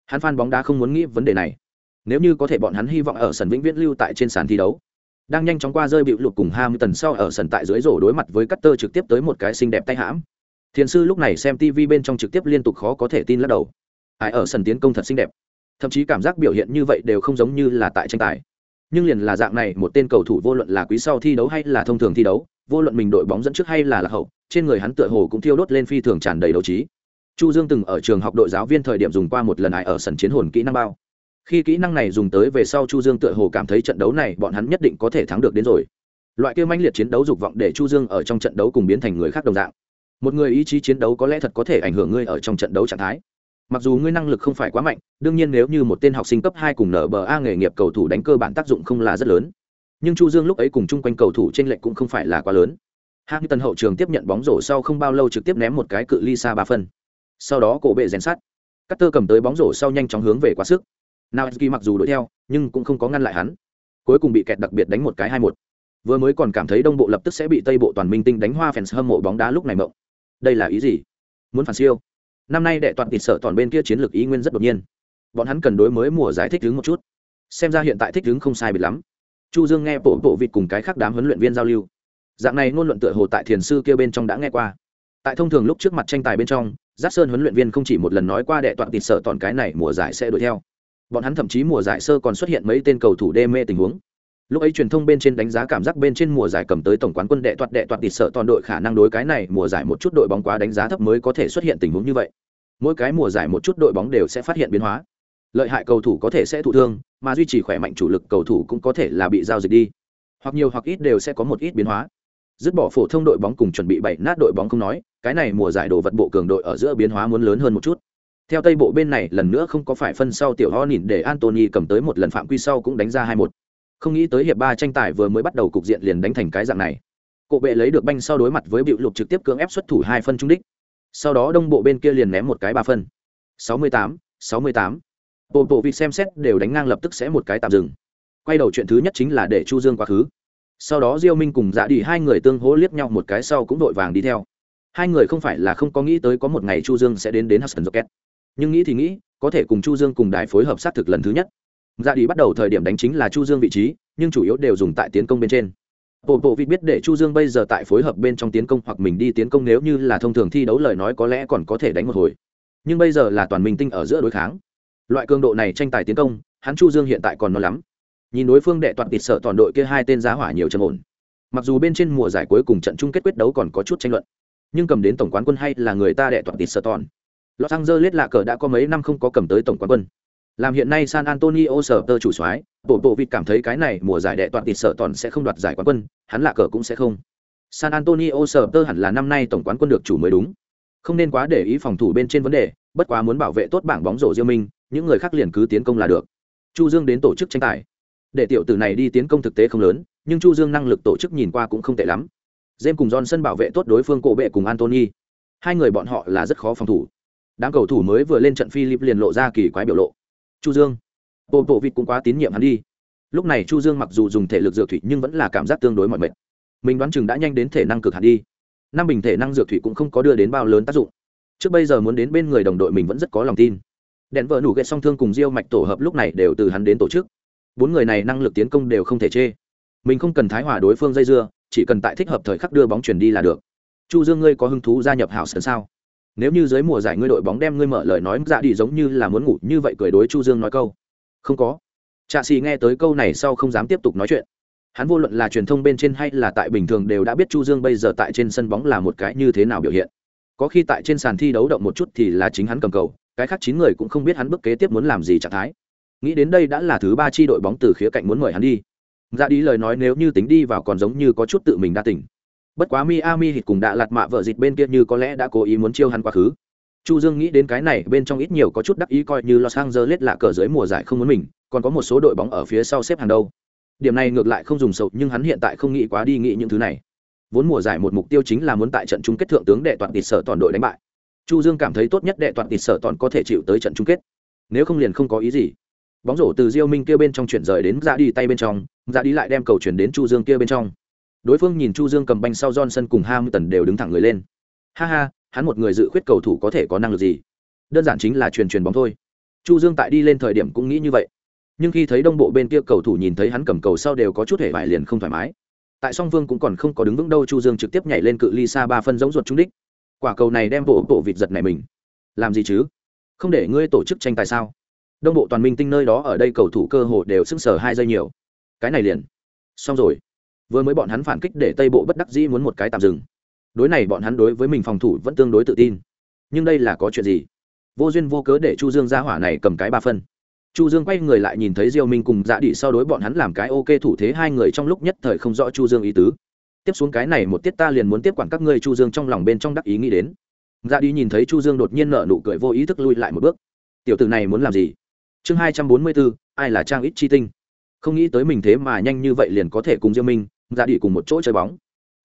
Hắn fan bóng đá không muốn nghĩ vấn đề này. Nếu như có thể bọn hắn hy vọng ở sân vĩnh viễn lưu tại trên sàn thi đấu. Đang nhanh chóng qua rơi bịu lục cùng Hamilton sau ở sân tại dưới rổ đối mặt với Cutter trực tiếp tới một cái xinh đẹp tay hãm. Thiền sư lúc này xem TV bên trong trực tiếp liên tục khó có thể tin lắc đầu. Ai ở sân tiến công thật xinh đẹp. Thậm chí cảm giác biểu hiện như vậy đều không giống như là tại tranh tài nhưng liền là dạng này, một tên cầu thủ vô luận là quý sau thi đấu hay là thông thường thi đấu, vô luận mình đội bóng dẫn trước hay là lạc hậu, trên người hắn tựa hồ cũng thiêu đốt lên phi thường tràn đầy đấu trí. Chu dương từng ở trường học đội giáo viên thời điểm dùng qua một lần ai ở sân chiến hồn kỹ năng bao. Khi kỹ năng này dùng tới về sau chu dương tựa hồ cảm thấy trận đấu này bọn hắn nhất định có thể thắng được đến rồi. Loại kia manh liệt chiến đấu dục vọng để chu dương ở trong trận đấu cùng biến thành người khác đồng dạng. Một người ý chí chiến đấu có lẽ thật có thể ảnh hưởng ngươi ở trong trận đấu trạng thái mặc dù ngươi năng lực không phải quá mạnh, đương nhiên nếu như một tên học sinh cấp hai cùng nở bờ a nghề nghiệp cầu thủ đánh cơ bản tác dụng không là rất lớn. Nhưng chu dương lúc ấy cùng chung quanh cầu thủ trên lệnh cũng không phải là quá lớn. Hạng tần hậu trường tiếp nhận bóng rổ sau không bao lâu trực tiếp ném một cái cự ly xa ba phân. Sau đó cổ bệ rèn sát cắt tơ cầm tới bóng rổ sau nhanh chóng hướng về quá sức. Naoki mặc dù đuổi theo, nhưng cũng không có ngăn lại hắn. Cuối cùng bị kẹt đặc biệt đánh một cái hai một. Vừa mới còn cảm thấy đông bộ lập tức sẽ bị tây bộ toàn minh tinh đánh hoa fans hâm mộ bóng đá lúc này mộng. Đây là ý gì? Muốn phản siêu? Năm nay đệ toàn tịt sợ toàn bên kia chiến lược ý nguyên rất đột nhiên. Bọn hắn cần đối mới mùa giải thích đứng một chút. Xem ra hiện tại thích đứng không sai biệt lắm. Chu dương nghe bộ bộ vịt cùng cái khác đám huấn luyện viên giao lưu. Dạng này ngôn luận tựa hồ tại thiền sư kia bên trong đã nghe qua. Tại thông thường lúc trước mặt tranh tài bên trong giác sơn huấn luyện viên không chỉ một lần nói qua đệ toàn tịt sợ toàn cái này mùa giải sẽ đuổi theo. Bọn hắn thậm chí mùa giải sơ còn xuất hiện mấy tên cầu thủ đê mê tình huống lúc ấy truyền thông bên trên đánh giá cảm giác bên trên mùa giải cầm tới tổng quán quân đệ toạt đệ toạt tịt sợ toàn đội khả năng đối cái này mùa giải một chút đội bóng quá đánh giá thấp mới có thể xuất hiện tình huống như vậy. Mỗi cái mùa giải một chút đội bóng đều sẽ phát hiện biến hóa. Lợi hại cầu thủ có thể sẽ thụ thương, mà duy trì khỏe mạnh chủ lực cầu thủ cũng có thể là bị giao dịch đi. Hoặc nhiều hoặc ít đều sẽ có một ít biến hóa. Dứt bỏ phổ thông đội bóng cùng chuẩn bị bảy nát đội bóng không nói, cái này mùa giải đồ vật bộ cường đội ở giữa biến hóa muốn lớn hơn một chút. Theo tây bộ bên này lần nữa không có phải phân sau tiểu ho nhìn để antony cầm tới một lần phạm quy sau cũng đánh ra hai một không nghĩ tới hiệp ba tranh tài vừa mới bắt đầu cục diện liền đánh thành cái dạng này. Cộ bệ lấy được banh sau đối mặt với bịu lục trực tiếp cưỡng ép xuất thủ hai phân trung đích. Sau đó đông bộ bên kia liền ném một cái ba phân. 68, 68. bộ bộ vịt xem xét đều đánh ngang lập tức sẽ một cái tạm dừng. Quay đầu chuyện thứ nhất chính là để chu dương quá khứ. Sau đó diêu minh cùng dạ đi hai người tương hỗ liếc nhau một cái sau cũng đội vàng đi theo. Hai người không phải là không có nghĩ tới có một ngày chu dương sẽ đến đến hudson rocket. Nhưng nghĩ thì nghĩ có thể cùng chu dương cùng đài phối hợp xác thực lần thứ nhất dạ đi bắt đầu thời điểm đánh chính là chu dương vị trí, nhưng chủ yếu đều dùng tại tiến công bên trên. Bộ bộ vịt biết để chu dương bây giờ tại phối hợp bên trong tiến công hoặc mình đi tiến công nếu như là thông thường thi đấu lời nói có lẽ còn có thể đánh một hồi. Nhưng bây giờ là toàn minh tinh ở giữa đối kháng. Loại cường độ này tranh tài tiến công, hắn chu dương hiện tại còn non lắm. Nhìn đối phương đệ toàn tịt sợ toàn đội kia hai tên giá hỏa nhiều chân ổn. Mặc dù bên trên mùa giải cuối cùng trận chung kết quyết đấu còn có chút tranh luận, nhưng cầm đến tổng quán quân hay là người ta đệ toàn tịt sợ toàn. Los Angeles lạ cờ đã có mấy năm không có cầm tới tổng quán quân làm hiện nay San Antonio sở tơ chủ soái, bộ bộ vịt cảm thấy cái này mùa giải đệ toàn tịt sợ toàn sẽ không đoạt giải quán quân, hắn lạ cờ cũng sẽ không San Antonio sở tơ hẳn là năm nay tổng quán quân được chủ mới đúng không nên quá để ý phòng thủ bên trên vấn đề, bất quá muốn bảo vệ tốt bảng bóng rổ riêng minh, những người khác liền cứ tiến công là được chu dương đến tổ chức tranh tài để tiểu tử này đi tiến công thực tế không lớn, nhưng chu dương năng lực tổ chức nhìn qua cũng không tệ lắm James cùng Johnson bảo vệ tốt đối phương cổ bệ cùng Anthony. Hai người bọn họ là rất khó phòng thủ. Đám cầu thủ mới vừa lên trận Philip liền lộ ra kỳ quái biểu lộ. Chu Dương, bộ bộ vịt cũng quá tín nhiệm hắn đi. Lúc này Chu Dương mặc dù dùng thể lực dược thủy nhưng vẫn là cảm giác tương đối mỏi mệt. Mình đoán chừng đã nhanh đến thể năng cực hạn đi. Năm bình thể năng dược thủy cũng không có đưa đến bao lớn tác dụng. Trước bây giờ muốn đến bên người đồng đội mình vẫn rất có lòng tin. Đèn vợ nủ ghét song thương cùng Diêu mạch tổ hợp lúc này đều từ hắn đến tổ chức. Bốn người này năng lực tiến công đều không thể chê. Mình không cần thái hòa đối phương dây dưa, chỉ cần tại thích hợp thời khắc đưa bóng chuyển đi là được chu dương ngươi có hứng thú gia nhập hảo sơn sao nếu như dưới mùa giải ngươi đội bóng đem ngươi mở lời nói dạ đi giống như là muốn ngủ, như vậy cười đối chu dương nói câu. Không có. Trạ xì nghe tới câu này sau không dám tiếp tục nói chuyện. Hắn vô luận là truyền thông bên trên hay là tại bình thường đều đã biết chu dương bây giờ tại trên sân bóng là một cái như thế nào biểu hiện. Có khi tại trên sàn thi đấu động một chút thì là chính hắn cầm cầu, cái khác chín người cũng không biết hắn bước kế tiếp muốn làm gì trạng thái. Nghĩ đến đây đã là thứ ba chi đội bóng từ khía cạnh muốn mời hắn đi. Dạ đi lời nói nếu như tính đi vào còn giống như có chút tự mình đa tỉnh bất quá miami hít cùng đã lạt mạ vợ dịt bên kia như có lẽ đã cố ý muốn chiêu hắn quá khứ. Chu dương nghĩ đến cái này, bên trong ít nhiều có chút đắc ý coi như los angeles là cờ dưới mùa giải không muốn mình, còn có một số đội bóng ở phía sau xếp hàng đâu. Điểm này ngược lại không dùng sầu, nhưng hắn hiện tại không nghĩ quá đi nghĩ những thứ này. Vốn mùa giải một mục tiêu chính là muốn tại trận chung kết thượng tướng đệ toàn tịt sở toàn đội đánh bại. Chu dương cảm thấy tốt nhất đệ toàn tịt sở toàn có thể chịu tới trận chung kết. Nếu không liền không có ý gì. Bóng rổ từ diêu minh kia bên trong chuyển rời đến ra đi tay bên trong ra đi lại đem cầu chuyển đến chu dương kia bên trong đối phương nhìn chu dương cầm banh sau johnson cùng ham tần đều đứng thẳng người lên. Ha ha, hắn một người dự khuyết cầu thủ có thể có năng lực gì? Đơn giản chính là truyền truyền bóng thôi. Chu dương tại đi lên thời điểm cũng nghĩ như vậy. Nhưng khi thấy đông bộ bên kia cầu thủ nhìn thấy hắn cầm cầu sau đều có chút hề vải liền không thoải mái. Tại song vương cũng còn không có đứng vững đâu, chu dương trực tiếp nhảy lên cự ly xa ba phân giống ruột trúng đích. Quả cầu này đem bộ bộ vịt giật này mình. Làm gì chứ? Không để ngươi tổ chức tranh tài sao? Đông bộ toàn minh tinh nơi đó ở đây cầu thủ cơ hồ đều sưng sờ hai giây nhiều. Cái này liền. Xong rồi vừa mới bọn hắn phản kích để tây bộ bất đắc dĩ muốn một cái tạm dừng. Đối này bọn hắn đối với mình phòng thủ vẫn tương đối tự tin. Nhưng đây là có chuyện gì? Vô duyên vô cớ để chu dương ra hỏa này cầm cái ba phân. Chu dương quay người lại nhìn thấy diêu minh cùng dạ đi sau đối bọn hắn làm cái ok thủ thế hai người trong lúc nhất thời không rõ chu dương ý tứ. Tiếp xuống cái này một tiết ta liền muốn tiếp quản các ngươi chu dương trong lòng bên trong đắc ý nghĩ đến. Dạ đi nhìn thấy chu dương đột nhiên nở nụ cười vô ý thức lui lại một bước. Tiểu tử này muốn làm gì? Chương hai trăm bốn mươi bốn, ai là trang ít chi tinh? Không nghĩ tới mình thế mà nhanh như vậy liền có thể cùng diêu minh ra đi cùng một chỗ chơi bóng.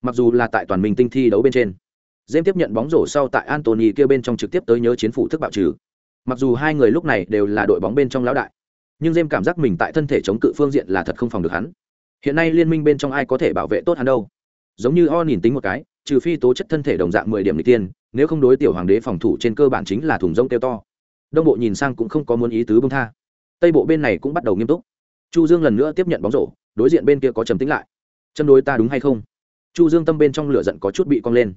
Mặc dù là tại toàn minh tinh thi đấu bên trên James tiếp nhận bóng rổ sau tại Anthony kia bên trong trực tiếp tới nhớ chiến phủ thức bạo trừ. Mặc dù hai người lúc này đều là đội bóng bên trong lão đại, nhưng James cảm giác mình tại thân thể chống cự phương diện là thật không phòng được hắn. Hiện nay liên minh bên trong ai có thể bảo vệ tốt hắn đâu? Giống như o nhìn tính một cái trừ phi tố chất thân thể đồng dạng mười điểm lịch tiên nếu không đối tiểu hoàng đế phòng thủ trên cơ bản chính là thùng rông kêu to. Đông bộ nhìn sang cũng không có muốn ý tứ bông tha. Tây bộ bên này cũng bắt đầu nghiêm túc. Chu dương lần nữa tiếp nhận bóng rổ đối diện bên kia có trầm tĩnh lại chân đối ta đúng hay không chu dương tâm bên trong lửa giận có chút bị cong lên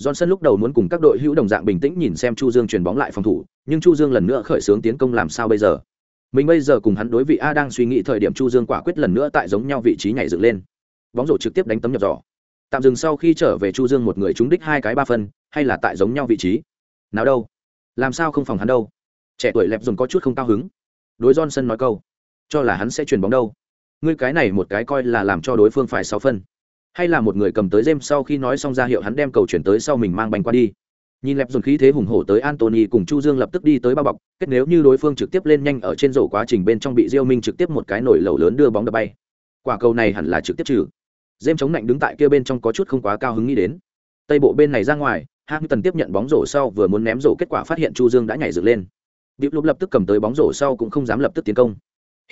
Johnson lúc đầu muốn cùng các đội hữu đồng dạng bình tĩnh nhìn xem Chu Dương chuyền bóng lại phòng thủ, nhưng Chu Dương lần nữa khởi xướng tiến công làm sao bây giờ? Mình bây giờ cùng hắn đối vị A đang suy nghĩ thời điểm Chu Dương quả quyết lần nữa tại giống nhau vị trí nhảy dựng lên. Bóng rổ trực tiếp đánh tấm nhập giỏ. Tạm dừng sau khi trở về Chu Dương một người trúng đích hai cái ba phân, hay là tại giống nhau vị trí? Nào đâu? Làm sao không phòng hắn đâu? Trẻ tuổi lẹp dùng có chút không cao hứng. Đối Johnson nói câu, cho là hắn sẽ chuyền bóng đâu. Ngươi cái này một cái coi là làm cho đối phương phải sáu phân hay là một người cầm tới dêm sau khi nói xong ra hiệu hắn đem cầu chuyển tới sau mình mang bánh qua đi. Nhìn lẹp dồn khí thế hùng hổ tới Antony cùng Chu Dương lập tức đi tới bao bọc, kết nếu như đối phương trực tiếp lên nhanh ở trên rổ quá trình bên trong bị Diêu Minh trực tiếp một cái nổi lẩu lớn đưa bóng đập bay. Quả cầu này hẳn là trực tiếp trừ. Dêm chống nạnh đứng tại kia bên trong có chút không quá cao hứng nghĩ đến. Tây bộ bên này ra ngoài, tần tiếp nhận bóng rổ sau vừa muốn ném rổ kết quả phát hiện Chu Dương đã nhảy dựng lên. Diệp Lục lập tức cầm tới bóng rổ sau cũng không dám lập tức tiến công.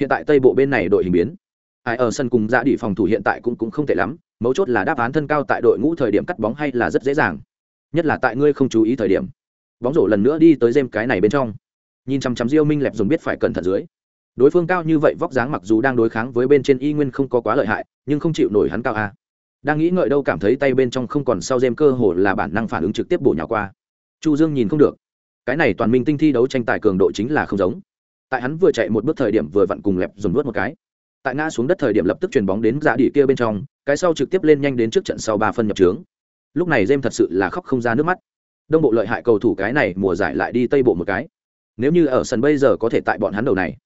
Hiện tại Tây bộ bên này đội hình biến. Ai ở sân cùng dạ đi phòng thủ hiện tại cũng cũng không tệ lắm, mấu chốt là đáp án thân cao tại đội ngũ thời điểm cắt bóng hay là rất dễ dàng. Nhất là tại ngươi không chú ý thời điểm. Bóng rổ lần nữa đi tới dêm cái này bên trong. Nhìn chăm chăm diêu minh lẹp dùng biết phải cẩn thận dưới. Đối phương cao như vậy vóc dáng mặc dù đang đối kháng với bên trên y nguyên không có quá lợi hại nhưng không chịu nổi hắn cao a. Đang nghĩ ngợi đâu cảm thấy tay bên trong không còn sau dêm cơ hồ là bản năng phản ứng trực tiếp bổ nhào qua. Chu dương nhìn không được. Cái này toàn minh tinh thi đấu tranh tài cường độ chính là không giống. Tại hắn vừa chạy một bước thời điểm vừa vặn cùng lẹp dùng nuốt một cái tại ngã xuống đất thời điểm lập tức chuyền bóng đến dạ đỉ kia bên trong cái sau trực tiếp lên nhanh đến trước trận sau ba phân nhập trướng lúc này jem thật sự là khóc không ra nước mắt đông bộ lợi hại cầu thủ cái này mùa giải lại đi tây bộ một cái nếu như ở sân bây giờ có thể tại bọn hắn đầu này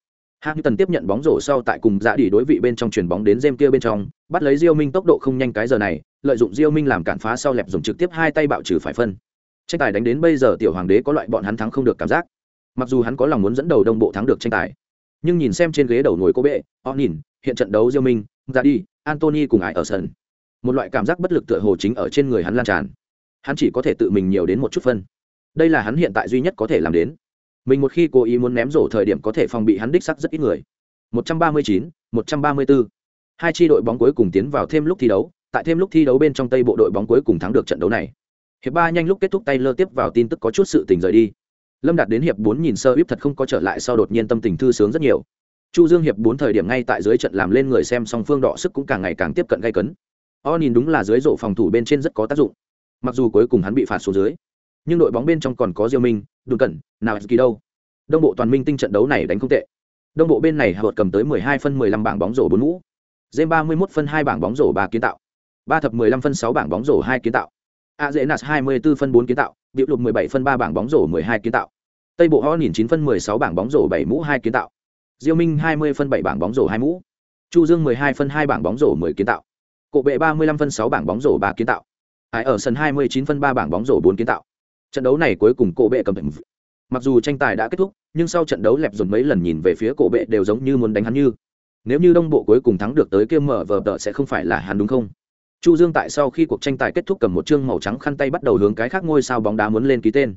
Hamilton tiếp nhận bóng rổ sau tại cùng dạ đỉ đối vị bên trong chuyền bóng đến Jem kia bên trong, bắt lấy Diêu Minh tốc độ không nhanh cái giờ này, lợi dụng Diêu Minh làm cản phá sau lẹp dùng trực tiếp hai tay bạo trừ phải phân. Tranh tài đánh đến bây giờ tiểu hoàng đế có loại bọn hắn thắng không được cảm giác. Mặc dù hắn có lòng muốn dẫn đầu đông bộ thắng được tranh tài, nhưng nhìn xem trên ghế đầu ngồi cô bệ, họ nhìn, hiện trận đấu Diêu Minh, ra đi, antony cùng ai ở sân. Một loại cảm giác bất lực tựa hồ chính ở trên người hắn lan tràn. Hắn chỉ có thể tự mình nhiều đến một chút phân. Đây là hắn hiện tại duy nhất có thể làm đến. Mình một khi cố ý muốn ném rổ thời điểm có thể phòng bị hắn đích sắc rất ít người. 139, 134. Hai chi đội bóng cuối cùng tiến vào thêm lúc thi đấu, tại thêm lúc thi đấu bên trong Tây bộ đội bóng cuối cùng thắng được trận đấu này. Hiệp ba nhanh lúc kết thúc tay lơ tiếp vào tin tức có chút sự tình rời đi. Lâm đạt đến hiệp bốn nhìn sơ íp thật không có trở lại sau đột nhiên tâm tình thư sướng rất nhiều. Chu dương hiệp bốn thời điểm ngay tại dưới trận làm lên người xem song phương đỏ sức cũng càng ngày càng tiếp cận gay cấn. O nhìn đúng là dưới rổ phòng thủ bên trên rất có tác dụng. Mặc dù cuối cùng hắn bị phạt xuống dưới, nhưng đội bóng bên trong còn có diêu minh đừng cẩn, nào kỳ đâu. Đông bộ toàn minh tinh trận đấu này đánh không tệ. Đông bộ bên này hạ cầm tới 12 phân 15 bảng bóng rổ bốn mũ. Dêm 31 phân hai bảng bóng rổ ba kiến tạo. Ba thập 15 phân sáu bảng bóng rổ hai kiến tạo a dễ 24 phân 4 kiến tạo biểu lục 17 phân 3 bảng bóng rổ 12 kiến tạo tây bộ ho nhìn 9 phân 16 bảng bóng rổ 7 mũ 2 kiến tạo Diêu Minh 20 phân 7 bảng bóng rổ 2 mũ. Chu Dương 12 phân 2 bảng bóng rổ 10 kiến tạo. Cổ bệ 35 phân 6 bảng bóng rổ 3 kiến tạo. Hải ở sân 29 phân 3 bảng bóng rổ 4 kiến tạo. Trận đấu này cuối cùng cổ bệ cầm thịnh. Mặc dù tranh tài đã kết thúc, nhưng sau trận đấu lẹp dồn mấy lần nhìn về phía cổ bệ đều giống như muốn đánh hắn như. Nếu như Đông Bộ cuối cùng thắng được tới kia mở vở tợ sẽ không phải là hắn đúng không? Chu Dương tại sau khi cuộc tranh tài kết thúc cầm một chương màu trắng khăn tay bắt đầu hướng cái khác ngôi sao bóng đá muốn lên ký tên.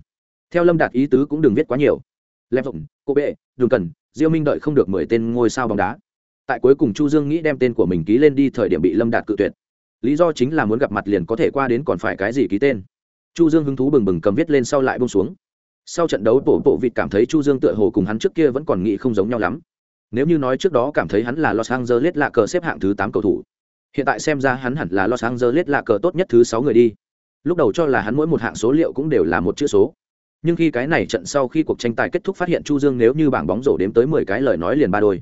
Theo Lâm Đạt ý tứ cũng đừng viết quá nhiều. Lẹp rộng, cô bệ, đường cần, diêu minh đợi không được mười tên ngôi sao bóng đá. Tại cuối cùng chu dương nghĩ đem tên của mình ký lên đi thời điểm bị lâm đạt cự tuyệt. Lý do chính là muốn gặp mặt liền có thể qua đến còn phải cái gì ký tên. Chu dương hứng thú bừng bừng cầm viết lên sau lại bông xuống. Sau trận đấu bộ bộ vịt cảm thấy chu dương tựa hồ cùng hắn trước kia vẫn còn nghĩ không giống nhau lắm. Nếu như nói trước đó cảm thấy hắn là los angeles là cờ xếp hạng thứ tám cầu thủ hiện tại xem ra hắn hẳn là los angeles là cờ tốt nhất thứ sáu người đi. Lúc đầu cho là hắn mỗi một hạng số liệu cũng đều là một chữ số. Nhưng khi cái này trận sau khi cuộc tranh tài kết thúc phát hiện chu dương nếu như bảng bóng rổ đếm tới mười cái lời nói liền ba đôi.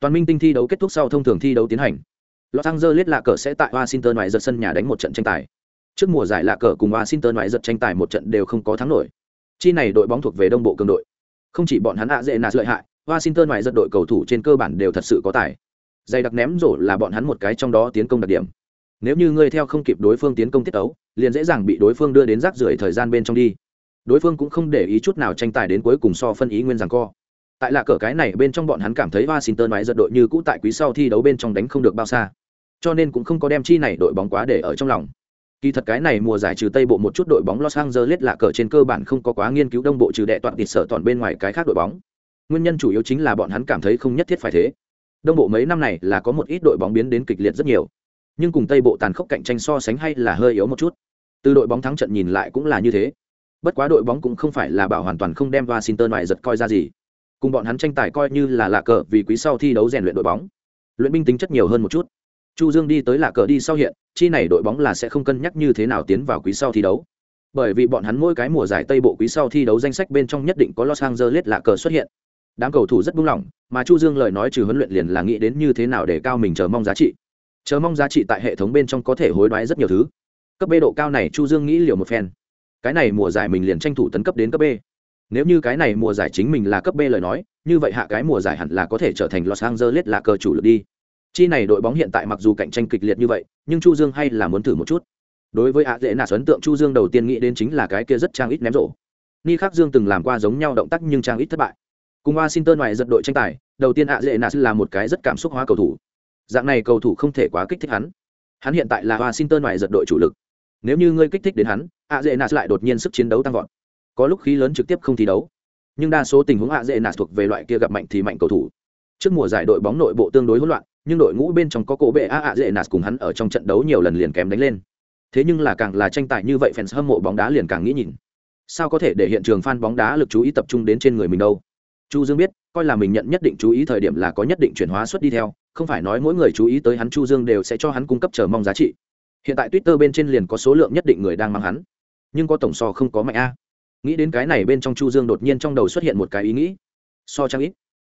Toàn minh tinh thi đấu kết thúc sau thông thường thi đấu tiến hành. Los angeles lạ cờ sẽ tại washington ngoại giật sân nhà đánh một trận tranh tài. Trước mùa giải lạ cờ cùng washington ngoại giật tranh tài một trận đều không có thắng nổi. Chi này đội bóng thuộc về đông bộ cường đội. Không chỉ bọn hắn hạ dễ nạt lợi hại, washington ngoại giật đội cầu thủ trên cơ bản đều thật sự có tài dày đặc ném rổ là bọn hắn một cái trong đó tiến công đặc điểm. Nếu như ngươi theo không kịp đối phương tiến công tiết tấu, liền dễ dàng bị đối phương đưa đến rác rưởi thời gian bên trong đi. Đối phương cũng không để ý chút nào tranh tài đến cuối cùng so phân ý nguyên rằng co. Tại là cỡ cái này bên trong bọn hắn cảm thấy washington máy giật đội như cũ tại quý sau thi đấu bên trong đánh không được bao xa. Cho nên cũng không có đem chi này đội bóng quá để ở trong lòng. Kỳ thật cái này mùa giải trừ tây bộ một chút đội bóng los angeles là cờ trên cơ bản không có quá nghiên cứu đông bộ trừ đệ toàn tịt sở toàn bên ngoài cái khác đội bóng. Nguyên nhân chủ yếu chính là bọn hắn cảm thấy không nhất thiết phải thế đông bộ mấy năm này là có một ít đội bóng biến đến kịch liệt rất nhiều. Nhưng cùng tây bộ tàn khốc cạnh tranh so sánh hay là hơi yếu một chút. Từ đội bóng thắng trận nhìn lại cũng là như thế. Bất quá đội bóng cũng không phải là bảo hoàn toàn không đem washington ngoại giật coi ra gì. Cùng bọn hắn tranh tài coi như là lạ cờ vì quý sau thi đấu rèn luyện đội bóng. Luyện binh tính chất nhiều hơn một chút. Chu dương đi tới lạ cờ đi sau hiện, chi này đội bóng là sẽ không cân nhắc như thế nào tiến vào quý sau thi đấu. Bởi vì bọn hắn mỗi cái mùa giải tây bộ quý sau thi đấu danh sách bên trong nhất định có los angeles lạ cờ xuất hiện đám cầu thủ rất buông lỏng, mà chu dương lời nói trừ huấn luyện liền là nghĩ đến như thế nào để cao mình chờ mong giá trị. Chờ mong giá trị tại hệ thống bên trong có thể hối đoái rất nhiều thứ. Cấp b độ cao này chu dương nghĩ liệu một phen. Cái này mùa giải mình liền tranh thủ tấn cấp đến cấp b. Nếu như cái này mùa giải chính mình là cấp b lời nói, như vậy hạ cái mùa giải hẳn là có thể trở thành los angeles là cờ chủ lực đi. Chi này đội bóng hiện tại mặc dù cạnh tranh kịch liệt như vậy, nhưng chu dương hay là muốn thử một chút. Đối với ạ dễ nạt ấn tượng chu dương đầu tiên nghĩ đến chính là cái kia rất trang ít ném rổ. Ni khắc dương từng làm qua giống nhau động tác nhưng trang ít thất bại cùng washington ngoài giật đội tranh tài, đầu tiên ạ dễ nạt là một cái rất cảm xúc hóa cầu thủ. Dạng này cầu thủ không thể quá kích thích hắn. Hắn hiện tại là washington ngoài giật đội chủ lực. Nếu như ngươi kích thích đến hắn ạ dễ nạt lại đột nhiên sức chiến đấu tăng vọt. Có lúc khí lớn trực tiếp không thi đấu. Nhưng đa số tình huống ạ dễ nạt thuộc về loại kia gặp mạnh thì mạnh cầu thủ. Trước mùa giải đội bóng nội bộ tương đối hỗn loạn, nhưng đội ngũ bên trong có cổ bệ a ạ dễ nạt cùng hắn ở trong trận đấu nhiều lần liền kém đánh lên. Thế nhưng là càng là tranh tài như vậy fans hâm mộ bóng đá liền càng nghĩ nhìn. Sao có thể để hiện trường fan bóng đá lực chú ý tập trung đến trên người mình đâu? Chu dương biết, coi là mình nhận nhất định chú ý thời điểm là có nhất định chuyển hóa suất đi theo, không phải nói mỗi người chú ý tới hắn chu dương đều sẽ cho hắn cung cấp chờ mong giá trị. Hiện tại twitter bên trên liền có số lượng nhất định người đang mang hắn. Nhưng có tổng so không có mạnh a. Nghĩ đến cái này bên trong chu dương đột nhiên trong đầu xuất hiện một cái ý nghĩ. So trang ít.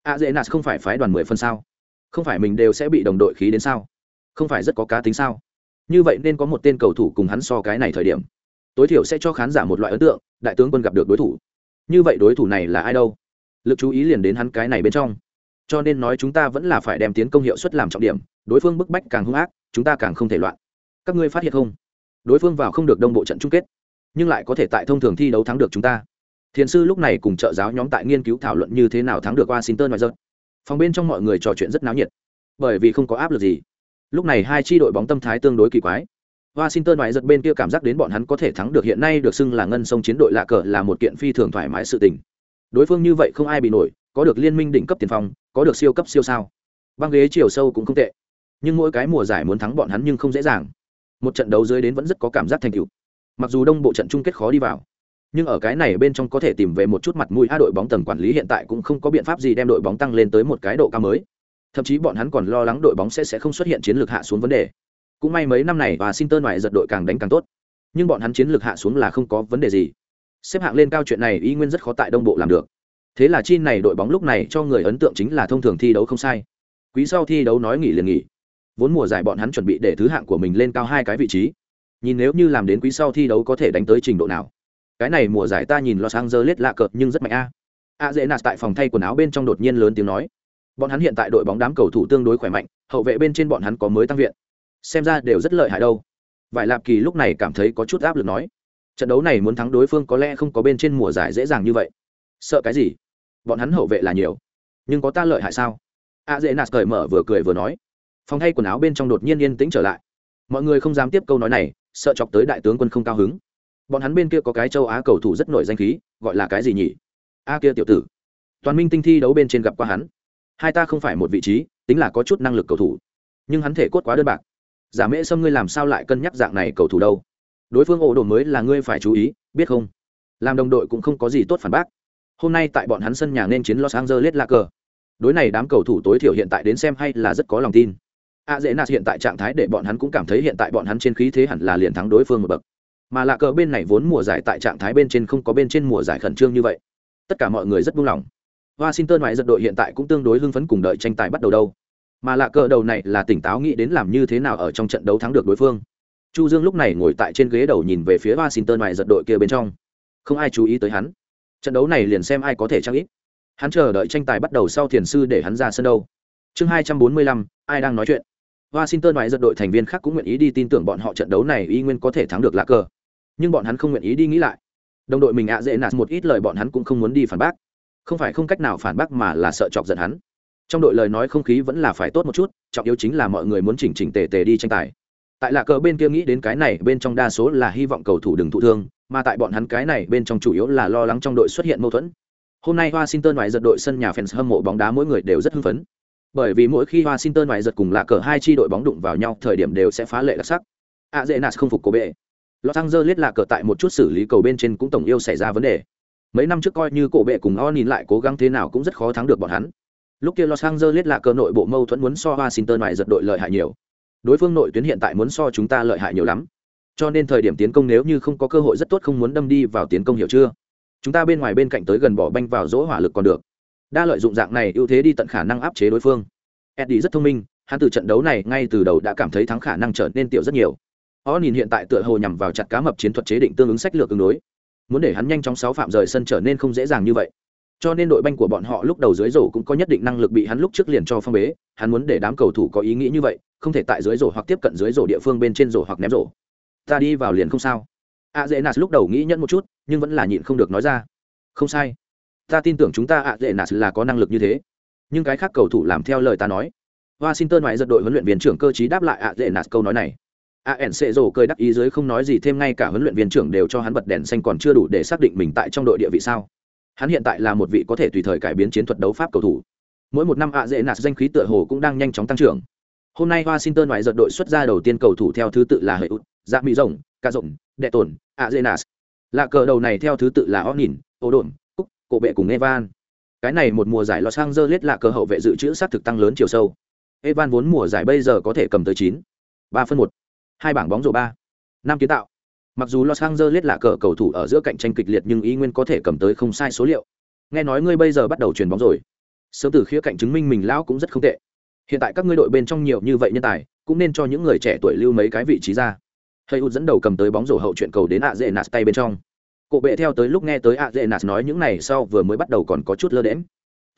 A dễ nạt không phải phái đoàn mười phân sao? Không phải mình đều sẽ bị đồng đội khí đến sao? Không phải rất có cá tính sao? Như vậy nên có một tên cầu thủ cùng hắn so cái này thời điểm. Tối thiểu sẽ cho khán giả một loại ấn tượng, đại tướng quân gặp được đối thủ. Như vậy đối thủ này là ai đâu? Lực chú ý liền đến hắn cái này bên trong. Cho nên nói chúng ta vẫn là phải đem tiến công hiệu suất làm trọng điểm, đối phương bức bách càng hung ác, chúng ta càng không thể loạn. Các ngươi phát hiện không? Đối phương vào không được đông bộ trận chung kết, nhưng lại có thể tại thông thường thi đấu thắng được chúng ta. Thiền sư lúc này cùng trợ giáo nhóm tại nghiên cứu thảo luận như thế nào thắng được washington ngoài dân phòng bên trong mọi người trò chuyện rất náo nhiệt, bởi vì không có áp lực gì. Lúc này hai tri đội bóng tâm thái tương đối kỳ quái. Washington ngoài giật bên kia cảm giác đến bọn hắn có thể thắng được, hiện nay được xưng là ngân sông chiến đội lạ cờ là một kiện phi thường thoải mái sự tình đối phương như vậy không ai bị nổi, có được liên minh đỉnh cấp tiền phong, có được siêu cấp siêu sao. Băng ghế chiều sâu cũng không tệ. Nhưng mỗi cái mùa giải muốn thắng bọn hắn nhưng không dễ dàng. Một trận đấu dưới đến vẫn rất có cảm giác thành tựu. Mặc dù đông bộ trận chung kết khó đi vào, nhưng ở cái này bên trong có thể tìm về một chút mặt mũi a đội bóng tầng quản lý hiện tại cũng không có biện pháp gì đem đội bóng tăng lên tới một cái độ cao mới. Thậm chí bọn hắn còn lo lắng đội bóng sẽ sẽ không xuất hiện chiến lược hạ xuống vấn đề. Cũng may mấy năm này và xin tơn ngoại giật đội càng đánh càng tốt. Nhưng bọn hắn chiến lược hạ xuống là không có vấn đề gì xếp hạng lên cao chuyện này y nguyên rất khó tại đông bộ làm được. Thế là chi này đội bóng lúc này cho người ấn tượng chính là thông thường thi đấu không sai. Quý sau thi đấu nói nghỉ liền nghỉ. Vốn mùa giải bọn hắn chuẩn bị để thứ hạng của mình lên cao hai cái vị trí. Nhìn nếu như làm đến quý sau thi đấu có thể đánh tới trình độ nào. Cái này mùa giải ta nhìn los angeles lạ cợt nhưng rất mạnh a. A dễ nạt tại phòng thay quần áo bên trong đột nhiên lớn tiếng nói. Bọn hắn hiện tại đội bóng đám cầu thủ tương đối khỏe mạnh, hậu vệ bên trên bọn hắn có mới tăng viện. Xem ra đều rất lợi hại đâu. Vải lạp kỳ lúc này cảm thấy có chút áp lực nói trận đấu này muốn thắng đối phương có lẽ không có bên trên mùa giải dễ dàng như vậy. Sợ cái gì? Bọn hắn hậu vệ là nhiều. Nhưng có ta lợi hại sao? A dễ nạt cởi mở vừa cười vừa nói. Phòng thay quần áo bên trong đột nhiên yên tĩnh trở lại. Mọi người không dám tiếp câu nói này, sợ chọc tới đại tướng quân không cao hứng. Bọn hắn bên kia có cái châu á cầu thủ rất nổi danh khí, gọi là cái gì nhỉ? A kia tiểu tử. Toàn minh tinh thi đấu bên trên gặp qua hắn. Hai ta không phải một vị trí, tính là có chút năng lực cầu thủ. Nhưng hắn thể cốt quá đơn bạc. Giả mễ xâm ngươi làm sao lại cân nhắc dạng này cầu thủ đâu? Đối phương ổ đồ mới là ngươi phải chú ý, biết không? Làm đồng đội cũng không có gì tốt phản bác. Hôm nay tại bọn hắn sân nhà nên chiến los angeles là cờ. Đối này đám cầu thủ tối thiểu hiện tại đến xem hay là rất có lòng tin. A dễ nạt hiện tại trạng thái để bọn hắn cũng cảm thấy hiện tại bọn hắn trên khí thế hẳn là liền thắng đối phương một bậc. Mà lạ cờ bên này vốn mùa giải tại trạng thái bên trên không có bên trên mùa giải khẩn trương như vậy. Tất cả mọi người rất buông lỏng. Washington ngoại giật đội hiện tại cũng tương đối hưng phấn cùng đợi tranh tài bắt đầu đâu. Mà lạ cờ đầu này là tỉnh táo nghĩ đến làm như thế nào ở trong trận đấu thắng được đối phương chu dương lúc này ngồi tại trên ghế đầu nhìn về phía washington ngoài giật đội kia bên trong. Không ai chú ý tới hắn. Trận đấu này liền xem ai có thể trang ít. Hắn chờ đợi tranh tài bắt đầu sau thiền sư để hắn ra sân đâu. Chương hai trăm bốn mươi lăm, ai đang nói chuyện? Washington ngoài giật đội thành viên khác cũng nguyện ý đi tin tưởng bọn họ trận đấu này y nguyên có thể thắng được lá cờ. Nhưng bọn hắn không nguyện ý đi nghĩ lại. Đồng đội mình ạ dễ nạt một ít lời bọn hắn cũng không muốn đi phản bác. Không phải không cách nào phản bác mà là sợ chọc giận hắn. Trong đội lời nói không khí vẫn là phải tốt một chút, trọng yếu chính là mọi người muốn chỉnh chỉnh tề tề đi tranh tài tại lạ cờ bên kia nghĩ đến cái này bên trong đa số là hy vọng cầu thủ đừng thụ thương mà tại bọn hắn cái này bên trong chủ yếu là lo lắng trong đội xuất hiện mâu thuẫn Hôm nay Washington ngoại giật đội sân nhà fans hâm mộ bóng đá mỗi người đều rất hưng phấn. Bởi vì mỗi khi Washington ngoại giật cùng lạ cờ hai chi đội bóng đụng vào nhau, thời điểm đều sẽ phá lệ đặc sắc. Azenas không phục cổ bệ. Los Angeles lạc cờ tại một chút xử lý cầu bên trên cũng tổng yêu xảy ra vấn đề. Mấy năm trước coi như cổ bệ cùng O nhìn lại cố gắng thế nào cũng rất khó thắng được bọn hắn. Lúc kia Los Angeles lạc cờ nội bộ mâu thuẫn muốn so Washington ngoại giật đội lợi hại nhiều. Đối phương nội tuyến hiện tại muốn so chúng ta lợi hại nhiều lắm. Cho nên thời điểm tiến công nếu như không có cơ hội rất tốt không muốn đâm đi vào tiến công hiểu chưa? chúng ta bên ngoài bên cạnh tới gần bỏ banh vào dỗ hỏa lực còn được. Đa lợi dụng dạng này ưu thế đi tận khả năng áp chế đối phương. Eddie rất thông minh, hắn từ trận đấu này ngay từ đầu đã cảm thấy thắng khả năng trở nên tiểu rất nhiều. O nhìn hiện tại tựa hồ nhằm vào chặt cá mập chiến thuật chế định tương ứng sách lược tương đối. Muốn để hắn nhanh chóng sáu phạm rời sân trở nên không dễ dàng như vậy. Cho nên đội banh của bọn họ lúc đầu dưới rổ cũng có nhất định năng lực bị hắn lúc trước liền cho phong bế, hắn muốn để đám cầu thủ có ý nghĩ như vậy không thể tại dưới rổ hoặc tiếp cận dưới rổ địa phương bên trên rổ hoặc ném rổ. Ta đi vào liền không sao. A dễ nạt lúc đầu nghĩ nhẫn một chút, nhưng vẫn là nhịn không được nói ra. Không sai. Ta tin tưởng chúng ta a dễ nạt là có năng lực như thế. Nhưng cái khác cầu thủ làm theo lời ta nói. Washington ngoại giật đội huấn luyện viên trưởng cơ chí đáp lại a dễ nạt câu nói này. A ẩn sệ rổ cười đắc ý dưới không nói gì thêm ngay cả huấn luyện viên trưởng đều cho hắn bật đèn xanh còn chưa đủ để xác định mình tại trong đội địa vị sao. Hắn hiện tại là một vị có thể tùy thời cải biến chiến thuật đấu pháp cầu thủ. Mỗi một năm ạ dễ nạt danh khí tựa hồ cũng đang nhanh chóng tăng trưởng hôm nay washington ngoại giật đội xuất ra đầu tiên cầu thủ theo thứ tự là Hợi út dạ mỹ rồng ca rộng đệ tổn azenas lạ cờ đầu này theo thứ tự là o nhìn, ô đồn, cúc, cổ bệ cùng evan. Cái này một mùa giải los angeles lạ cờ hậu vệ dự trữ sát thực tăng lớn chiều sâu. Evan vốn mùa giải bây giờ có thể cầm tới chín, ba phân một, hai bảng bóng rổ ba, năm kiến tạo. Mặc dù los angeles lạ cờ cầu thủ ở giữa cạnh tranh kịch liệt nhưng ý nguyên có thể cầm tới không sai số liệu. Nghe nói ngươi bây giờ bắt đầu truyền bóng rồi. Sớm từ khía cạnh chứng minh mình lão cũng rất không tệ hiện tại các ngươi đội bên trong nhiều như vậy nhân tài, cũng nên cho những người trẻ tuổi lưu mấy cái vị trí ra. Hay út dẫn đầu cầm tới bóng rổ hậu chuyện cầu đến ạ dễ nạt tay bên trong. Cổ bệ theo tới lúc nghe tới ạ dễ nạt nói những này sau vừa mới bắt đầu còn có chút lơ đễm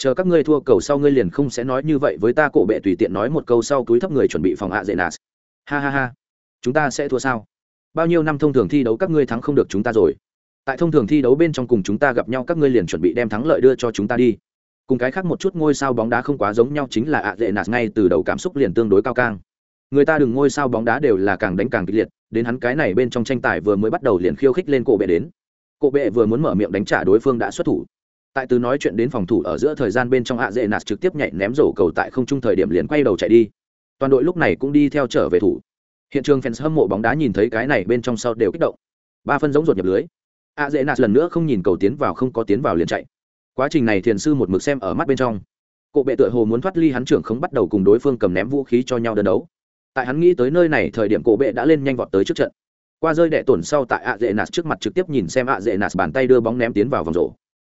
chờ các ngươi thua cầu sau ngươi liền không sẽ nói như vậy với ta, cổ bệ tùy tiện nói một câu sau túi thấp người chuẩn bị phòng ạ dễ nạt. Ha ha ha, chúng ta sẽ thua sao? Bao nhiêu năm thông thường thi đấu các ngươi thắng không được chúng ta rồi. Tại thông thường thi đấu bên trong cùng chúng ta gặp nhau các ngươi liền chuẩn bị đem thắng lợi đưa cho chúng ta đi cùng cái khác một chút ngôi sao bóng đá không quá giống nhau chính là ạ dễ nạt ngay từ đầu cảm xúc liền tương đối cao cang. Người ta đừng ngôi sao bóng đá đều là càng đánh càng kịch liệt, đến hắn cái này bên trong tranh tài vừa mới bắt đầu liền khiêu khích lên cổ bệ đến. Cổ bệ vừa muốn mở miệng đánh trả đối phương đã xuất thủ. Tại từ nói chuyện đến phòng thủ ở giữa thời gian bên trong ạ dễ nạt trực tiếp nhảy ném rổ cầu tại không trung thời điểm liền quay đầu chạy đi. Toàn đội lúc này cũng đi theo trở về thủ. Hiện trường fans hâm mộ bóng đá nhìn thấy cái này bên trong sau đều kích động. Ba phân giống ruột nhập lưới. ạ dễ nạt lần nữa không nhìn cầu tiến vào không có tiến vào liền chạy quá trình này thiền sư một mực xem ở mắt bên trong. Cộ bệ tựa hồ muốn thoát ly hắn trưởng không bắt đầu cùng đối phương cầm ném vũ khí cho nhau đơn đấu. Tại hắn nghĩ tới nơi này, thời điểm cổ bệ đã lên nhanh vọt tới trước trận. Qua rơi đệ tổn sau tại ạ dễ nạt trước mặt trực tiếp nhìn xem ạ dễ nạt bàn tay đưa bóng ném tiến vào vòng rổ.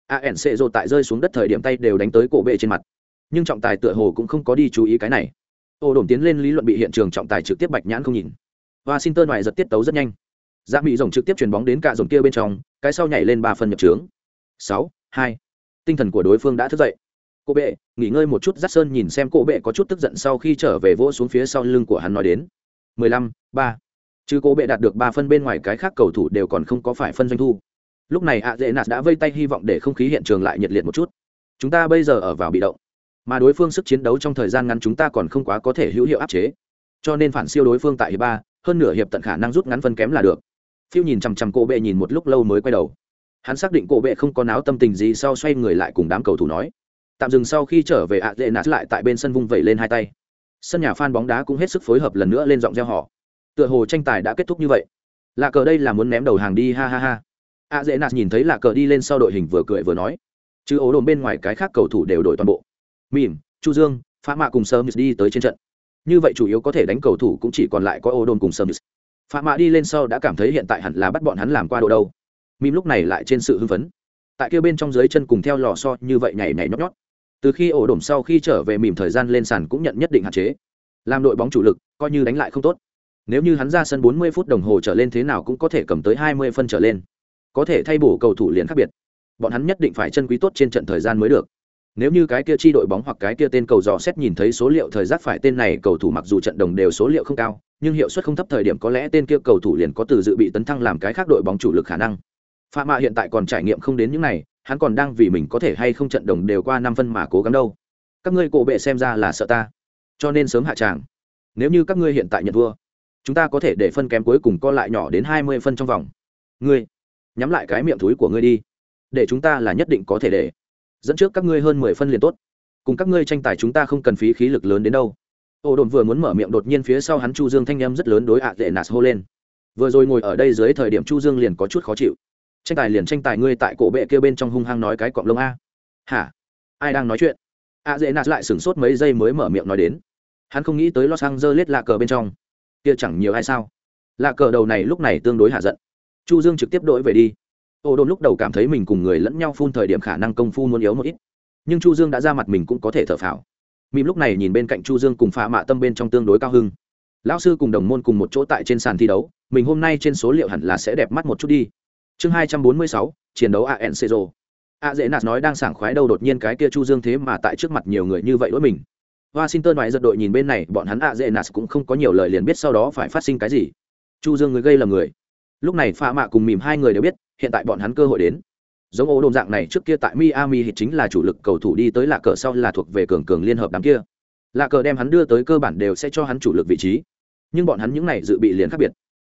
A ẩn xệ rộ tại rơi xuống đất thời điểm tay đều đánh tới cổ bệ trên mặt. Nhưng trọng tài tựa hồ cũng không có đi chú ý cái này. Ô đồn tiến lên lý luận bị hiện trường trọng tài trực tiếp bạch nhãn không nhìn. Washington ngoài giật tiết tấu rất nhanh. Dạ mỹ rồng trực tiếp chuyền bóng đến cả dòng kia bên trong, cái sau nhảy lên ba phần nhập trướng sáu, hai tinh thần của đối phương đã thức dậy. Cô bệ, nghỉ ngơi một chút dắt sơn nhìn xem cô bệ có chút tức giận sau khi trở về vỗ xuống phía sau lưng của hắn nói đến. Mười lăm, ba. Chứ cô bệ đạt được ba phân bên ngoài cái khác cầu thủ đều còn không có phải phân doanh thu. Lúc này ạ dễ nạt đã vây tay hy vọng để không khí hiện trường lại nhiệt liệt một chút. Chúng ta bây giờ ở vào bị động. Mà đối phương sức chiến đấu trong thời gian ngắn chúng ta còn không quá có thể hữu hiệu áp chế. Cho nên phản siêu đối phương tại hiệp ba, hơn nửa hiệp tận khả năng rút ngắn phân kém là được. Phiêu nhìn chằm chằm cô bệ nhìn một lúc lâu mới quay đầu hắn xác định cổ bệ không có náo tâm tình gì sau xoay người lại cùng đám cầu thủ nói. Tạm dừng sau khi trở về ạ dễ nạt lại tại bên sân vung vẩy lên hai tay. Sân nhà phan bóng đá cũng hết sức phối hợp lần nữa lên giọng gieo họ tựa hồ tranh tài đã kết thúc như vậy. Lạ cờ đây là muốn ném đầu hàng đi ha ha ha. ạ dễ nạt nhìn thấy lạ cờ đi lên sau đội hình vừa cười vừa nói. Chứ ố đồn bên ngoài cái khác cầu thủ đều đổi toàn bộ. Mỉm, chu dương pha mạ cùng sơ đi tới trên trận. Như vậy chủ yếu có thể đánh cầu thủ cũng chỉ còn lại có ô đồn cùng sơ pha mạ đi lên sau đã cảm thấy hiện tại hẳn là bắt bọn hắn làm qua độ đâu mìm lúc này lại trên sự hưng phấn. Tại kia bên trong dưới chân cùng theo lò so như vậy nhảy nhảy nhót nhót. Từ khi ổ đổm sau khi trở về mìm thời gian lên sàn cũng nhận nhất định hạn chế. Làm đội bóng chủ lực, coi như đánh lại không tốt. Nếu như hắn ra sân 40 phút đồng hồ trở lên thế nào cũng có thể cầm tới 20 phân trở lên. Có thể thay bổ cầu thủ liền khác biệt. Bọn hắn nhất định phải chân quý tốt trên trận thời gian mới được. Nếu như cái kia chi đội bóng hoặc cái kia tên cầu dò xét nhìn thấy số liệu thời gian phải tên này cầu thủ mặc dù trận đồng đều số liệu không cao, nhưng hiệu suất không thấp thời điểm có lẽ tên kia cầu thủ liền có từ dự bị tấn thăng làm cái khác đội bóng chủ lực khả năng. Phạm Mạ hiện tại còn trải nghiệm không đến những này, hắn còn đang vì mình có thể hay không trận đồng đều qua năm phân mà cố gắng đâu. Các ngươi cổ bệ xem ra là sợ ta, cho nên sớm hạ tràng. Nếu như các ngươi hiện tại nhận thua, chúng ta có thể để phân kém cuối cùng co lại nhỏ đến hai mươi phân trong vòng. Ngươi, nhắm lại cái miệng thúi của ngươi đi, để chúng ta là nhất định có thể để. dẫn trước các ngươi hơn mười phân liền tốt cùng các ngươi tranh tài chúng ta không cần phí khí lực lớn đến đâu ô đồn vừa muốn mở miệng đột nhiên phía sau hắn chu dương thanh âm rất lớn đối ạ tệ nạt hô lên vừa rồi ngồi ở đây dưới thời điểm chu dương liền có chút khó chịu tranh tài liền tranh tài, ngươi tại cổ bệ kia bên trong hung hăng nói cái cọng lông a. Hả? Ai đang nói chuyện? A dễ nạt lại sửng sốt mấy giây mới mở miệng nói đến. Hắn không nghĩ tới los angeles lạ cờ bên trong. Kia chẳng nhiều ai sao. Lạ cờ đầu này lúc này tương đối hạ giận. Chu dương trực tiếp đổi về đi. Ô đồn lúc đầu cảm thấy mình cùng người lẫn nhau phun thời điểm khả năng công phu muốn yếu một ít. Nhưng chu dương đã ra mặt mình cũng có thể thở phào. Mìm lúc này nhìn bên cạnh chu dương cùng phạ mạ tâm bên trong tương đối cao hưng. Lão sư cùng đồng môn cùng một chỗ tại trên sàn thi đấu. Mình hôm nay trên số liệu hẳn là sẽ đẹp mắt một chút đi chương hai trăm bốn mươi sáu, chiến đấu ancero a dễ nạt nói đang sảng khoái đâu đột nhiên cái kia chu dương thế mà tại trước mặt nhiều người như vậy đối mình. Washington ngoại giật đội nhìn bên này, bọn hắn a dễ nạt cũng không có nhiều lời liền biết sau đó phải phát sinh cái gì. Chu dương người gây là người. Lúc này pha mạ cùng mìm hai người đều biết, hiện tại bọn hắn cơ hội đến. Giống ô đồn dạng này trước kia tại miami thì chính là chủ lực cầu thủ đi tới lạ cờ sau là thuộc về cường cường liên hợp đám kia. Lạ cờ đem hắn đưa tới cơ bản đều sẽ cho hắn chủ lực vị trí. Nhưng bọn hắn những này dự bị liền khác biệt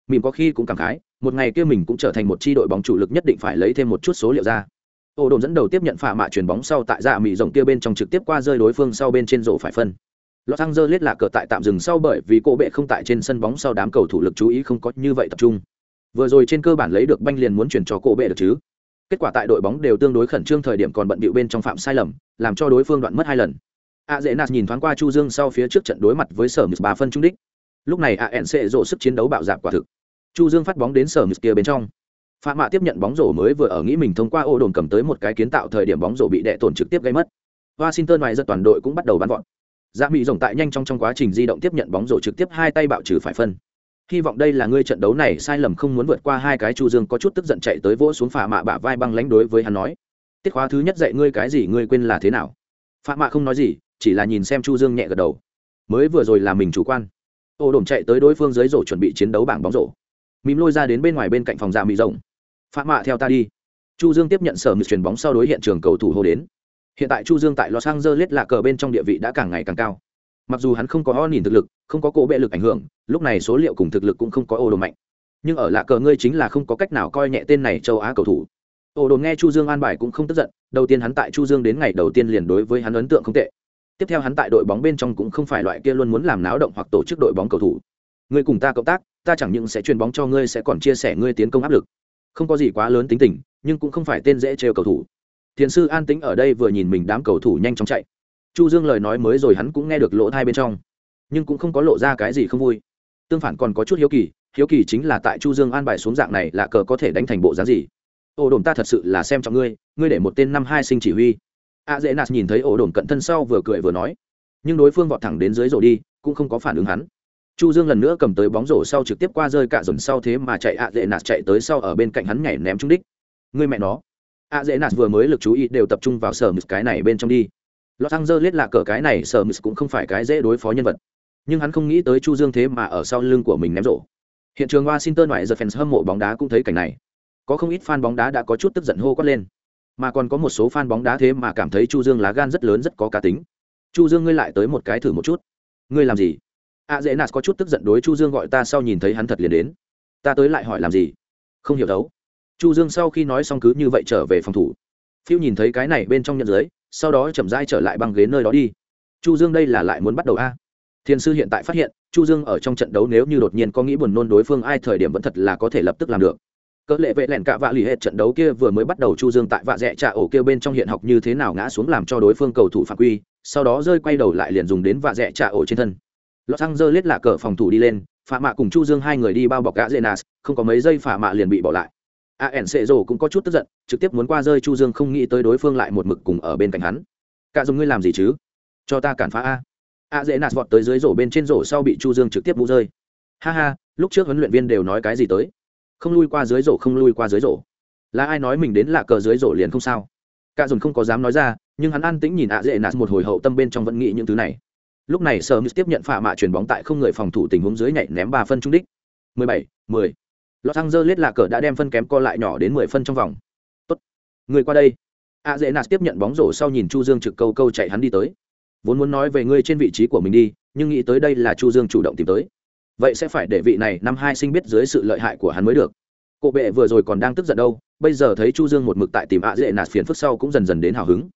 mìm có khi cũng cảm khái một ngày kia mình cũng trở thành một chi đội bóng chủ lực nhất định phải lấy thêm một chút số liệu ra ô đồn dẫn đầu tiếp nhận phả mạ chuyền bóng sau tại dạ mỹ rồng kia bên trong trực tiếp qua rơi đối phương sau bên trên rổ phải phân Los Angeles là cờ tại tạm dừng sau bởi vì cô bệ không tại trên sân bóng sau đám cầu thủ lực chú ý không có như vậy tập trung. Vừa rồi trên cơ bản lấy được banh liền muốn chuyển cho cô bệ được chứ. Kết quả tại đội bóng đều tương đối khẩn trương thời điểm còn bận bịu bên trong phạm sai lầm, làm cho đối phương đoạn mất hai lần. A Dễ Nạt nhìn thoáng qua Chu Dương sau phía trước trận đối mặt với Sở Mực ba phân trung đích. Lúc này ANC rộ sức chiến đấu bạo dạn quả thực. Chu Dương phát bóng đến Sở Mực kia bên trong. Phạm Mạ tiếp nhận bóng rổ mới vừa ở nghĩ mình thông qua ô đồn cầm tới một cái kiến tạo thời điểm bóng rổ bị đệ tổn trực tiếp gây mất. Washington ngoài giật toàn đội cũng bắt đầu bắn vọt. Dạ Mỹ rồng tại nhanh trong trong quá trình di động tiếp nhận bóng rổ trực tiếp hai tay bạo trừ phải phân. Hy vọng đây là ngươi trận đấu này sai lầm không muốn vượt qua hai cái Chu Dương có chút tức giận chạy tới vỗ xuống Phạm Mạ bả vai băng lãnh đối với hắn nói. Tiết khóa thứ nhất dạy ngươi cái gì ngươi quên là thế nào? Phạm Mạ không nói gì, chỉ là nhìn xem Chu Dương nhẹ gật đầu. Mới vừa rồi là mình chủ quan. Ô đồn chạy tới đối phương dưới rổ chuẩn bị chiến đấu bảng bóng rổ. Mím lôi ra đến bên ngoài bên cạnh phòng Dạ mì rồng phạm mạ, theo ta đi. Chu dương tiếp nhận sở mực chuyền bóng sau đối hiện trường cầu thủ hô đến. Hiện tại chu dương tại los angeles là cờ bên trong địa vị đã càng ngày càng cao. Mặc dù hắn không có o nhìn thực lực, không có cỗ bệ lực ảnh hưởng, lúc này số liệu cùng thực lực cũng không có ô đồ mạnh. Nhưng ở lạ cờ ngươi chính là không có cách nào coi nhẹ tên này châu á cầu thủ. Ô đồn nghe chu dương an bài cũng không tức giận, đầu tiên hắn tại chu dương đến ngày đầu tiên liền đối với hắn ấn tượng không tệ tiếp theo hắn tại đội bóng bên trong cũng không phải loại kia luôn muốn làm náo động hoặc tổ chức đội bóng cầu thủ. Ngươi cùng ta cộng tác, ta chẳng những sẽ truyền bóng cho ngươi, sẽ còn chia sẻ ngươi tiến công áp lực. Không có gì quá lớn tính tình, nhưng cũng không phải tên dễ trêu cầu thủ. Thiền sư an tính ở đây vừa nhìn mình đám cầu thủ nhanh chóng chạy. Chu dương lời nói mới rồi hắn cũng nghe được lỗ thai bên trong, nhưng cũng không có lộ ra cái gì không vui. Tương phản còn có chút hiếu kỳ hiếu kỳ chính là tại chu dương an bài xuống dạng này là cờ có thể đánh thành bộ dáng gì? Ổ đồn ta thật sự là xem trọng ngươi ngươi để một tên năm hai sinh chỉ huy a dễ nạt nhìn thấy ổ đồn cận thân sau vừa cười vừa nói. Nhưng đối phương vọt thẳng đến dưới rổ đi, cũng không có phản ứng hắn. Chu dương lần nữa cầm tới bóng rổ sau trực tiếp qua rơi cả dồn sau thế mà chạy a dễ nạt chạy tới sau ở bên cạnh hắn nhảy ném trúng đích. Người mẹ nó. A dễ nạt vừa mới lực chú ý đều tập trung vào sở mực cái này bên trong đi. Los angeles là cờ cái này, sở mực cũng không phải cái dễ đối phó nhân vật. Nhưng hắn không nghĩ tới chu dương thế mà ở sau lưng của mình ném rổ. Hiện trường washington ngoại giờ fans hâm mộ bóng đá cũng thấy cảnh này. Có không ít fan bóng đá đã có chút tức giận hô quát lên mà còn có một số fan bóng đá thế mà cảm thấy chu dương lá gan rất lớn rất có cá tính. Chu dương ngươi lại tới một cái thử một chút. Ngươi làm gì? A dễ nạt có chút tức giận đối chu dương gọi ta sau nhìn thấy hắn thật liền đến. Ta tới lại hỏi làm gì? Không hiểu đấu chu dương sau khi nói xong cứ như vậy trở về phòng thủ. Phiêu nhìn thấy cái này bên trong nhận giới sau đó chậm rãi trở lại băng ghế nơi đó đi. Chu dương đây là lại muốn bắt đầu a? Thiên sư hiện tại phát hiện, chu dương ở trong trận đấu nếu như đột nhiên có nghĩ buồn nôn đối phương ai thời điểm vẫn thật là có thể lập tức làm được cỡ lệ vệ lẻn cạ vạ lì hết trận đấu kia vừa mới bắt đầu chu dương tại vạ dẹ trà ổ kia bên trong hiện học như thế nào ngã xuống làm cho đối phương cầu thủ phạm quy sau đó rơi quay đầu lại liền dùng đến vạ dẹ trà ổ trên thân lọt xăng dơ lết là cờ phòng thủ đi lên, Phạ Mạ cùng Chu Dương hai người đi bao bọc gã Zenas, không có mấy giây Phạ Mạ liền bị bỏ lại. a ẻn sệ rồ cũng có chút tức giận, trực tiếp muốn qua rơi Chu Dương không nghĩ tới đối phương lại một mực cùng ở bên cạnh hắn. Cả dùng ngươi làm gì chứ? Cho ta cản phá a. A dễ nạt vọt tới dưới rổ bên trên rổ sau bị Chu Dương trực tiếp vũ rơi. Ha ha, lúc trước huấn luyện viên đều nói cái gì tới? Không lui qua dưới rổ không lui qua dưới rổ. Là ai nói mình đến là cờ dưới rổ liền không sao? Cả dùn không có dám nói ra, nhưng hắn an tĩnh nhìn ạ dễ nạt một hồi hậu tâm bên trong vẫn nghĩ những thứ này lúc này sơ tiếp nhận phạ mạ chuyền bóng tại không người phòng thủ tình huống dưới nhảy ném ba phân trung đích 17, 10. Los Angeles là cờ đã đem phân kém co lại nhỏ đến 10 phân trong vòng. Tốt. Người qua đây. A Dễ Nạt tiếp nhận bóng rổ sau nhìn Chu Dương trực câu câu chạy hắn đi tới. Vốn muốn nói về ngươi trên vị trí của mình đi, nhưng nghĩ tới đây là Chu Dương chủ động tìm tới. Vậy sẽ phải để vị này năm hai sinh biết dưới sự lợi hại của hắn mới được. Cổ bệ vừa rồi còn đang tức giận đâu, bây giờ thấy Chu Dương một mực tại tìm A Dễ Nạt phiền phức sau cũng dần dần đến hào hứng.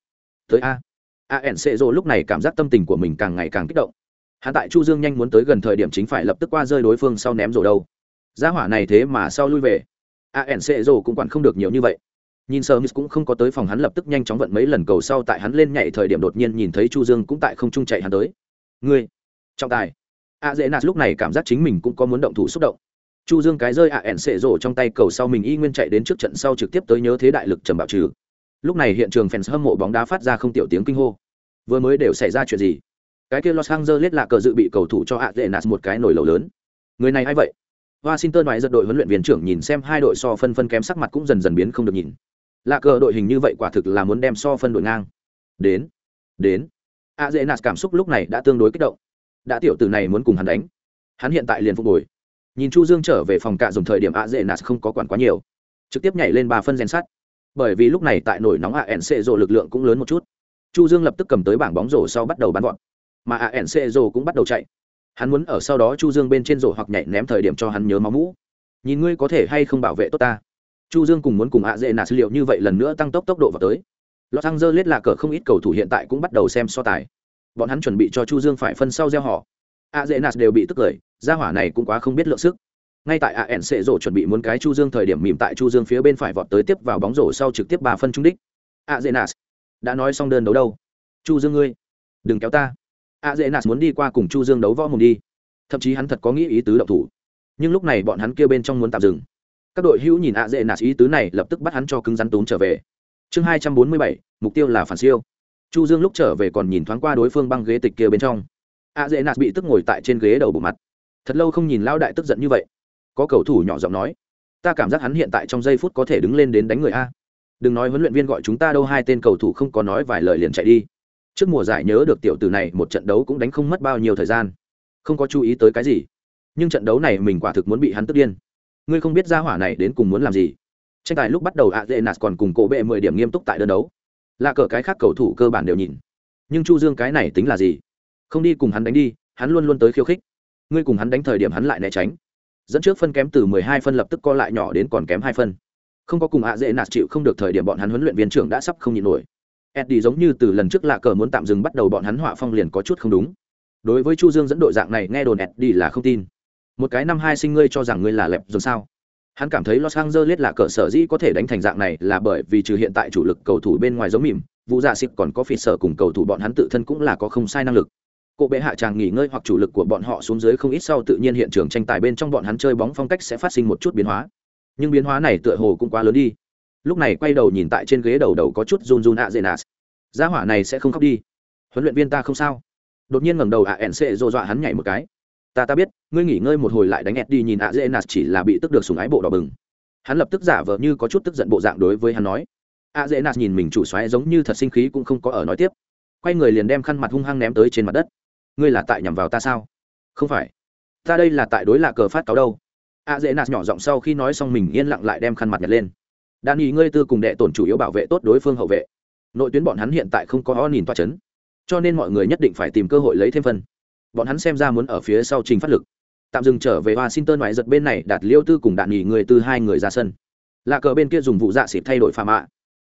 tới a. A ẻn xệ rộ lúc này cảm giác tâm tình của mình càng ngày càng kích động. Hắn tại chu dương nhanh muốn tới gần thời điểm chính phải lập tức qua rơi đối phương sau ném rổ đâu. Gia hỏa này thế mà sau lui về. A ẻn xệ rộ cũng quản không được nhiều như vậy. Nhìn sơ mít cũng không có tới phòng hắn lập tức nhanh chóng vận mấy lần cầu sau tại hắn lên nhảy thời điểm đột nhiên nhìn thấy chu dương cũng tại không trung chạy hắn tới. Ngươi trọng tài a dễ nạt lúc này cảm giác chính mình cũng có muốn động thủ xúc động. Chu dương cái rơi a ẻn xệ rổ trong tay cầu sau mình y nguyên chạy đến trước trận sau trực tiếp tới nhớ thế đại lực trầm bảo trừ. Lúc này hiện trường fans hâm mộ bóng đá phát ra không tiểu tiếng kinh hô. Vừa mới đều xảy ra chuyện gì? Cái kia los angeles là cờ dự bị cầu thủ cho a dễ nạt một cái nổi lầu lớn. Người này ai vậy? Washington ngoại giật đội huấn luyện viên trưởng nhìn xem hai đội so phân phân kém sắc mặt cũng dần dần biến không được nhìn. Lạ cờ đội hình như vậy quả thực là muốn đem so phân đội ngang. Đến đến. A dễ nạt cảm xúc lúc này đã tương đối kích động đã tiểu tử này muốn cùng hắn đánh. Hắn hiện tại liền phục hồi. Nhìn chu dương trở về phòng cạ dùng thời điểm ạ dễ nạt không có quản quá nhiều. Trực tiếp nhảy lên ba phân rèn sắt. Bởi vì lúc này tại nổi nóng a nc rộ lực lượng cũng lớn một chút. Chu dương lập tức cầm tới bảng bóng rổ sau bắt đầu bắn gọn. Mà a nc rộ cũng bắt đầu chạy. Hắn muốn ở sau đó chu dương bên trên rổ hoặc nhảy ném thời điểm cho hắn nhớ máu mũ. Nhìn ngươi có thể hay không bảo vệ tốt ta. Chu dương cùng muốn cùng ạ dễ nạt liệu như vậy lần nữa tăng tốc tốc độ vào tới. Lọt xăng dơ lết là cờ không ít cầu thủ hiện tại cũng bắt đầu xem so tài bọn hắn chuẩn bị cho chu dương phải phân sau gieo họ A dễ nạt đều bị tức cười gia hỏa này cũng quá không biết lượng sức ngay tại a ẻn sệ rổ chuẩn bị muốn cái Chu Dương thời điểm mỉm tại Chu Dương phía bên phải vọt tới tiếp vào bóng rổ sau trực tiếp bà phân trung đích. A Zenas đã nói xong đơn đấu đâu. Chu Dương ngươi, đừng kéo ta. A Zenas muốn đi qua cùng Chu Dương đấu võ mồm đi. Thậm chí hắn thật có nghĩ ý tứ động thủ. Nhưng lúc này bọn hắn kêu bên trong muốn tạm dừng các đội hữu nhìn A dễ nạt ý tứ này lập tức bắt hắn cho cứng rắn tốn trở về chương hai trăm bốn mươi bảy mục tiêu là phản siêu chu dương lúc trở về còn nhìn thoáng qua đối phương băng ghế tịch kia bên trong. A dễ nạt bị tức ngồi tại trên ghế đầu bộ mặt. Thật lâu không nhìn lao đại tức giận như vậy. Có cầu thủ nhỏ giọng nói, ta cảm giác hắn hiện tại trong giây phút có thể đứng lên đến đánh người a. Đừng nói huấn luyện viên gọi chúng ta đâu, hai tên cầu thủ không có nói vài lời liền chạy đi. Trước mùa giải nhớ được tiểu tử này, một trận đấu cũng đánh không mất bao nhiêu thời gian. Không có chú ý tới cái gì. Nhưng trận đấu này mình quả thực muốn bị hắn tức điên. Ngươi không biết ra hỏa này đến cùng muốn làm gì. Tranh tài lúc bắt đầu ạ dễ nạt còn cùng cổ bệ mười điểm nghiêm túc tại đơn đấu là cờ cái khác cầu thủ cơ bản đều nhìn. Nhưng chu dương cái này tính là gì? Không đi cùng hắn đánh đi, hắn luôn luôn tới khiêu khích. Ngươi cùng hắn đánh thời điểm hắn lại né tránh. Dẫn trước phân kém từ mười hai phân lập tức co lại nhỏ đến còn kém hai phân. Không có cùng ạ dễ nạt chịu không được thời điểm bọn hắn huấn luyện viên trưởng đã sắp không nhịn nổi. Eddie giống như từ lần trước lạ cờ muốn tạm dừng bắt đầu bọn hắn họa phong liền có chút không đúng. Đối với chu dương dẫn đội dạng này nghe đồn eddie là không tin. Một cái năm hai sinh ngươi cho rằng ngươi là lẹp rồi sao? Hắn cảm thấy los angeles là cỡ sở dĩ có thể đánh thành dạng này là bởi vì trừ hiện tại chủ lực cầu thủ bên ngoài giống mỉm vụ dạ xịp còn có phỉ sở cùng cầu thủ bọn hắn tự thân cũng là có không sai năng lực. Cộ bệ hạ tràng nghỉ ngơi hoặc chủ lực của bọn họ xuống dưới không ít sau tự nhiên hiện trường tranh tài bên trong bọn hắn chơi bóng phong cách sẽ phát sinh một chút biến hóa. Nhưng biến hóa này tựa hồ cũng quá lớn đi. Lúc này quay đầu nhìn tại trên ghế đầu đầu có chút run run a zenas gia hỏa này sẽ không khóc đi. Huấn luyện viên ta không sao. Đột nhiên ngẩng đầu ạ ẩn sẽ dỗ dọa hắn nhảy một cái ta ta biết, ngươi nghỉ ngơi một hồi lại đánh ẹt đi nhìn ạ dễ nạt chỉ là bị tức được sùng ái bộ đỏ bừng. Hắn lập tức giả vờ như có chút tức giận bộ dạng đối với hắn nói. ạ dễ nạt nhìn mình chủ xoáy giống như thật sinh khí cũng không có ở nói tiếp. Quay người liền đem khăn mặt hung hăng ném tới trên mặt đất. Ngươi là tại nhằm vào ta sao? Không phải. Ta đây là tại đối lạ cờ phát cáo đâu. ạ dễ nạt nhỏ giọng sau khi nói xong mình yên lặng lại đem khăn mặt nhặt lên. Đan ý ngươi tư cùng đệ tổn chủ yếu bảo vệ tốt đối phương hậu vệ. Nội tuyến bọn hắn hiện tại không có o nhìn toa c h ấ n cho nên mọi người nhất định phải tìm cơ hội lấy thêm phân bọn hắn xem ra muốn ở phía sau trình phát lực. Tạm dừng trở về washington ngoại giật bên này, đạt liêu tư cùng đạn nghỉ người từ hai người ra sân. Lạ cờ bên kia dùng vụ dạ xịt thay đổi pha mạ.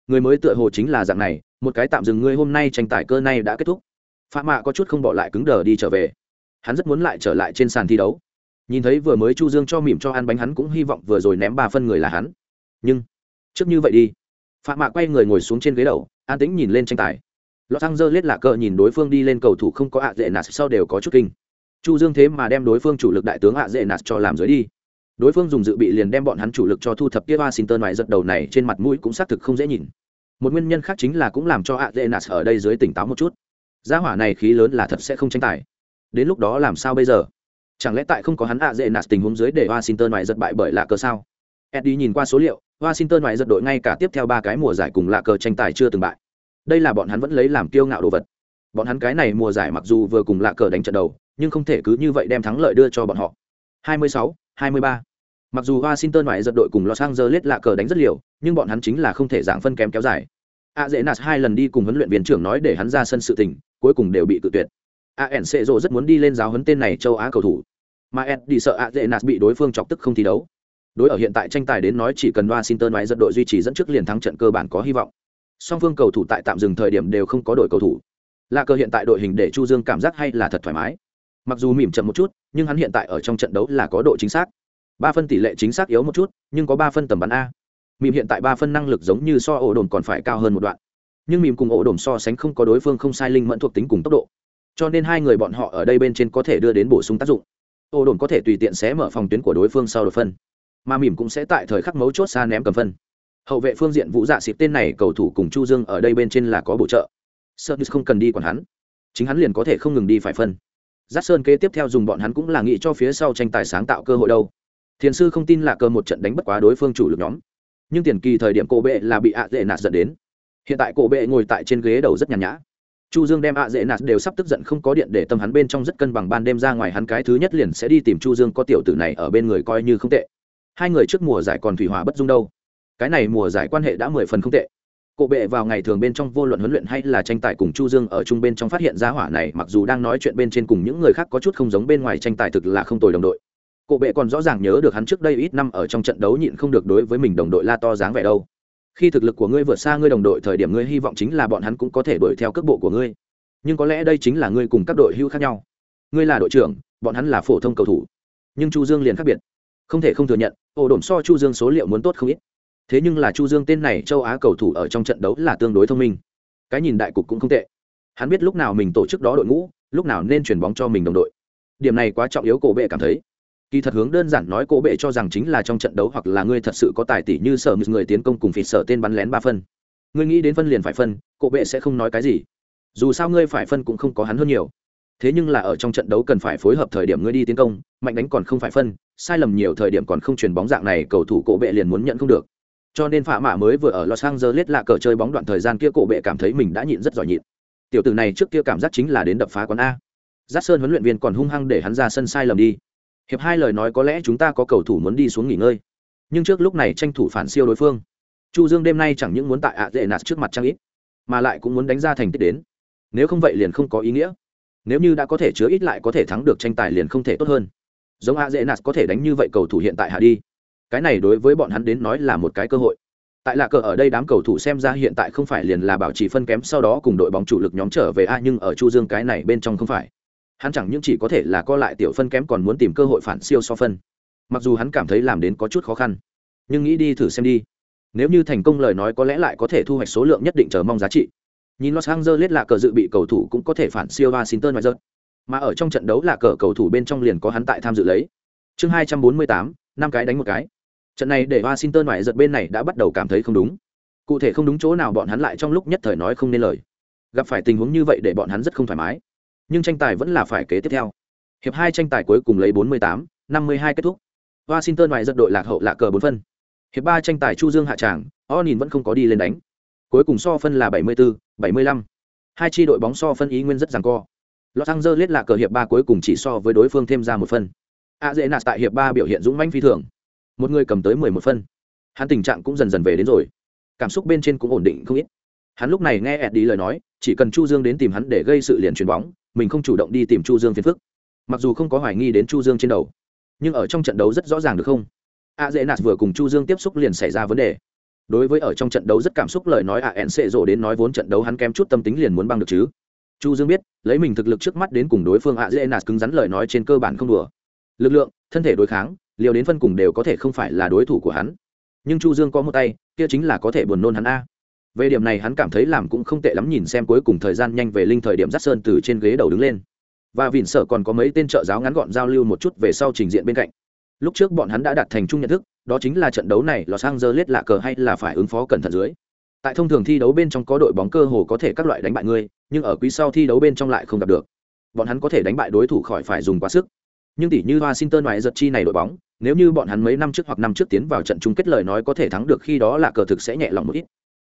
Người mới tựa hồ chính là dạng này, một cái tạm dừng người hôm nay tranh tài cơ này đã kết thúc. Pha mạ có chút không bỏ lại cứng đờ đi trở về. Hắn rất muốn lại trở lại trên sàn thi đấu. Nhìn thấy vừa mới chu dương cho mỉm cho ăn bánh hắn cũng hy vọng vừa rồi ném ba phân người là hắn. Nhưng, trước như vậy đi. Phạm mạ quay người ngồi xuống trên ghế đầu, an tĩnh nhìn lên tranh tài. Los Angeles lạ cờ nhìn đối phương đi lên cầu thủ không có ạ dễ nạt sau đều có chút kinh. Chu Dương thế mà đem đối phương chủ lực đại tướng ạ dễ nạt cho làm dưới đi. Đối phương dùng dự bị liền đem bọn hắn chủ lực cho thu thập kia Washington ngoài giật đầu này trên mặt mũi cũng xác thực không dễ nhìn. Một nguyên nhân khác chính là cũng làm cho ạ dễ nạt ở đây dưới tỉnh táo một chút. Gia hỏa này khí lớn là thật sẽ không tranh tài. Đến lúc đó làm sao bây giờ? Chẳng lẽ tại không có hắn ạ dễ nạt tình huống dưới để Washington ngoài giật bại bởi lạ cờ sao? Eddie nhìn qua số liệu, Washington ngoài giật đội ngay cả tiếp theo ba cái mùa giải cùng lạ cờ tranh tài chưa từng bại đây là bọn hắn vẫn lấy làm kiêu ngạo đồ vật. Bọn hắn cái này mùa giải mặc dù vừa cùng lạ cờ đánh trận đầu nhưng không thể cứ như vậy đem thắng lợi đưa cho bọn họ. 26, 23. mặc dù washington ngoại giật đội cùng los angeles lạ cờ đánh rất liều nhưng bọn hắn chính là không thể dạng phân kém kéo dài. A dễ nạt hai lần đi cùng huấn luyện viên trưởng nói để hắn ra sân sự tình cuối cùng đều bị tự tuyệt. A n c rất muốn đi lên giáo huấn tên này châu á cầu thủ. Mà ed đi sợ a dễ nạt bị đối phương chọc tức không thi đấu. Đối ở hiện tại tranh tài đến nói chỉ cần washington ngoại giật đội duy trì dẫn trước liền thắng trận cơ bản có hy vọng song phương cầu thủ tại tạm dừng thời điểm đều không có đội cầu thủ. Là cơ hiện tại đội hình để chu dương cảm giác hay là thật thoải mái. Mặc dù mỉm chậm một chút, nhưng hắn hiện tại ở trong trận đấu là có độ chính xác. Ba phân tỷ lệ chính xác yếu một chút, nhưng có ba phân tầm bắn a. Mỉm hiện tại ba phân năng lực giống như so ổ đồn còn phải cao hơn một đoạn. Nhưng mỉm cùng ổ đồn so sánh không có đối phương không sai linh mẫn thuộc tính cùng tốc độ. Cho nên hai người bọn họ ở đây bên trên có thể đưa đến bổ sung tác dụng. Ổ đồn có thể tùy tiện xé mở phòng tuyến của đối phương sau đột phân. Mà mỉm cũng sẽ tại thời khắc mấu chốt xa ném cầm phân hậu vệ phương diện vũ dạ xịt tên này cầu thủ cùng chu dương ở đây bên trên là có bổ trợ. Sơn không cần đi còn hắn. Chính hắn liền có thể không ngừng đi phải phân. Giác sơn kế tiếp theo dùng bọn hắn cũng là nghĩ cho phía sau tranh tài sáng tạo cơ hội đâu. Thiền sư không tin là cơ một trận đánh bất quá đối phương chủ lực nhóm. Nhưng tiền kỳ thời điểm cổ bệ là bị ạ dễ nạt dẫn đến. Hiện tại cổ bệ ngồi tại trên ghế đầu rất nhàn nhã. Chu dương đem ạ dễ nạt đều sắp tức giận không có điện để tâm hắn bên trong rất cân bằng ban đêm ra ngoài hắn cái thứ nhất liền sẽ đi tìm chu dương có tiểu tử này ở bên người coi như không tệ. Hai người trước mùa giải còn thủy hòa bất dung đâu cái này mùa giải quan hệ đã mười phần không tệ. Cổ bệ vào ngày thường bên trong vô luận huấn luyện hay là tranh tài cùng chu dương ở chung bên trong phát hiện ra hỏa này, mặc dù đang nói chuyện bên trên cùng những người khác có chút không giống bên ngoài tranh tài thực là không tồi đồng đội. Cổ bệ còn rõ ràng nhớ được hắn trước đây ít năm ở trong trận đấu nhịn không được đối với mình đồng đội la to dáng vẻ đâu. Khi thực lực của ngươi vượt xa ngươi đồng đội thời điểm ngươi hy vọng chính là bọn hắn cũng có thể đuổi theo cước bộ của ngươi. Nhưng có lẽ đây chính là ngươi cùng các đội hưu khác nhau. Ngươi là đội trưởng, bọn hắn là phổ thông cầu thủ. Nhưng chu dương liền khác biệt. Không thể không thừa nhận, ổ đổm so chu dương số liệu muốn tốt không ít thế nhưng là chu dương tên này châu á cầu thủ ở trong trận đấu là tương đối thông minh. Cái nhìn đại cục cũng không tệ. Hắn biết lúc nào mình tổ chức đó đội ngũ, lúc nào nên chuyển bóng cho mình đồng đội. Điểm này quá trọng yếu cổ bệ cảm thấy. Kỳ thật hướng đơn giản nói cổ bệ cho rằng chính là trong trận đấu hoặc là ngươi thật sự có tài tỷ như sở người tiến công cùng phịt sở tên bắn lén ba phân. Ngươi nghĩ đến phân liền phải phân, cổ bệ sẽ không nói cái gì. Dù sao ngươi phải phân cũng không có hắn hơn nhiều. Thế nhưng là ở trong trận đấu cần phải phối hợp thời điểm ngươi đi tiến công, mạnh đánh còn không phải phân, sai lầm nhiều thời điểm còn không chuyển bóng dạng này, cầu thủ cổ bệ liền muốn nhận không được cho nên phạ mạ mới vừa ở los angeles lạ cờ chơi bóng đoạn thời gian kia cổ bệ cảm thấy mình đã nhịn rất giỏi nhịn. Tiểu tử này trước kia cảm giác chính là đến đập phá quán a. Giác sơn huấn luyện viên còn hung hăng để hắn ra sân sai lầm đi. Hiệp hai lời nói có lẽ chúng ta có cầu thủ muốn đi xuống nghỉ ngơi. Nhưng trước lúc này tranh thủ phản siêu đối phương. Chu dương đêm nay chẳng những muốn tại ạ dễ nạt trước mặt trang ít, mà lại cũng muốn đánh ra thành tích đến. Nếu không vậy liền không có ý nghĩa. Nếu như đã có thể chứa ít lại có thể thắng được tranh tài liền không thể tốt hơn. Giống ạ dễ nạt có thể đánh như vậy cầu thủ hiện tại hạ đi cái này đối với bọn hắn đến nói là một cái cơ hội. Tại lạ cờ ở đây đám cầu thủ xem ra hiện tại không phải liền là bảo trì phân kém sau đó cùng đội bóng chủ lực nhóm trở về a, nhưng ở chu dương cái này bên trong không phải. Hắn chẳng những chỉ có thể là co lại tiểu phân kém còn muốn tìm cơ hội phản siêu so phân. Mặc dù hắn cảm thấy làm đến có chút khó khăn, nhưng nghĩ đi thử xem đi. Nếu như thành công lời nói có lẽ lại có thể thu hoạch số lượng nhất định chờ mong giá trị. Nhìn los angeles là cờ dự bị cầu thủ cũng có thể phản siêu washington và rớt mà ở trong trận đấu là cờ cầu thủ bên trong liền có hắn tại tham dự lấy. Chương hai trăm bốn mươi tám, năm cái đánh một cái trận này để washington ngoại giật bên này đã bắt đầu cảm thấy không đúng. Cụ thể không đúng chỗ nào bọn hắn lại trong lúc nhất thời nói không nên lời. Gặp phải tình huống như vậy để bọn hắn rất không thoải mái. Nhưng tranh tài vẫn là phải kế tiếp theo. Hiệp hai tranh tài cuối cùng lấy 48, 52 kết thúc. Washington ngoại giật đội lạc hậu lạc cờ bốn phân. Hiệp ba tranh tài chu dương hạ tràng o nhìn vẫn không có đi lên đánh. Cuối cùng so phân là 74, 75. hai chi đội bóng so phân ý nguyên rất giằng co. Los angeles lạc cờ hiệp ba cuối cùng chỉ so với đối phương thêm ra một phân. A dễ nạt tại hiệp ba biểu hiện dũng manh phi thường một người cầm tới mười một phân. Hắn tình trạng cũng dần dần về đến rồi. Cảm xúc bên trên cũng ổn định không ít. Hắn lúc này nghe ed đi lời nói, chỉ cần chu dương đến tìm hắn để gây sự liền chuyền bóng, mình không chủ động đi tìm chu dương phiền phức. Mặc dù không có hoài nghi đến chu dương trên đầu, nhưng ở trong trận đấu rất rõ ràng được không? A dễ nạt vừa cùng chu dương tiếp xúc liền xảy ra vấn đề. Đối với ở trong trận đấu rất cảm xúc lời nói a ẹn xệ rộ đến nói vốn trận đấu hắn kém chút tâm tính liền muốn băng được chứ. Chu dương biết, lấy mình thực lực trước mắt đến cùng đối phương a dễ nạt cứng rắn lời nói trên cơ bản không đùa. Lực lượng, thân thể đối kháng liều đến phân cùng đều có thể không phải là đối thủ của hắn. Nhưng chu dương có một tay, kia chính là có thể buồn nôn hắn a. Về điểm này hắn cảm thấy làm cũng không tệ lắm nhìn xem cuối cùng thời gian nhanh về linh thời điểm dắt sơn từ trên ghế đầu đứng lên. Và vỉn sở còn có mấy tên trợ giáo ngắn gọn giao lưu một chút về sau trình diện bên cạnh. Lúc trước bọn hắn đã đạt thành chung nhận thức, đó chính là trận đấu này lò sang giờ lết lạ cờ hay là phải ứng phó cẩn thận dưới. Tại thông thường thi đấu bên trong có đội bóng cơ hồ có thể các loại đánh bại ngươi, nhưng ở quý sau thi đấu bên trong lại không gặp được. Bọn hắn có thể đánh bại đối thủ khỏi phải dùng quá sức nhưng tỷ như washington ngoại giật chi này đội bóng, nếu như bọn hắn mấy năm trước hoặc năm trước tiến vào trận chung kết lời nói có thể thắng được khi đó là cờ thực sẽ nhẹ lòng một ít.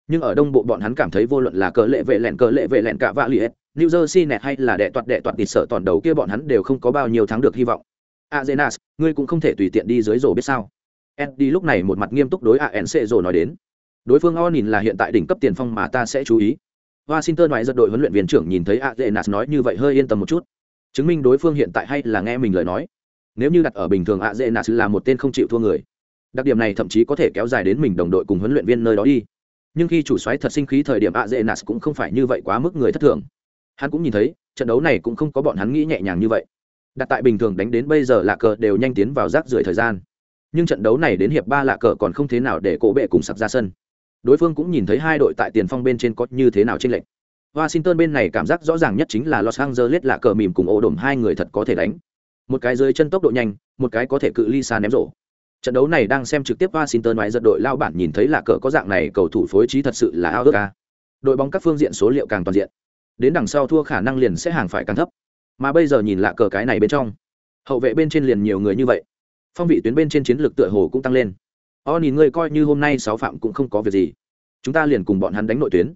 Nhưng ở đông bộ bọn hắn cảm thấy vô luận là cờ lệ vệ lẹn, cờ lệ vệ lẹn cả vạ liệt new jersey nẹt hay là đệ toạt đệ toạt tịt sợ toàn đầu kia bọn hắn đều không có bao nhiêu thắng được hy vọng. Azenas ngươi cũng không thể tùy tiện đi dưới rổ biết sao. Eddie lúc này một mặt nghiêm túc đối anc rổ nói đến. Đối phương o nhìn là hiện tại đỉnh cấp tiền phong mà ta sẽ chú ý. Washington ngoại giật đội huấn luyện viên trưởng nhìn thấy azenas nói như vậy hơi yên tâm một chút chứng minh đối phương hiện tại hay là nghe mình lời nói. Nếu như đặt ở bình thường ạ dễ nạ là một tên không chịu thua người, đặc điểm này thậm chí có thể kéo dài đến mình đồng đội cùng huấn luyện viên nơi đó đi. Nhưng khi chủ xoáy thật sinh khí thời điểm a dễ nas cũng không phải như vậy quá mức người thất thường. Hắn cũng nhìn thấy, trận đấu này cũng không có bọn hắn nghĩ nhẹ nhàng như vậy. Đặt tại bình thường đánh đến bây giờ lạ cờ đều nhanh tiến vào rác rưởi thời gian. Nhưng trận đấu này đến hiệp ba lạ cờ còn không thế nào để cổ bệ cùng sặc ra sân. Đối phương cũng nhìn thấy hai đội tại tiền phong bên trên có như thế nào trên lệnh washington bên này cảm giác rõ ràng nhất chính là los angeles là cờ mỉm cùng ổ đổm hai người thật có thể đánh. Một cái dưới chân tốc độ nhanh, một cái có thể cự ly xa ném rổ. Trận đấu này đang xem trực tiếp washington ngoại giật đội lao bản nhìn thấy là cờ có dạng này, cầu thủ phối trí thật sự là ao ước ca đội bóng các phương diện số liệu càng toàn diện. Đến đằng sau thua khả năng liền sẽ hàng phải càng thấp. Mà bây giờ nhìn lạ cờ cái này bên trong, hậu vệ bên trên liền nhiều người như vậy. Phong vị tuyến bên trên chiến lược tựa hồ cũng tăng lên. O nhìn người coi như hôm nay sáu phạm cũng không có việc gì. Chúng ta liền cùng bọn hắn đánh nội tuyến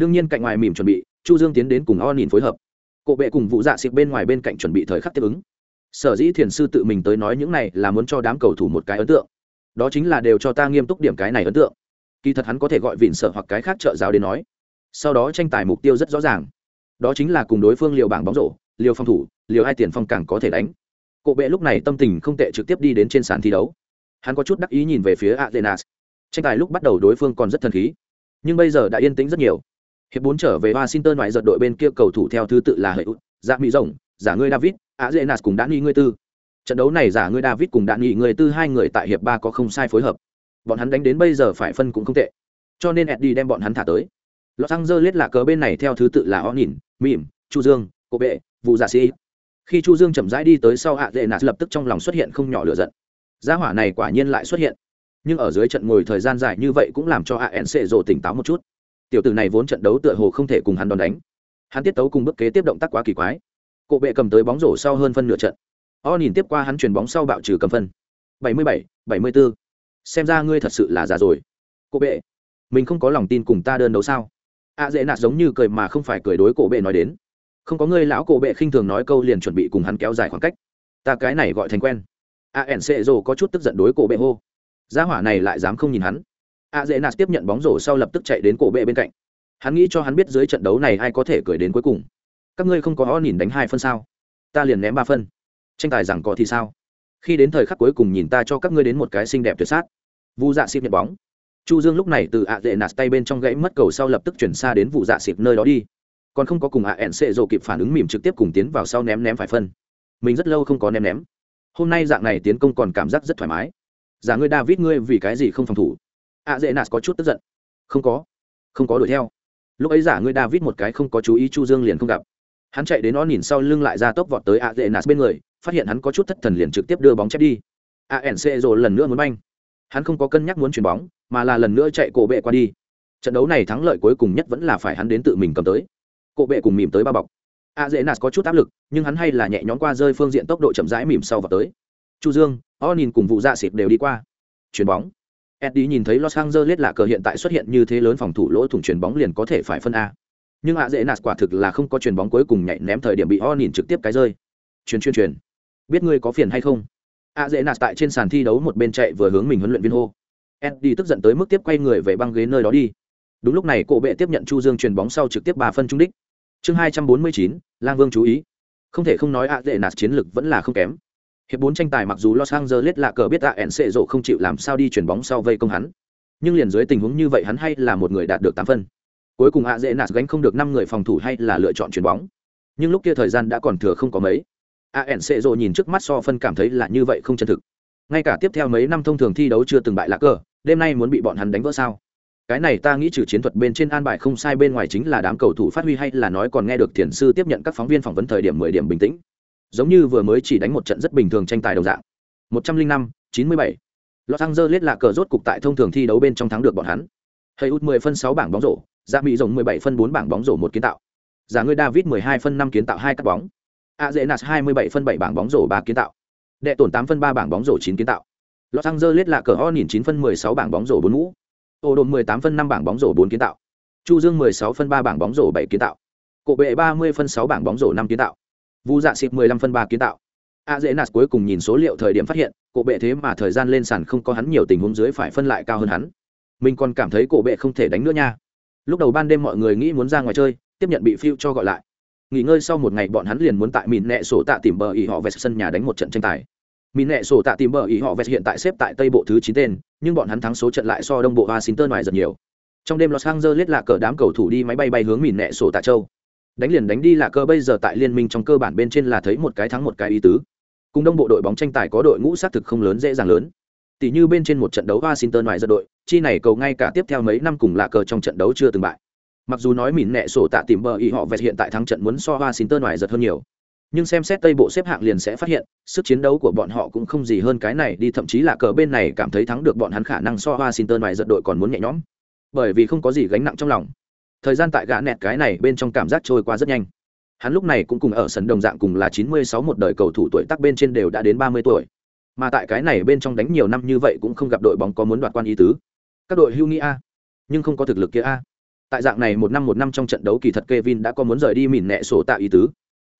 đương nhiên cạnh ngoài mỉm chuẩn bị, chu dương tiến đến cùng o nhìn phối hợp. Cộ bệ cùng vụ dạ xịt bên ngoài bên cạnh chuẩn bị thời khắc tiếp ứng. Sở dĩ thiền sư tự mình tới nói những này là muốn cho đám cầu thủ một cái ấn tượng. Đó chính là đều cho ta nghiêm túc điểm cái này ấn tượng. Kỳ thật hắn có thể gọi vịn sở hoặc cái khác trợ giáo đến nói. Sau đó tranh tài mục tiêu rất rõ ràng. Đó chính là cùng đối phương liều bảng bóng rổ, liều phòng thủ, liều hai tiền phong càng có thể đánh. Cộ bệ lúc này tâm tình không tệ trực tiếp đi đến trên sàn thi đấu. Hắn có chút đắc ý nhìn về phía athenas tranh tài lúc bắt đầu đối phương còn rất thần khí. Nhưng bây giờ đã yên tĩnh rất nhiều hiệp bốn trở về washington ngoại giật đội bên kia cầu thủ theo thứ tự là hệ út dạ mỹ rồng giả ngươi david athenas cùng đã nghi ngươi tư trận đấu này giả ngươi david cùng đã nghi ngươi tư hai người tại hiệp ba có không sai phối hợp bọn hắn đánh đến bây giờ phải phân cũng không tệ cho nên eddie đem bọn hắn thả tới Los Angeles là cờ bên này theo thứ tự là O nhìn, Mỉm, Chu Dương, cô Bệ, Vụ Giả dạ Sĩ. Khi Chu Dương chậm rãi đi tới sau hạ dệ nạt lập tức trong lòng xuất hiện không nhỏ lửa giận. Gia hỏa này quả nhiên lại xuất hiện. Nhưng ở dưới trận ngồi thời gian dài như vậy cũng làm cho ANC rồ tỉnh táo một chút. Tiểu tử này vốn trận đấu tựa hồ không thể cùng hắn đòn đánh. Hắn tiết tấu cùng bước kế tiếp động tác quá kỳ quái. Cổ Bệ cầm tới bóng rổ sau hơn phân nửa trận. O nhìn tiếp qua hắn chuyền bóng sau bạo trừ cầm phân. 77, 74. Xem ra ngươi thật sự là già rồi. Cổ Bệ, mình không có lòng tin cùng ta đơn đấu sao? a dễ nạt giống như cười mà không phải cười đối cổ bệ nói đến không có ngươi lão cổ bệ khinh thường nói câu liền chuẩn bị cùng hắn kéo dài khoảng cách ta cái này gọi thành quen a ẻn xệ rồ có chút tức giận đối cổ bệ hô gia hỏa này lại dám không nhìn hắn a dễ nạt tiếp nhận bóng rổ sau lập tức chạy đến cổ bệ bên cạnh. Hắn nghĩ cho hắn biết dưới trận đấu này ai có thể cười đến cuối cùng. Các ngươi không có ho nhìn đánh hai phân sao? Ta liền ném ba phân. Tranh tài rằng có thì sao? Khi đến thời khắc cuối cùng nhìn ta cho các ngươi đến một cái xinh đẹp tuyệt sát. Vu dạ xịp nhận bóng. Chu dương lúc này từ ạ dễ nạt tay bên trong gãy mất cầu sau lập tức chuyển xa đến vụ dạ xịp nơi đó đi. Còn không có cùng ạ ẹn xệ rộ kịp phản ứng mỉm trực tiếp cùng tiến vào sau ném ném phải phân. Mình rất lâu không có ném ném. Hôm nay dạng này tiến công còn cảm giác rất thoải mái. Giả ngươi david, ngươi vì cái gì không phòng thủ? A dễ nạt có chút tức giận. Không có. Không có đuổi theo. Lúc ấy giả ngươi david một cái không có chú ý chu dương liền không gặp. Hắn chạy đến nó nhìn sau lưng lại ra tốc vọt tới a dễ nạt bên người, phát hiện hắn có chút thất thần liền trực tiếp đưa bóng chép đi. A nc rồi lần nữa muốn banh. Hắn không có cân nhắc muốn chuyền bóng, mà là lần nữa chạy cổ bệ qua đi. Trận đấu này thắng lợi cuối cùng nhất vẫn là phải hắn đến tự mình cầm tới. Cổ bệ cùng mỉm tới ba bọc. A dễ nạt có chút áp lực, nhưng hắn hay là nhẹ nhõm qua rơi phương diện tốc độ chậm rãi mỉm sau vào tới. Chu dương o nhìn cùng vụ dạ xịt đều đi qua. Chuyền bóng eddie nhìn thấy los angeles là cờ hiện tại xuất hiện như thế lớn phòng thủ lỗ thủng chuyền bóng liền có thể phải phân a. Nhưng a dễ nạt quả thực là không có chuyền bóng cuối cùng nhảy ném thời điểm bị o nhìn trực tiếp cái rơi. Chuyền chuyền truyền biết ngươi có phiền hay không? a dễ nạt tại trên sàn thi đấu một bên chạy vừa hướng mình huấn luyện viên hô. Eddie tức giận tới mức tiếp quay người về băng ghế nơi đó đi. Đúng lúc này, cổ bệ tiếp nhận chu dương chuyền bóng sau trực tiếp bà phân trung đích. Chương hai trăm bốn mươi chín, lang vương chú ý. Không thể không nói a dễ nạt chiến lực vẫn là không kém hiệp bốn tranh tài mặc dù los angeles lạ cờ biết a sẽ rộ không chịu làm sao đi chuyển bóng sau vây công hắn, nhưng liền dưới tình huống như vậy hắn hay là một người đạt được tám phân. Cuối cùng a dễ nạt gánh không được năm người phòng thủ hay là lựa chọn chuyển bóng. Nhưng lúc kia thời gian đã còn thừa không có mấy. A sẽ rộ nhìn trước mắt so phân cảm thấy là như vậy không chân thực. Ngay cả tiếp theo mấy năm thông thường thi đấu chưa từng bại lạc cờ, đêm nay muốn bị bọn hắn đánh vỡ sao? Cái này ta nghĩ trừ chiến thuật bên trên an bài không sai bên ngoài chính là đám cầu thủ phát huy hay là nói còn nghe được thiền sư tiếp nhận các phóng viên phỏng vấn thời điểm mười điểm bình tĩnh giống như vừa mới chỉ đánh một trận rất bình thường tranh tài đồng dạng một trăm linh năm, chín mươi bảy cờ rốt cục tại thông thường thi đấu bên trong thắng được bọn hắn hay út mười phân 6 bảng bóng rổ dạ mỹ rồng mười bảy phân 4 bảng bóng rổ một kiến tạo giả người david mười hai phân 5 kiến tạo hai cắt bóng a dễ nạt hai mươi bảy phân 7 bảng bóng rổ ba kiến tạo đệ tổn 8 phân 3 bảng bóng rổ 9 kiến tạo Los Angeles lạ cờ ho 9 phân 16 bảng bóng rổ 4 mũ. Ô đồn 18 phân 5 bảng bóng rổ 4 kiến tạo. Chu Dương 16 phân 3 bảng bóng rổ 7 kiến tạo. Cổ bệ 30 phân 6 bảng bóng rổ 5 kiến tạo. Vu Dạ Xịp 15 phân ba kiến tạo. A Dễ Nạt cuối cùng nhìn số liệu thời điểm phát hiện, cổ bệ thế mà thời gian lên sàn không có hắn nhiều tình huống dưới phải phân lại cao hơn hắn. Mình còn cảm thấy cổ bệ không thể đánh nữa nha. Lúc đầu ban đêm mọi người nghĩ muốn ra ngoài chơi, tiếp nhận bị phiêu cho gọi lại. Nghỉ ngơi sau một ngày bọn hắn liền muốn tại mìn nẹ sổ tạ tìm bờ ý họ về sân nhà đánh một trận tranh tài Mìn nẹ sổ tạ tìm bờ ý họ vest hiện tại xếp tại Tây Bộ thứ chín tên, nhưng bọn hắn thắng số trận lại so Đông Bộ Washington ngoài rất nhiều. trong đêm los angeles là cờ đám cầu thủ đi máy bay bay hướng mìn nẹ sổ tạ châu đánh liền đánh đi là cơ, bây giờ tại liên minh trong cơ bản bên trên là thấy một cái thắng một cái ý tứ. Cùng đông bộ đội bóng tranh tài có đội ngũ xác thực không lớn, dễ dàng lớn. Tỷ như bên trên một trận đấu washington ngoài giật đội, chi này cầu ngay cả tiếp theo mấy năm cùng lạ cờ trong trận đấu chưa từng bại. Mặc dù nói mìn nẹ sổ tạ tìm bờ ý họ vẹt hiện tại thắng trận muốn so washington ngoài giật hơn nhiều. Nhưng xem xét tây bộ xếp hạng liền sẽ phát hiện, sức chiến đấu của bọn họ cũng không gì hơn cái này đi, thậm chí là cờ bên này cảm thấy thắng được bọn hắn khả năng so washington ngoài giật đội còn muốn nhẹ nhõm. Bởi vì không có gì gánh nặng trong lòng thời gian tại gã nẹt cái này bên trong cảm giác trôi qua rất nhanh. Hắn lúc này cũng cùng ở sân đồng dạng cùng là 96 một đời cầu thủ tuổi tác bên trên đều đã đến 30 tuổi. Mà tại cái này bên trong đánh nhiều năm như vậy cũng không gặp đội bóng có muốn đoạt quan ý tứ. Các đội hưu nghĩ a, nhưng không có thực lực kia a. Tại dạng này một năm một năm trong trận đấu kỳ thật Kevin đã có muốn rời đi mìn nẹ sổ tạ ý tứ.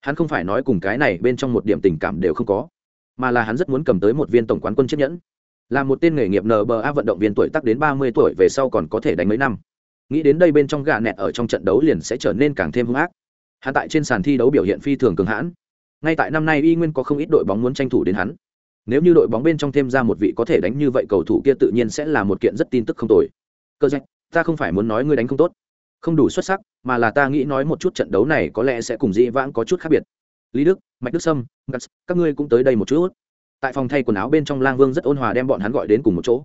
Hắn không phải nói cùng cái này bên trong một điểm tình cảm đều không có, mà là hắn rất muốn cầm tới một viên tổng quán quân chiếc nhẫn là một tên nghề nghiệp nba vận động viên tuổi tác đến 30 tuổi về sau còn có thể đánh mấy năm nghĩ đến đây bên trong gà nẹt ở trong trận đấu liền sẽ trở nên càng thêm hung ác. Hắn tại trên sàn thi đấu biểu hiện phi thường cường hãn. Ngay tại năm nay y nguyên có không ít đội bóng muốn tranh thủ đến hắn. Nếu như đội bóng bên trong thêm ra một vị có thể đánh như vậy cầu thủ kia tự nhiên sẽ là một kiện rất tin tức không tồi. Cơ danh ta không phải muốn nói ngươi đánh không tốt. Không đủ xuất sắc, mà là ta nghĩ nói một chút trận đấu này có lẽ sẽ cùng dĩ vãng có chút khác biệt. Lý đức, mạch đức sâm các ngươi cũng tới đây một chút. Tại phòng thay quần áo bên trong lang vương rất ôn hòa đem bọn hắn gọi đến cùng một chỗ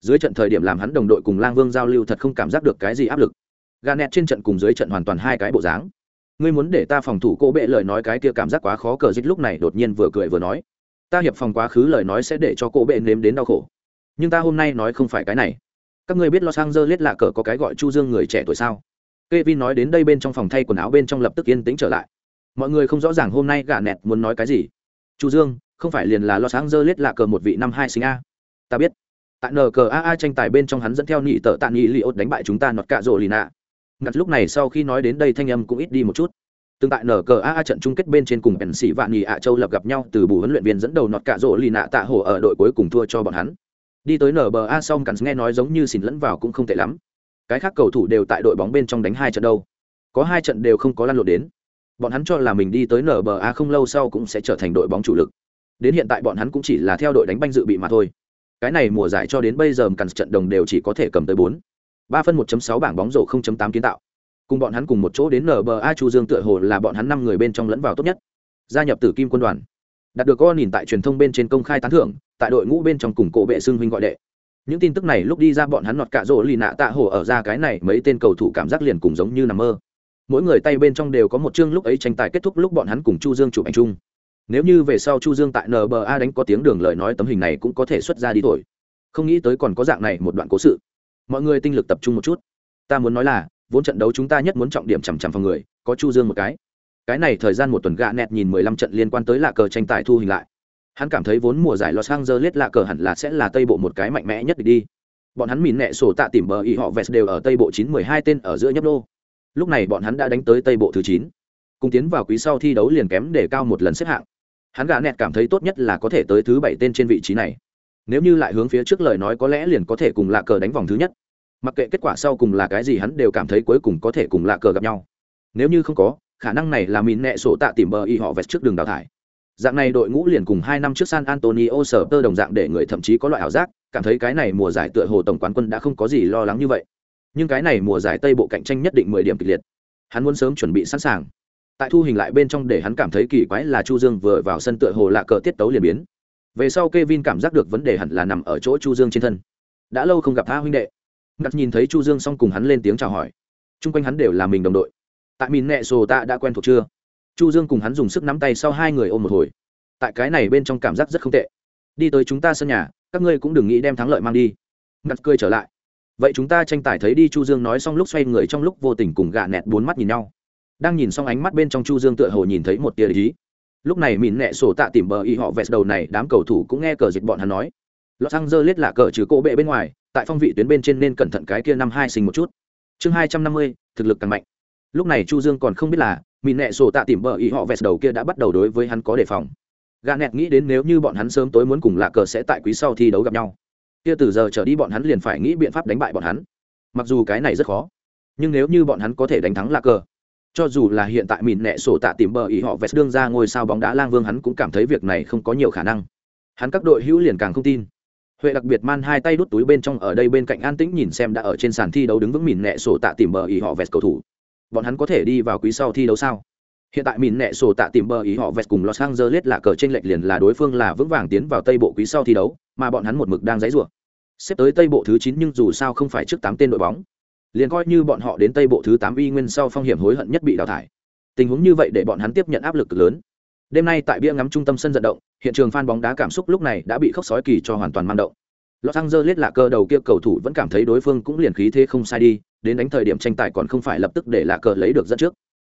dưới trận thời điểm làm hắn đồng đội cùng lang vương giao lưu thật không cảm giác được cái gì áp lực. Gà nẹt trên trận cùng dưới trận hoàn toàn hai cái bộ dáng. Ngươi muốn để ta phòng thủ cô bệ lời nói cái kia cảm giác quá khó cờ dịch lúc này đột nhiên vừa cười vừa nói. Ta hiệp phòng quá khứ lời nói sẽ để cho cô bệ nếm đến đau khổ. Nhưng ta hôm nay nói không phải cái này. Các ngươi biết los angeles là cờ có cái gọi chu dương người trẻ tuổi sao? Kevin nói đến đây bên trong phòng thay quần áo bên trong lập tức yên tĩnh trở lại. Mọi người không rõ ràng hôm nay gà nẹt muốn nói cái gì. Chu dương, không phải liền là los angeles là cờ một vị năm hai sinh a? Ta biết tại NCAA tranh tài bên trong hắn dẫn theo nhị tợ tạ nhị li ốt đánh bại chúng ta nọt cạ rộ lì nạ. Ngặt lúc này sau khi nói đến đây thanh âm cũng ít đi một chút. Tương tại NCAA trận chung kết bên trên cùng bèn sĩ vạn nhị ạ châu lập gặp nhau từ bù huấn luyện viên dẫn đầu nọt cạ rộ lì nạ tạ hổ ở đội cuối cùng thua cho bọn hắn. Đi tới nba xong cắn nghe nói giống như xỉn lẫn vào cũng không tệ lắm. Cái khác cầu thủ đều tại đội bóng bên trong đánh hai trận đâu. Có hai trận đều không có lăn lộn đến. Bọn hắn cho là mình đi tới nba không lâu sau cũng sẽ trở thành đội bóng chủ lực. Đến hiện tại bọn hắn cũng chỉ là theo đội đánh banh dự bị mà thôi cái này mùa giải cho đến bây giờ cằn trận đồng đều chỉ có thể cầm tới bốn. Ba phân 1 sáu bảng bóng rổ 0.8 kiến tạo. Cùng bọn hắn cùng một chỗ đến nba chu dương tựa hồ là bọn hắn năm người bên trong lẫn vào tốt nhất. Gia nhập tử kim quân đoàn. Đạt được con nhìn tại truyền thông bên trên công khai tán thưởng, tại đội ngũ bên trong cùng cổ bệ xưng huynh gọi đệ. Những tin tức này lúc đi ra bọn hắn nọt cạ rỗ lì nạ tạ hồ ở ra cái này mấy tên cầu thủ cảm giác liền cùng giống như nằm mơ. Mỗi người tay bên trong đều có một chương lúc ấy tranh tài kết thúc lúc bọn hắn cùng chu dương chụp ảnh chung nếu như về sau chu dương tại nba đánh có tiếng đường lời nói tấm hình này cũng có thể xuất ra đi thổi không nghĩ tới còn có dạng này một đoạn cố sự. Mọi người tinh lực tập trung một chút. Ta muốn nói là, vốn trận đấu chúng ta nhất muốn trọng điểm chằm chằm vào người, có chu dương một cái. Cái này thời gian một tuần gạ nẹt nhìn mười lăm trận liên quan tới lạ cờ tranh tài thu hình lại. Hắn cảm thấy vốn mùa giải los angeles lạ cờ hẳn là sẽ là tây bộ một cái mạnh mẽ nhất đi. Bọn hắn mìn nẹ sổ tạ tìm bờ y họ vest đều ở tây bộ chín mười hai tên ở giữa nhấp đô lúc này bọn hắn đã đánh tới tây bộ thứ chín. Cùng tiến vào quý sau thi đấu liền kém để cao một lần xếp hạng hắn gã nẹt cảm thấy tốt nhất là có thể tới thứ bảy tên trên vị trí này. Nếu như lại hướng phía trước lời nói có lẽ liền có thể cùng lạ cờ đánh vòng thứ nhất. Mặc kệ kết quả sau cùng là cái gì hắn đều cảm thấy cuối cùng có thể cùng lạ cờ gặp nhau. Nếu như không có, khả năng này là mìn nẹ sổ tạ tìm bờ y họ vẹt trước đường đào thải. Dạng này đội ngũ liền cùng hai năm trước san antonio sở tơ đồng dạng để người thậm chí có loại ảo giác, cảm thấy cái này mùa giải tựa hồ tổng quán quân đã không có gì lo lắng như vậy. Nhưng cái này mùa giải tây bộ cạnh tranh nhất định mười điểm kịch liệt. Hắn muốn sớm chuẩn bị sẵn sàng tại thu hình lại bên trong để hắn cảm thấy kỳ quái là chu dương vừa vào sân tựa hồ lạ cờ tiết tấu liền biến. Về sau Kevin cảm giác được vấn đề hẳn là nằm ở chỗ chu dương trên thân. Đã lâu không gặp tha huynh đệ. Ngặt nhìn thấy chu dương xong cùng hắn lên tiếng chào hỏi. Chung quanh hắn đều là mình đồng đội. Tại mìn nẹ sồ ta đã quen thuộc chưa? Chu dương cùng hắn dùng sức nắm tay sau hai người ôm một hồi. Tại cái này bên trong cảm giác rất không tệ. Đi tới chúng ta sân nhà, các ngươi cũng đừng nghĩ đem thắng lợi mang đi. Ngặt cười trở lại. Vậy chúng ta tranh tài thấy đi chu dương nói xong lúc xoay người trong lúc vô tình cùng gạ nẹt bốn mắt nhìn nhau đang nhìn xong ánh mắt bên trong chu dương tựa hồ nhìn thấy một tia ý. Lúc này mìn nẹ sổ tạ tìm bờ y họ vẹt đầu này, đám cầu thủ cũng nghe cờ dịch bọn hắn nói. Dơ lết là cờ trừ cỗ bệ bên ngoài, tại phong vị tuyến bên trên nên cẩn thận cái kia năm hai sinh một chút. Chương hai trăm năm mươi, thực lực càng mạnh. Lúc này chu dương còn không biết là mìn nẹ sổ tạ tìm bờ y họ vẹt đầu kia đã bắt đầu đối với hắn có đề phòng. Gà nẹt nghĩ đến nếu như bọn hắn sớm tối muốn cùng lạ cờ sẽ tại quý sau thi đấu gặp nhau. Kia từ giờ trở đi bọn hắn liền phải nghĩ biện pháp đánh bại bọn hắn. Mặc dù cái này rất khó, nhưng nếu như bọn hắn có thể đánh thắng lạ cờ cho dù là hiện tại mìn nẹ sổ tạ tìm bờ ý họ vest đương ra ngôi sao bóng đá lang vương hắn cũng cảm thấy việc này không có nhiều khả năng. Hắn các đội hữu liền càng không tin. Huệ đặc biệt man hai tay đút túi bên trong ở đây bên cạnh an tĩnh nhìn xem đã ở trên sàn thi đấu đứng vững mìn nẹ sổ tạ tìm bờ ý họ vest cầu thủ. Bọn hắn có thể đi vào quý sau thi đấu sao? Hiện tại mìn nẹ sổ tạ tìm bờ ý họ vest cùng los angeles là cờ trên lệch liền là đối phương là vững vàng tiến vào tây bộ quý sau thi đấu, mà bọn hắn một mực đang dãy rủa xếp tới tây bộ thứ chín nhưng dù sao không phải trước tám tên đội bóng liền coi như bọn họ đến tây bộ thứ tám y nguyên sau phong hiểm hối hận nhất bị đào thải tình huống như vậy để bọn hắn tiếp nhận áp lực cực lớn đêm nay tại bia ngắm trung tâm sân vận động hiện trường fan bóng đá cảm xúc lúc này đã bị khốc sói kỳ cho hoàn toàn mang động Los Angeles là cơ đầu kia cầu thủ vẫn cảm thấy đối phương cũng liền khí thế không sai đi, đến đánh thời điểm tranh tài còn không phải lập tức để là cờ lấy được dẫn trước.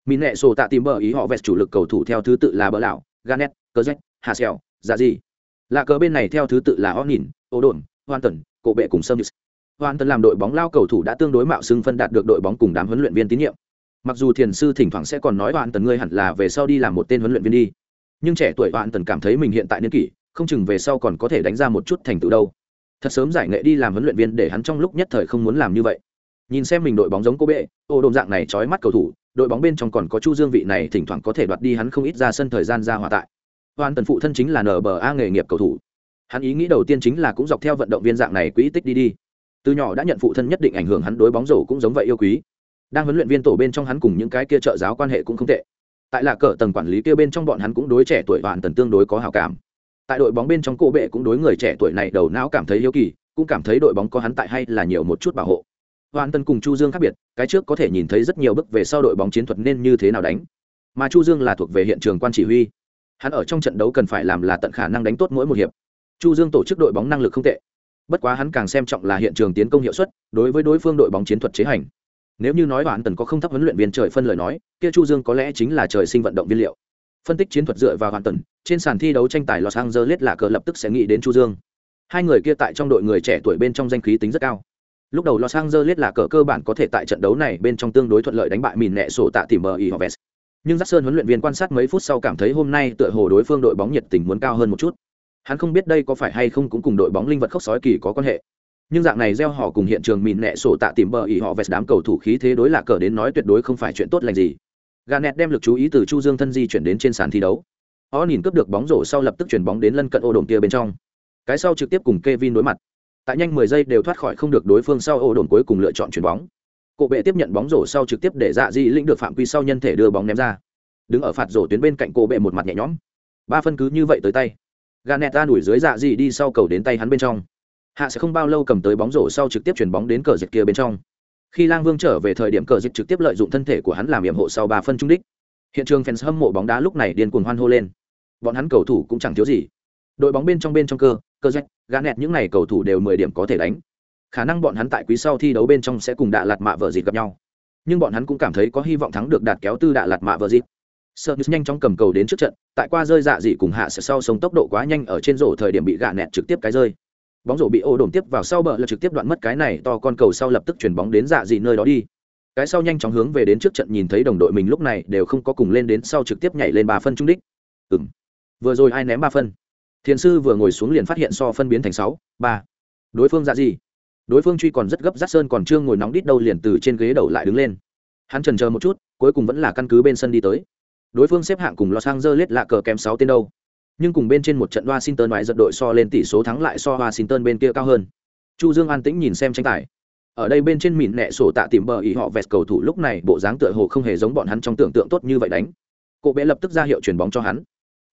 mìn nệ sổ tạ tìm bờ ý họ vẹt chủ lực cầu thủ theo thứ tự là bờ lão, Garnett, Hà Hassel, dạ gì. Là cờ bên này theo thứ tự là Onin, Odon, tần cổ bệ cùng Sâm. Wanton làm đội bóng lao cầu thủ đã tương đối mạo xưng phân đạt được đội bóng cùng đám huấn luyện viên tín nhiệm. Mặc dù thiền sư thỉnh thoảng sẽ còn nói Wanton ngươi hẳn là về sau đi làm một tên huấn luyện viên đi, nhưng trẻ tuổi Wanton cảm thấy mình hiện tại niên kỷ, không chừng về sau còn có thể đánh ra một chút thành tựu đâu. Thật sớm giải nghệ đi làm huấn luyện viên để hắn trong lúc nhất thời không muốn làm như vậy. Nhìn xem mình đội bóng giống cô bệ ô đồn dạng này trói mắt cầu thủ đội bóng bên trong còn có chu dương vị này thỉnh thoảng có thể đoạt đi hắn không ít ra sân thời gian ra hòa tại. Hoàn tần phụ thân chính là nba nghề nghiệp cầu thủ. Hắn ý nghĩ đầu tiên chính là cũng dọc theo vận động viên dạng này quỹ tích đi đi từ nhỏ đã nhận phụ thân nhất định ảnh hưởng hắn đối bóng rổ cũng giống vậy yêu quý. Đang huấn luyện viên tổ bên trong hắn cùng những cái kia trợ giáo quan hệ cũng không tệ. Tại là cờ tầng quản lý kia bên trong bọn hắn cũng đối trẻ tuổi hoàn tần tương đối có hào cảm. Tại đội bóng bên trong cổ bệ cũng đối người trẻ tuổi này đầu não cảm thấy yêu kỳ, cũng cảm thấy đội bóng có hắn tại hay là nhiều một chút bảo hộ. Hoàn tần cùng chu dương khác biệt, cái trước có thể nhìn thấy rất nhiều bước về sau đội bóng chiến thuật nên như thế nào đánh. Mà chu dương là thuộc về hiện trường quan chỉ huy. Hắn ở trong trận đấu cần phải làm là tận khả năng đánh tốt mỗi một hiệp. Chu dương tổ chức đội bóng năng lực không tệ bất quá hắn càng xem trọng là hiện trường tiến công hiệu suất, đối với đối phương đội bóng chiến thuật chế hành. Nếu như nói đoạn tần có không thấp huấn luyện viên trời phân lời nói, kia chu dương có lẽ chính là trời sinh vận động viên liệu. Phân tích chiến thuật dựa vào hoàn tần, trên sàn thi đấu tranh tài los angeles là cờ lập tức sẽ nghĩ đến chu dương. Hai người kia tại trong đội người trẻ tuổi bên trong danh khí tính rất cao. Lúc đầu los angeles là cờ cơ bản có thể tại trận đấu này bên trong tương đối thuận lợi đánh bại mìn nẹ sổ tạ tìm bờ y hoves nhưng Jackson huấn luyện viên quan sát mấy phút sau cảm thấy hôm nay tựa hồ đối phương đội bóng nhiệt tình muốn cao hơn một chút. Hắn không biết đây có phải hay không cũng cùng đội bóng linh vật khốc sói kỳ có quan hệ. Nhưng dạng này gieo họ cùng hiện trường mìn nẹ sổ tạ tìm bờ ỉ họ vẹt đám cầu thủ khí thế đối lạc cờ đến nói tuyệt đối không phải chuyện tốt lành gì. Garnet đem lực chú ý từ Chu Dương thân di chuyển đến trên sàn thi đấu. Họ nhìn cướp được bóng rổ sau lập tức chuyển bóng đến lân cận ô đồn kia bên trong. Cái sau trực tiếp cùng Kevin đối mặt. Tại nhanh 10 giây đều thoát khỏi không được đối phương sau ô đồn cuối cùng lựa chọn chuyển bóng. Cổ bệ tiếp nhận bóng rổ sau trực tiếp để dạ di lĩnh được phạm quy sau nhân thể đưa bóng ném ra. Đứng ở phạt rổ tuyến bên cạnh cổ bệ một mặt nhẹ nhõm. Ba phân cứ như vậy tới tay. Garnet ta đuổi dưới dạ di đi sau cầu đến tay hắn bên trong. Hạ sẽ không bao lâu cầm tới bóng rổ sau trực tiếp chuyển bóng đến cờ dịch kia bên trong. Khi lang vương trở về thời điểm cờ dịch trực tiếp lợi dụng thân thể của hắn làm nhiệm hộ sau ba phân trung đích. Hiện trường fans hâm mộ bóng đá lúc này điên cuồng hoan hô lên. Bọn hắn cầu thủ cũng chẳng thiếu gì. Đội bóng bên trong bên trong cơ cơ dịch, gã nẹt những n à y cầu thủ đều mười điểm có thể đánh. Khả năng bọn hắn tại quý sau thi đấu bên trong sẽ cùng đạ lạt mạ vợ dịt gặp nhau. Nhưng bọn hắn cũng cảm thấy có hy vọng thắng được đạt kéo tư đạ lạt mạ vợ dịt sợ nhanh chóng cầm cầu đến trước trận, tại qua rơi dạ dị cùng hạ sẽ sau sống tốc độ quá nhanh ở trên rổ thời điểm bị gạ nẹt trực tiếp cái rơi. Bóng rổ bị ô đồn tiếp vào sau bờ là trực tiếp đoạn mất cái này, to con cầu sau lập tức chuyển bóng đến dạ dị nơi đó đi. Cái sau nhanh chóng hướng về đến trước trận nhìn thấy đồng đội mình lúc này đều không có cùng lên đến sau trực tiếp nhảy lên ba phân trung đích. Ừ m vừa rồi ai ném ba phân? Thiền sư vừa ngồi xuống liền phát hiện so phân biến thành sáu, ba. Đối phương dạ gì đối phương truy còn rất gấp rát sơn còn chưa ngồi nóng đít đâu liền từ trên ghế đầu lại đứng lên. Hắn trần chờ một chút, cuối cùng vẫn là căn cứ bên sân đi tới đối phương xếp hạng cùng los angeles lạ cờ kém sáu tên đâu. Nhưng cùng bên trên một trận washington ngoại giật đội so lên tỷ số thắng lại so washington bên kia cao hơn. Chu dương an tĩnh nhìn xem tranh tài. Ở đây bên trên mìn nẹ sổ tạ tìm bờ ý họ vẹt cầu thủ lúc này bộ dáng tựa hồ không hề giống bọn hắn trong tưởng tượng tốt như vậy đánh. Cô bé lập tức ra hiệu chuyền bóng cho hắn.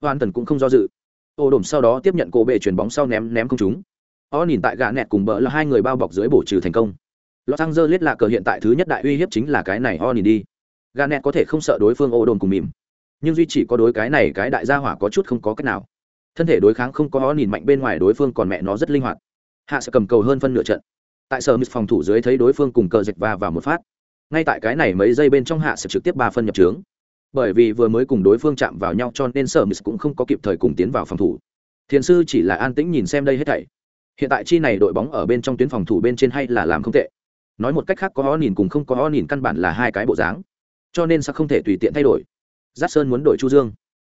Hoàn tần cũng không do dự. Ô đồn sau đó tiếp nhận cô bệ chuyền bóng sau ném ném không trúng. O nhìn tại gà nẹt cùng bờ là hai người bao bọc dưới bổ trừ thành công. Los angeles là cờ hiện tại thứ nhất đại uy hiếp chính là cái này o nhìn đi. Gà nẹt có thể không sợ đối phương ô đồn cùng mìm nhưng duy chỉ có đối cái này cái đại gia hỏa có chút không có cách nào. Thân thể đối kháng không có nhìn mạnh bên ngoài đối phương còn mẹ nó rất linh hoạt. Hạ sẽ cầm cầu hơn phân nửa trận. Tại sở mít phòng thủ dưới thấy đối phương cùng cờ dịch va vào một phát. Ngay tại cái này mấy giây bên trong hạ sẽ trực tiếp ba phân nhập trướng. Bởi vì vừa mới cùng đối phương chạm vào nhau cho nên sở mít cũng không có kịp thời cùng tiến vào phòng thủ. Thiền sư chỉ là an tĩnh nhìn xem đây hết thảy. Hiện tại chi này đội bóng ở bên trong tuyến phòng thủ bên trên hay là làm không tệ. Nói một cách khác có ho nhìn cùng không có ho nhìn căn bản là hai cái bộ dáng. Cho nên sao không thể tùy tiện thay đổi giáp sơn muốn đổi chu dương.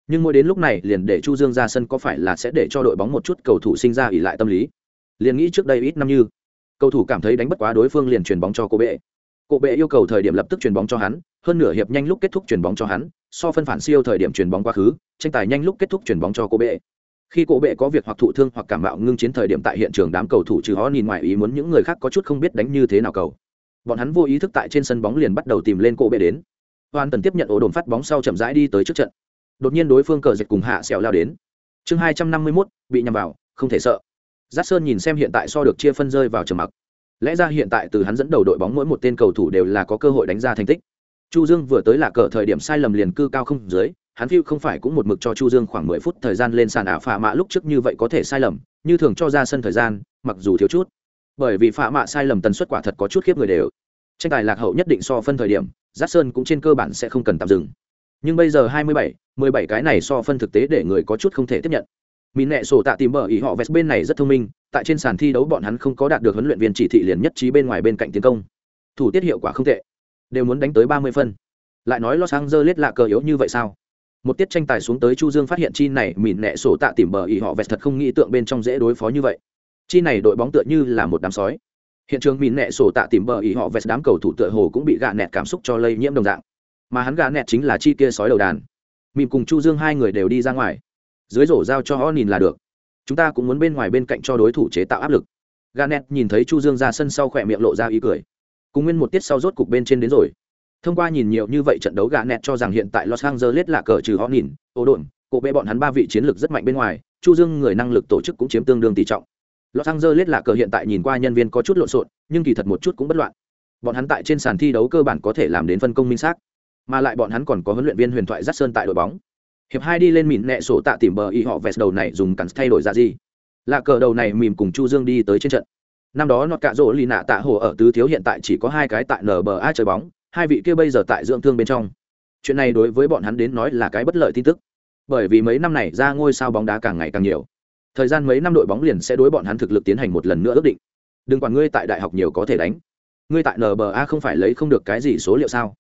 Nhưng mỗi đến lúc này liền để chu dương ra sân có phải là sẽ để cho đội bóng một chút cầu thủ sinh ra ỉ lại tâm lý? Liền nghĩ trước đây ít năm như, cầu thủ cảm thấy đánh bất quá đối phương liền chuyền bóng cho cô bệ. Cô bệ yêu cầu thời điểm lập tức chuyền bóng cho hắn, hơn nửa hiệp nhanh lúc kết thúc chuyền bóng cho hắn, so phân phản siêu thời điểm chuyền bóng quá khứ, tranh tài nhanh lúc kết thúc chuyền bóng cho cô bệ. Khi cổ bệ có việc hoặc thụ thương hoặc cảm mạo ngưng chiến thời điểm tại hiện trường đám cầu thủ trừ họ nhìn ngoài ý muốn những người khác có chút không biết đánh như thế nào cầu. Bọn hắn vô ý thức tại trên sân bóng liền bắt đầu tìm lên cổ bệ đến hoàn tần tiếp nhận ổ đồn phát bóng sau chậm rãi đi tới trước trận. Đột nhiên đối phương cờ dịch cùng hạ xẻo lao đến. Chương hai trăm năm mươi mốt, bị nhằm vào, không thể sợ. Giác sơn nhìn xem hiện tại so được chia phân rơi vào trầm mặc. Lẽ ra hiện tại từ hắn dẫn đầu đội bóng mỗi một tên cầu thủ đều là có cơ hội đánh ra thành tích. Chu dương vừa tới là cờ thời điểm sai lầm liền cư cao không dưới, hắn phiêu không phải cũng một mực cho chu dương khoảng mười phút thời gian lên sàn ả phạ mạ lúc trước như vậy có thể sai lầm, như thường cho ra sân thời gian, mặc dù thiếu chút. Bởi vì phạ mạ sai lầm tần suất quả thật có chút khiếp người đều. Tranh tài lạc hậu nhất định so phân thời điểm giáp sơn cũng trên cơ bản sẽ không cần tạm dừng nhưng bây giờ hai mươi bảy, mười bảy cái này so phân thực tế để người có chút không thể tiếp nhận Mìn nệ sổ tạ tìm bờ ý họ vest bên này rất thông minh, tại trên sàn thi đấu bọn hắn không có đạt được huấn luyện viên chỉ thị liền nhất trí bên ngoài bên cạnh tiến công. Thủ tiết hiệu quả không tệ, đều muốn đánh tới ba mươi phân. Lại nói Los Angeles lạ cờ yếu như vậy sao? Một tiết tranh tài xuống tới Chu Dương phát hiện chi này mìn nẹ sổ tạ tìm bờ ý họ vest thật không nghĩ tượng bên trong dễ đối phó như vậy. Chi này đội bóng tựa như là một đám sói. Hiện trường mìn nẹ sổ tạ tìm bờ ý họ vest đám cầu thủ tựa hồ cũng bị gạ nẹt cảm xúc cho lây nhiễm đồng dạng. Mà hắn gạ nẹt chính là chi kia sói đầu đàn. mìm cùng Chu Dương hai người đều đi ra ngoài. Dưới rổ giao cho họ nhìn là được. Chúng ta cũng muốn bên ngoài bên cạnh cho đối thủ chế tạo áp lực. Ganet nhìn thấy chu dương ra sân sau khỏe miệng lộ ra ý cười. Cùng nguyên một tiết sau rốt cục bên trên đến rồi. Thông qua nhìn nhiều như vậy trận đấu ganet cho rằng hiện tại los angeles là cờ trừ họ nhìn, ô đồn cổ bệ bọn hắn ba vị chiến lược rất mạnh bên ngoài, chu dương người năng lực tổ chức cũng chiếm tương đương tỷ trọng los angeles là cờ hiện tại nhìn qua nhân viên có chút lộn xộn, nhưng kỳ thật một chút cũng bất loạn. Bọn hắn tại trên sàn thi đấu cơ bản có thể làm đến phân công minh xác, mà lại bọn hắn còn có huấn luyện viên huyền thoại dát sơn tại đội bóng. Hiệp hai đi lên mìn nẹ sổ tạ tìm bờ y họ vest đầu này dùng cắn thay đổi ra gì. Lạ cờ đầu này mìm cùng chu dương đi tới trên trận. Năm đó nọt cạ rỗ lì nạ tạ hồ ở tứ thiếu hiện tại chỉ có hai cái tại nba chơi bóng, hai vị kia bây giờ tại dưỡng thương bên trong. Chuyện này đối với bọn hắn đến nói là cái bất lợi tin tức. Bởi vì mấy năm này ra ngôi sao bóng đá càng ngày càng nhiều thời gian mấy năm đội bóng liền sẽ đối bọn hắn thực lực tiến hành một lần nữa ước định. Đừng quản ngươi tại đại học nhiều có thể đánh. Ngươi tại nba không phải lấy không được cái gì số liệu sao?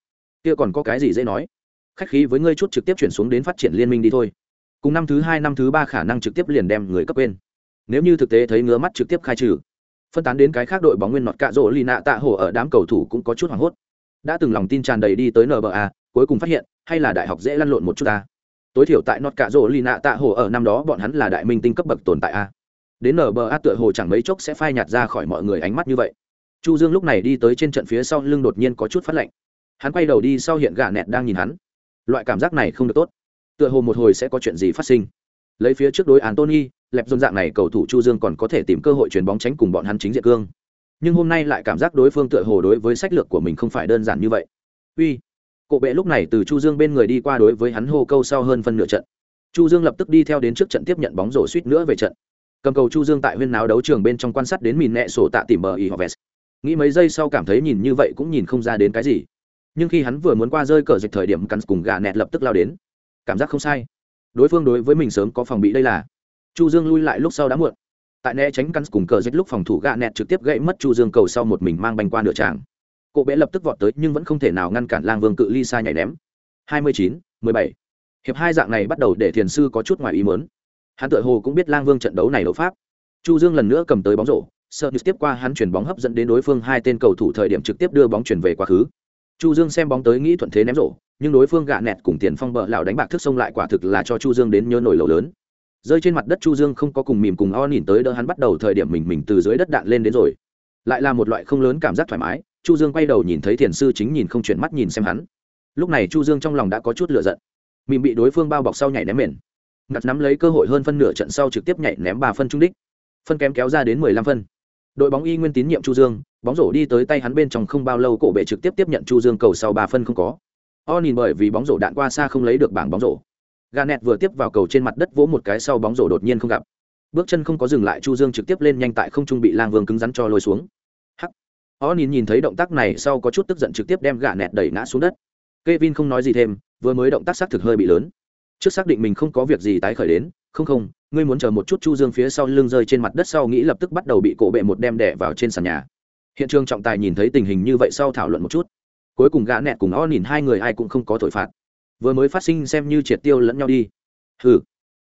Kia còn có cái gì dễ nói? Khách khí với ngươi chút trực tiếp chuyển xuống đến phát triển liên minh đi thôi. Cùng năm thứ hai, năm thứ ba khả năng trực tiếp liền đem người cấp quên. Nếu như thực tế thấy ngứa mắt trực tiếp khai trừ, phân tán đến cái khác đội bóng nguyên nọt cạ rỗ lì nạ tạ hổ ở đám cầu thủ cũng có chút hoảng hốt. Đã từng lòng tin tràn đầy đi tới nba cuối cùng phát hiện, hay là đại học dễ lăn lộn một chút ta tối thiểu tại nọt cạ rỗ lì nạ tạ hổ ở năm đó bọn hắn là đại minh tinh cấp bậc tồn tại a. Đến nba tựa hồ chẳng mấy chốc sẽ phai nhạt ra khỏi mọi người ánh mắt như vậy. Chu dương lúc này đi tới trên trận phía sau lưng đột nhiên có chút phát lạnh. Hắn quay đầu đi sau hiện gà nẹt đang nhìn hắn. Loại cảm giác này không được tốt. Tựa hồ một hồi sẽ có chuyện gì phát sinh. Lấy phía trước đối antony lẹp dồn dạng này cầu thủ chu dương còn có thể tìm cơ hội chuyền bóng tránh cùng bọn hắn chính diện cương. Nhưng hôm nay lại cảm giác đối phương tựa hồ đối với sách lược của mình không phải đơn giản như vậy. Uy Cổ bệ lúc này từ chu dương bên người đi qua đối với hắn hô câu sau hơn phân nửa trận. Chu dương lập tức đi theo đến trước trận tiếp nhận bóng rổ suýt nữa về trận. Cầm cầu chu dương tại huyên náo đấu trường bên trong quan sát đến mìn nẹ sổ tạ tìm bờ y họ nghĩ mấy giây sau cảm thấy nhìn như vậy cũng nhìn không ra đến cái gì. Nhưng khi hắn vừa muốn qua rơi cờ dịch thời điểm cắn cùng gà nẹt lập tức lao đến. Cảm giác không sai. Đối phương đối với mình sớm có phòng bị đây là. Chu dương lui lại lúc sau đã muộn. Tại né tránh cắn cùng cờ dịch lúc phòng thủ gà nẹt trực tiếp gãy mất chu dương cầu sau một mình mang banh qua nửa tràng. Cô bé lập tức vọt tới nhưng vẫn không thể nào ngăn cản lang vương cự ly xa nhảy ném. 29, 17. hiệp hai dạng này bắt đầu để thiền sư có chút ngoài ý muốn. Hắn tự hồ cũng biết lang vương trận đấu này đấu pháp. Chu dương lần nữa cầm tới bóng rổ sợ tiếp qua hắn chuyển bóng hấp dẫn đến đối phương hai tên cầu thủ thời điểm trực tiếp đưa bóng chuyển về quá khứ. Chu dương xem bóng tới nghĩ thuận thế ném rổ nhưng đối phương gạ nẹt cùng tiền phong bờ lão đánh bạc thức sông lại quả thực là cho chu dương đến nhớ nổi lầu lớn. Rơi trên mặt đất chu dương không có cùng mìm cùng o nhìn tới đỡ hắn bắt đầu thời điểm mình mình từ dưới đất đạn lên đến rồi. Lại là một loại không lớn cảm giác thoải mái chu dương quay đầu nhìn thấy thiền sư chính nhìn không chuyển mắt nhìn xem hắn. Lúc này chu dương trong lòng đã có chút lửa giận. Mình bị đối phương bao bọc sau nhảy ném mền. Ngặt nắm lấy cơ hội hơn phân nửa trận sau trực tiếp nhảy ném ba phân trung đích. Phân kém kéo ra đến mười lăm phân. Đội bóng y nguyên tín nhiệm chu dương, bóng rổ đi tới tay hắn bên trong không bao lâu cổ bệ trực tiếp tiếp nhận chu dương cầu sau ba phân không có. O nhìn bởi vì bóng rổ đạn qua xa không lấy được bảng bóng rổ. Ganet vừa tiếp vào cầu trên mặt đất vỗ một cái sau bóng rổ đột nhiên không gặp. Bước chân không có dừng lại chu dương trực tiếp lên nhanh tại không trung bị lang vương cứng rắn cho lôi xuống o nhìn nhìn thấy động tác này sau có chút tức giận trực tiếp đem gã nẹt đẩy ngã xuống đất. Kevin không nói gì thêm, vừa mới động tác xác thực hơi bị lớn. Trước xác định mình không có việc gì tái khởi đến, không không, ngươi muốn chờ một chút chu dương phía sau lưng rơi trên mặt đất sau nghĩ lập tức bắt đầu bị cổ bệ một đem đẻ vào trên sàn nhà. Hiện trường trọng tài nhìn thấy tình hình như vậy sau thảo luận một chút. Cuối cùng gã nẹt cùng o nhìn hai người ai cũng không có thổi phạt. Vừa mới phát sinh xem như triệt tiêu lẫn nhau đi. Hừ.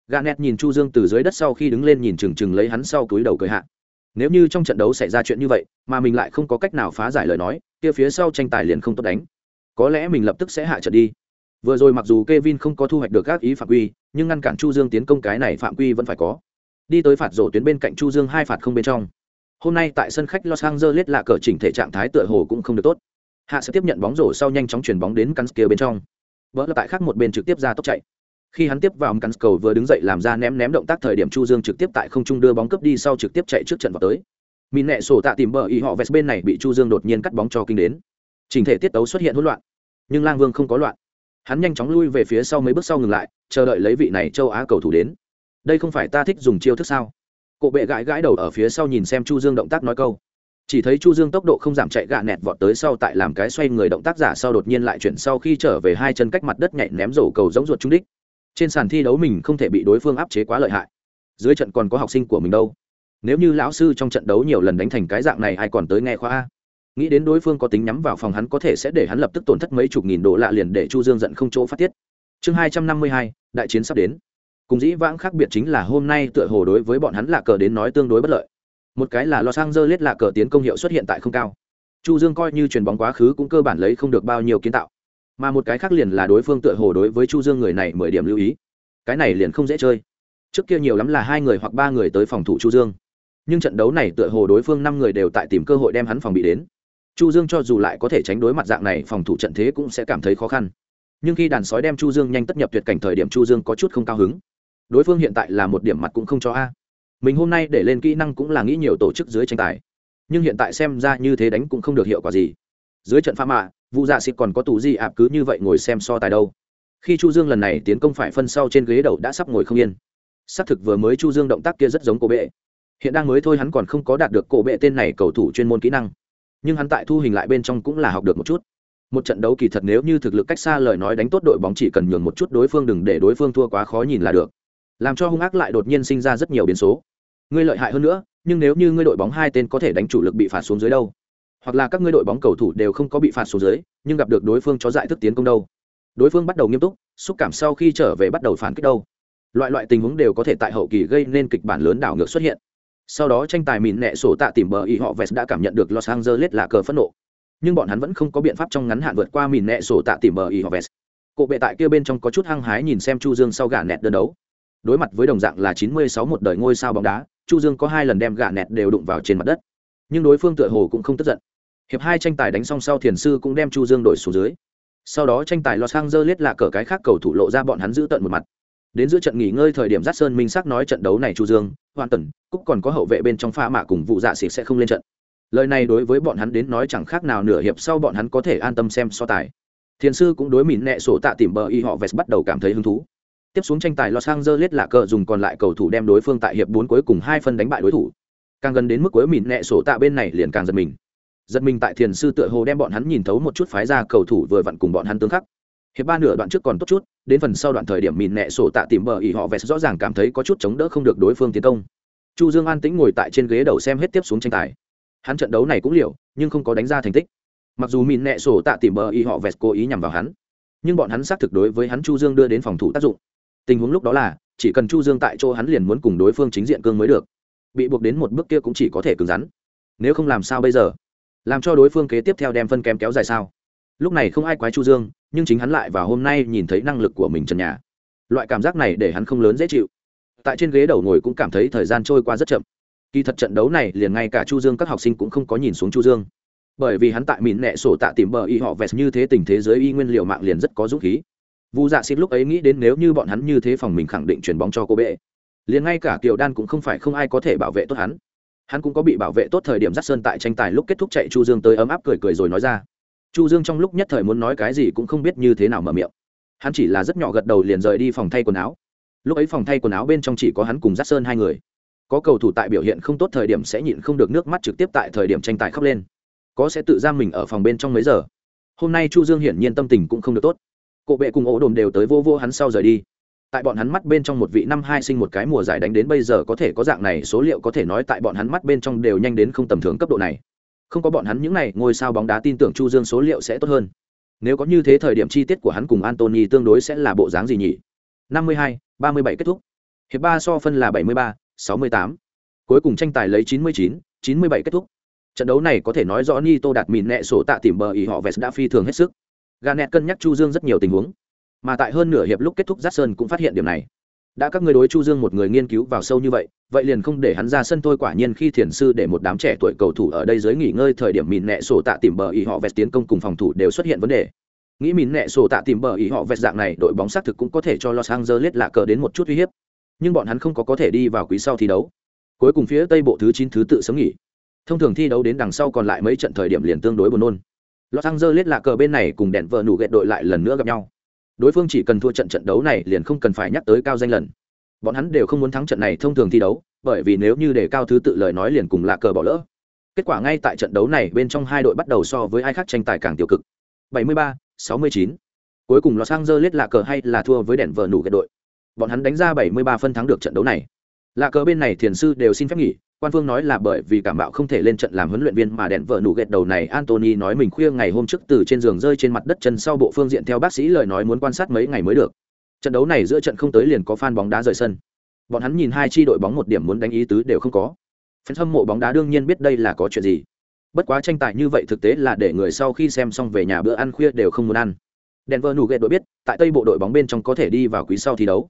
Gã nẹt nhìn chu dương từ dưới đất sau khi đứng lên nhìn chừng chừng lấy hắn sau túi đầu cười hạ nếu như trong trận đấu xảy ra chuyện như vậy mà mình lại không có cách nào phá giải lời nói kia phía sau tranh tài liền không tốt đánh có lẽ mình lập tức sẽ hạ trận đi Vừa rồi mặc dù Kevin không có thu hoạch được các ý phạm quy, nhưng ngăn cản Chu Dương tiến công cái này phạm quy vẫn phải có. Đi tới phạt rổ tuyến bên cạnh Chu Dương hai phạt không bên trong. Hôm nay tại sân khách Los Angeles là cờ chỉnh thể trạng thái tựa hồ cũng không được tốt. Hạ sẽ tiếp nhận bóng rổ sau nhanh chóng chuyển bóng đến Kanske bên trong. Vỡ là tại khác một bên trực tiếp ra tốc chạy. Khi hắn tiếp vào Kanske vừa đứng dậy làm ra ném ném động tác thời điểm Chu Dương trực tiếp tại không trung đưa bóng cướp đi sau trực tiếp chạy trước trận vào tới. Mìn nẹ sổ tạ tìm bờ ý họ vest bên này bị Chu Dương đột nhiên cắt bóng cho kinh đến. Trình thể tiết tấu xuất hiện hỗn loạn, nhưng Lang Vương không có loạn. Hắn nhanh chóng lui về phía sau mấy bước sau ngừng lại chờ đợi lấy vị này châu á cầu thủ đến. Đây không phải ta thích dùng chiêu thức sao? Cộ bệ gãi gãi đầu ở phía sau nhìn xem chu dương động tác nói câu. Chỉ thấy chu dương tốc độ không giảm chạy gạ nẹt vọt tới sau tại làm cái xoay người động tác giả sau đột nhiên lại chuyển sau khi trở về hai chân cách mặt đất nhảy ném rổ cầu giống ruột trung đích trên sàn thi đấu mình không thể bị đối phương áp chế quá lợi hại. Dưới trận còn có học sinh của mình đâu. Nếu như lão sư trong trận đấu nhiều lần đánh thành cái dạng này, ai còn tới nghe khoa a? Nghĩ đến đối phương có tính nhắm vào phòng hắn có thể sẽ để hắn lập tức tổn thất mấy chục nghìn đô lạ liền để chu dương giận không chỗ phát tiết. Chương hai trăm năm mươi hai, đại chiến sắp đến. Cùng dĩ vãng khác biệt chính là hôm nay tựa hồ đối với bọn hắn là cờ đến nói tương đối bất lợi. Một cái là lo sang dơ lết lạ cờ tiến công hiệu xuất hiện tại không cao. Chu dương coi như chuyền bóng quá khứ cũng cơ bản lấy không được bao nhiêu kiến tạo mà một cái khác liền là đối phương tựa hồ đối với chu dương người này mười điểm lưu ý. Cái này liền không dễ chơi. Trước kia nhiều lắm là hai người hoặc ba người tới phòng thủ chu dương. Nhưng trận đấu này tựa hồ đối phương năm người đều tại tìm cơ hội đem hắn phòng bị đến. Chu dương cho dù lại có thể tránh đối mặt dạng này, phòng thủ trận thế cũng sẽ cảm thấy khó khăn. Nhưng khi đàn sói đem chu dương nhanh tất nhập tuyệt cảnh thời điểm chu dương có chút không cao hứng. Đối phương hiện tại là một điểm mặt cũng không cho a. Mình hôm nay để lên kỹ năng cũng là nghĩ nhiều tổ chức dưới tranh tài. Nhưng hiện tại xem ra như thế đánh cũng không được hiệu quả gì. Dưới trận pha mạ vụ dạ xịt còn có tù gì ạp cứ như vậy ngồi xem so tài đâu. Khi chu dương lần này tiến công phải phân sau trên ghế đầu đã sắp ngồi không yên. Xác thực vừa mới chu dương động tác kia rất giống cổ bệ. Hiện đang mới thôi hắn còn không có đạt được cổ bệ tên này cầu thủ chuyên môn kỹ năng. Nhưng hắn tại thu hình lại bên trong cũng là học được một chút. Một trận đấu kỳ thật nếu như thực lực cách xa lời nói đánh tốt đội bóng chỉ cần nhường một chút đối phương đừng để đối phương thua quá khó nhìn là được. Làm cho hung ác lại đột nhiên sinh ra rất nhiều biến số. Ngươi lợi hại hơn nữa, nhưng nếu như ngươi đội bóng hai tên có thể đánh chủ lực bị phạt xuống dưới đâu? Hoặc là các ngươi đội bóng cầu thủ đều không có bị phạt xuống dưới, nhưng gặp được đối phương chó dại thức tiến công đâu. Đối phương bắt đầu nghiêm túc, xúc cảm sau khi trở về bắt đầu phản kích đâu. Loại loại tình huống đều có thể tại hậu kỳ gây nên kịch bản lớn đảo ngược xuất hiện. Sau đó tranh tài mìn nẹ sổ tạ tìm bờ ý họ vest đã cảm nhận được los angeles là cờ phẫn nộ. Nhưng bọn hắn vẫn không có biện pháp trong ngắn hạn vượt qua mìn nẹ sổ tạ tìm bờ ý họ vest cộ bệ tại kia bên trong có chút hăng hái nhìn xem chu dương sau gà nẹt đơn đấu. Đối mặt với đồng dạng là 96 một đời ngôi sao bóng đá, chu dương có hai lần đem gà nẹt đều đụng vào trên mặt đất. Nhưng đối phương tựa hồ cũng không tức giận hiệp hai tranh tài đánh xong sau thiền sư cũng đem chu dương đổi xuống dưới. Sau đó tranh tài los angeles là cờ cái khác cầu thủ lộ ra bọn hắn giữ tận một mặt. Đến giữa trận nghỉ ngơi thời điểm giắt sơn minh sắc nói trận đấu này chu dương hoàn tần cúc còn có hậu vệ bên trong pha mạ cùng vụ dạ xịt sẽ không lên trận. Lời này đối với bọn hắn đến nói chẳng khác nào nửa hiệp sau bọn hắn có thể an tâm xem so tài. Thiền sư cũng đối mìn nẹ sổ tạ tìm bờ y họ vest bắt đầu cảm thấy hứng thú. Tiếp xuống tranh tài los angeles là cờ dùng còn lại cầu thủ đem đối phương tại hiệp bốn cuối cùng hai phân đánh bại đối thủ. Càng gần đến mức cuối mìn nẹ sổ tạ bên này liền càng giật mình giật mình tại thiền sư tựa hồ đem bọn hắn nhìn thấu một chút phái ra cầu thủ vừa vặn cùng bọn hắn tương khắc. Hiệp ba nửa đoạn trước còn tốt chút, đến phần sau đoạn thời điểm mìn nẹ sổ tạ tìm bờ ỉ họ vẹt rõ ràng cảm thấy có chút chống đỡ không được đối phương tiến công. Chu dương an tĩnh ngồi tại trên ghế đầu xem hết tiếp xuống tranh tài. Hắn trận đấu này cũng liệu nhưng không có đánh ra thành tích. Mặc dù mìn nẹ sổ tạ tìm bờ ỉ họ vẹt cố ý nhằm vào hắn, nhưng bọn hắn xác thực đối với hắn chu dương đưa đến phòng thủ tác dụng. Tình huống lúc đó là, chỉ cần chu dương tại chỗ hắn liền muốn cùng đối phương chính diện cương mới được. Bị buộc đến một bước kia cũng chỉ có thể cứng rắn. Nếu không làm sao bây giờ? Làm cho đối phương kế tiếp theo đem phân kém kéo dài sao? Lúc này không ai quái chu dương, nhưng chính hắn lại và hôm nay nhìn thấy năng lực của mình trần nhà. Loại cảm giác này để hắn không lớn dễ chịu. Tại trên ghế đầu ngồi cũng cảm thấy thời gian trôi qua rất chậm. Kỳ thật trận đấu này liền ngay cả chu dương các học sinh cũng không có nhìn xuống chu dương. Bởi vì hắn tại mìn nẹ sổ tạ tìm bờ y họ vẹt như thế tình thế giới y nguyên liệu mạng liền rất có dũng khí. Vu dạ xịt lúc ấy nghĩ đến nếu như bọn hắn như thế phòng mình khẳng định chuyển bóng cho cô bệ. Liền ngay cả kiều đan cũng không phải không ai có thể bảo vệ tốt hắn hắn cũng có bị bảo vệ tốt thời điểm dắt sơn tại tranh tài lúc kết thúc chạy chu dương tới ấm áp cười cười rồi nói ra chu dương trong lúc nhất thời muốn nói cái gì cũng không biết như thế nào mở miệng hắn chỉ là rất nhỏ gật đầu liền rời đi phòng thay quần áo lúc ấy phòng thay quần áo bên trong chỉ có hắn cùng dắt sơn hai người có cầu thủ tại biểu hiện không tốt thời điểm sẽ nhịn không được nước mắt trực tiếp tại thời điểm tranh tài khóc lên có sẽ tự giam mình ở phòng bên trong mấy giờ hôm nay chu dương hiển nhiên tâm tình cũng không được tốt cộ bệ cùng ổ đồn đều tới vô vô hắn sau rời đi tại bọn hắn mắt bên trong một vị năm hai sinh một cái mùa giải đánh đến bây giờ có thể có dạng này số liệu có thể nói tại bọn hắn mắt bên trong đều nhanh đến không tầm thường cấp độ này. Không có bọn hắn những n à y ngôi sao bóng đá tin tưởng chu dương số liệu sẽ tốt hơn. Nếu có như thế thời điểm chi tiết của hắn cùng antony tương đối sẽ là bộ dáng gì nhỉ? Năm mươi hai, ba mươi bảy kết thúc. Hiệp ba so phân là bảy mươi ba, sáu mươi tám. Cuối cùng tranh tài lấy chín mươi chín chín mươi bảy kết thúc. Trận đấu này có thể nói rõ ni tô đạt mìn nẹ sổ tạ tìm bờ ý họ vest đã phi thường hết sức. Gà nẹt cân nhắc chu dương rất nhiều tình huống. Mà tại hơn nửa hiệp lúc kết thúc Jackson cũng phát hiện điểm này. Đã các người đối Chu Dương một người nghiên cứu vào sâu như vậy, vậy liền không để hắn ra sân thôi quả nhiên khi thiền sư để một đám trẻ tuổi cầu thủ ở đây dưới nghỉ ngơi thời điểm mìn nẹ sổ tạ tìm bờ ý họ vẹt tiến công cùng phòng thủ đều xuất hiện vấn đề. Nghĩ mìn nẹ sổ tạ tìm bờ ý họ vẹt dạng này đội bóng xác thực cũng có thể cho los angeles lạ cờ đến một chút uy hiếp. Nhưng bọn hắn không có có thể đi vào quý sau thi đấu. Cuối cùng phía tây bộ thứ chín thứ tự sớm nghỉ. Thông thường thi đấu đến đằng sau còn lại mấy trận thời điểm liền tương đối buồn nôn. Los angeles lạ cờ bên này cùng đèn vợ nủ ghẹt đội lại lần nữa gặp nhau đối phương chỉ cần thua trận trận đấu này liền không cần phải nhắc tới cao danh lần. Bọn hắn đều không muốn thắng trận này thông thường thi đấu bởi vì nếu như để cao thứ tự lời nói liền cùng lạ cờ bỏ lỡ. Kết quả ngay tại trận đấu này bên trong hai đội bắt đầu so với ai khác tranh tài càng tiêu cực. 73, 69. cuối cùng los angeles lạ cờ hay là thua với đèn vờ nủ cái đội? Bọn hắn đánh ra 73 phân thắng được trận đấu này. Lạ cờ bên này thiền sư đều xin phép nghỉ quan phương nói là bởi vì cảm bạo không thể lên trận làm huấn luyện viên mà đèn vợ nụ ghẹt đầu này antony nói mình khuya ngày hôm trước từ trên giường rơi trên mặt đất chân sau bộ phương diện theo bác sĩ lời nói muốn quan sát mấy ngày mới được. Trận đấu này giữa trận không tới liền có fan bóng đá rời sân. Bọn hắn nhìn hai chi đội bóng một điểm muốn đánh ý tứ đều không có. Fan hâm mộ bóng đá đương nhiên biết đây là có chuyện gì. Bất quá tranh tài như vậy thực tế là để người sau khi xem xong về nhà bữa ăn khuya đều không muốn ăn. Denver nụ ghẹt đội biết, tại tây bộ đội bóng bên trong có thể đi vào quý sau thi đấu.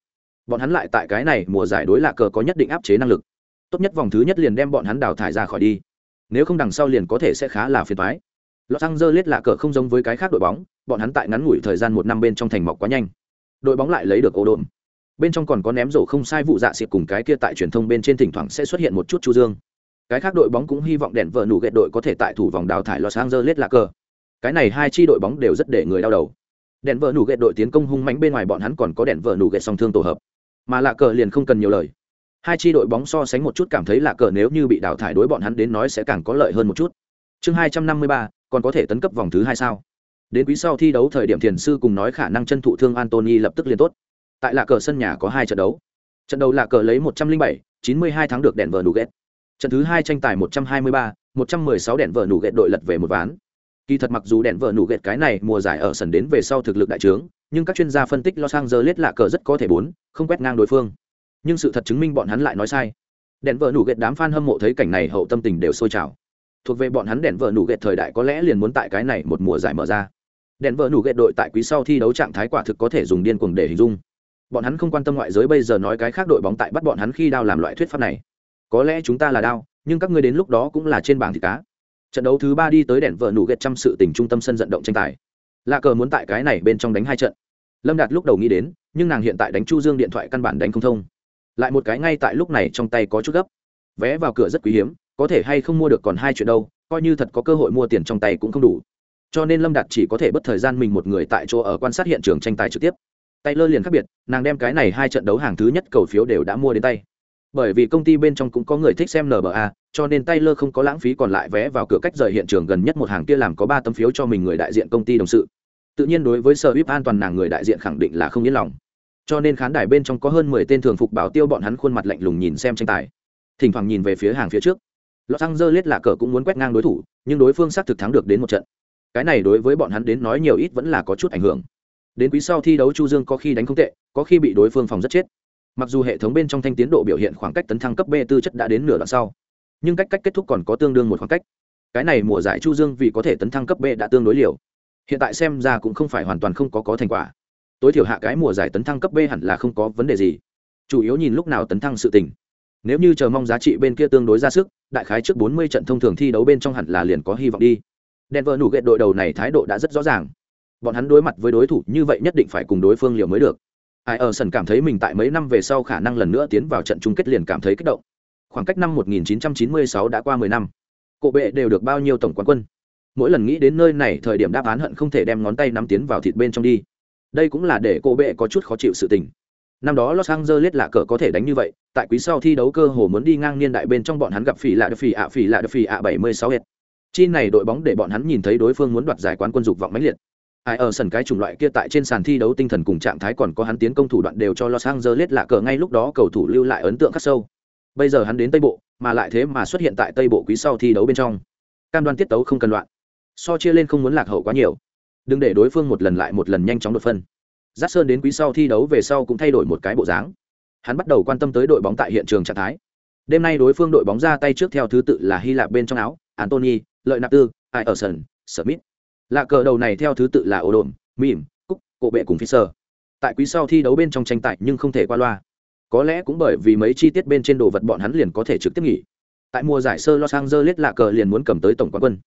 Bọn hắn lại tại cái này mùa giải đối lạ cờ có nhất định áp chế năng lực tốt nhất vòng thứ nhất liền đem bọn hắn đào thải ra khỏi đi nếu không đằng sau liền có thể sẽ khá là phiền toái Los Angeles lạ cờ không giống với cái khác đội bóng, bọn hắn tại ngắn ngủi thời gian một năm bên trong thành mọc quá nhanh. Đội bóng lại lấy được ô đồn. Bên trong còn có ném rổ không sai vụ dạ xịt cùng cái kia tại truyền thông bên trên thỉnh thoảng sẽ xuất hiện một chút chu dương. Cái khác đội bóng cũng hy vọng đèn vợ nụ ghẹt đội có thể tại thủ vòng đào thải Los Angeles lạ cờ. Cái này hai chi đội bóng đều rất để người đau đầu. Đèn vợ nụ ghẹt đội tiến công hung mãnh bên ngoài bọn hắn còn có đèn vợ nụ ghẹt song thương tổ hợp. Mà lạ cờ liền không cần nhiều lời hai chi đội bóng so sánh một chút cảm thấy là cờ nếu như bị đào thải đối bọn hắn đến nói sẽ càng có lợi hơn một chút. Chương hai trăm năm mươi ba, còn có thể tấn cấp vòng thứ hai sao? Đến quý sau thi đấu thời điểm thiền sư cùng nói khả năng chân thụ thương antony lập tức liên tốt. Tại lạ cờ sân nhà có hai trận đấu. Trận đầu lạ cờ lấy một trăm linh bảy, chín mươi hai tháng được đèn vờ nụ ghét trận thứ hai tranh tài một trăm hai mươi ba, một trăm mười sáu đèn vờ nụ ghét đội lật về một ván. Kỳ thật mặc dù đèn vợ nụ ghét cái này mùa giải ở sân đến về sau thực lực đại trướng, nhưng các chuyên gia phân tích los angeles lạ cờ rất có thể bốn, không quét ngang đối phương nhưng sự thật chứng minh bọn hắn lại nói sai. Đèn vợ nủ ghét đám f a n hâm mộ thấy cảnh này hậu tâm tình đều sôi trào. Thuộc về bọn hắn đèn vợ nủ ghét thời đại có lẽ liền muốn tại cái này một mùa giải mở ra. Đèn vợ nủ ghét đội tại quý sau thi đấu trạng thái quả thực có thể dùng điên cuồng để hình dung. Bọn hắn không quan tâm ngoại giới bây giờ nói cái khác đội bóng tại bắt bọn hắn khi đao làm loại thuyết pháp này. Có lẽ chúng ta là đao, nhưng các ngươi đến lúc đó cũng là trên bảng thịt cá. Trận đấu thứ ba đi tới đèn vợ nủ ghét trăm sự tình trung tâm sân vận động tranh tài. Lạ cờ muốn tại cái này bên trong đánh hai trận. Lâm đạt lúc đầu nghĩ đến, nhưng nàng hiện tại đánh chu dương điện thoại căn bản đánh không thông lại một cái ngay tại lúc này trong tay có chút gấp. Vé vào cửa rất quý hiếm, có thể hay không mua được còn hai chuyện đâu, coi như thật có cơ hội mua tiền trong tay cũng không đủ. Cho nên lâm đạt chỉ có thể bất thời gian mình một người tại chỗ ở quan sát hiện trường tranh tài trực tiếp. Tay lơ liền khác biệt, nàng đem cái này hai trận đấu hàng thứ nhất cầu phiếu đều đã mua đến tay. Bởi vì công ty bên trong cũng có người thích xem nba cho nên tay lơ không có lãng phí còn lại vé vào cửa cách rời hiện trường gần nhất một hàng kia làm có ba tấm phiếu cho mình người đại diện công ty đồng sự. Tự nhiên đối với sở hữu an toàn nàng người đại diện khẳng định là không yên lòng cho nên khán đài bên trong có hơn mười tên thường phục bảo tiêu bọn hắn khuôn mặt lạnh lùng nhìn xem tranh tài. Thỉnh thoảng nhìn về phía hàng phía trước. Los angeles là cờ cũng muốn quét ngang đối thủ, nhưng đối phương xác thực thắng được đến một trận. Cái này đối với bọn hắn đến nói nhiều ít vẫn là có chút ảnh hưởng. Đến quý sau thi đấu chu dương có khi đánh không tệ, có khi bị đối phương phòng rất chết. Mặc dù hệ thống bên trong thanh tiến độ biểu hiện khoảng cách tấn thăng cấp b tư chất đã đến nửa đoạn sau, nhưng cách cách kết thúc còn có tương đương một khoảng cách. Cái này mùa giải chu dương vì có thể tấn thăng cấp b đã tương đối liều. Hiện tại xem ra cũng không phải hoàn toàn không có có thành quả tối thiểu hạ cái mùa giải tấn thăng cấp b hẳn là không có vấn đề gì. Chủ yếu nhìn lúc nào tấn thăng sự tình. Nếu như chờ mong giá trị bên kia tương đối ra sức, đại khái trước 40 trận thông thường thi đấu bên trong hẳn là liền có hy vọng đi. Denver nủ ghệ đội đầu này thái độ đã rất rõ ràng. Bọn hắn đối mặt với đối thủ như vậy nhất định phải cùng đối phương liều mới được. Ai ở sân cảm thấy mình tại mấy năm về sau khả năng lần nữa tiến vào trận chung kết liền cảm thấy kích động. Khoảng cách năm 1996 đã qua 10 năm. Cổ bệ đều được bao nhiêu tổng quán quân. Mỗi lần nghĩ đến nơi này thời điểm đáp án hận không thể đem ngón tay nắm tiến vào thịt bên trong đi đây cũng là để cô bệ có chút khó chịu sự tình. Năm đó los angeles là cờ có thể đánh như vậy, tại quý sau thi đấu cơ hồ muốn đi ngang niên đại bên trong bọn hắn gặp phỉ lạ đ phỉ ạ, phỉ lạ đ phỉ ạ bảy mươi sáu hết chi này đội bóng để bọn hắn nhìn thấy đối phương muốn đoạt giải quán quân dục vọng mãnh liệt. Ai ở sân cái chủng loại kia tại trên sàn thi đấu tinh thần cùng trạng thái còn có hắn tiến công thủ đoạn đều cho los angeles là cờ ngay lúc đó cầu thủ lưu lại ấn tượng khắc sâu. Bây giờ hắn đến tây bộ, mà lại thế mà xuất hiện tại tây bộ quý sau thi đấu bên trong. Cam đoan tiết tấu không cần loạn. So chia lên không muốn lạc hậu quá nhiều đừng để đối phương một lần lại một lần nhanh chóng đột phân. Giáp sơn đến quý sau thi đấu về sau cũng thay đổi một cái bộ dáng. Hắn bắt đầu quan tâm tới đội bóng tại hiện trường trạng thái. Đêm nay đối phương đội bóng ra tay trước theo thứ tự là hy lạp bên trong áo antony lợi nạp tư ai ở sân smith. Lạ cờ đầu này theo thứ tự là ô đồn mìm cúc cộ bệ cùng fisher tại quý sau thi đấu bên trong tranh tài nhưng không thể qua loa. Có lẽ cũng bởi vì mấy chi tiết bên trên đồ vật bọn hắn liền có thể trực tiếp nghỉ. Tại mùa giải sơ los angeles, lạ cờ liền muốn cầm tới tổng quán quân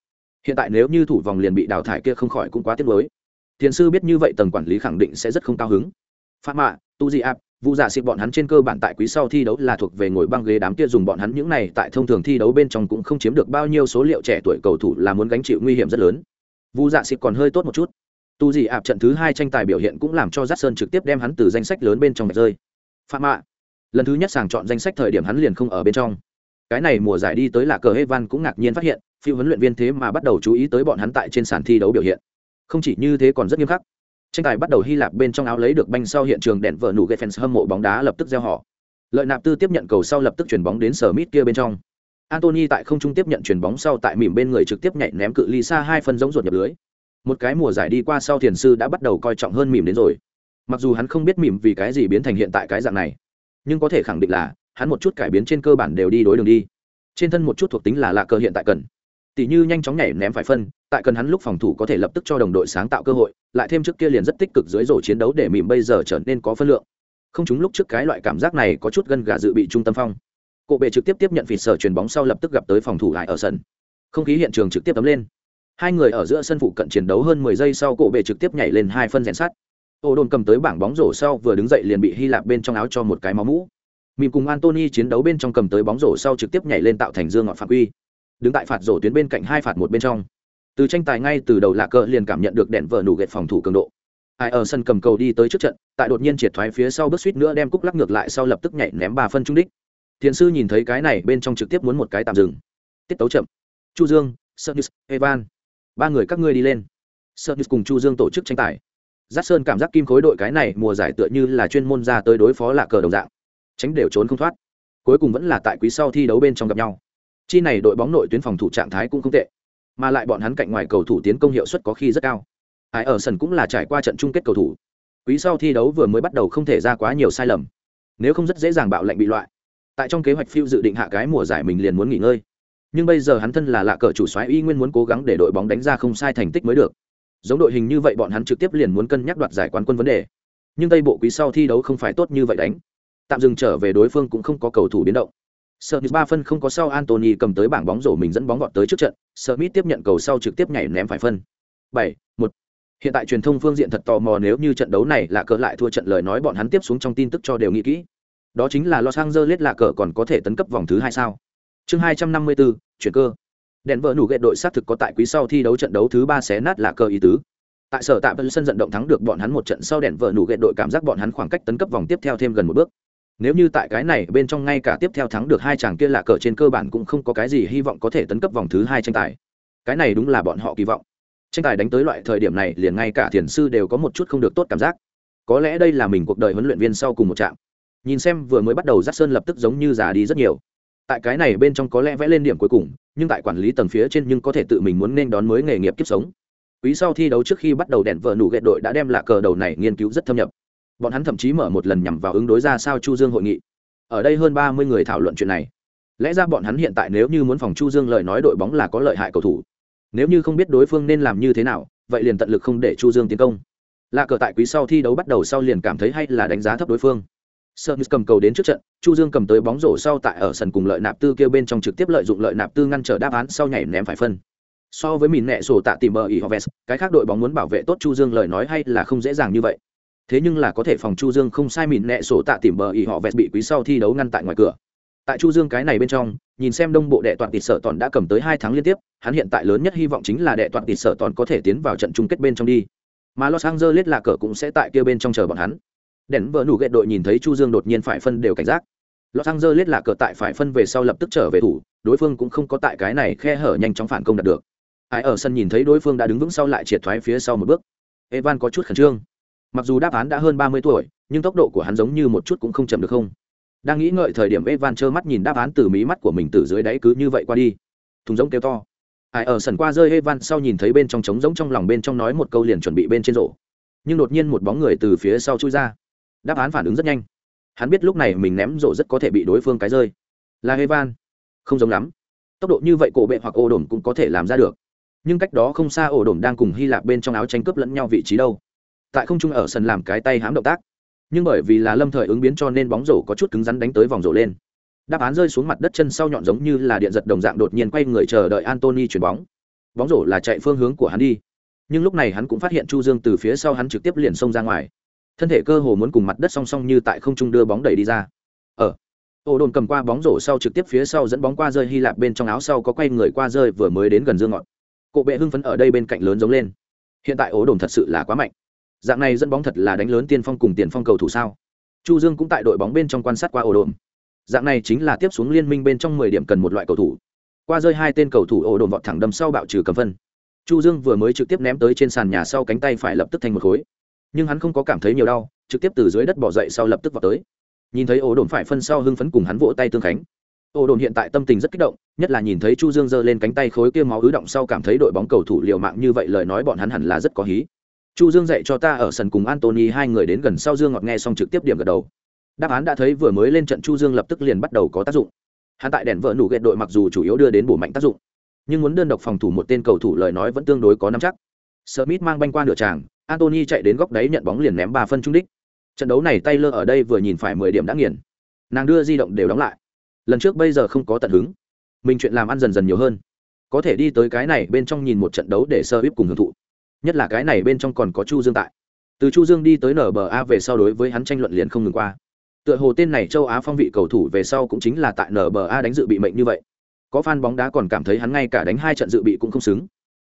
hiện tại nếu như thủ vòng liền bị đào thải kia không khỏi cũng quá tiếc mới thiền sư biết như vậy tầng quản lý khẳng định sẽ rất không cao hứng. Phạm mạ, tu di áp vụ giả dạ xịt bọn hắn trên cơ bản tại quý sau thi đấu là thuộc về ngồi băng ghế đám kia dùng bọn hắn những này tại thông thường thi đấu bên trong cũng không chiếm được bao nhiêu số liệu trẻ tuổi cầu thủ là muốn gánh chịu nguy hiểm rất lớn. Vụ giả dạ xịt còn hơi tốt một chút. Tu di áp trận thứ hai tranh tài biểu hiện cũng làm cho j sơn trực tiếp đem hắn từ danh sách lớn bên trong rơi. Phạm mạ, lần thứ nhất sàng chọn danh sách thời điểm hắn liền không ở bên trong. Cái này mùa giải đi tới là cờ Evan cũng ngạc nhiên phát hiện phiêu huấn luyện viên thế mà bắt đầu chú ý tới bọn hắn tại trên sàn thi đấu biểu hiện. Không chỉ như thế còn rất nghiêm khắc. Tranh tài bắt đầu hy lạp bên trong áo lấy được banh sau hiện trường đèn vợ nụ gây fans hâm mộ bóng đá lập tức gieo họ. Lợi nạp tư tiếp nhận cầu sau lập tức chuyển bóng đến sở mít kia bên trong. Antony tại không trung tiếp nhận chuyển bóng sau tại mỉm bên người trực tiếp nhảy ném cự ly xa hai phân giống ruột nhập lưới. Một cái mùa giải đi qua sau thiền sư đã bắt đầu coi trọng hơn mỉm đến rồi. Mặc dù hắn không biết mỉm vì cái gì biến thành hiện tại cái dạng này, nhưng có thể khẳng định là hắn một chút cải biến trên cơ bản đều đi đối đường đi. Trên thân một chút thuộc tính là lạ cơ hiện tại cần tỷ như nhanh chóng nhảy ném phải phân, tại cần hắn lúc phòng thủ có thể lập tức cho đồng đội sáng tạo cơ hội, lại thêm trước kia liền rất tích cực dưới rổ chiến đấu để mỉm bây giờ trở nên có phân lượng. Không chúng lúc trước cái loại cảm giác này có chút gân gà dự bị trung tâm phong. Cộ bệ trực tiếp tiếp nhận vịt sở chuyền bóng sau lập tức gặp tới phòng thủ lại ở sân. Không khí hiện trường trực tiếp tấm lên. Hai người ở giữa sân phụ cận chiến đấu hơn mười giây sau cổ bệ trực tiếp nhảy lên hai phân rèn sắt. Ô đồn cầm tới bảng bóng rổ sau vừa đứng dậy liền bị hy lạp bên trong áo cho một cái máu mũ. Mìm cùng antony chiến đấu bên trong cầm tới bóng rổ sau trực tiếp nhảy lên tạo thành dương ngọn phạm quy đứng tại phạt rổ tuyến bên cạnh hai phạt một bên trong. Từ tranh tài ngay từ đầu lạc cờ liền cảm nhận được đèn vợ nủ gậy phòng thủ cường độ. Ai ở sân cầm cầu đi tới trước trận tại đột nhiên triệt thoái phía sau bước suýt nữa đem cúc lắc ngược lại sau lập tức nhảy ném ba phân trung đích. Thiền sư nhìn thấy cái này bên trong trực tiếp muốn một cái tạm dừng. Tiết tấu chậm. Chu dương Sergis, evan. Ba người các ngươi đi lên. Sergis cùng chu dương tổ chức tranh tài. Giác sơn cảm giác kim khối đội cái này mùa giải tựa như là chuyên môn ra tới đối phó lạc cờ đồng dạng. Tránh đều trốn không thoát. Cuối cùng vẫn là tại quý sau thi đấu bên trong gặp nhau chi này đội bóng nội tuyến phòng thủ trạng thái cũng không tệ, mà lại bọn hắn cạnh ngoài cầu thủ tiến công hiệu suất có khi rất cao. Ai ở sân cũng là trải qua trận chung kết cầu thủ. Quý sau thi đấu vừa mới bắt đầu không thể ra quá nhiều sai lầm. Nếu không rất dễ dàng bạo lệnh bị loại. Tại trong kế hoạch phiêu dự định hạ cái mùa giải mình liền muốn nghỉ ngơi. Nhưng bây giờ hắn thân là lạ cờ chủ xoáy y nguyên muốn cố gắng để đội bóng đánh ra không sai thành tích mới được. Giống đội hình như vậy bọn hắn trực tiếp liền muốn cân nhắc đoạt giải quán quân vấn đề. Nhưng tây bộ quý sau thi đấu không phải tốt như vậy đánh. Tạm dừng trở về đối phương cũng không có cầu thủ biến động. Smith ba phân không có sau Anthony cầm tới bảng bóng rổ mình dẫn bóng gọn tới trước trận, Smith tiếp nhận cầu sau trực tiếp nhảy ném phải phân. Bảy, một. Hiện tại truyền thông phương diện thật tò mò nếu như trận đấu này là cờ lại thua trận lời nói bọn hắn tiếp xuống trong tin tức cho đều nghĩ kỹ. Đó chính là Los Angeles là cờ còn có thể tấn cấp vòng thứ hai sao? Chương hai trăm năm mươi 254, chuyển cơ. Đèn vợ nủ gậy đội sát thực có tại quý sau thi đấu trận đấu thứ ba xé nát là cờ ý tứ. Tại sở tạm sân vận động thắng được bọn hắn một trận sau đèn vợ nủ gậy đội cảm giác bọn hắn khoảng cách tấn cấp vòng tiếp theo thêm gần một bước nếu như tại cái này bên trong ngay cả tiếp theo thắng được hai chàng kia lạ cờ trên cơ bản cũng không có cái gì hy vọng có thể tấn cấp vòng thứ hai tranh tài. Cái này đúng là bọn họ kỳ vọng. Tranh tài đánh tới loại thời điểm này liền ngay cả thiền sư đều có một chút không được tốt cảm giác. Có lẽ đây là mình cuộc đời huấn luyện viên sau cùng một trạm. Nhìn xem vừa mới bắt đầu giắt sơn lập tức giống như già đi rất nhiều. Tại cái này bên trong có lẽ vẽ lên điểm cuối cùng, nhưng tại quản lý tầng phía trên nhưng có thể tự mình muốn nên đón mới nghề nghiệp kiếp sống. Quý sau thi đấu trước khi bắt đầu đèn vợ nụ ghệ đội đã đem lạ cờ đầu này nghiên cứu rất thâm nhập bọn hắn thậm chí mở một lần nhằm vào ứng đối ra sao chu dương hội nghị. Ở đây hơn ba mươi người thảo luận chuyện này. Lẽ ra bọn hắn hiện tại nếu như muốn phòng chu dương lời nói đội bóng là có lợi hại cầu thủ. Nếu như không biết đối phương nên làm như thế nào vậy liền tận lực không để chu dương tiến công. Là cờ tại quý sau thi đấu bắt đầu sau liền cảm thấy hay là đánh giá thấp đối phương. Sơ cầm cầu đến trước trận, Chu Dương cầm tới bóng rổ sau tại ở sân cùng lợi nạp tư kêu bên trong trực tiếp lợi dụng lợi nạp tư ngăn trở đáp án sau nhảy ném phải phân. So với mìn nẹ sổ tạ tìm bờ ý Hoves, cái khác đội bóng muốn bảo vệ tốt Chu Dương lời nói hay là không dễ dàng như vậy thế nhưng là có thể phòng chu dương không sai mịn nẹ sổ tạ tìm bờ ý họ vẹt bị quý sau thi đấu ngăn tại ngoài cửa. Tại chu dương cái này bên trong, nhìn xem đông bộ đệ toàn tịt sở toàn đã cầm tới hai tháng liên tiếp, hắn hiện tại lớn nhất hy vọng chính là đệ toàn tịt sở toàn có thể tiến vào trận chung kết bên trong đi. Mà los angeles là cờ cũng sẽ tại kia bên trong chờ bọn hắn. Đèn vợ nủ ghệ đội nhìn thấy chu dương đột nhiên phải phân đều cảnh giác. Los angeles là cờ tại phải phân về sau lập tức trở về thủ, đối phương cũng không có tại cái này khe hở nhanh chóng phản công đạt được. Ai ở sân nhìn thấy đối phương đã đứng vững sau lại triệt thoái phía sau một bước. Evan có chút khẩn trương mặc dù đáp án đã hơn ba mươi tuổi, nhưng tốc độ của hắn giống như một chút cũng không chậm được không. Đang nghĩ ngợi thời điểm evan trơ mắt nhìn đáp án từ mí mắt của mình từ dưới đáy cứ như vậy qua đi. Thùng giống kêu to. Ai ở sần qua rơi evan sau nhìn thấy bên trong trống giống trong lòng bên trong nói một câu liền chuẩn bị bên trên rổ. Nhưng đột nhiên một bóng người từ phía sau chui ra. Đáp án phản ứng rất nhanh. Hắn biết lúc này mình ném rổ rất có thể bị đối phương cái rơi. Là evan. Không giống lắm. Tốc độ như vậy cổ bệ hoặc ô đồn cũng có thể làm ra được. Nhưng cách đó không xa ổ đồn đang cùng hy lạp bên trong áo tranh cướp lẫn nhau vị trí đâu tại không trung ở sân làm cái tay hám động tác. Nhưng bởi vì là lâm thời ứng biến cho nên bóng rổ có chút cứng rắn đánh tới vòng rổ lên. Đáp án rơi xuống mặt đất chân sau nhọn giống như là điện giật đồng dạng đột nhiên quay người chờ đợi antony chuyển bóng. Bóng rổ là chạy phương hướng của hắn đi. Nhưng lúc này hắn cũng phát hiện chu dương từ phía sau hắn trực tiếp liền xông ra ngoài. Thân thể cơ hồ muốn cùng mặt đất song song như tại không trung đưa bóng đẩy đi ra. Ờ. Ở ổ đồn cầm qua bóng rổ sau trực tiếp phía sau dẫn bóng qua rơi hy lạp bên trong áo sau có quay người qua rơi vừa mới đến gần dương ngọn. Cộ bệ hưng phấn ở đây bên cạnh lớn giống lên. Hiện tại ổ đồn thật sự là quá mạnh dạng này dẫn bóng thật là đánh lớn tiên phong cùng tiền phong cầu thủ sao? Chu dương cũng tại đội bóng bên trong quan sát qua ổ đồn. Dạng này chính là tiếp xuống liên minh bên trong mười điểm cần một loại cầu thủ. Qua rơi hai tên cầu thủ ổ đồn vọt thẳng đâm sau bạo trừ cầm phân. Chu dương vừa mới trực tiếp ném tới trên sàn nhà sau cánh tay phải lập tức thành một khối. Nhưng hắn không có cảm thấy nhiều đau, trực tiếp từ dưới đất bỏ dậy sau lập tức vào tới. Nhìn thấy ổ đồn phải phân sau hưng phấn cùng hắn vỗ tay tương khánh. Ổ đồn hiện tại tâm tình rất kích động, nhất là nhìn thấy chu dương giơ lên cánh tay khối kia máu ứ động sau cảm thấy đội bóng cầu thủ liều mạng như vậy lời nói bọn hắn hẳn là rất có hí chu dương dạy cho ta ở sân cùng antony hai người đến gần sau dương ngọt nghe xong trực tiếp điểm gật đầu. Đáp án đã thấy vừa mới lên trận chu dương lập tức liền bắt đầu có tác dụng. Hắn tại đèn vợ nủ ghẹt đội mặc dù chủ yếu đưa đến bổ mạnh tác dụng, nhưng muốn đơn độc phòng thủ một tên cầu thủ lời nói vẫn tương đối có nắm chắc. Smith mang banh qua nửa tràng antony chạy đến góc đáy nhận bóng liền ném ba phân trung đích. Trận đấu này taylor ở đây vừa nhìn phải mười điểm đã nghiền. Nàng đưa di động đều đóng lại. Lần trước bây giờ không có tận hứng. Mình chuyện làm ăn dần dần nhiều hơn. Có thể đi tới cái này bên trong nhìn một trận đấu để sơ bíp cùng hưởng thụ nhất là cái này bên trong còn có chu dương tại. Từ chu dương đi tới nba về sau đối với hắn tranh luận liền không ngừng qua. Tựa hồ tên này châu á phong vị cầu thủ về sau cũng chính là tại nba đánh dự bị mệnh như vậy. Có fan bóng đá còn cảm thấy hắn ngay cả đánh hai trận dự bị cũng không xứng.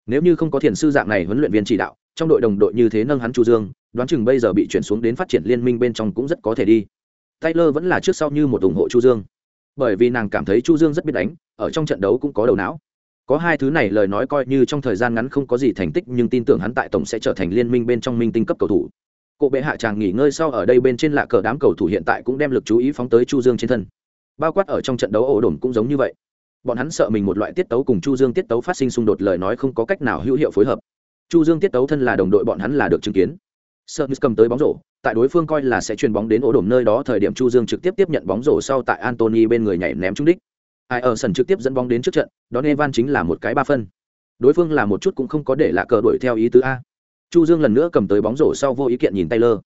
Nếu như không có thiền sư dạng này huấn luyện viên chỉ đạo, trong đội đồng đội như thế nâng hắn chu dương, đoán chừng bây giờ bị chuyển xuống đến phát triển liên minh bên trong cũng rất có thể đi. Taylor vẫn là trước sau như một ủng hộ chu dương. Bởi vì nàng cảm thấy chu dương rất biết đánh, ở trong trận đấu cũng có đầu não có hai thứ này lời nói coi như trong thời gian ngắn không có gì thành tích, nhưng tin tưởng hắn tại tổng sẽ trở thành liên minh bên trong minh tinh cấp cầu thủ. Cộ bệ hạ chàng nghỉ ngơi sau ở đây bên trên lạ cờ đám cầu thủ hiện tại cũng đem lực chú ý phóng tới chu dương trên thân. Bao quát ở trong trận đấu ổ đồn cũng giống như vậy. Bọn hắn sợ mình một loại tiết tấu cùng chu dương tiết tấu phát sinh xung đột lời nói không có cách nào hữu hiệu phối hợp. Chu dương tiết tấu thân là đồng đội bọn hắn là được chứng kiến. Sợ cầm tới bóng rổ, tại đối phương coi là sẽ chuyền bóng đến ổ đồn nơi đó, thời điểm chu dương trực tiếp tiếp nhận bóng rổ sau tại antony bên người nhảy ném trúng đích ai ở sân trực tiếp dẫn bóng đến trước trận đón evan chính là một cái ba phân. Đối phương là một chút cũng không có để lạ cờ đuổi theo ý tứ a. Chu dương lần nữa cầm tới bóng rổ sau vô ý kiện nhìn taylor.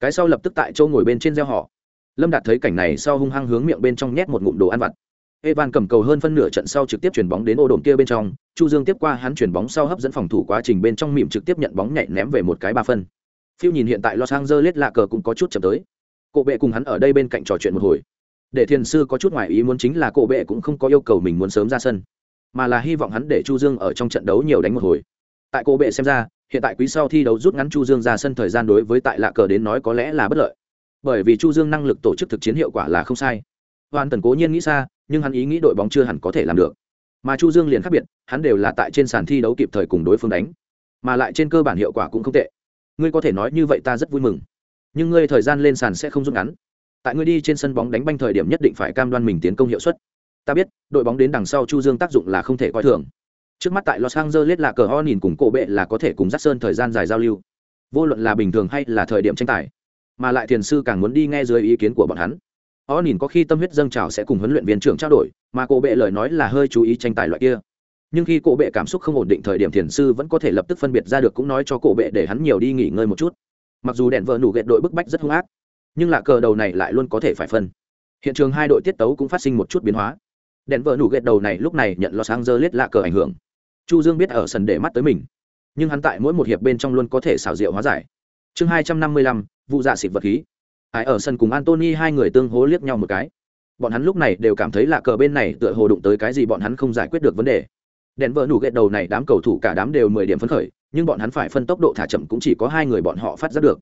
Cái sau lập tức tại châu ngồi bên trên gieo họ. Lâm đạt thấy cảnh này sau hung hăng hướng miệng bên trong nhét một ngụm đồ ăn vặt. Evan cầm cầu hơn phân nửa trận sau trực tiếp chuyển bóng đến ô đồn kia bên trong. Chu dương tiếp qua hắn chuyển bóng sau hấp dẫn phòng thủ quá trình bên trong mỉm trực tiếp nhận bóng nhạy ném về một cái ba phân. Phiêu nhìn hiện tại los angeles lạ cờ cũng có chút chậm tới. Cộ bệ cùng hắn ở đây bên cạnh trò chuyện một hồi để thiền sư có chút ngoài ý muốn chính là cổ bệ cũng không có yêu cầu mình muốn sớm ra sân, mà là hy vọng hắn để chu dương ở trong trận đấu nhiều đánh một hồi. Tại cổ bệ xem ra, hiện tại quý sau thi đấu rút ngắn chu dương ra sân thời gian đối với tại lạ cờ đến nói có lẽ là bất lợi. Bởi vì chu dương năng lực tổ chức thực chiến hiệu quả là không sai. Hoàn tần cố nhiên nghĩ xa, nhưng hắn ý nghĩ đội bóng chưa hẳn có thể làm được. Mà chu dương liền khác biệt, hắn đều là tại trên sàn thi đấu kịp thời cùng đối phương đánh, mà lại trên cơ bản hiệu quả cũng không tệ. Ngươi có thể nói như vậy ta rất vui mừng. Nhưng ngươi thời gian lên sàn sẽ không rút ngắn tại ngươi đi trên sân bóng đánh banh thời điểm nhất định phải cam đoan mình tiến công hiệu suất. Ta biết, đội bóng đến đằng sau chu dương tác dụng là không thể coi thường. Trước mắt tại los angeles là cờ ho nhìn cùng cổ bệ là có thể cùng dắt sơn thời gian dài giao lưu. Vô luận là bình thường hay là thời điểm tranh tài, mà lại thiền sư càng muốn đi nghe dưới ý kiến của bọn hắn. Họ nhìn có khi tâm huyết dâng trào sẽ cùng huấn luyện viên trưởng trao đổi, mà cổ bệ lời nói là hơi chú ý tranh tài loại kia. Nhưng khi cổ bệ cảm xúc không ổn định thời điểm thiền sư vẫn có thể lập tức phân biệt ra được, cũng nói cho cổ bệ để hắn nhiều đi nghỉ ngơi một chút. Mặc dù đèn vợ nủ gẹt đội bức bách rất hung ác nhưng là cờ đầu này lại luôn có thể phải phân. Hiện trường hai đội tiết tấu cũng phát sinh một chút biến hóa. Đèn vợ nủ ghẹt đầu này lúc này nhận lo sáng dơ lết lạ cờ ảnh hưởng. Chu dương biết ở sân để mắt tới mình, nhưng hắn tại mỗi một hiệp bên trong luôn có thể xảo diệu hóa giải. Chương hai trăm năm mươi lăm, vụ dạ xịt vật khí. Ai ở sân cùng antony hai người tương hố liếc nhau một cái. Bọn hắn lúc này đều cảm thấy là cờ bên này tựa hồ đụng tới cái gì bọn hắn không giải quyết được vấn đề. Đèn vợ nủ ghẹt đầu này đám cầu thủ cả đám đều mười điểm phấn khởi, nhưng bọn hắn phải phân tốc độ thả chậm cũng chỉ có hai người bọn họ phát giác được.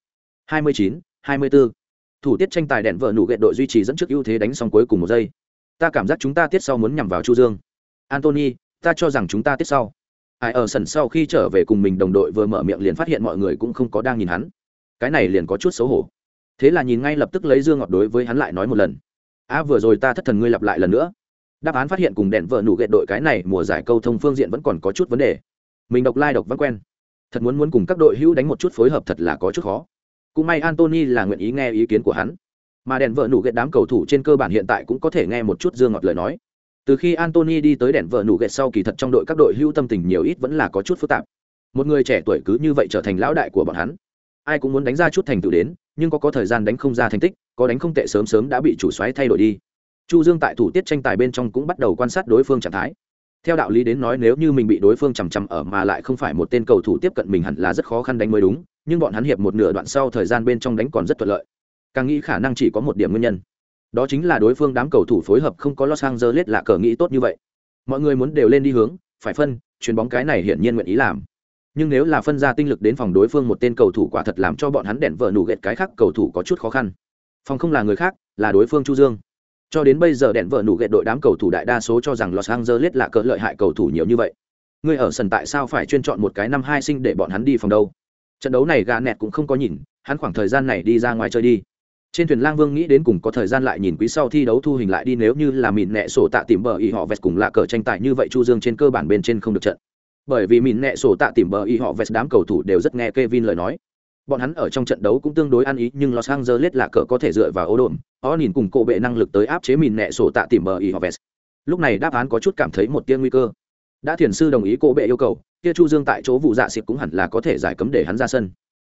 Hai mươi chín, hai mươi bốn thủ tiết tranh tài đèn vợ nụ ghẹt đội duy trì dẫn trước ưu thế đánh xong cuối cùng một giây. Ta cảm giác chúng ta tiết sau muốn nhằm vào chu dương. Antony ta cho rằng chúng ta tiết sau. Ai ở sân sau khi trở về cùng mình đồng đội vừa mở miệng liền phát hiện mọi người cũng không có đang nhìn hắn. Cái này liền có chút xấu hổ. Thế là nhìn ngay lập tức lấy dương ngọt đối với hắn lại nói một lần. A à, vừa rồi ta thất thần ngươi lặp lại lần nữa. Đáp án phát hiện cùng đèn vợ nụ ghẹt đội cái này mùa giải câu thông phương diện vẫn còn có chút vấn đề. Mình độc lai、like、độc văn quen. Thật muốn muốn cùng các đội hữu đánh một chút phối hợp thật là có chút khó cũng may antony là nguyện ý nghe ý kiến của hắn. Mà đèn vợ nụ ghét đám cầu thủ trên cơ bản hiện tại cũng có thể nghe một chút dương ngọt lời nói. Từ khi antony đi tới đèn vợ nụ ghét sau kỳ thật trong đội các đội hưu tâm tình nhiều ít vẫn là có chút phức tạp. Một người trẻ tuổi cứ như vậy trở thành lão đại của bọn hắn. Ai cũng muốn đánh ra chút thành tựu đến, nhưng có có thời gian đánh không ra thành tích, có đánh không tệ sớm sớm đã bị chủ xoáy thay đổi đi. Chu dương tại thủ tiết tranh tài bên trong cũng bắt đầu quan sát đối phương trạng thái. Theo đạo lý đến nói nếu như mình bị đối phương chằm chằm ở mà lại không phải một tên cầu thủ tiếp cận mình hẳn là rất khó khăn đánh mới đúng nhưng bọn hắn hiệp một nửa đoạn sau thời gian bên trong đánh còn rất thuận lợi. Càng nghĩ khả năng chỉ có một điểm nguyên nhân. Đó chính là đối phương đám cầu thủ phối hợp không có los angeles lạ cờ nghĩ tốt như vậy. Mọi người muốn đều lên đi hướng, phải phân, chuyền bóng cái này hiển nhiên nguyện ý làm. Nhưng nếu là phân ra tinh lực đến phòng đối phương một tên cầu thủ quả thật làm cho bọn hắn đèn vợ nủ ghẹt cái khác cầu thủ có chút khó khăn. Phòng không là người khác, là đối phương chu dương. Cho đến bây giờ đèn vợ nủ ghẹt đội đám cầu thủ đại đa số cho rằng los angeles là cỡ lợi hại cầu thủ nhiều như vậy. Người ở sân tại sao phải chuyên chọn một cái năm hai sinh để bọn hắn đi phòng đâu? Trận đấu này gà nẹt cũng không có nhìn, hắn khoảng thời gian này đi ra ngoài chơi đi. Trên thuyền lang vương nghĩ đến cùng có thời gian lại nhìn quý sau thi đấu thu hình lại đi nếu như là mìn nẹ sổ tạ tìm bờ ý họ vest cùng lạ cờ tranh tài như vậy chu dương trên cơ bản bên trên không được trận. Bởi vì mìn nẹ sổ tạ tìm bờ ý họ vest đám cầu thủ đều rất nghe Kevin lời nói. Bọn hắn ở trong trận đấu cũng tương đối ăn ý, nhưng Los Angeles là cờ có thể dựa vào ô đồn họ nhìn cùng cổ bệ năng lực tới áp chế mìn nẹ sổ tạ tìm bờ ý họ vest lúc này đáp án có chút cảm thấy một tia nguy cơ đã thiền sư đồng ý cổ bệ yêu cầu, kia chu dương tại chỗ vụ dạ xịp cũng hẳn là có thể giải cấm để hắn ra sân.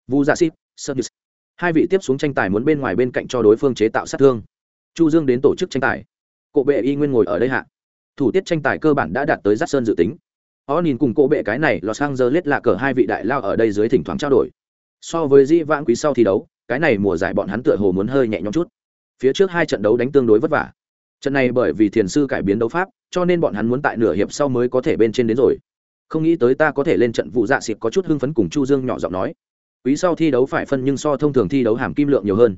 Vụ dạ xịp service hai vị tiếp xuống tranh tài muốn bên ngoài bên cạnh cho đối phương chế tạo sát thương. Chu dương đến tổ chức tranh tài. Cổ bệ y nguyên ngồi ở đây hạ. Thủ tiết tranh tài cơ bản đã đạt tới giắt sơn dự tính. Họ nhìn cùng cổ bệ cái này lọ sang giờ lết lạ cờ hai vị đại lao ở đây dưới thỉnh thoảng trao đổi. So với di vãng quý sau thi đấu, cái này mùa giải bọn hắn tựa hồ muốn hơi nhẹ nhõm chút. Phía trước hai trận đấu đánh tương đối vất vả trận này bởi vì thiền sư cải biến đấu pháp, cho nên bọn hắn muốn tại nửa hiệp sau mới có thể bên trên đến rồi. Không nghĩ tới ta có thể lên trận vụ dạ xịt có chút hưng phấn cùng chu dương nhỏ giọng nói. Quý sau thi đấu phải phân nhưng so thông thường thi đấu hàm kim lượng nhiều hơn.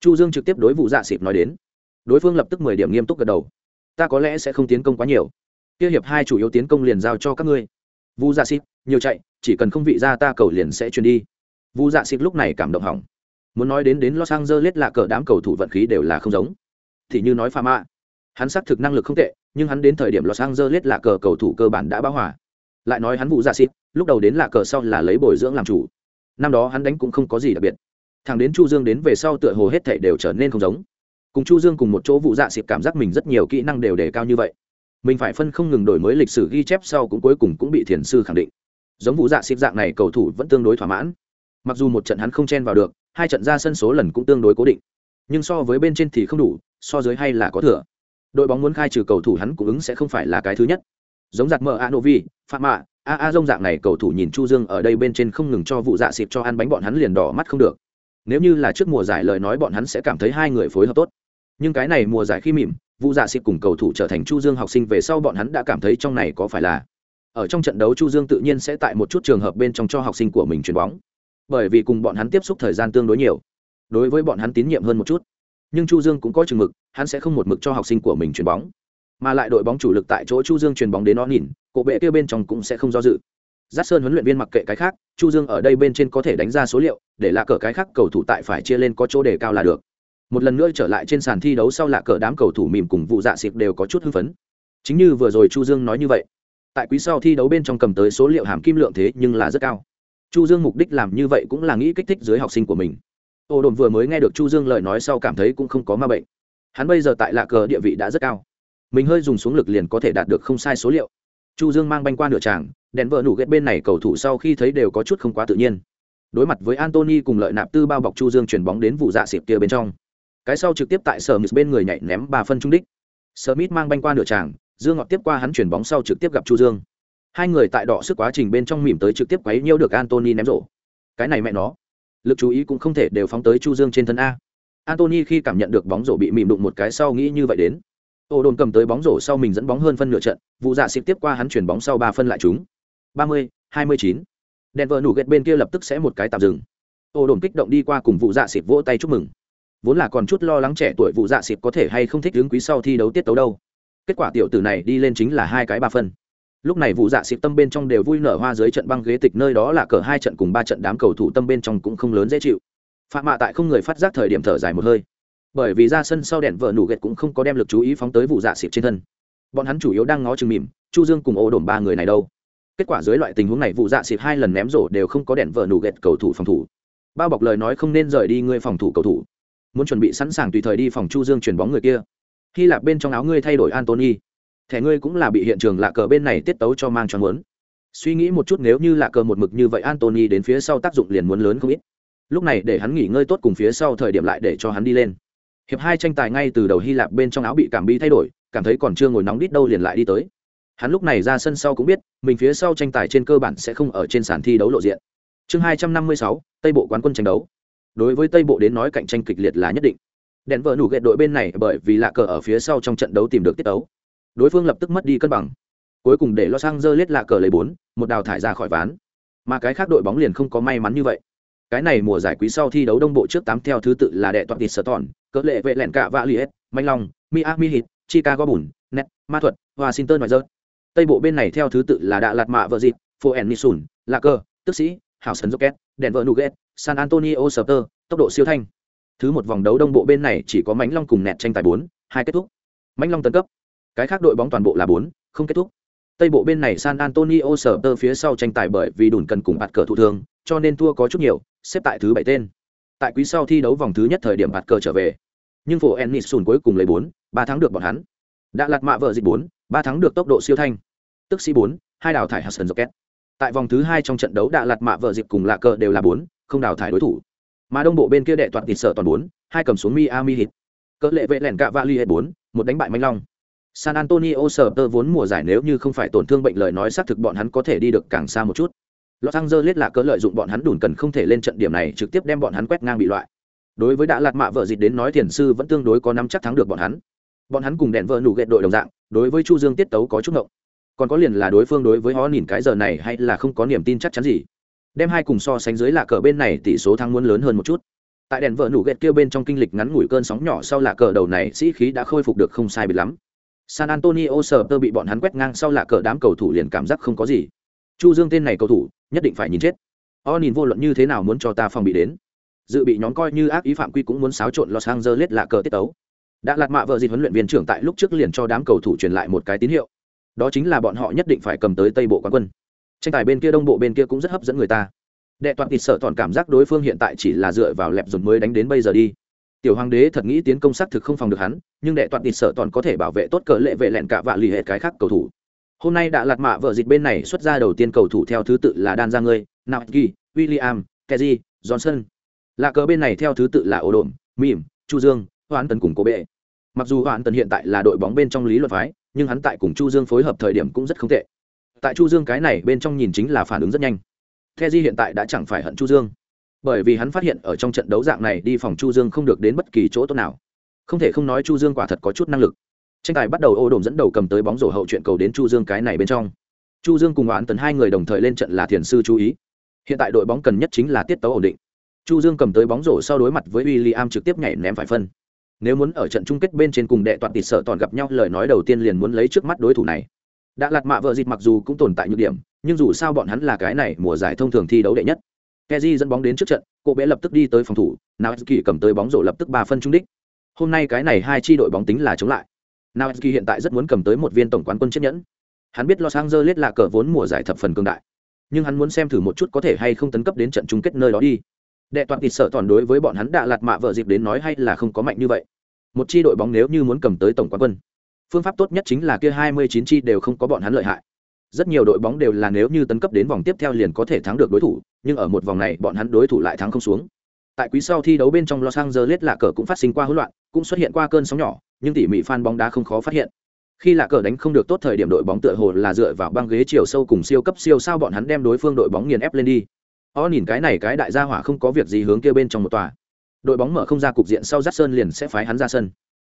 Chu dương trực tiếp đối vụ dạ xịp nói đến. Đối phương lập tức mười điểm nghiêm túc gật đầu. Ta có lẽ sẽ không tiến công quá nhiều. Kia hiệp hai chủ yếu tiến công liền giao cho các ngươi. Vu dạ xịp nhiều chạy, chỉ cần không vị ra ta cầu liền sẽ truyền đi. Vu dạ xịp lúc này cảm động hỏng. Muốn nói đến đến los angeles là cờ đám cầu thủ vận khí đều là không giống. Thì như nói pha mạ hắn xác thực năng lực không tệ, nhưng hắn đến thời điểm los angeles là cờ cầu thủ cơ bản đã báo hỏa lại nói hắn vụ dạ xịp lúc đầu đến là cờ sau là lấy bồi dưỡng làm chủ. Năm đó hắn đánh cũng không có gì đặc biệt. Thằng đến chu dương đến về sau tựa hồ hết thể đều trở nên không giống. Cùng chu dương cùng một chỗ vụ dạ xịp cảm giác mình rất nhiều kỹ năng đều đề cao như vậy. Mình phải phân không ngừng đổi mới lịch sử ghi chép sau cũng cuối cùng cũng bị thiền sư khẳng định. Giống vụ dạ xịp dạng này cầu thủ vẫn tương đối thỏa mãn. Mặc dù một trận hắn không chen vào được, hai trận ra sân số lần cũng tương đối cố định. Nhưng so với bên trên thì không đủ, so dưới hay là có thừa đội bóng muốn khai trừ cầu thủ hắn cũng ứng sẽ không phải là cái thứ nhất. Giống giặc mờ a novi phạm mạ, a a dông dạng này cầu thủ nhìn chu dương ở đây bên trên không ngừng cho vụ dạ xịp cho ăn bánh bọn hắn liền đỏ mắt không được. Nếu như là trước mùa giải lời nói bọn hắn sẽ cảm thấy hai người phối hợp tốt. Nhưng cái này mùa giải khi mỉm, vụ dạ xịp cùng cầu thủ trở thành chu dương học sinh về sau bọn hắn đã cảm thấy trong này có phải là ở trong trận đấu chu dương tự nhiên sẽ tại một chút trường hợp bên trong cho học sinh của mình chuyền bóng. Bởi vì cùng bọn hắn tiếp xúc thời gian tương đối nhiều, đối với bọn hắn tín nhiệm hơn một chút nhưng chu dương cũng có chừng mực, hắn sẽ không một mực cho học sinh của mình chuyền bóng, mà lại đội bóng chủ lực tại chỗ chu dương chuyền bóng đến nó nhìn, cổ bệ kia bên trong cũng sẽ không do dự. Giác sơn huấn luyện viên mặc kệ cái khác, chu dương ở đây bên trên có thể đánh ra số liệu, để lạ cờ cái khác cầu thủ tại phải chia lên có chỗ đề cao là được. Một lần nữa trở lại trên sàn thi đấu sau lạ cờ đám cầu thủ mỉm cùng vụ dạ xịp đều có chút hưng phấn. Chính như vừa rồi chu dương nói như vậy, tại quý sau thi đấu bên trong cầm tới số liệu hàm kim lượng thế nhưng là rất cao. Chu dương mục đích làm như vậy cũng là nghĩ kích thích dưới học sinh của mình ô đồn vừa mới nghe được chu dương lời nói sau cảm thấy cũng không có ma bệnh. Hắn bây giờ tại lạ cờ địa vị đã rất cao. Mình hơi dùng xuống lực liền có thể đạt được không sai số liệu. Chu dương mang banh qua nửa tràng, đèn vợ nủ ghét bên này cầu thủ sau khi thấy đều có chút không quá tự nhiên. Đối mặt với antony cùng lợi nạp tư bao bọc chu dương chuyển bóng đến vụ dạ xịp kia bên trong. Cái sau trực tiếp tại sở mít bên người nhảy ném ba phân trung đích. Smith mang banh qua nửa tràng, dương ngọt tiếp qua hắn chuyển bóng sau trực tiếp gặp chu dương. Hai người tại đọ sức quá trình bên trong mỉm tới trực tiếp quấy nhiêu được antony ném rổ. Cái này mẹ nó lực chú ý cũng không thể đều phóng tới chu dương trên thân a. Antony khi cảm nhận được bóng rổ bị mỉm đụng một cái sau nghĩ như vậy đến. Ô đồn cầm tới bóng rổ sau mình dẫn bóng hơn phân nửa trận, vụ dạ xịt tiếp qua hắn chuyển bóng sau ba phân lại chúng. Ba mươi, hai mươi chín. Đèn vợ nủ ghét bên kia lập tức sẽ một cái tạm dừng. Ô đồn kích động đi qua cùng vụ dạ xịt vỗ tay chúc mừng. Vốn là còn chút lo lắng trẻ tuổi vụ dạ xịt có thể hay không thích hướng quý sau thi đấu tiết tấu đâu. Kết quả tiểu tử này đi lên chính là hai cái ba phân lúc này vụ dạ xịp tâm bên trong đều vui nở hoa dưới trận băng ghế tịch nơi đó là cờ hai trận cùng ba trận đám cầu thủ tâm bên trong cũng không lớn dễ chịu. Phạm mạ tại không người phát giác thời điểm thở dài một hơi. Bởi vì ra sân sau đèn vợ nủ ghét cũng không có đem lực chú ý phóng tới vụ dạ xịt trên thân. Bọn hắn chủ yếu đang ngó chừng mỉm, chu dương cùng ô đổm ba người này đâu. Kết quả dưới loại tình huống này vụ dạ xịt hai lần ném rổ đều không có đèn vợ nủ ghét cầu thủ phòng thủ. Bao bọc lời nói không nên rời đi ngươi phòng thủ cầu thủ. Muốn chuẩn bị sẵn sàng tùy thời đi phòng chu dương chuyển bóng người kia. Khi lạp bên trong áo ngươi thay đổi antony thẻ ngươi cũng là bị hiện trường lạ cờ bên này tiết tấu cho mang cho muốn. Suy nghĩ một chút nếu như lạ cờ một mực như vậy antony đến phía sau tác dụng liền muốn lớn không ít. Lúc này để hắn nghỉ ngơi tốt cùng phía sau thời điểm lại để cho hắn đi lên. Hiệp hai tranh tài ngay từ đầu hy lạp bên trong áo bị cảm bi thay đổi, cảm thấy còn chưa ngồi nóng đít đâu liền lại đi tới. Hắn lúc này ra sân sau cũng biết, mình phía sau tranh tài trên cơ bản sẽ không ở trên sàn thi đấu lộ diện. Chương hai trăm năm mươi sáu, tây bộ quán quân tranh đấu. Đối với tây bộ đến nói cạnh tranh kịch liệt là nhất định. Đèn vợ nủ ghệ đội bên này bởi vì lạ cờ ở phía sau trong trận đấu tìm được tiết đấu đối phương lập tức mất đi cân bằng. Cuối cùng để los angeles lạ cờ lấy bốn, một đào thải ra khỏi ván. Mà cái khác đội bóng liền không có may mắn như vậy. Cái này mùa giải quý sau thi đấu đông bộ trước tám theo thứ tự là đệ toàn thịt sở tòn, cỡ lệ vệ lẹn cạ vạ liệt manh long, miami heat, chicago bùn net ma thuật, washington và dơ tây bộ bên này theo thứ tự là đạ lạt mạ vợ dịp, phố en nisun lạ cờ, tức sĩ hảo sân rocket đèn vợ nuget san antonio sờ tốc độ siêu thanh. Thứ một vòng đấu đông bộ bên này chỉ có mánh long cùng nẹt tranh tài bốn, hai kết thúc. Mánh long tấn cấp cái khác đội bóng toàn bộ là bốn, không kết thúc. Tây bộ bên này san antonio Spurs phía sau tranh tài bởi vì đùn cần cùng bạt cờ thụ thương, cho nên thua có chút nhiều, xếp tại thứ bảy tên. Tại quý sau thi đấu vòng thứ nhất thời điểm bạt cờ trở về. Nhưng phổ ennis sùn cuối cùng lấy bốn, ba tháng được bọn hắn. Đã lạt mạ vợ dịch bốn, ba tháng được tốc độ siêu thanh. Tức sĩ bốn, hai đào thải hudson rocket. Tại vòng thứ hai trong trận đấu đã lạt mạ vợ dịch cùng lạ cờ đều là bốn, không đào thải đối thủ. Mà đông bộ bên kia đệ toàn tịt sở toàn bốn, hai cầm xuống miami hit cỡ lệ vệ lẻn cạ vali hết bốn, một đánh bại manh long san antonio sở tơ vốn mùa giải nếu như không phải tổn thương bệnh lời nói, xác thực bọn hắn có thể đi được càng xa một chút. Los angeles là cỡ lợi dụng bọn hắn đủ cần không thể lên trận điểm này trực tiếp đem bọn hắn quét ngang bị loại. Đối với đã lạt mạ vợ dịch đến nói thiền sư vẫn tương đối có năm chắc thắng được bọn hắn. Bọn hắn cùng đèn vợ nụ ghẹt đội đồng dạng, đối với chu dương tiết tấu có chút ngộng. Còn có liền là đối phương đối với họ nhìn cái giờ này hay là không có niềm tin chắc chắn gì. Đem hai cùng so sánh dưới là cờ bên này tỷ số thắng muốn lớn hơn một chút. Tại đèn vợ nủ ghẹt kêu bên trong kinh lịch ngắn ngủi cơn sóng nhỏ sau là cờ đầu này, sĩ khí đã khôi phục được không sai biệt lắm san antonio sờ tơ bị bọn hắn quét ngang sau lạ cờ đám cầu thủ liền cảm giác không có gì. Chu dương tên này cầu thủ, nhất định phải nhìn chết. O nhìn vô luận như thế nào muốn cho ta phòng bị đến. Dự bị nhóm coi như ác ý phạm quy cũng muốn xáo trộn los angeles lạ cờ tiết tấu. Đã lạt mạ vợ gì huấn luyện viên trưởng tại lúc trước liền cho đám cầu thủ truyền lại một cái tín hiệu. Đó chính là bọn họ nhất định phải cầm tới tây bộ quán quân. Tranh tài bên kia đông bộ bên kia cũng rất hấp dẫn người ta. Đệ toàn thịt sợ toàn cảm giác đối phương hiện tại chỉ là dựa vào lẹp dồn mới đánh đến bây giờ đi tiểu hoàng đế thật nghĩ tiến công xác thực không phòng được hắn, nhưng đệ toàn thịt sợ toàn có thể bảo vệ tốt cờ lệ vệ lẹn cả vạ lì hệ cái khác cầu thủ. Hôm nay đã lạt mạ vợ dịch bên này xuất ra đầu tiên cầu thủ theo thứ tự là đan ra ngươi naki william keji johnson. Lạ cờ bên này theo thứ tự là ổ đồn mìm chu dương hoán tần cùng cố bệ. Mặc dù hoán tần hiện tại là đội bóng bên trong lý luật phái, nhưng hắn tại cùng chu dương phối hợp thời điểm cũng rất không tệ. Tại chu dương cái này bên trong nhìn chính là phản ứng rất nhanh. The hiện tại đã chẳng phải hận chu dương bởi vì hắn phát hiện ở trong trận đấu dạng này đi phòng chu dương không được đến bất kỳ chỗ tốt nào. Không thể không nói chu dương quả thật có chút năng lực. Tranh tài bắt đầu ô đồn dẫn đầu cầm tới bóng rổ hậu chuyện cầu đến chu dương cái này bên trong. Chu dương cùng oán tấn hai người đồng thời lên trận là thiền sư chú ý. Hiện tại đội bóng cần nhất chính là tiết tấu ổn định. Chu dương cầm tới bóng rổ sau đối mặt với w i l l i am trực tiếp nhảy ném phải phân. Nếu muốn ở trận chung kết bên trên cùng đệ toàn tịt sợ toàn gặp nhau, lời nói đầu tiên liền muốn lấy trước mắt đối thủ này. Đã lạt mạ vợ dịt mặc dù cũng tồn tại nhược điểm, nhưng dù sao bọn hắn là cái này mùa giải thông thường thi đấu đệ nhất. Kaji dẫn bóng đến trước trận, cô bé lập tức đi tới phòng thủ nào cầm tới bóng rổ lập tức 3 phân trung đích. Hôm nay cái này hai chi đội bóng tính là chống lại. Nào hiện tại rất muốn cầm tới một viên tổng quán quân chiếc nhẫn. Hắn biết los angeles là cờ vốn mùa giải thập phần cương đại, nhưng hắn muốn xem thử một chút có thể hay không tấn cấp đến trận chung kết nơi đó đi. Đệ toàn tịt sợ toàn đối với bọn hắn đã lạt mạ vợ dịp đến nói hay là không có mạnh như vậy. Một chi đội bóng nếu như muốn cầm tới tổng quán quân, phương pháp tốt nhất chính là kia hai mươi chín chi đều không có bọn hắn lợi hại rất nhiều đội bóng đều là nếu như tấn cấp đến vòng tiếp theo liền có thể thắng được đối thủ, nhưng ở một vòng này bọn hắn đối thủ lại thắng không xuống. Tại quý sau thi đấu bên trong los angeles lạ cờ cũng phát sinh qua hỗn loạn, cũng xuất hiện qua cơn sóng nhỏ, nhưng tỉ mỉ fan bóng đá không khó phát hiện. Khi lạ cờ đánh không được tốt thời điểm đội bóng tựa hồ là dựa vào băng ghế chiều sâu cùng siêu cấp siêu sao bọn hắn đem đối phương đội bóng nghiền ép lên đi. O nhìn cái này cái đại gia hỏa không có việc gì hướng kia bên trong một tòa. Đội bóng mở không ra cục diện sau dắt sơn liền sẽ phái hắn ra sân.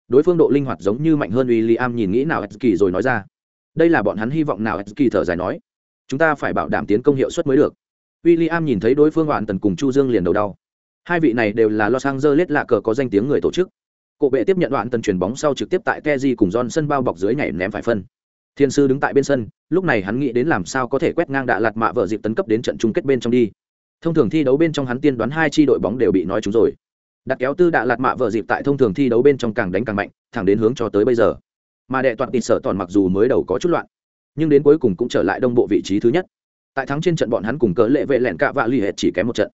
Đối phương độ linh hoạt giống như mạnh hơn w i l l i am nhìn nghĩ nào kỳ rồi nói ra đây là bọn hắn hy vọng nào kỳ thở dài nói. Chúng ta phải bảo đảm tiến công hiệu suất mới được. W i l l i am nhìn thấy đối phương hoàn tần cùng chu dương liền đầu đau. Hai vị này đều là los angeles lạ cờ có danh tiếng người tổ chức. Cổ bệ tiếp nhận đoạn tần chuyền bóng sau trực tiếp tại keji cùng john sân bao bọc dưới nhảy ném phải phân. Thiên sư đứng tại bên sân, lúc này hắn nghĩ đến làm sao có thể quét ngang đạ lạt mạ vợ dịp tấn cấp đến trận chung kết bên trong đi. Thông thường thi đấu bên trong hắn tiên đoán hai chi đội bóng đều bị nói chúng rồi. Đặt kéo tư đạ lạt mạ vợ dịp tại thông thường thi đấu bên trong càng đánh càng mạnh, thẳng đến hướng cho tới bây giờ mà đệ toàn tịt sở toàn mặc dù mới đầu có chút loạn, nhưng đến cuối cùng cũng trở lại đông bộ vị trí thứ nhất. Tại thắng trên trận bọn hắn cùng cớ lệ vệ lẹn cạ vạ l ì hệt chỉ kém một trận.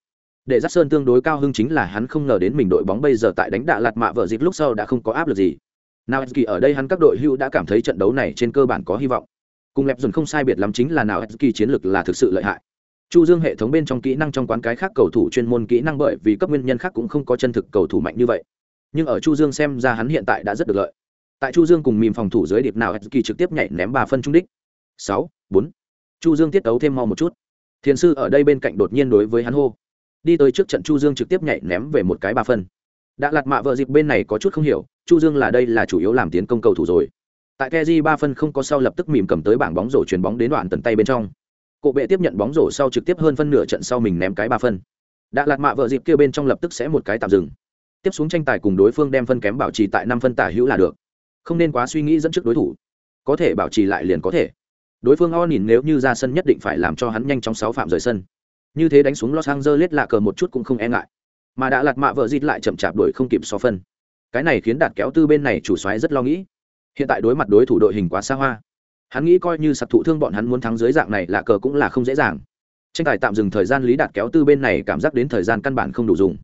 Để giắt sơn tương đối cao hưng chính là hắn không ngờ đến mình đội bóng bây giờ tại đánh đạ lạt mạ vợ dịp lúc sau đã không có áp lực gì. Nào kỳ ở đây hắn các đội hưu đã cảm thấy trận đấu này trên cơ bản có hy vọng. Cùng lẹp dùn không sai biệt lắm chính là nào kỳ chiến lược là thực sự lợi hại. Chu dương hệ thống bên trong kỹ năng trong quán cái khác cầu thủ chuyên môn kỹ năng bởi vì cấp nguyên nhân khác cũng không có chân thực cầu thủ mạnh như vậy. Nhưng ở chu dương xem ra hắn hiện tại đã rất được lợi tại chu dương cùng mìm phòng thủ dưới điệp nào kỳ trực tiếp nhảy ném ba phân trung đích. Sáu, bốn. Chu dương tiết tấu thêm mau một chút. Thiền sư ở đây bên cạnh đột nhiên đối với hắn hô. Đi tới trước trận chu dương trực tiếp nhảy ném về một cái ba phân. Đã lạt mạ vợ dịp bên này có chút không hiểu, chu dương là đây là chủ yếu làm tiến công cầu thủ rồi. Tại keji ba phân không có sau lập tức mỉm cầm tới bảng bóng rổ chuyền bóng đến đoạn tận tay bên trong. Cộ bệ tiếp nhận bóng rổ sau trực tiếp hơn phân nửa trận sau mình ném cái ba phân. Đã lạt mạ vợ dịp kia bên trong lập tức sẽ một cái tạm dừng. Tiếp xuống tranh tài cùng đối phương đem phân kém bảo trì tại năm phân tả hữu là được không nên quá suy nghĩ dẫn trước đối thủ. Có thể bảo trì lại liền có thể. Đối phương o nhìn nếu như ra sân nhất định phải làm cho hắn nhanh chóng sáu phạm rời sân. Như thế đánh xuống los angeles lạ cờ một chút cũng không e ngại. Mà đã lạt mạ vợ dịt lại chậm chạp đuổi không kịp so phân. Cái này khiến đạt kéo tư bên này chủ xoáy rất lo nghĩ. Hiện tại đối mặt đối thủ đội hình quá xa hoa. Hắn nghĩ coi như sặc thụ thương bọn hắn muốn thắng dưới dạng này lạ cờ cũng là không dễ dàng. Tranh tài tạm dừng thời gian, lý đạt kéo tư bên này cảm giác đến thời gian căn bản không đủ dùng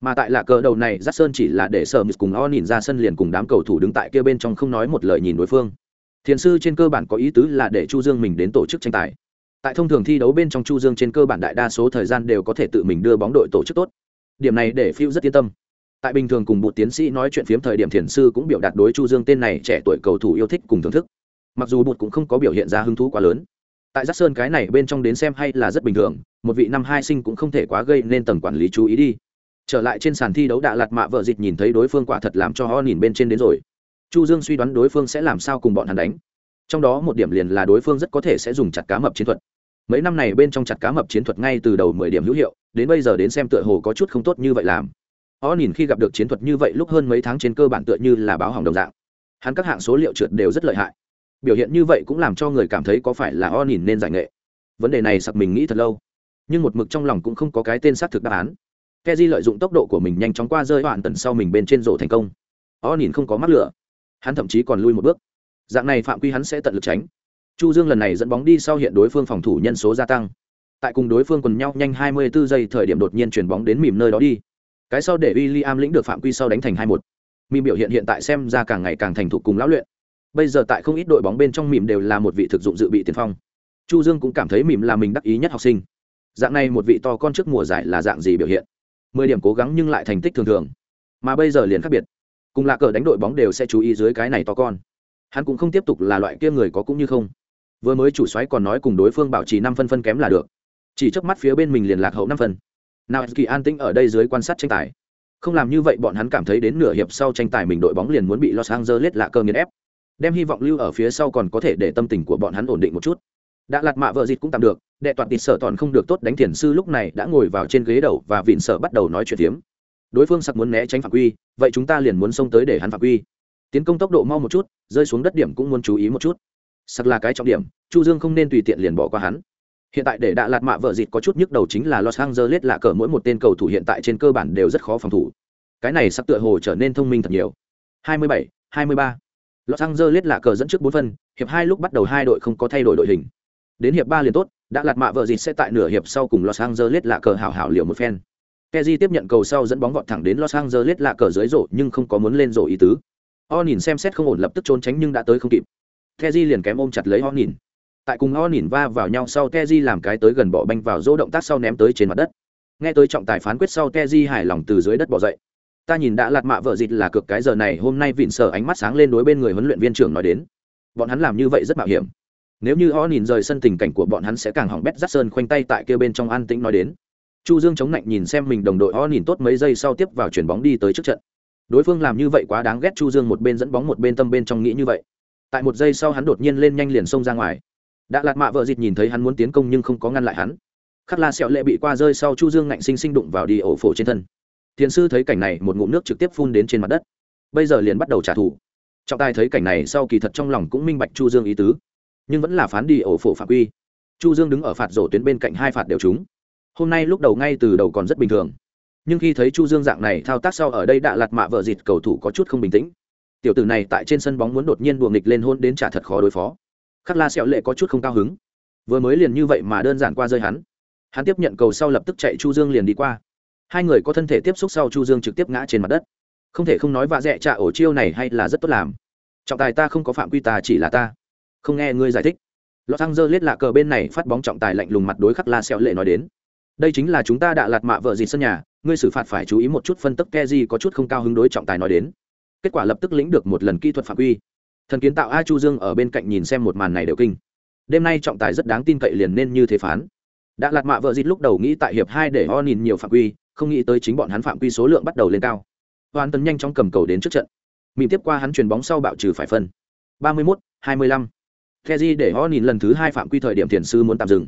mà tại lạ cờ đầu này giắt sơn chỉ là để sợ mít cùng o nhìn ra sân liền cùng đám cầu thủ đứng tại kia bên trong không nói một lời nhìn đối phương. Thiền sư trên cơ bản có ý tứ là để chu dương mình đến tổ chức tranh tài. Tại thông thường thi đấu bên trong chu dương trên cơ bản đại đa số thời gian đều có thể tự mình đưa bóng đội tổ chức tốt. Điểm này để phiêu rất yên tâm. Tại bình thường cùng một tiến sĩ nói chuyện phiếm thời điểm, thiền sư cũng biểu đạt đối chu dương tên này trẻ tuổi cầu thủ yêu thích cùng thưởng thức. Mặc dù bụt cũng không có biểu hiện ra hứng thú quá lớn. Tại giác sơn cái này bên trong đến xem hay là rất bình thường, một vị năm hai sinh cũng không thể quá gây nên tầng quản lý chú ý đi trở lại trên sàn thi đấu đạ lạt mạ vợ dịch nhìn thấy đối phương quả thật làm cho ho nhìn bên trên đến rồi. Chu dương suy đoán đối phương sẽ làm sao cùng bọn hắn đánh. Trong đó một điểm liền là đối phương rất có thể sẽ dùng chặt cá mập chiến thuật. Mấy năm này bên trong chặt cá mập chiến thuật ngay từ đầu mười điểm hữu hiệu, đến bây giờ đến xem tựa hồ có chút không tốt như vậy làm. O nhìn khi gặp được chiến thuật như vậy lúc hơn mấy tháng trên cơ bản tựa như là báo hỏng đồng dạng. Hắn các hạng số liệu trượt đều rất lợi hại. Biểu hiện như vậy cũng làm cho người cảm thấy có phải là o nhìn nên giải nghệ. Vấn đề này sặc mình nghĩ thật lâu, nhưng một mực trong lòng cũng không có cái tên xác thực đáp án keji lợi dụng tốc độ của mình nhanh chóng qua rơi đoạn tần sau mình bên trên rổ thành công o nhìn không có mắc lửa hắn thậm chí còn lui một bước dạng này phạm quy hắn sẽ tận lực tránh chu dương lần này dẫn bóng đi sau hiện đối phương phòng thủ nhân số gia tăng tại cùng đối phương quần nhau nhanh 24 giây thời điểm đột nhiên chuyển bóng đến mỉm nơi đó đi cái sau để William lĩnh được phạm quy sau đánh thành 2-1. Mỉm biểu hiện hiện tại xem ra càng ngày càng thành thục cùng lão luyện. Bây giờ tại không ít đội bóng bên trong mỉm đều là một vị thực dụng dự bị tiền phong. Chu Dương cũng cảm thấy mỉm là mình đắc ý nhất học sinh. Dạng này một vị to con trước mùa giải là dạng gì biểu hiện? 10 điểm cố gắng nhưng lại thành tích thường thường. Mà bây giờ liền khác biệt. Cùng là cờ đánh đội bóng đều sẽ chú ý dưới cái này to con. Hắn cũng không tiếp tục là loại kia người có cũng như không. Vừa mới chủ xoáy còn nói cùng đối phương bảo trì năm phân phân kém là được. Chỉ trước mắt phía bên mình liền lạc hậu năm phân nào kỳ an tĩnh ở đây dưới quan sát tranh tài không làm như vậy bọn hắn cảm thấy đến nửa hiệp sau tranh tài mình đội bóng liền muốn bị los angeles lạ cơ nghiền ép đem hy vọng lưu ở phía sau còn có thể để tâm tình của bọn hắn ổn định một chút đã lạt mạ vợ dịt cũng tạm được đệ toàn tịt sở toàn không được tốt đánh thiền sư lúc này đã ngồi vào trên ghế đầu và vịn sở bắt đầu nói chuyện tiếm đối phương sặc muốn né tránh phạm quy vậy chúng ta liền muốn xông tới để hắn phạm quy tiến công tốc độ mau một chút rơi xuống đất điểm cũng muốn chú ý một chút sặc là cái trọng điểm chu dương không nên tùy tiện liền bỏ qua hắn Hiện tại để đạ lạt mạ vợ dịt có chút nhức đầu chính là Los Angeles lạ cờ mỗi một tên cầu thủ hiện tại trên cơ bản đều rất khó phòng thủ. Cái này sắp tựa hồ trở nên thông minh thật nhiều. 27, 23. Los Angeles lạ cờ dẫn trước 4 phân, hiệp 2 lúc bắt đầu hai đội không có thay đổi đội hình. Đến hiệp 3 liền tốt, đã lạt mạ vợ dịt sẽ tại nửa hiệp sau cùng Los Angeles lạ cờ hảo hảo liều một phen. Kezi tiếp nhận cầu sau dẫn bóng vọt thẳng đến Los Angeles lạ cờ dưới rổ nhưng không có muốn lên rổ ý tứ. O nhìn xem xét không ổn lập tức trốn tránh nhưng đã tới không kịp. Kezi liền kém ôm chặt lấy O nhìn tại cùng o nhìn va vào nhau sau keji làm cái tới gần bỏ banh vào rổ động tác sau ném tới trên mặt đất nghe tới trọng tài phán quyết sau keji hài lòng từ dưới đất bò dậy ta nhìn đã lạt mạ vợ dịt là cực cái giờ này hôm nay vịn sở ánh mắt sáng lên đối bên người huấn luyện viên trưởng nói đến bọn hắn làm như vậy rất mạo hiểm nếu như họ nhìn rời sân tình cảnh của bọn hắn sẽ càng hỏng bét rát sơn khoanh tay tại kia bên trong an tĩnh nói đến. Chu dương chống lạnh nhìn xem mình đồng đội họ nhìn tốt mấy giây sau tiếp vào chuyển bóng đi tới trước trận. Đối phương làm như vậy quá đáng ghét chu dương một bên dẫn bóng một bên tâm bên trong nghĩ như vậy. Tại một giây sau hắn đột nhiên lên nhanh liền xông ra ngoài. Đã lạt mạ vợ dịt nhìn thấy hắn muốn tiến công nhưng không có ngăn lại hắn. Khắc la sẹo lệ bị qua rơi sau chu dương ngạnh sinh sinh đụng vào đi ổ phổ trên thân. Thiền sư thấy cảnh này, một ngụm nước trực tiếp phun đến trên mặt đất. Bây giờ liền bắt đầu trả thù. Trọng tài thấy cảnh này sau kỳ thật trong lòng cũng minh bạch chu dương ý tứ nhưng vẫn là phán đi ổ phổ phạm quy. Chu dương đứng ở phạt rổ tuyến bên cạnh hai phạt đều trúng. Hôm nay lúc đầu ngay từ đầu còn rất bình thường. Nhưng khi thấy chu dương dạng này thao tác sau ở đây đã lạt mạ vợ dịt cầu thủ có chút không bình tĩnh. Tiểu tử này tại trên sân bóng muốn đột nhiên đùa nghịch lên hôn đến trả thật khó đối phó. Khắc la sẹo lệ có chút không cao hứng. Vừa mới liền như vậy mà đơn giản qua rơi hắn. Hắn tiếp nhận cầu sau lập tức chạy chu dương liền đi qua. Hai người có thân thể tiếp xúc sau chu dương trực tiếp ngã trên mặt đất. Không thể không nói vạ dẹ trả ổ chiêu này hay là rất tốt làm. Trọng tài ta không có phạm quy ta chỉ là ta không nghe ngươi giải thích Los Angeles lạ cờ bên này phát bóng trọng tài lạnh lùng mặt đối khắc La Sẹo lệ nói đến. Đây chính là chúng ta đã lạt mạ vợ gì sân nhà, ngươi xử phạt phải chú ý một chút phân tích Keji có chút không cao hứng đối trọng tài nói đến. Kết quả lập tức lĩnh được một lần kỹ thuật phạm quy. Thần kiến tạo A Chu Dương ở bên cạnh nhìn xem một màn này đều kinh. Đêm nay trọng tài rất đáng tin cậy liền nên như thế phán. Đã lạt mạ vợ dịt lúc đầu nghĩ tại hiệp hai để o nhìn nhiều phạm quy, không nghĩ tới chính bọn hắn phạm quy số lượng bắt đầu lên cao. Hoàn tấn nhanh chóng cầm cầu đến trước trận. Mìm tiếp qua hắn chuyền bóng sau bạo trừ phải phân. 31, 25. Keji để ho nhìn lần thứ hai phạm quy thời điểm tiền sư muốn tạm dừng.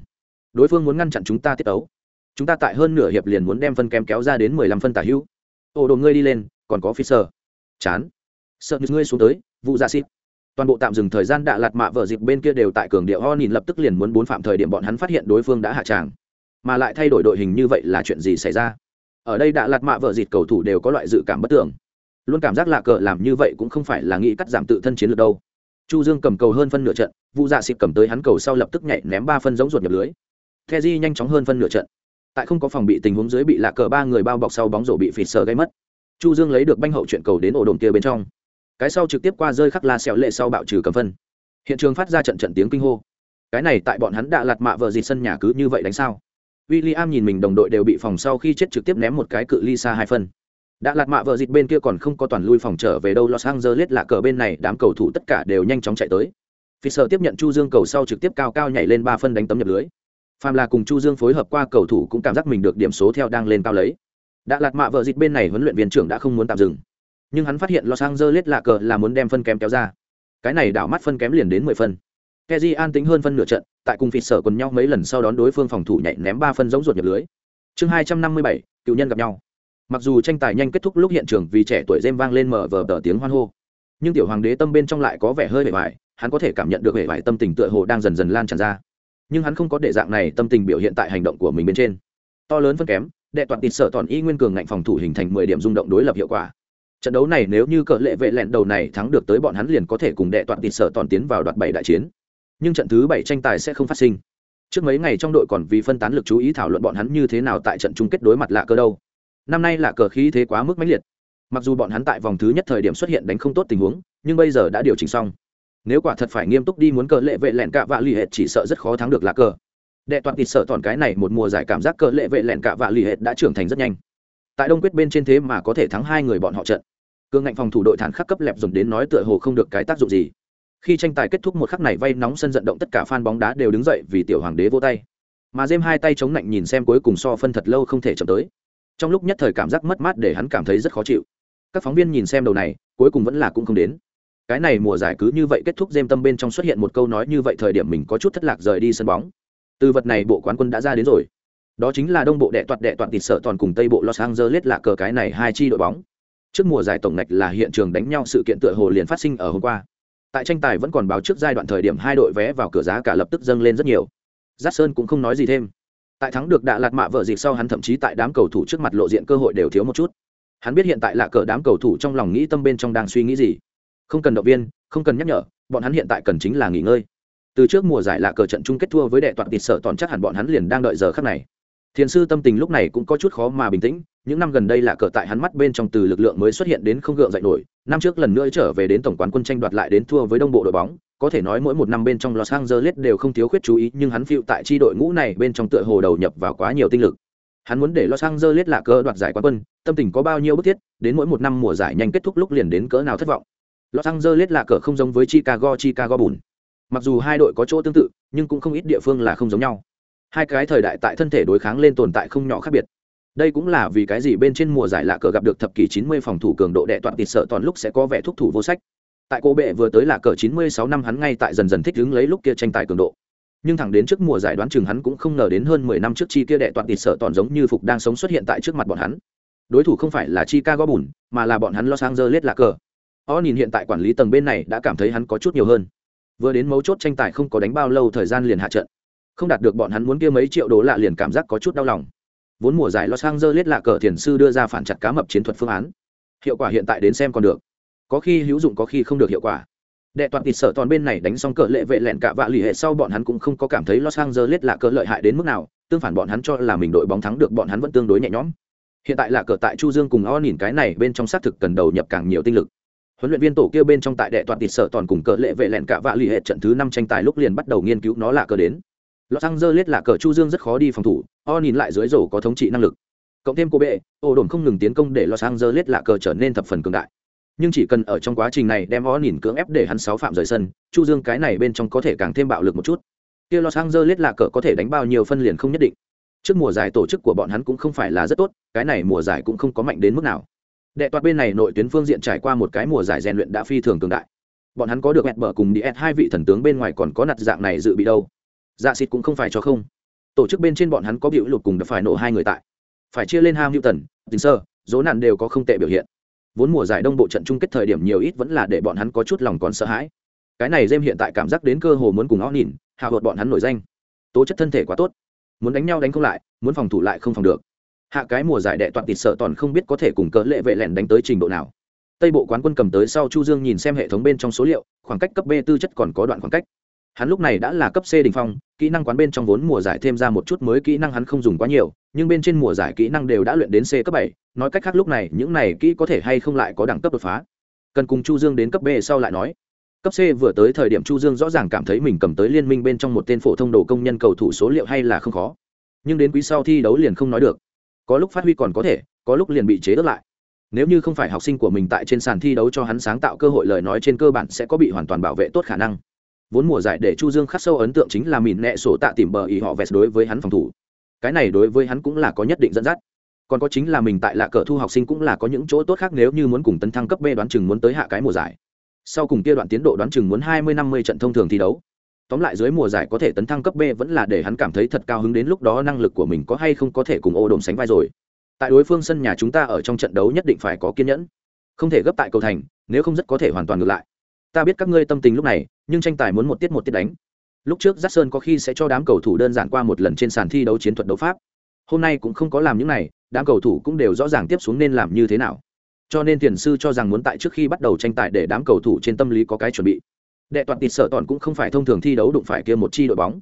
Đối phương muốn ngăn chặn chúng ta tiết tấu. Chúng ta tại hơn nửa hiệp liền muốn đem phân kém kéo ra đến 15 phân tả hữu. Ồ đồ ngươi đi lên, còn có Fisher. Chán. Sợ ngươi xuống tới, vụ dạ xịt toàn bộ tạm dừng thời gian đạ lạt mạ vợ dịp bên kia đều tại cường điệu ho nhìn lập tức liền muốn bốn phạm thời điểm bọn hắn phát hiện đối phương đã hạ tràng mà lại thay đổi đội hình như vậy là chuyện gì xảy ra ở đây đạ lạt mạ vợ dịp cầu thủ đều có loại dự cảm bất tưởng luôn cảm giác lạ cờ làm như vậy cũng không phải là nghĩ cắt giảm tự thân chiến lược đâu chu dương cầm cầu hơn phân nửa trận vụ dạ xịt cầm tới hắn cầu sau lập tức nhảy ném ba phân giống ruột nhập lưới. Kheji nhanh chóng hơn phân nửa trận. Tại không có phòng bị tình huống dưới bị lạ cờ ba người bao bọc sau bóng rổ bị phịt sờ gây mất. Chu dương lấy được banh hậu chuyện cầu đến ổ đồn kia bên trong. Cái sau trực tiếp qua rơi khắc la xẹo lệ sau bạo trừ cầm phân. Hiện trường phát ra trận trận tiếng kinh hô. Cái này tại bọn hắn đã lạt mạ vợ dịt sân nhà cứ như vậy đánh sao? W i l l i am nhìn mình đồng đội đều bị phòng sau khi chết trực tiếp ném một cái cự ly xa hai phân đã lạt mạ vợ dịt bên kia còn không có toàn lui phòng trở về đâu los angeles lạ cờ bên này đám cầu thủ tất cả đều nhanh chóng chạy tới Fisher tiếp nhận Chu Dương cầu sau trực tiếp cao cao nhảy lên ba phân đánh tấm nhập lưới. Phàm là cùng Chu Dương phối hợp qua cầu thủ cũng cảm giác mình được điểm số theo đang lên cao lấy. Đã lạt mạ vợ dịch bên này huấn luyện viên trưởng đã không muốn tạm dừng nhưng hắn phát hiện Los Angeles lạ cờ là muốn đem phân kém kéo ra. Cái này đảo mắt phân kém liền đến mười phân. keji an tính hơn phân nửa trận, tại cùng phi sở quần nhau mấy lần sau đón đối phương phòng thủ nhảy ném ba phân giống ruột nhập lưới. Chương hai trăm năm mươi bảy, cựu nhân gặp nhau. Mặc dù tranh tài nhanh kết thúc lúc hiện trường vì trẻ tuổi dêm vang lên mở vờ tờ tiếng hoan hô, nhưng tiểu hoàng đế tâm bên trong lại có vẻ hơi bề vải hắn có thể cảm nhận được vẻ vải tâm tình tựa hồ đang dần dần lan tràn ra. Nhưng hắn không có để dạng này tâm tình biểu hiện tại hành động của mình bên trên. To lớn phân kém, đệ toàn tịt sợ toàn y nguyên cường ngạnh phòng thủ hình thành mười điểm rung động đối lập hiệu quả trận đấu này nếu như cờ lệ vệ lẹn đầu này thắng được tới bọn hắn liền có thể cùng đệ toàn tịt sợ toàn tiến vào đoạt bảy đại chiến nhưng trận thứ bảy tranh tài sẽ không phát sinh trước mấy ngày trong đội còn vì phân tán lực chú ý thảo luận bọn hắn như thế nào tại trận chung kết đối mặt lạ cơ đâu năm nay là cờ khí thế quá mức mãnh liệt. Mặc dù bọn hắn tại vòng thứ nhất thời điểm xuất hiện đánh không tốt tình huống, nhưng bây giờ đã điều chỉnh xong. Nếu quả thật phải nghiêm túc đi muốn cờ lệ vệ lẹn cạ vạ lì hệt chỉ sợ rất khó thắng được là cờ. Đệ toàn tịt sợ toàn cái này một mùa giải cảm giác cờ lệ vệ lẹn cạ vạ lì hệt đã trưởng thành rất nhanh. Tại đông quyết bên trên thế mà có thể thắng hai người bọn họ trận. Cương ngạnh phòng thủ đội thản khắc cấp lẹp dồn đến nói tựa hồ không được cái tác dụng gì. Khi tranh tài kết thúc một khắc này vay nóng sân vận động tất cả fan bóng đá đều đứng dậy vì tiểu hoàng đế vô tay. Mà dêm hai tay chống lạnh nhìn xem cuối cùng so phân thật lâu không thể chậm tới trong lúc nhất thời cảm giác mất mát để hắn cảm thấy rất khó chịu. Các phóng viên nhìn xem đầu này, cuối cùng vẫn là cũng không đến. Cái này mùa giải cứ như vậy kết thúc dêm tâm bên trong xuất hiện một câu nói như vậy thời điểm mình có chút thất lạc rời đi sân bóng. Từ vật này bộ quán quân đã ra đến rồi. Đó chính là đông bộ đệ toạt đệ toạt tịt sợ toàn cùng tây bộ los angeles là cờ cái này hai chi đội bóng. Trước mùa giải tổng ngạch là hiện trường đánh nhau sự kiện tựa hồ liền phát sinh ở hôm qua. Tại tranh tài vẫn còn báo trước giai đoạn thời điểm hai đội vé vào cửa giá cả lập tức dâng lên rất nhiều. Jackson sơn cũng không nói gì thêm tại thắng được đạ lạt mạ vợ dịp sau hắn thậm chí tại đám cầu thủ trước mặt lộ diện cơ hội đều thiếu một chút. Hắn biết hiện tại là cờ đám cầu thủ trong lòng nghĩ tâm bên trong đang suy nghĩ gì. Không cần động viên, không cần nhắc nhở, bọn hắn hiện tại cần chính là nghỉ ngơi. Từ trước mùa giải là cờ trận chung kết thua với đệ toàn tịt sở toàn chắc hẳn bọn hắn liền đang đợi giờ khắc này. Thiền sư tâm tình lúc này cũng có chút khó mà bình tĩnh, những năm gần đây là cờ tại hắn mắt bên trong từ lực lượng mới xuất hiện đến không gượng dậy nổi, năm trước lần nữa trở về đến tổng quán quân tranh đoạt lại đến thua với đông bộ đội bóng có thể nói mỗi một năm bên trong Los Angeles đều không thiếu khuyết chú ý, nhưng hắn phiêu tại chi đội ngũ này bên trong tựa hồ đầu nhập vào quá nhiều tinh lực. Hắn muốn để Los Angeles là cờ đoạt giải quán quân, tâm tình có bao nhiêu bức thiết, đến mỗi một năm mùa giải nhanh kết thúc lúc liền đến cỡ nào thất vọng. Los Angeles là cờ không giống với Chicago Chicago bùn. Mặc dù hai đội có chỗ tương tự, nhưng cũng không ít địa phương là không giống nhau. Hai cái thời đại tại thân thể đối kháng lên tồn tại không nhỏ khác biệt. Đây cũng là vì cái gì bên trên mùa giải lạ cờ gặp được thập kỷ 90 phòng thủ cường độ đệ toàn tịt sợ toàn lúc sẽ có vẻ thúc thủ vô sách tại cô bệ vừa tới là cờ 96 năm hắn ngay tại dần dần thích ứng lấy lúc kia tranh tài cường độ. Nhưng thẳng đến trước mùa giải đoán chừng hắn cũng không ngờ đến hơn 10 năm trước chi kia đệ toàn tịt sợ toàn giống như phục đang sống xuất hiện tại trước mặt bọn hắn. Đối thủ không phải là chicago bùn mà là bọn hắn los angeles là cờ o nhìn hiện tại quản lý tầng bên này đã cảm thấy hắn có chút nhiều hơn. Vừa đến mấu chốt tranh tài không có đánh bao lâu thời gian liền hạ trận. Không đạt được bọn hắn muốn kia mấy triệu đô lạ liền cảm giác có chút đau lòng. Vốn mùa giải los angeles lạ cờ thiền sư đưa ra phản chặt cá mập chiến thuật phương án. Hiệu quả hiện tại đến xem còn được có khi hữu dụng có khi không được hiệu quả đệ toàn tịt sở toàn bên này đánh xong cờ lệ vệ lẹn cả vạ lì hệ sau bọn hắn cũng không có cảm thấy los angeles là cờ lợi hại đến mức nào tương phản bọn hắn cho là mình đội bóng thắng được bọn hắn vẫn tương đối nhẹ nhõm hiện tại là cờ tại chu dương cùng o nhìn cái này bên trong xác thực cần đầu nhập càng nhiều tinh lực huấn luyện viên tổ kia bên trong tại đệ toàn tịt sợ toàn cùng cờ lệ vệ lẹn cả vạ lì hệ trận thứ năm tranh tài lúc liền bắt đầu nghiên cứu nó là cờ đến Los Angeles là cờ Chu Dương rất khó đi phòng thủ, O nhìn lại dưới rổ có thống trị năng lực. Cộng thêm cô bệ, ổ đồn không ngừng tiến công để Los Angeles là cờ trở nên thập phần cường đại. Nhưng chỉ cần ở trong quá trình này đem O nhìn cưỡng ép để hắn sáu phạm rời sân, Chu Dương cái này bên trong có thể càng thêm bạo lực một chút. Kia Los Angeles là cờ có thể đánh bao nhiêu phân liền không nhất định. Trước mùa giải tổ chức của bọn hắn cũng không phải là rất tốt, cái này mùa giải cũng không có mạnh đến mức nào. Đệ toạt bên này nội tuyến phương diện trải qua một cái mùa giải rèn luyện đã phi thường cường đại. Bọn hắn có được hẹn bở cùng đi hai vị thần tướng bên ngoài còn có nặt dạng này dự bị đâu dạ xịt cũng không phải cho không tổ chức bên trên bọn hắn có biểu lục cùng đã phải nổ hai người tại phải chia lên ham hữu tần tình sơ dỗ nạn đều có không tệ biểu hiện vốn mùa giải đông bộ trận chung kết thời điểm nhiều ít vẫn là để bọn hắn có chút lòng còn sợ hãi. Cái này dêm hiện tại cảm giác đến cơ hồ muốn cùng ó nhìn hạ hột bọn hắn nổi danh. Tố chất thân thể quá tốt. Muốn đánh nhau đánh không lại, muốn phòng thủ lại không phòng được. Hạ cái mùa giải đệ toàn tịt sợ toàn không biết có thể cùng cỡ lệ vệ lẻn đánh tới trình độ nào. Tây bộ quán quân cầm tới sau chu dương nhìn xem hệ thống bên trong số liệu, khoảng cách cấp b tư chất còn có đoạn khoảng cách hắn lúc này đã là cấp c đỉnh phong, kỹ năng quán bên trong vốn mùa giải thêm ra một chút mới kỹ năng hắn không dùng quá nhiều, nhưng bên trên mùa giải kỹ năng đều đã luyện đến c cấp bảy. Nói cách khác lúc này, những này kỹ có thể hay không lại có đẳng cấp đột phá? Cần cùng chu dương đến cấp b sau lại nói. Cấp c vừa tới thời điểm chu dương rõ ràng cảm thấy mình cầm tới liên minh bên trong một tên phổ thông đồ công nhân cầu thủ số liệu hay là không khó. Nhưng đến quý sau thi đấu liền không nói được. Có lúc phát huy còn có thể, có lúc liền bị chế đứt lại. Nếu như không phải học sinh của mình tại trên sàn thi đấu cho hắn sáng tạo cơ hội lời nói trên cơ bản sẽ có bị hoàn toàn bảo vệ tốt khả năng vốn mùa giải để chu dương khắc sâu ấn tượng chính là mìn nẹ sổ tạ tìm bờ ý họ vest đối với hắn phòng thủ. Cái này đối với hắn cũng là có nhất định dẫn dắt. Còn có chính là mình tại lạ cờ thu học sinh cũng là có những chỗ tốt khác nếu như muốn cùng tấn thăng cấp b đoán chừng muốn tới hạ cái mùa giải. Sau cùng kia đoạn tiến độ đoán chừng muốn hai mươi năm mươi trận thông thường thi đấu. Tóm lại dưới mùa giải có thể tấn thăng cấp b vẫn là để hắn cảm thấy thật cao hứng đến lúc đó năng lực của mình có hay không có thể cùng ô đồn sánh vai rồi. Tại đối phương sân nhà chúng ta ở trong trận đấu nhất định phải có kiên nhẫn. Không thể gấp tại cầu thành, nếu không rất có thể hoàn toàn ngược lại. Ta biết các ngươi tâm tình lúc này nhưng tranh tài muốn một tiết một tiết đánh. Lúc trước j sơn có khi sẽ cho đám cầu thủ đơn giản qua một lần trên sàn thi đấu chiến thuật đấu pháp. Hôm nay cũng không có làm những này, đám cầu thủ cũng đều rõ ràng tiếp xuống nên làm như thế nào. Cho nên tiền sư cho rằng muốn tại trước khi bắt đầu tranh tài để đám cầu thủ trên tâm lý có cái chuẩn bị. Đệ toàn tịt sợ toàn cũng không phải thông thường thi đấu đụng phải kia một chi đội bóng.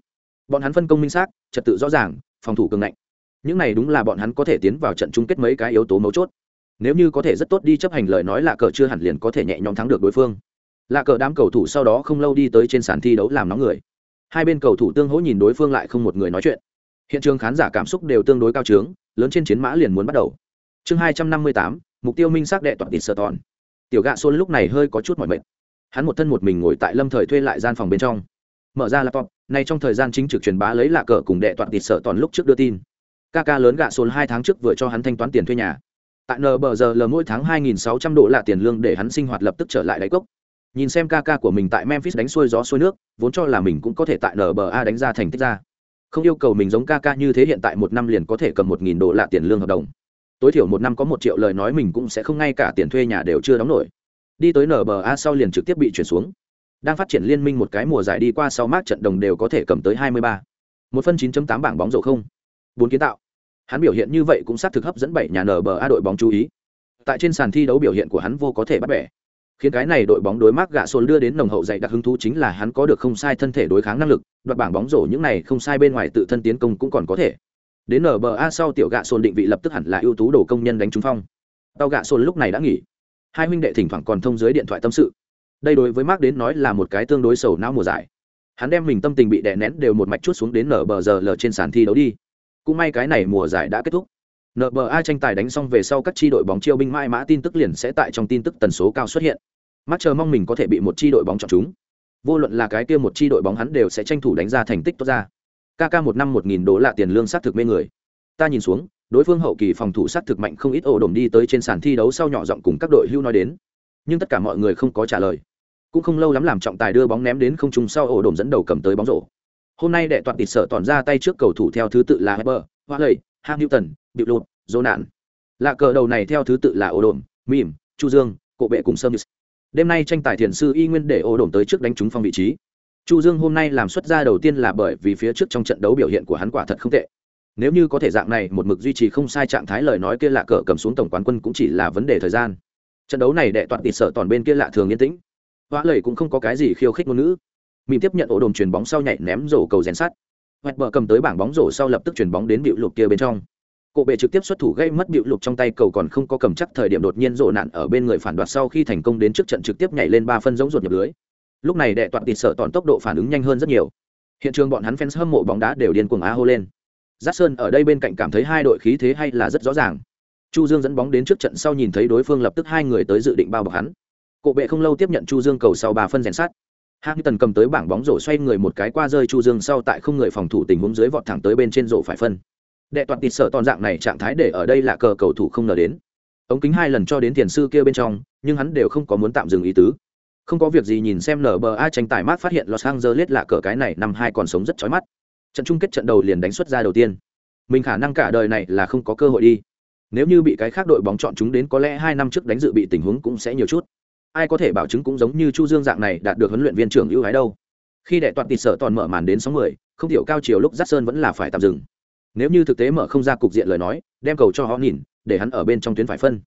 Bọn hắn phân công minh xác, trật tự rõ ràng, phòng thủ cường ngạnh. Những này đúng là bọn hắn có thể tiến vào trận chung kết mấy cái yếu tố mấu chốt. Nếu như có thể rất tốt đi chấp hành lời nói là cờ chưa hẳn liền có thể nhẹ nhõm thắng được đối phương là cờ đám cầu thủ sau đó không lâu đi tới trên sàn thi đấu làm nóng người. Hai bên cầu thủ tương hỗ nhìn đối phương lại không một người nói chuyện. Hiện trường khán giả cảm xúc đều tương đối cao trướng, lớn trên chiến mã liền muốn bắt đầu. Chương hai trăm năm mươi tám, mục tiêu minh xác đệ toàn tịt sợ tòn tiểu gạ xôn lúc này hơi có chút mỏi mệt. Hắn một thân một mình ngồi tại lâm thời thuê lại gian phòng bên trong. Mở ra laptop nay trong thời gian chính trực truyền bá lấy lạ cờ cùng đệ toàn tịt sợ tòn lúc trước đưa tin. Ca ca lớn gạ xôn hai tháng trước vừa cho hắn thanh toán tiền thuê nhà. Tại nợ bờ giờ lờ mỗi tháng hai nghìn sáu trăm độ là tiền lương để hắn sinh hoạt lập tức trở lại đáy cốc nhìn xem ca ca của mình tại memphis đánh xuôi gió xuôi nước, vốn cho là mình cũng có thể tại nba đánh ra thành tích ra. Không yêu cầu mình giống ca ca như thế hiện tại một năm liền có thể cầm một nghìn đô la tiền lương hợp đồng. Tối thiểu một năm có một triệu lời nói mình cũng sẽ không ngay cả tiền thuê nhà đều chưa đóng nổi. Đi tới nba sau liền trực tiếp bị chuyển xuống. Đang phát triển liên minh một cái mùa giải đi qua sau mát trận đồng đều có thể cầm tới hai mươi ba. Một phân 9 tám bảng bóng rổ không. Bốn kiến tạo. Hắn biểu hiện như vậy cũng xác thực hấp dẫn bảy nhà nba đội bóng chú ý. Tại trên sàn thi đấu biểu hiện của hắn vô có thể bắt bẻ khiến cái này đội bóng đối mắc gạ sồn đưa đến nồng hậu dạy đặc hứng thú chính là hắn có được không sai thân thể đối kháng năng lực, đoạt bảng bóng rổ những này không sai bên ngoài tự thân tiến công cũng còn có thể. Đến nba sau tiểu gạ sồn định vị lập tức hẳn là ưu tú đồ công nhân đánh trúng phong. Tàu gạ sồn lúc này đã nghỉ. Hai huynh đệ thỉnh thoảng còn thông dưới điện thoại tâm sự. Đây đối với mark đến nói là một cái tương đối sầu não mùa giải. Hắn đem mình tâm tình bị đè nén đều một mạch chút xuống đến nở bờ giờ lờ trên sàn thi đấu đi. Cũng may cái này mùa giải đã kết thúc. Nba tranh tài đánh xong về sau các tri đội bóng chiêu binh mãi mã tin tức liền sẽ tại trong tin tức tần số cao xuất hiện mắt chờ mong mình có thể bị một tri đội bóng chọn chúng. Vô luận là cái kia một tri đội bóng hắn đều sẽ tranh thủ đánh ra thành tích tốt ra. Kk một năm một nghìn đô la tiền lương xác thực mê người. Ta nhìn xuống đối phương hậu kỳ phòng thủ xác thực mạnh không ít ổ đổm đi tới trên sàn thi đấu sau nhỏ giọng cùng các đội hưu nói đến. Nhưng tất cả mọi người không có trả lời. Cũng không lâu lắm làm trọng tài đưa bóng ném đến không trung sau ổ đổm dẫn đầu cầm tới bóng rổ. Hôm nay đệ toàn tịt sợ toàn ra tay trước cầu thủ theo thứ tự là Heber, Hoa Lầy, Hamilton, Điệu Lụt, Dô Nạn. Lạ cờ đầu này theo thứ tự là ổ đổm, Mìm, Chu Dương, Cổ Bệ cùng Sâm đêm nay tranh tài thiền sư y nguyên để ô đồn tới trước đánh trúng phong vị trí. Chu dương hôm nay làm xuất ra đầu tiên là bởi vì phía trước trong trận đấu biểu hiện của hắn quả thật không tệ. Nếu như có thể dạng này, một mực duy trì không sai trạng thái lời nói kia lạ cờ cầm xuống tổng quán quân cũng chỉ là vấn đề thời gian. Trận đấu này đệ toàn tịt sở toàn bên kia lạ thường yên tĩnh. Hóa lầy cũng không có cái gì khiêu khích ngôn ngữ. Mình tiếp nhận ổ đồn chuyền bóng sau nhảy ném rổ cầu rèn sắt. Hoẹt bờ cầm tới bảng bóng rổ sau lập tức chuyền bóng đến bịu lục kia bên trong cổ bệ trực tiếp xuất thủ gây mất bịu lục trong tay cầu còn không có cầm chắc thời điểm đột nhiên rộ nạn ở bên người phản đoạt sau khi thành công đến trước trận trực tiếp nhảy lên ba phân giống ruột nhập lưới. Lúc này đệ toàn tịt sợ toàn tốc độ phản ứng nhanh hơn rất nhiều. Hiện trường bọn hắn fans hâm mộ bóng đá đều điên cuồng á hô lên. Giác sơn ở đây bên cạnh cảm thấy hai đội khí thế hay là rất rõ ràng. Chu dương dẫn bóng đến trước trận sau nhìn thấy đối phương lập tức hai người tới dự định bao bọc hắn. Cổ bệ không lâu tiếp nhận chu dương cầu sau ba phân rèn sát hạng tần cầm tới bảng bóng rổ xoay người một cái qua rơi chu dương sau tại không người phòng thủ tình huống dưới vọt thẳng tới bên trên rổ phải phân đệ toàn tịt sợ toàn dạng này trạng thái để ở đây là cờ cầu thủ không ngờ đến. Ống kính hai lần cho đến tiền sư kia bên trong, nhưng hắn đều không có muốn tạm dừng ý tứ. Không có việc gì nhìn xem nba tranh tài mát phát hiện los angeles là cờ cái này năm hai còn sống rất chói mắt. Trận chung kết trận đầu liền đánh xuất ra đầu tiên. Mình khả năng cả đời này là không có cơ hội đi. Nếu như bị cái khác đội bóng chọn chúng đến có lẽ hai năm trước đánh dự bị tình huống cũng sẽ nhiều chút. Ai có thể bảo chứng cũng giống như chu dương dạng này đạt được huấn luyện viên trưởng ưu ái đâu. Khi đệ toàn tịt sở toàn mở màn đến sáu người không thiểu cao chiều lúc dắt sơn vẫn là phải tạm dừng nếu như thực tế mở không ra cục diện lời nói, đem cầu cho họ nhìn, để hắn ở bên trong tuyến phải phân.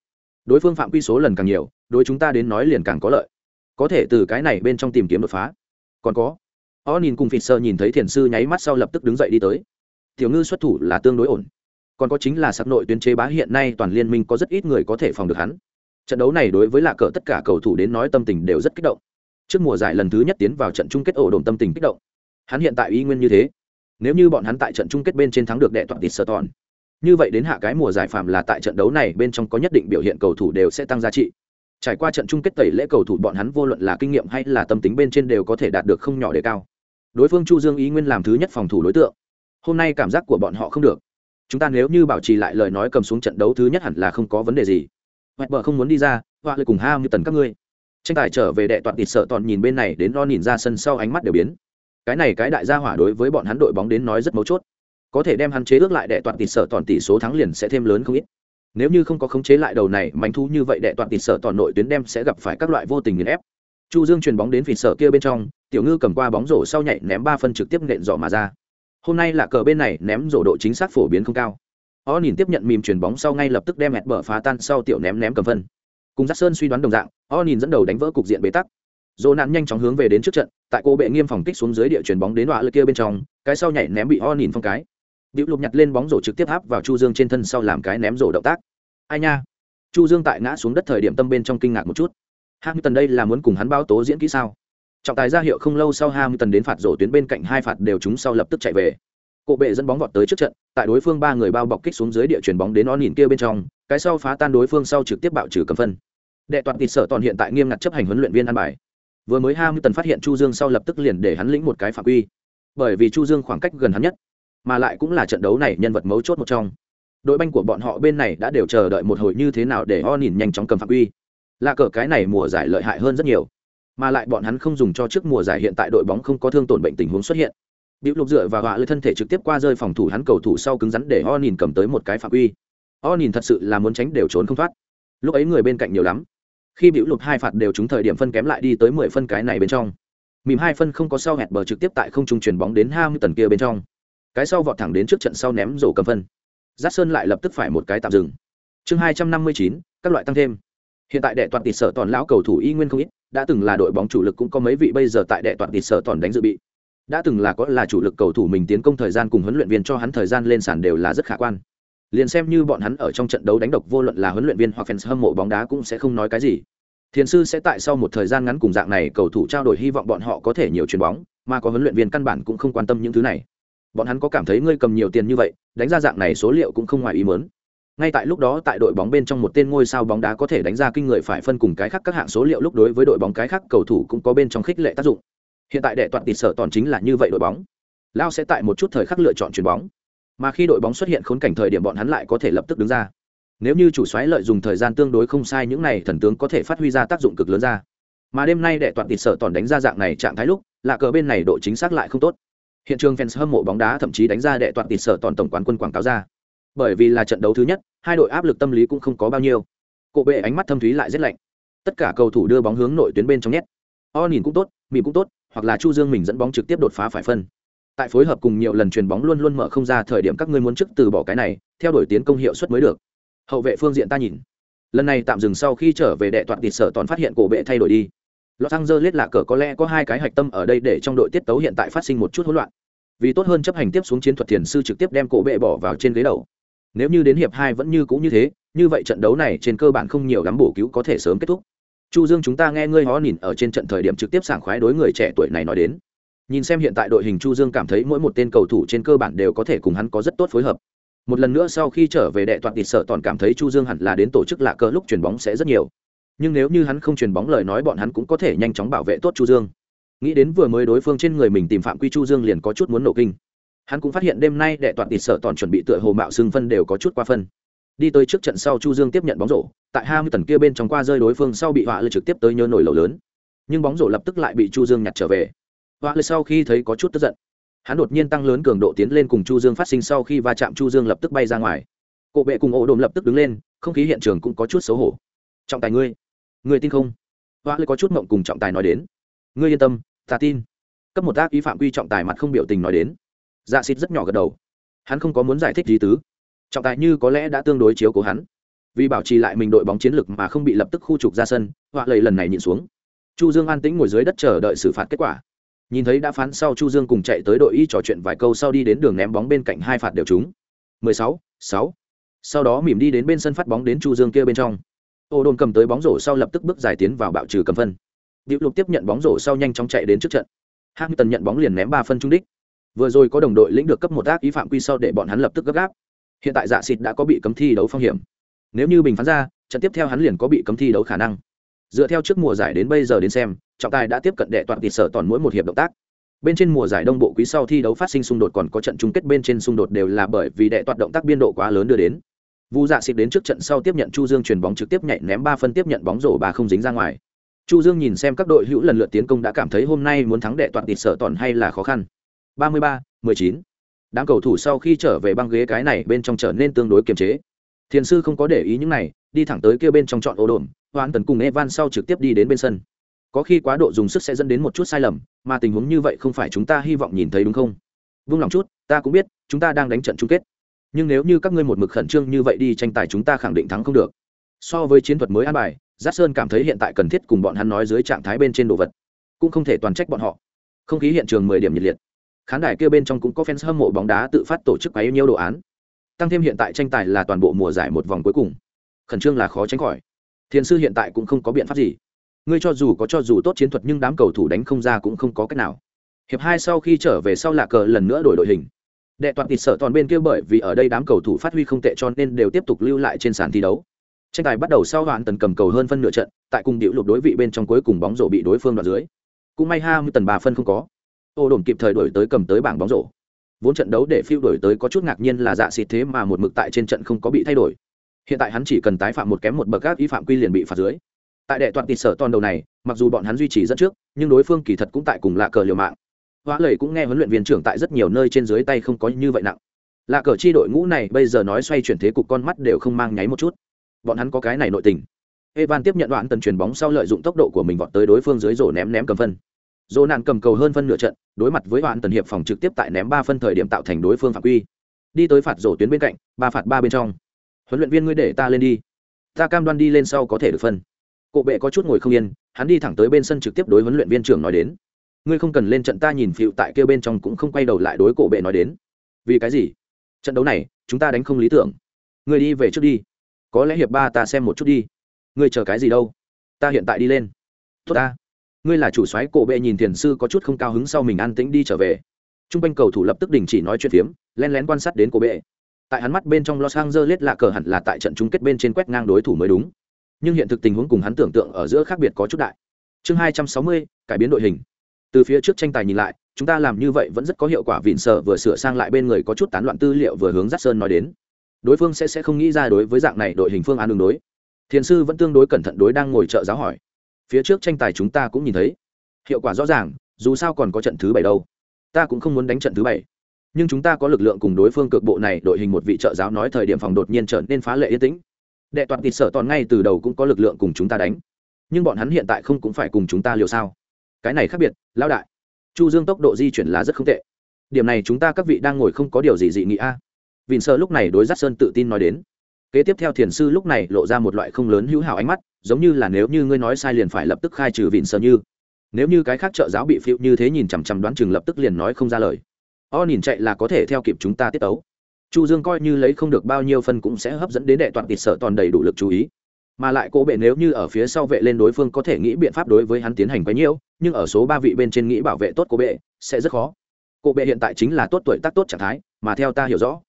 Đối phương phạm quy số lần càng nhiều, đối chúng ta đến nói liền càng có lợi. Có thể từ cái này bên trong tìm kiếm đột phá. Còn có, họ nhìn cùng phịt sơ nhìn thấy thiền sư nháy mắt sau lập tức đứng dậy đi tới. Tiểu ngư xuất thủ là tương đối ổn. Còn có chính là sắc nội tuyến chế bá hiện nay toàn liên minh có rất ít người có thể phòng được hắn. Trận đấu này đối với lạ cờ tất cả cầu thủ đến nói tâm tình đều rất kích động. Trước mùa giải lần thứ nhất tiến vào trận chung kết ổ đồn tâm tình kích động. Hắn hiện tại y nguyên như thế nếu như bọn hắn tại trận chung kết bên trên thắng được đệ toàn tịt sơ tòn. Như vậy đến hạ cái mùa giải phạm là tại trận đấu này bên trong có nhất định biểu hiện cầu thủ đều sẽ tăng giá trị. Trải qua trận chung kết tẩy lễ cầu thủ bọn hắn vô luận là kinh nghiệm hay là tâm tính bên trên đều có thể đạt được không nhỏ đề cao. Đối phương chu dương ý nguyên làm thứ nhất phòng thủ đối tượng. Hôm nay cảm giác của bọn họ không được. Chúng ta nếu như bảo trì lại lời nói cầm xuống trận đấu thứ nhất hẳn là không có vấn đề gì. Hoẹt bờ không muốn đi ra, họa lại cùng ham như tần các ngươi. Tranh tài trở về đệ toàn tịt sợ toàn nhìn bên này đến lo nhìn ra sân sau ánh mắt đều biến cái này cái đại gia hỏa đối với bọn hắn đội bóng đến nói rất mấu chốt. Có thể đem hắn chế ước lại đệ toàn tỷ sợ toàn tỷ số thắng liền sẽ thêm lớn không ít. Nếu như không có khống chế lại đầu này, manh thu như vậy đệ toàn tịt sợ toàn nội tuyến đem sẽ gặp phải các loại vô tình nghiền ép. Chu dương truyền bóng đến vịt sở kia bên trong, tiểu ngư cầm qua bóng rổ sau nhảy ném ba phân trực tiếp nện dọ mà ra. Hôm nay là cờ bên này, ném rổ độ chính xác phổ biến không cao. O nhìn tiếp nhận mìm truyền bóng sau ngay lập tức đem hẹn bờ phá tan sau tiểu ném ném cầm phân. Cùng giác sơn suy đoán đồng dạng o nhìn dẫn đầu đánh vỡ cục diện bế tắc dỗ nạn nhanh chóng hướng về đến trước trận tại cô bệ nghiêm phòng kích xuống dưới địa chuyền bóng đến đoạn lượt kia bên trong cái sau nhảy ném bị o nhìn phong cái Diệu Lục nhặt lên bóng rổ trực tiếp áp vào Chu Dương trên thân sau làm cái ném rổ động tác. Ai nha? Chu Dương tại ngã xuống đất thời điểm tâm bên trong kinh ngạc một chút. Hamilton đây là muốn cùng hắn báo tố diễn kỹ sao? Trọng tài ra hiệu không lâu sau Hamilton đến phạt rổ tuyến bên cạnh hai phạt đều chúng sau lập tức chạy về. Cổ bệ dẫn bóng vọt tới trước trận, tại đối phương ba người bao bọc kích xuống dưới địa chuyển bóng đến nó nhìn kia bên trong, cái sau phá tan đối phương sau trực tiếp bạo trừ cầm phân. Đệ toàn tịt sở toàn hiện tại nghiêm ngặt chấp hành huấn luyện viên ăn bài. Vừa mới Hamilton phát hiện Chu Dương sau lập tức liền để hắn lĩnh một cái phạm quy. Bởi vì Chu Dương khoảng cách gần hắn nhất, mà lại cũng là trận đấu này nhân vật mấu chốt một trong. Đội banh của bọn họ bên này đã đều chờ đợi một hồi như thế nào để o nhìn nhanh chóng cầm phạm uy là cờ cái này mùa giải lợi hại hơn rất nhiều mà lại bọn hắn không dùng cho trước mùa giải hiện tại đội bóng không có thương tổn bệnh tình huống xuất hiện. Biểu lục dựa và họa lưới thân thể trực tiếp qua rơi phòng thủ hắn cầu thủ sau cứng rắn để o nhìn cầm tới một cái phạm uy o nhìn thật sự là muốn tránh đều trốn không thoát. Lúc ấy người bên cạnh nhiều lắm khi biểu lụt hai phạt đều trúng thời điểm phân kém lại đi tới mười phân cái này bên trong. Mìm hai phân không có sau hẹn bờ trực tiếp tại không trung chuyển bóng đến hai mươi tần kia bên trong. Cái sau vọt thẳng đến trước trận sau ném rổ cầm phân. Giáp sơn lại lập tức phải một cái tạm dừng. Chương hai trăm năm mươi chín, các loại tăng thêm. Hiện tại đệ toàn tịt sở toàn lão cầu thủ y nguyên không ít, đã từng là đội bóng chủ lực cũng có mấy vị bây giờ tại đệ toàn tịt sở toàn đánh dự bị. Đã từng là có là chủ lực cầu thủ mình tiến công thời gian cùng huấn luyện viên cho hắn thời gian lên sàn đều là rất khả quan liền xem như bọn hắn ở trong trận đấu đánh độc vô luận là huấn luyện viên hoặc fans hâm mộ bóng đá cũng sẽ không nói cái gì. Thiền sư sẽ tại sau một thời gian ngắn cùng dạng này cầu thủ trao đổi hy vọng bọn họ có thể nhiều chuyền bóng, mà có huấn luyện viên căn bản cũng không quan tâm những thứ này. Bọn hắn có cảm thấy ngươi cầm nhiều tiền như vậy, đánh ra dạng này số liệu cũng không ngoài ý muốn. ngay tại lúc đó tại đội bóng bên trong một tên ngôi sao bóng đá có thể đánh ra kinh người phải phân cùng cái khác các hạng số liệu lúc đối với đội bóng cái khác cầu thủ cũng có bên trong khích lệ tác dụng. Hiện tại đệ toàn tịt sở toàn chính là như vậy đội bóng. Lao sẽ tại một chút thời khắc lựa chọn chuyền bóng mà khi đội bóng xuất hiện khốn cảnh thời điểm bọn hắn lại có thể lập tức đứng ra. Nếu như chủ xoáy lợi dùng thời gian tương đối không sai, những này thần tướng có thể phát huy ra tác dụng cực lớn ra. Mà đêm nay đệ toàn tịt sở toàn đánh ra dạng này trạng thái lúc là cờ bên này độ chính xác lại không tốt. Hiện trường fans hâm mộ bóng đá thậm chí đánh ra đệ toàn tịt sở toàn tổng quán quân quảng cáo ra. Bởi vì là trận đấu thứ nhất, hai đội áp lực tâm lý cũng không có bao nhiêu. Cộ bệ ánh mắt thâm thúy lại rất lạnh. Tất cả cầu thủ đưa bóng hướng nội tuyến bên trong nhét. O nhìn cũng tốt mịn cũng tốt, hoặc là chu dương mình dẫn bóng trực tiếp đột phá phải phân tại phối hợp cùng nhiều lần truyền bóng luôn luôn mở không ra thời điểm các ngươi muốn trước từ bỏ cái này, theo đuổi tiến công hiệu suất mới được. Hậu vệ phương diện ta nhìn. Lần này tạm dừng sau khi trở về đệ toàn tịt sở toàn phát hiện cổ bệ thay đổi đi. Los Angeles là cờ có lẽ có hai cái hạch tâm ở đây để trong đội tiết tấu hiện tại phát sinh một chút hỗn loạn. Vì tốt hơn chấp hành tiếp xuống chiến thuật tiền sư trực tiếp đem cổ bệ bỏ vào trên ghế đầu. nếu như đến hiệp hai vẫn như cũ như thế, như vậy trận đấu này trên cơ bản không nhiều lắm bổ cứu có thể sớm kết thúc. Chu dương, chúng ta nghe ngươi hó nhìn ở trên trận thời điểm trực tiếp sảng khoái đối người trẻ tuổi này nói đến nhìn xem hiện tại đội hình chu dương cảm thấy mỗi một tên cầu thủ trên cơ bản đều có thể cùng hắn có rất tốt phối hợp. Một lần nữa sau khi trở về đệ toàn tịt sợ toàn cảm thấy chu dương hẳn là đến tổ chức lạ cờ lúc chuyền bóng sẽ rất nhiều. Nhưng nếu như hắn không chuyền bóng lời nói bọn hắn cũng có thể nhanh chóng bảo vệ tốt chu dương. Nghĩ đến vừa mới đối phương trên người mình tìm phạm quy chu dương liền có chút muốn nổ kinh. Hắn cũng phát hiện đêm nay đệ toàn tịt sợ toàn chuẩn bị tựa hồ mạo xưng phân đều có chút qua phân. Đi tới trước trận sau chu dương tiếp nhận bóng rổ, tại hai mươi tần kia bên trong qua rơi đối phương sau bị họa lư trực tiếp tới nhớ nổi lầu lớn. Nhưng bóng rổ lập tức lại bị chu dương nhặt trở về hoa lệ sau khi thấy có chút tức giận, hắn đột nhiên tăng lớn cường độ tiến lên cùng chu dương phát sinh sau khi va chạm, chu dương lập tức bay ra ngoài. Cộ bệ cùng ổ đồn lập tức đứng lên, không khí hiện trường cũng có chút xấu hổ. Trọng tài ngươi ngươi tin không? Hoa lệ có chút mộng cùng trọng tài nói đến. Ngươi yên tâm, ta tin. Cấp một tác ý phạm quy trọng tài mặt không biểu tình nói đến. Dạ xịt rất nhỏ gật đầu. Hắn không có muốn giải thích gì tứ. Trọng tài như có lẽ đã tương đối chiếu cố hắn. Vì bảo trì lại mình đội bóng chiến lực mà không bị lập tức khu trục ra sân họa lầy lần này nhìn xuống. Chu dương an tĩnh ngồi dưới đất chờ đợi xử phạt kết quả nhìn thấy đã phán sau chu dương cùng chạy tới đội y trò chuyện vài câu sau đi đến đường ném bóng bên cạnh hai phạt đều trúng. 16, 6. sau đó mỉm đi đến bên sân phát bóng đến chu dương kia bên trong. Ô đồn cầm tới bóng rổ sau lập tức bước giải tiến vào bạo trừ cầm phân. Điệu lục tiếp nhận bóng rổ sau nhanh chóng chạy đến trước trận. Hamilton nhận bóng liền ném ba phân trung đích. Vừa rồi có đồng đội lĩnh được cấp một ác ý phạm quy sau để bọn hắn lập tức gấp gáp. Hiện tại dạ xịt đã có bị cấm thi đấu phong hiểm. Nếu như bình phán ra trận tiếp theo hắn liền có bị cấm thi đấu khả năng. Dựa theo trước mùa giải đến bây giờ đến xem trọng tài đã tiếp cận đệ toàn tịt sở toàn mỗi một hiệp động tác. Bên trên mùa giải đông bộ quý sau thi đấu phát sinh xung đột còn có trận chung kết bên trên xung đột đều là bởi vì đệ toàn động tác biên độ quá lớn đưa đến. Vu dạ xịt đến trước trận sau tiếp nhận chu dương chuyền bóng trực tiếp nhảy ném ba phân tiếp nhận bóng rổ bà không dính ra ngoài. Chu dương nhìn xem các đội hữu lần lượt tiến công đã cảm thấy hôm nay muốn thắng đệ toàn tịt sở toàn hay là khó khăn. 33, 19 đám cầu thủ sau khi trở về băng ghế cái này bên trong trở nên tương đối kiềm chế. Thiền sư không có để ý những này đi thẳng tới kia bên trong chọn ô đồn hoàn tần cùng evan sau trực tiếp đi đến bên sân có khi quá độ dùng sức sẽ dẫn đến một chút sai lầm, mà tình huống như vậy không phải chúng ta hy vọng nhìn thấy đúng không? Vung lòng chút, ta cũng biết, chúng ta đang đánh trận chung kết. Nhưng nếu như các ngươi một mực khẩn trương như vậy đi, tranh tài chúng ta khẳng định thắng không được. So với chiến thuật mới an bài, giáp sơn cảm thấy hiện tại cần thiết cùng bọn hắn nói dưới trạng thái bên trên đồ vật. Cũng không thể toàn trách bọn họ. Không khí hiện trường mười điểm nhiệt liệt. Khán đài kia bên trong cũng có fans hâm mộ bóng đá tự phát tổ chức bấy nhiêu đồ án. Tăng thêm hiện tại tranh tài là toàn bộ mùa giải một vòng cuối cùng. Khẩn trương là khó tránh khỏi. Thiền sư hiện tại cũng không có biện pháp gì ngươi cho dù có cho dù tốt chiến thuật nhưng đám cầu thủ đánh không ra cũng không có cách nào. Hiệp hai sau khi trở về sau lạ cờ lần nữa đổi đội hình. Đệ toàn tịt sợ toàn bên kia bởi vì ở đây đám cầu thủ phát huy không tệ cho nên đều tiếp tục lưu lại trên sàn thi đấu. Tranh tài bắt đầu sau hoàn tần cầm cầu hơn phân nửa trận, tại cùng điệu lục đối vị bên trong cuối cùng bóng rổ bị đối phương đoạt dưới. Cũng may hai mươi tần ba phân không có. Ô đồn kịp thời đổi tới cầm tới bảng bóng rổ. Vốn trận đấu để phiêu đổi tới có chút ngạc nhiên là dạ xịt thế mà một mực tại trên trận không có bị thay đổi. Hiện tại hắn chỉ cần tái phạm một kém một bậc các ý phạm quy liền bị phạt dưới tại đệ toàn tịt sở toàn đầu này, mặc dù bọn hắn duy trì dẫn trước, nhưng đối phương kỳ thật cũng tại cùng lạ cờ liều mạng. Hóa lầy cũng nghe huấn luyện viên trưởng tại rất nhiều nơi trên dưới tay không có như vậy nặng. Lạ cờ chi đội ngũ này bây giờ nói xoay chuyển thế cục con mắt đều không mang nháy một chút. Bọn hắn có cái này nội tình. Evan tiếp nhận đoạn tần chuyền bóng sau lợi dụng tốc độ của mình vọt tới đối phương dưới rổ ném ném cầm phân. Dồ nạn cầm cầu hơn phân nửa trận, đối mặt với đoạn tần hiệp phòng trực tiếp tại ném ba phân thời điểm tạo thành đối phương phạm quy. Đi tới phạt rổ tuyến bên cạnh, ba phạt ba bên trong. Huấn luyện viên ngươi để ta lên đi. Ta cam đoan đi lên sau có thể được phân. Cổ bệ có chút ngồi không yên, hắn đi thẳng tới bên sân trực tiếp đối huấn luyện viên trưởng nói đến. Ngươi không cần lên trận ta nhìn phịu tại kêu bên trong cũng không quay đầu lại đối cổ bệ nói đến. Vì cái gì? Trận đấu này, chúng ta đánh không lý tưởng. Ngươi đi về trước đi. Có lẽ hiệp ba ta xem một chút đi. Ngươi chờ cái gì đâu? Ta hiện tại đi lên. Tốt ta. Ngươi là chủ soái, cổ bệ nhìn thiền sư có chút không cao hứng sau mình an tĩnh đi trở về. T r u n g quanh cầu thủ lập tức đình chỉ nói chuyện phiếm len lén quan sát đến cổ bệ. Tại hắn mắt bên trong los angeles lạ cờ hẳn là tại trận chung kết bên trên quét ngang đối thủ mới đúng nhưng hiện thực tình huống cùng hắn tưởng tượng ở giữa khác biệt có chút đại. Chương hai trăm sáu mươi, cải biến đội hình. Từ phía trước tranh tài nhìn lại, chúng ta làm như vậy vẫn rất có hiệu quả vịn sở vừa sửa sang lại bên người có chút tán loạn tư liệu vừa hướng dắt sơn nói đến. Đối phương sẽ sẽ không nghĩ ra đối với dạng này đội hình phương án đường đối. Thiền sư vẫn tương đối cẩn thận đối đang ngồi trợ giáo hỏi. Phía trước tranh tài chúng ta cũng nhìn thấy. Hiệu quả rõ ràng, dù sao còn có trận thứ bảy đâu. Ta cũng không muốn đánh trận thứ bảy. Nhưng chúng ta có lực lượng cùng đối phương cực bộ này, đội hình một vị trợ giáo nói thời điểm phòng đột nhiên trở nên phá lệ yên tĩnh đệ toàn tịt sở toàn ngay từ đầu cũng có lực lượng cùng chúng ta đánh. Nhưng bọn hắn hiện tại không cũng phải cùng chúng ta liều sao? Cái này khác biệt lao đại. Chu dương tốc độ di chuyển là rất không tệ. Điểm này chúng ta các vị đang ngồi không có điều gì dị nghị a. Vịn sơ lúc này đối giác sơn tự tin nói đến. Kế tiếp theo thiền sư lúc này lộ ra một loại không lớn hữu hảo ánh mắt, giống như là nếu như ngươi nói sai liền phải lập tức khai trừ vịn sơ như. Nếu như cái khác trợ giáo bị phiêu như thế nhìn chằm chằm đoán chừng lập tức liền nói không ra lời. O nhìn chạy là có thể theo kịp chúng ta tiết tấu chu dương coi như lấy không được bao nhiêu phân cũng sẽ hấp dẫn đến đệ toàn tịt sợ toàn đầy đủ lực chú ý. Mà lại Cố bệ nếu như ở phía sau vệ lên đối phương có thể nghĩ biện pháp đối với hắn tiến hành quấy nhiễu, nhưng ở số ba vị bên trên nghĩ bảo vệ tốt Cố bệ, sẽ rất khó. Cố bệ hiện tại chính là tốt tuổi tác tốt trạng thái, mà theo ta hiểu rõ,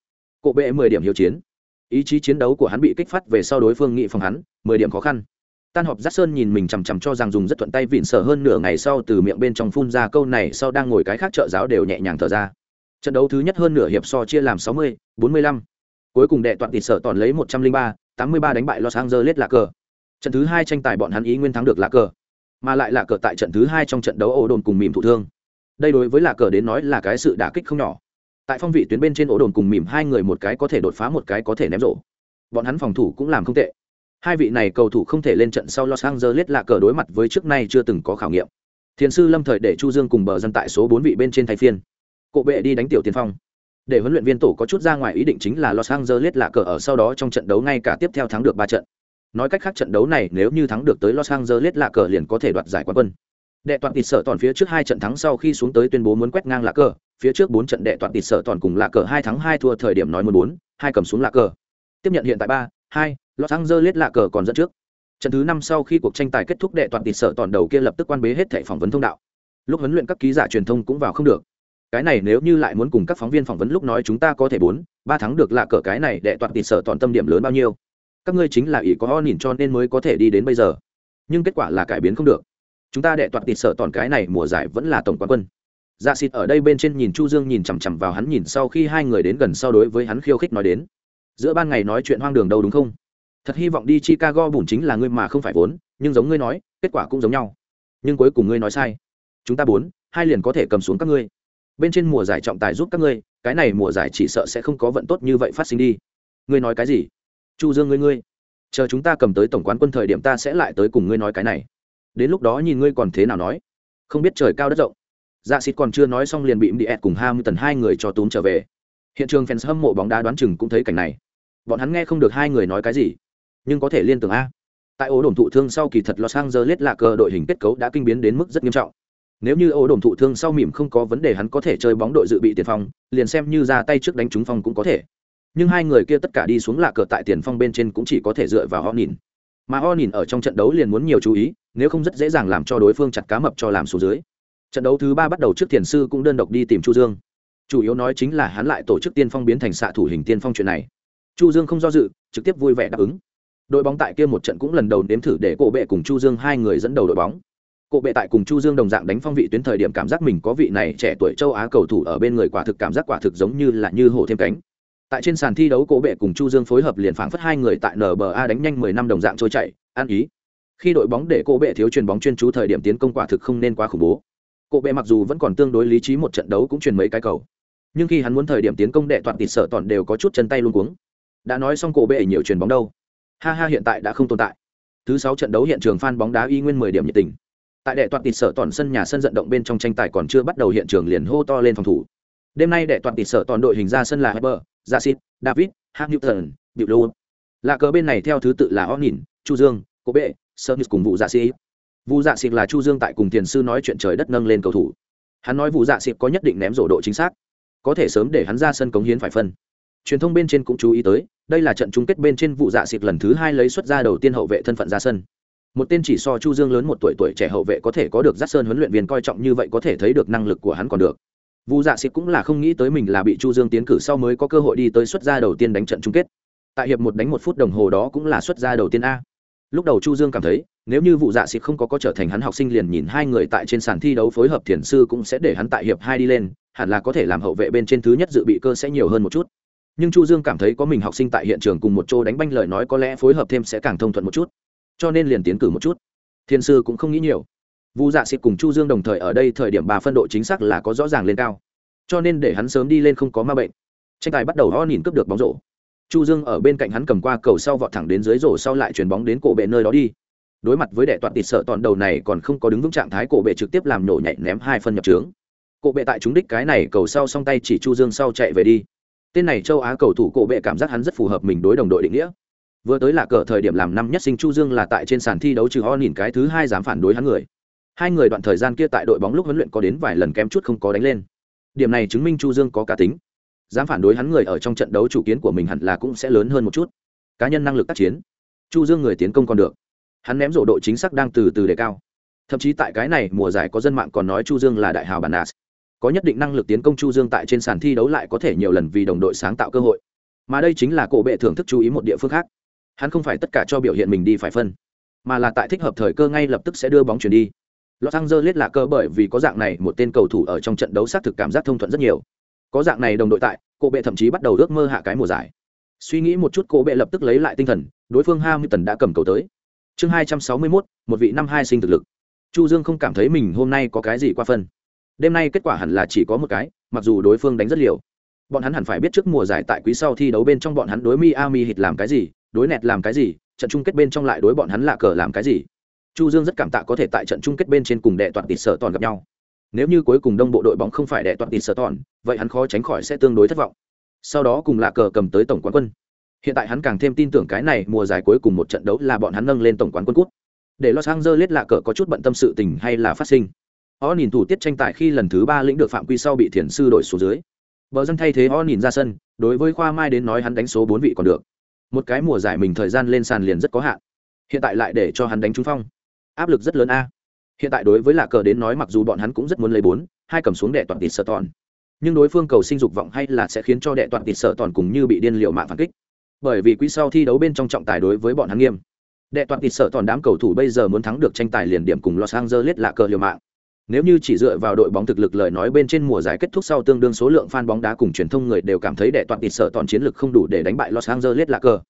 Cố bệ mười điểm hiệu chiến. Ý chí chiến đấu của hắn bị kích phát về sau đối phương nghị phòng hắn, mười điểm khó khăn. Tan họp giác sơn nhìn mình chằm chằm cho rằng dùng rất thuận tay vịn sở hơn nửa ngày sau từ miệng bên trong phun ra câu này, sau đang ngồi cái khác trợ giáo đều nhẹ nhàng thở ra trận đấu thứ nhất hơn nửa hiệp so chia làm sáu mươi, bốn mươi lăm. Cuối cùng đệ toàn tịt sở toàn lấy một trăm linh ba, tám mươi ba đánh bại los angeles là cờ trận thứ hai tranh tài bọn hắn ý nguyên thắng được là cờ mà lại là cờ tại trận thứ hai trong trận đấu ổ đồn cùng mìm thụ thương. Đây đối với là cờ đến nói là cái sự đả kích không nhỏ. Tại phong vị tuyến bên trên ổ đồn cùng mìm hai người một cái có thể đột phá một cái có thể ném rổ. Bọn hắn phòng thủ cũng làm không tệ. Hai vị này cầu thủ không thể lên trận sau los angeles là cờ đối mặt với trước nay chưa từng có khảo nghiệm. Thiền sư lâm thời để chu dương cùng bờ dân tại số bốn vị bên trên thay phiên cộ bệ đi đánh tiểu tiên phong. Để huấn luyện viên tổ có chút ra ngoài ý định chính là los angeles là cờ ở sau đó trong trận đấu ngay cả tiếp theo thắng được ba trận. Nói cách khác trận đấu này nếu như thắng được tới los angeles là cờ liền có thể đoạt giải quán quân. Đệ toàn tịt sở toàn phía trước hai trận thắng sau khi xuống tới tuyên bố muốn quét ngang lạ cờ, phía trước bốn trận đệ toàn tịt sở toàn cùng lạ cờ hai thắng hai thua thời điểm nói muốn bốn, hai cầm xuống lạ cờ. Tiếp nhận hiện tại ba, hai, los angeles là cờ còn dẫn trước. Trận thứ năm sau khi cuộc tranh tài kết thúc đệ toàn tịt sở toàn đầu kia lập tức quan bế hết thẻ phỏng vấn thông đạo. Lúc huấn luyện các ký giả truyền thông cũng vào không được cái này nếu như lại muốn cùng các phóng viên phỏng vấn lúc nói chúng ta có thể bốn, ba tháng được là cờ cái này đệ toàn tịt sở toàn tâm điểm lớn bao nhiêu. Các ngươi chính là ý có ho nhìn cho nên mới có thể đi đến bây giờ. Nhưng kết quả là cải biến không được. Chúng ta đệ toàn tịt sở toàn cái này mùa giải vẫn là tổng quán quân. Dạ xịt ở đây bên trên nhìn chu dương nhìn chằm chằm vào hắn nhìn sau khi hai người đến gần sau đối với hắn khiêu khích nói đến. Giữa ban ngày nói chuyện hoang đường đâu đúng không? Thật hy vọng đi chicago bùn chính là ngươi mà không phải vốn, nhưng giống ngươi nói, kết quả cũng giống nhau. Nhưng cuối cùng ngươi nói sai. Chúng ta bốn, hai liền có thể cầm xuống các ngươi bên trên mùa giải trọng tài giúp các ngươi, cái này mùa giải chỉ sợ sẽ không có vận tốt như vậy phát sinh đi. Ngươi nói cái gì? Chu dương ngươi ngươi, chờ chúng ta cầm tới tổng quán quân thời điểm ta sẽ lại tới cùng ngươi nói cái này. Đến lúc đó nhìn ngươi còn thế nào nói. Không biết trời cao đất rộng. Dạ xịt còn chưa nói xong liền bị đi ẹt cùng ham tần hai người cho túm trở về. Hiện trường fans hâm mộ bóng đá đoán chừng cũng thấy cảnh này. Bọn hắn nghe không được hai người nói cái gì. Nhưng có thể liên tưởng a. Tại ố đồn thụ thương sau kỳ thật los angeles là cờ đội hình kết cấu đã kinh biến đến mức rất nghiêm trọng nếu như ô đồn thụ thương sau mỉm không có vấn đề, hắn có thể chơi bóng đội dự bị tiền phong, liền xem như ra tay trước đánh trúng phong cũng có thể. Nhưng hai người kia tất cả đi xuống là cờ tại tiền phong bên trên cũng chỉ có thể dựa vào họ nhìn. Mà họ nhìn ở trong trận đấu liền muốn nhiều chú ý, nếu không rất dễ dàng làm cho đối phương chặt cá mập cho làm số dưới. Trận đấu thứ ba bắt đầu trước tiền sư cũng đơn độc đi tìm chu dương. Chủ yếu nói chính là hắn lại tổ chức tiên phong biến thành xạ thủ hình tiên phong chuyện này. Chu dương không do dự, trực tiếp vui vẻ đáp ứng. Đội bóng tại kia một trận cũng lần đầu nếm thử để cổ bệ cùng chu dương hai người dẫn đầu đội bóng cổ bệ tại cùng chu dương đồng dạng đánh phong vị tuyến thời điểm cảm giác mình có vị này trẻ tuổi châu á cầu thủ ở bên người quả thực cảm giác quả thực giống như là như hổ thêm cánh. Tại trên sàn thi đấu, cổ bệ cùng chu dương phối hợp liền phảng phất hai người tại nba đánh nhanh mười năm đồng dạng trôi chạy ăn ý. Khi đội bóng để cổ bệ thiếu truyền bóng chuyên chú thời điểm tiến công quả thực không nên quá khủng bố. Cổ bệ mặc dù vẫn còn tương đối lý trí một trận đấu cũng truyền mấy cái cầu. Nhưng khi hắn muốn thời điểm tiến công đệ toàn tịt sợ toàn đều có chút chân tay luôn cuống. Đã nói xong cổ bệ nhiều truyền bóng đâu. Ha ha hiện tại đã không tồn tại. Thứ sáu trận đấu hiện trường fan bóng đá y nguyên mười điểm nhiệt tình tại đệ toàn tịt sở toàn sân nhà sân vận động bên trong tranh tài còn chưa bắt đầu hiện trường liền hô to lên phòng thủ đêm nay đệ toàn tịt sở toàn đội hình ra sân là Heber, Jasit, David, Hart Newton, Biểu Lô. Là cờ bên này theo thứ tự là Onin, Chu Dương, Cố Bệ, Sơn cùng vụ Dạ Sĩ. Vụ Dạ Sĩ là Chu Dương tại cùng tiền sư nói chuyện trời đất nâng lên cầu thủ. Hắn nói vụ Dạ Sĩ có nhất định ném rổ độ chính xác, có thể sớm để hắn ra sân cống hiến phải phân. Truyền thông bên trên cũng chú ý tới, đây là trận chung kết bên trên vụ Dạ Sĩ lần thứ hai lấy xuất ra đầu tiên hậu vệ thân phận ra sân một tên chỉ so chu dương lớn một tuổi tuổi trẻ hậu vệ có thể có được giác sơn huấn luyện viên coi trọng như vậy có thể thấy được năng lực của hắn còn được. Vu dạ xịt cũng là không nghĩ tới mình là bị chu dương tiến cử sau mới có cơ hội đi tới xuất gia đầu tiên đánh trận chung kết. Tại hiệp một đánh một phút đồng hồ đó cũng là xuất gia đầu tiên a. Lúc đầu chu dương cảm thấy, nếu như vụ dạ xịt không có có trở thành hắn học sinh liền nhìn hai người tại trên sàn thi đấu phối hợp thiền sư cũng sẽ để hắn tại hiệp hai đi lên, hẳn là có thể làm hậu vệ bên trên thứ nhất dự bị cơ sẽ nhiều hơn một chút. Nhưng chu dương cảm thấy có mình học sinh tại hiện trường cùng một chỗ đánh banh lời nói có lẽ phối hợp thêm sẽ càng thông thuận một chút cho nên liền tiến cử một chút. Thiên sư cũng không nghĩ nhiều. Vu dạ xịt cùng chu dương đồng thời ở đây thời điểm bà phân độ chính xác là có rõ ràng lên cao. Cho nên để hắn sớm đi lên không có ma bệnh. Tranh tài bắt đầu ho nhìn cướp được bóng rổ. Chu dương ở bên cạnh hắn cầm qua cầu sau vọt thẳng đến dưới rổ sau lại chuyền bóng đến cổ bệ nơi đó đi. Đối mặt với đệ toàn tịt sợ toàn đầu này còn không có đứng vững trạng thái, cổ bệ trực tiếp làm nổ nhảy ném hai phân nhập trướng. Cổ bệ tại trúng đích cái này, cầu sau song tay chỉ chu dương sau chạy về đi. Tên này châu á cầu thủ cổ bệ cảm giác hắn rất phù hợp mình đối đồng đội định nghĩa vừa tới là cờ thời điểm làm năm nhất sinh chu dương là tại trên sàn thi đấu trừ ho nhìn cái thứ hai dám phản đối hắn người. Hai người đoạn thời gian kia tại đội bóng lúc huấn luyện có đến vài lần kém chút không có đánh lên. Điểm này chứng minh chu dương có cá tính. Dám phản đối hắn người ở trong trận đấu chủ kiến của mình hẳn là cũng sẽ lớn hơn một chút. Cá nhân năng lực tác chiến, chu dương người tiến công còn được. Hắn ném rổ độ chính xác đang từ từ đề cao. Thậm chí tại cái này mùa giải có dân mạng còn nói chu dương là đại hào bản nas có nhất định năng lực tiến công chu dương tại trên sàn thi đấu lại có thể nhiều lần vì đồng đội sáng tạo cơ hội. Mà đây chính là cổ bệ thưởng thức chú ý một địa phương khác hắn không phải tất cả cho biểu hiện mình đi phải phân mà là tại thích hợp thời cơ ngay lập tức sẽ đưa bóng chuyển đi Los Angeles là cơ bởi vì có dạng này một tên cầu thủ ở trong trận đấu xác thực cảm giác thông thuận rất nhiều. Có dạng này đồng đội tại, cô bệ thậm chí bắt đầu ước mơ hạ cái mùa giải. Suy nghĩ một chút cô bệ lập tức lấy lại tinh thần, đối phương Hamilton đã cầm cầu tới. Chương 261, một vị năm hai sinh thực lực. Chu Dương không cảm thấy mình hôm nay có cái gì qua phân. Đêm nay kết quả hẳn là chỉ có một cái, mặc dù đối phương đánh rất liều. Bọn hắn hẳn phải biết trước mùa giải tại quý sau thi đấu bên trong bọn hắn đối Miami Heat làm cái gì, đối nẹt làm cái gì, trận chung kết bên trong lại đối bọn hắn lạ cờ làm cái gì. Chu dương rất cảm tạ có thể tại trận chung kết bên trên cùng đệ toàn tịt sở toàn gặp nhau. Nếu như cuối cùng đông bộ đội bóng không phải đệ toàn tịt sở toàn vậy hắn khó tránh khỏi sẽ tương đối thất vọng. Sau đó cùng lạ cờ cầm tới tổng quán quân. Hiện tại hắn càng thêm tin tưởng cái này mùa giải cuối cùng một trận đấu là bọn hắn nâng lên tổng quán quân cút. Để los angeles lạ cờ có chút bận tâm sự tình hay là phát sinh. Họ nhìn thủ tiết tranh tài khi lần thứ ba lĩnh được phạm quy sau bị thiền sư đổi số dưới bờ dân thay thế họ nhìn ra sân, đối với khoa mai đến nói hắn đánh số bốn vị còn được. Một cái mùa giải mình thời gian lên sàn liền rất có hạn. Hiện tại lại để cho hắn đánh trúng phong. Áp lực rất lớn a. Hiện tại đối với lạ cờ đến nói mặc dù bọn hắn cũng rất muốn lấy bốn, hai cầm xuống đệ toàn tịt sợ toàn. nhưng đối phương cầu sinh dục vọng hay là sẽ khiến cho đệ toàn tịt sợ toàn cùng như bị điên liệu mạng phản kích. Bởi vì quý sau thi đấu bên trong trọng tài đối với bọn hắn nghiêm. Đệ toàn tịt sợ toàn đám cầu thủ bây giờ muốn thắng được tranh tài liền điểm cùng los angeles lạ cờ liều mạng nếu như chỉ dựa vào đội bóng thực lực lời nói bên trên mùa giải kết thúc sau tương đương số lượng fan bóng đá cùng truyền thông người đều cảm thấy đệ toàn tịt sợ toàn chiến lực không đủ để đánh bại los angeles Lakers.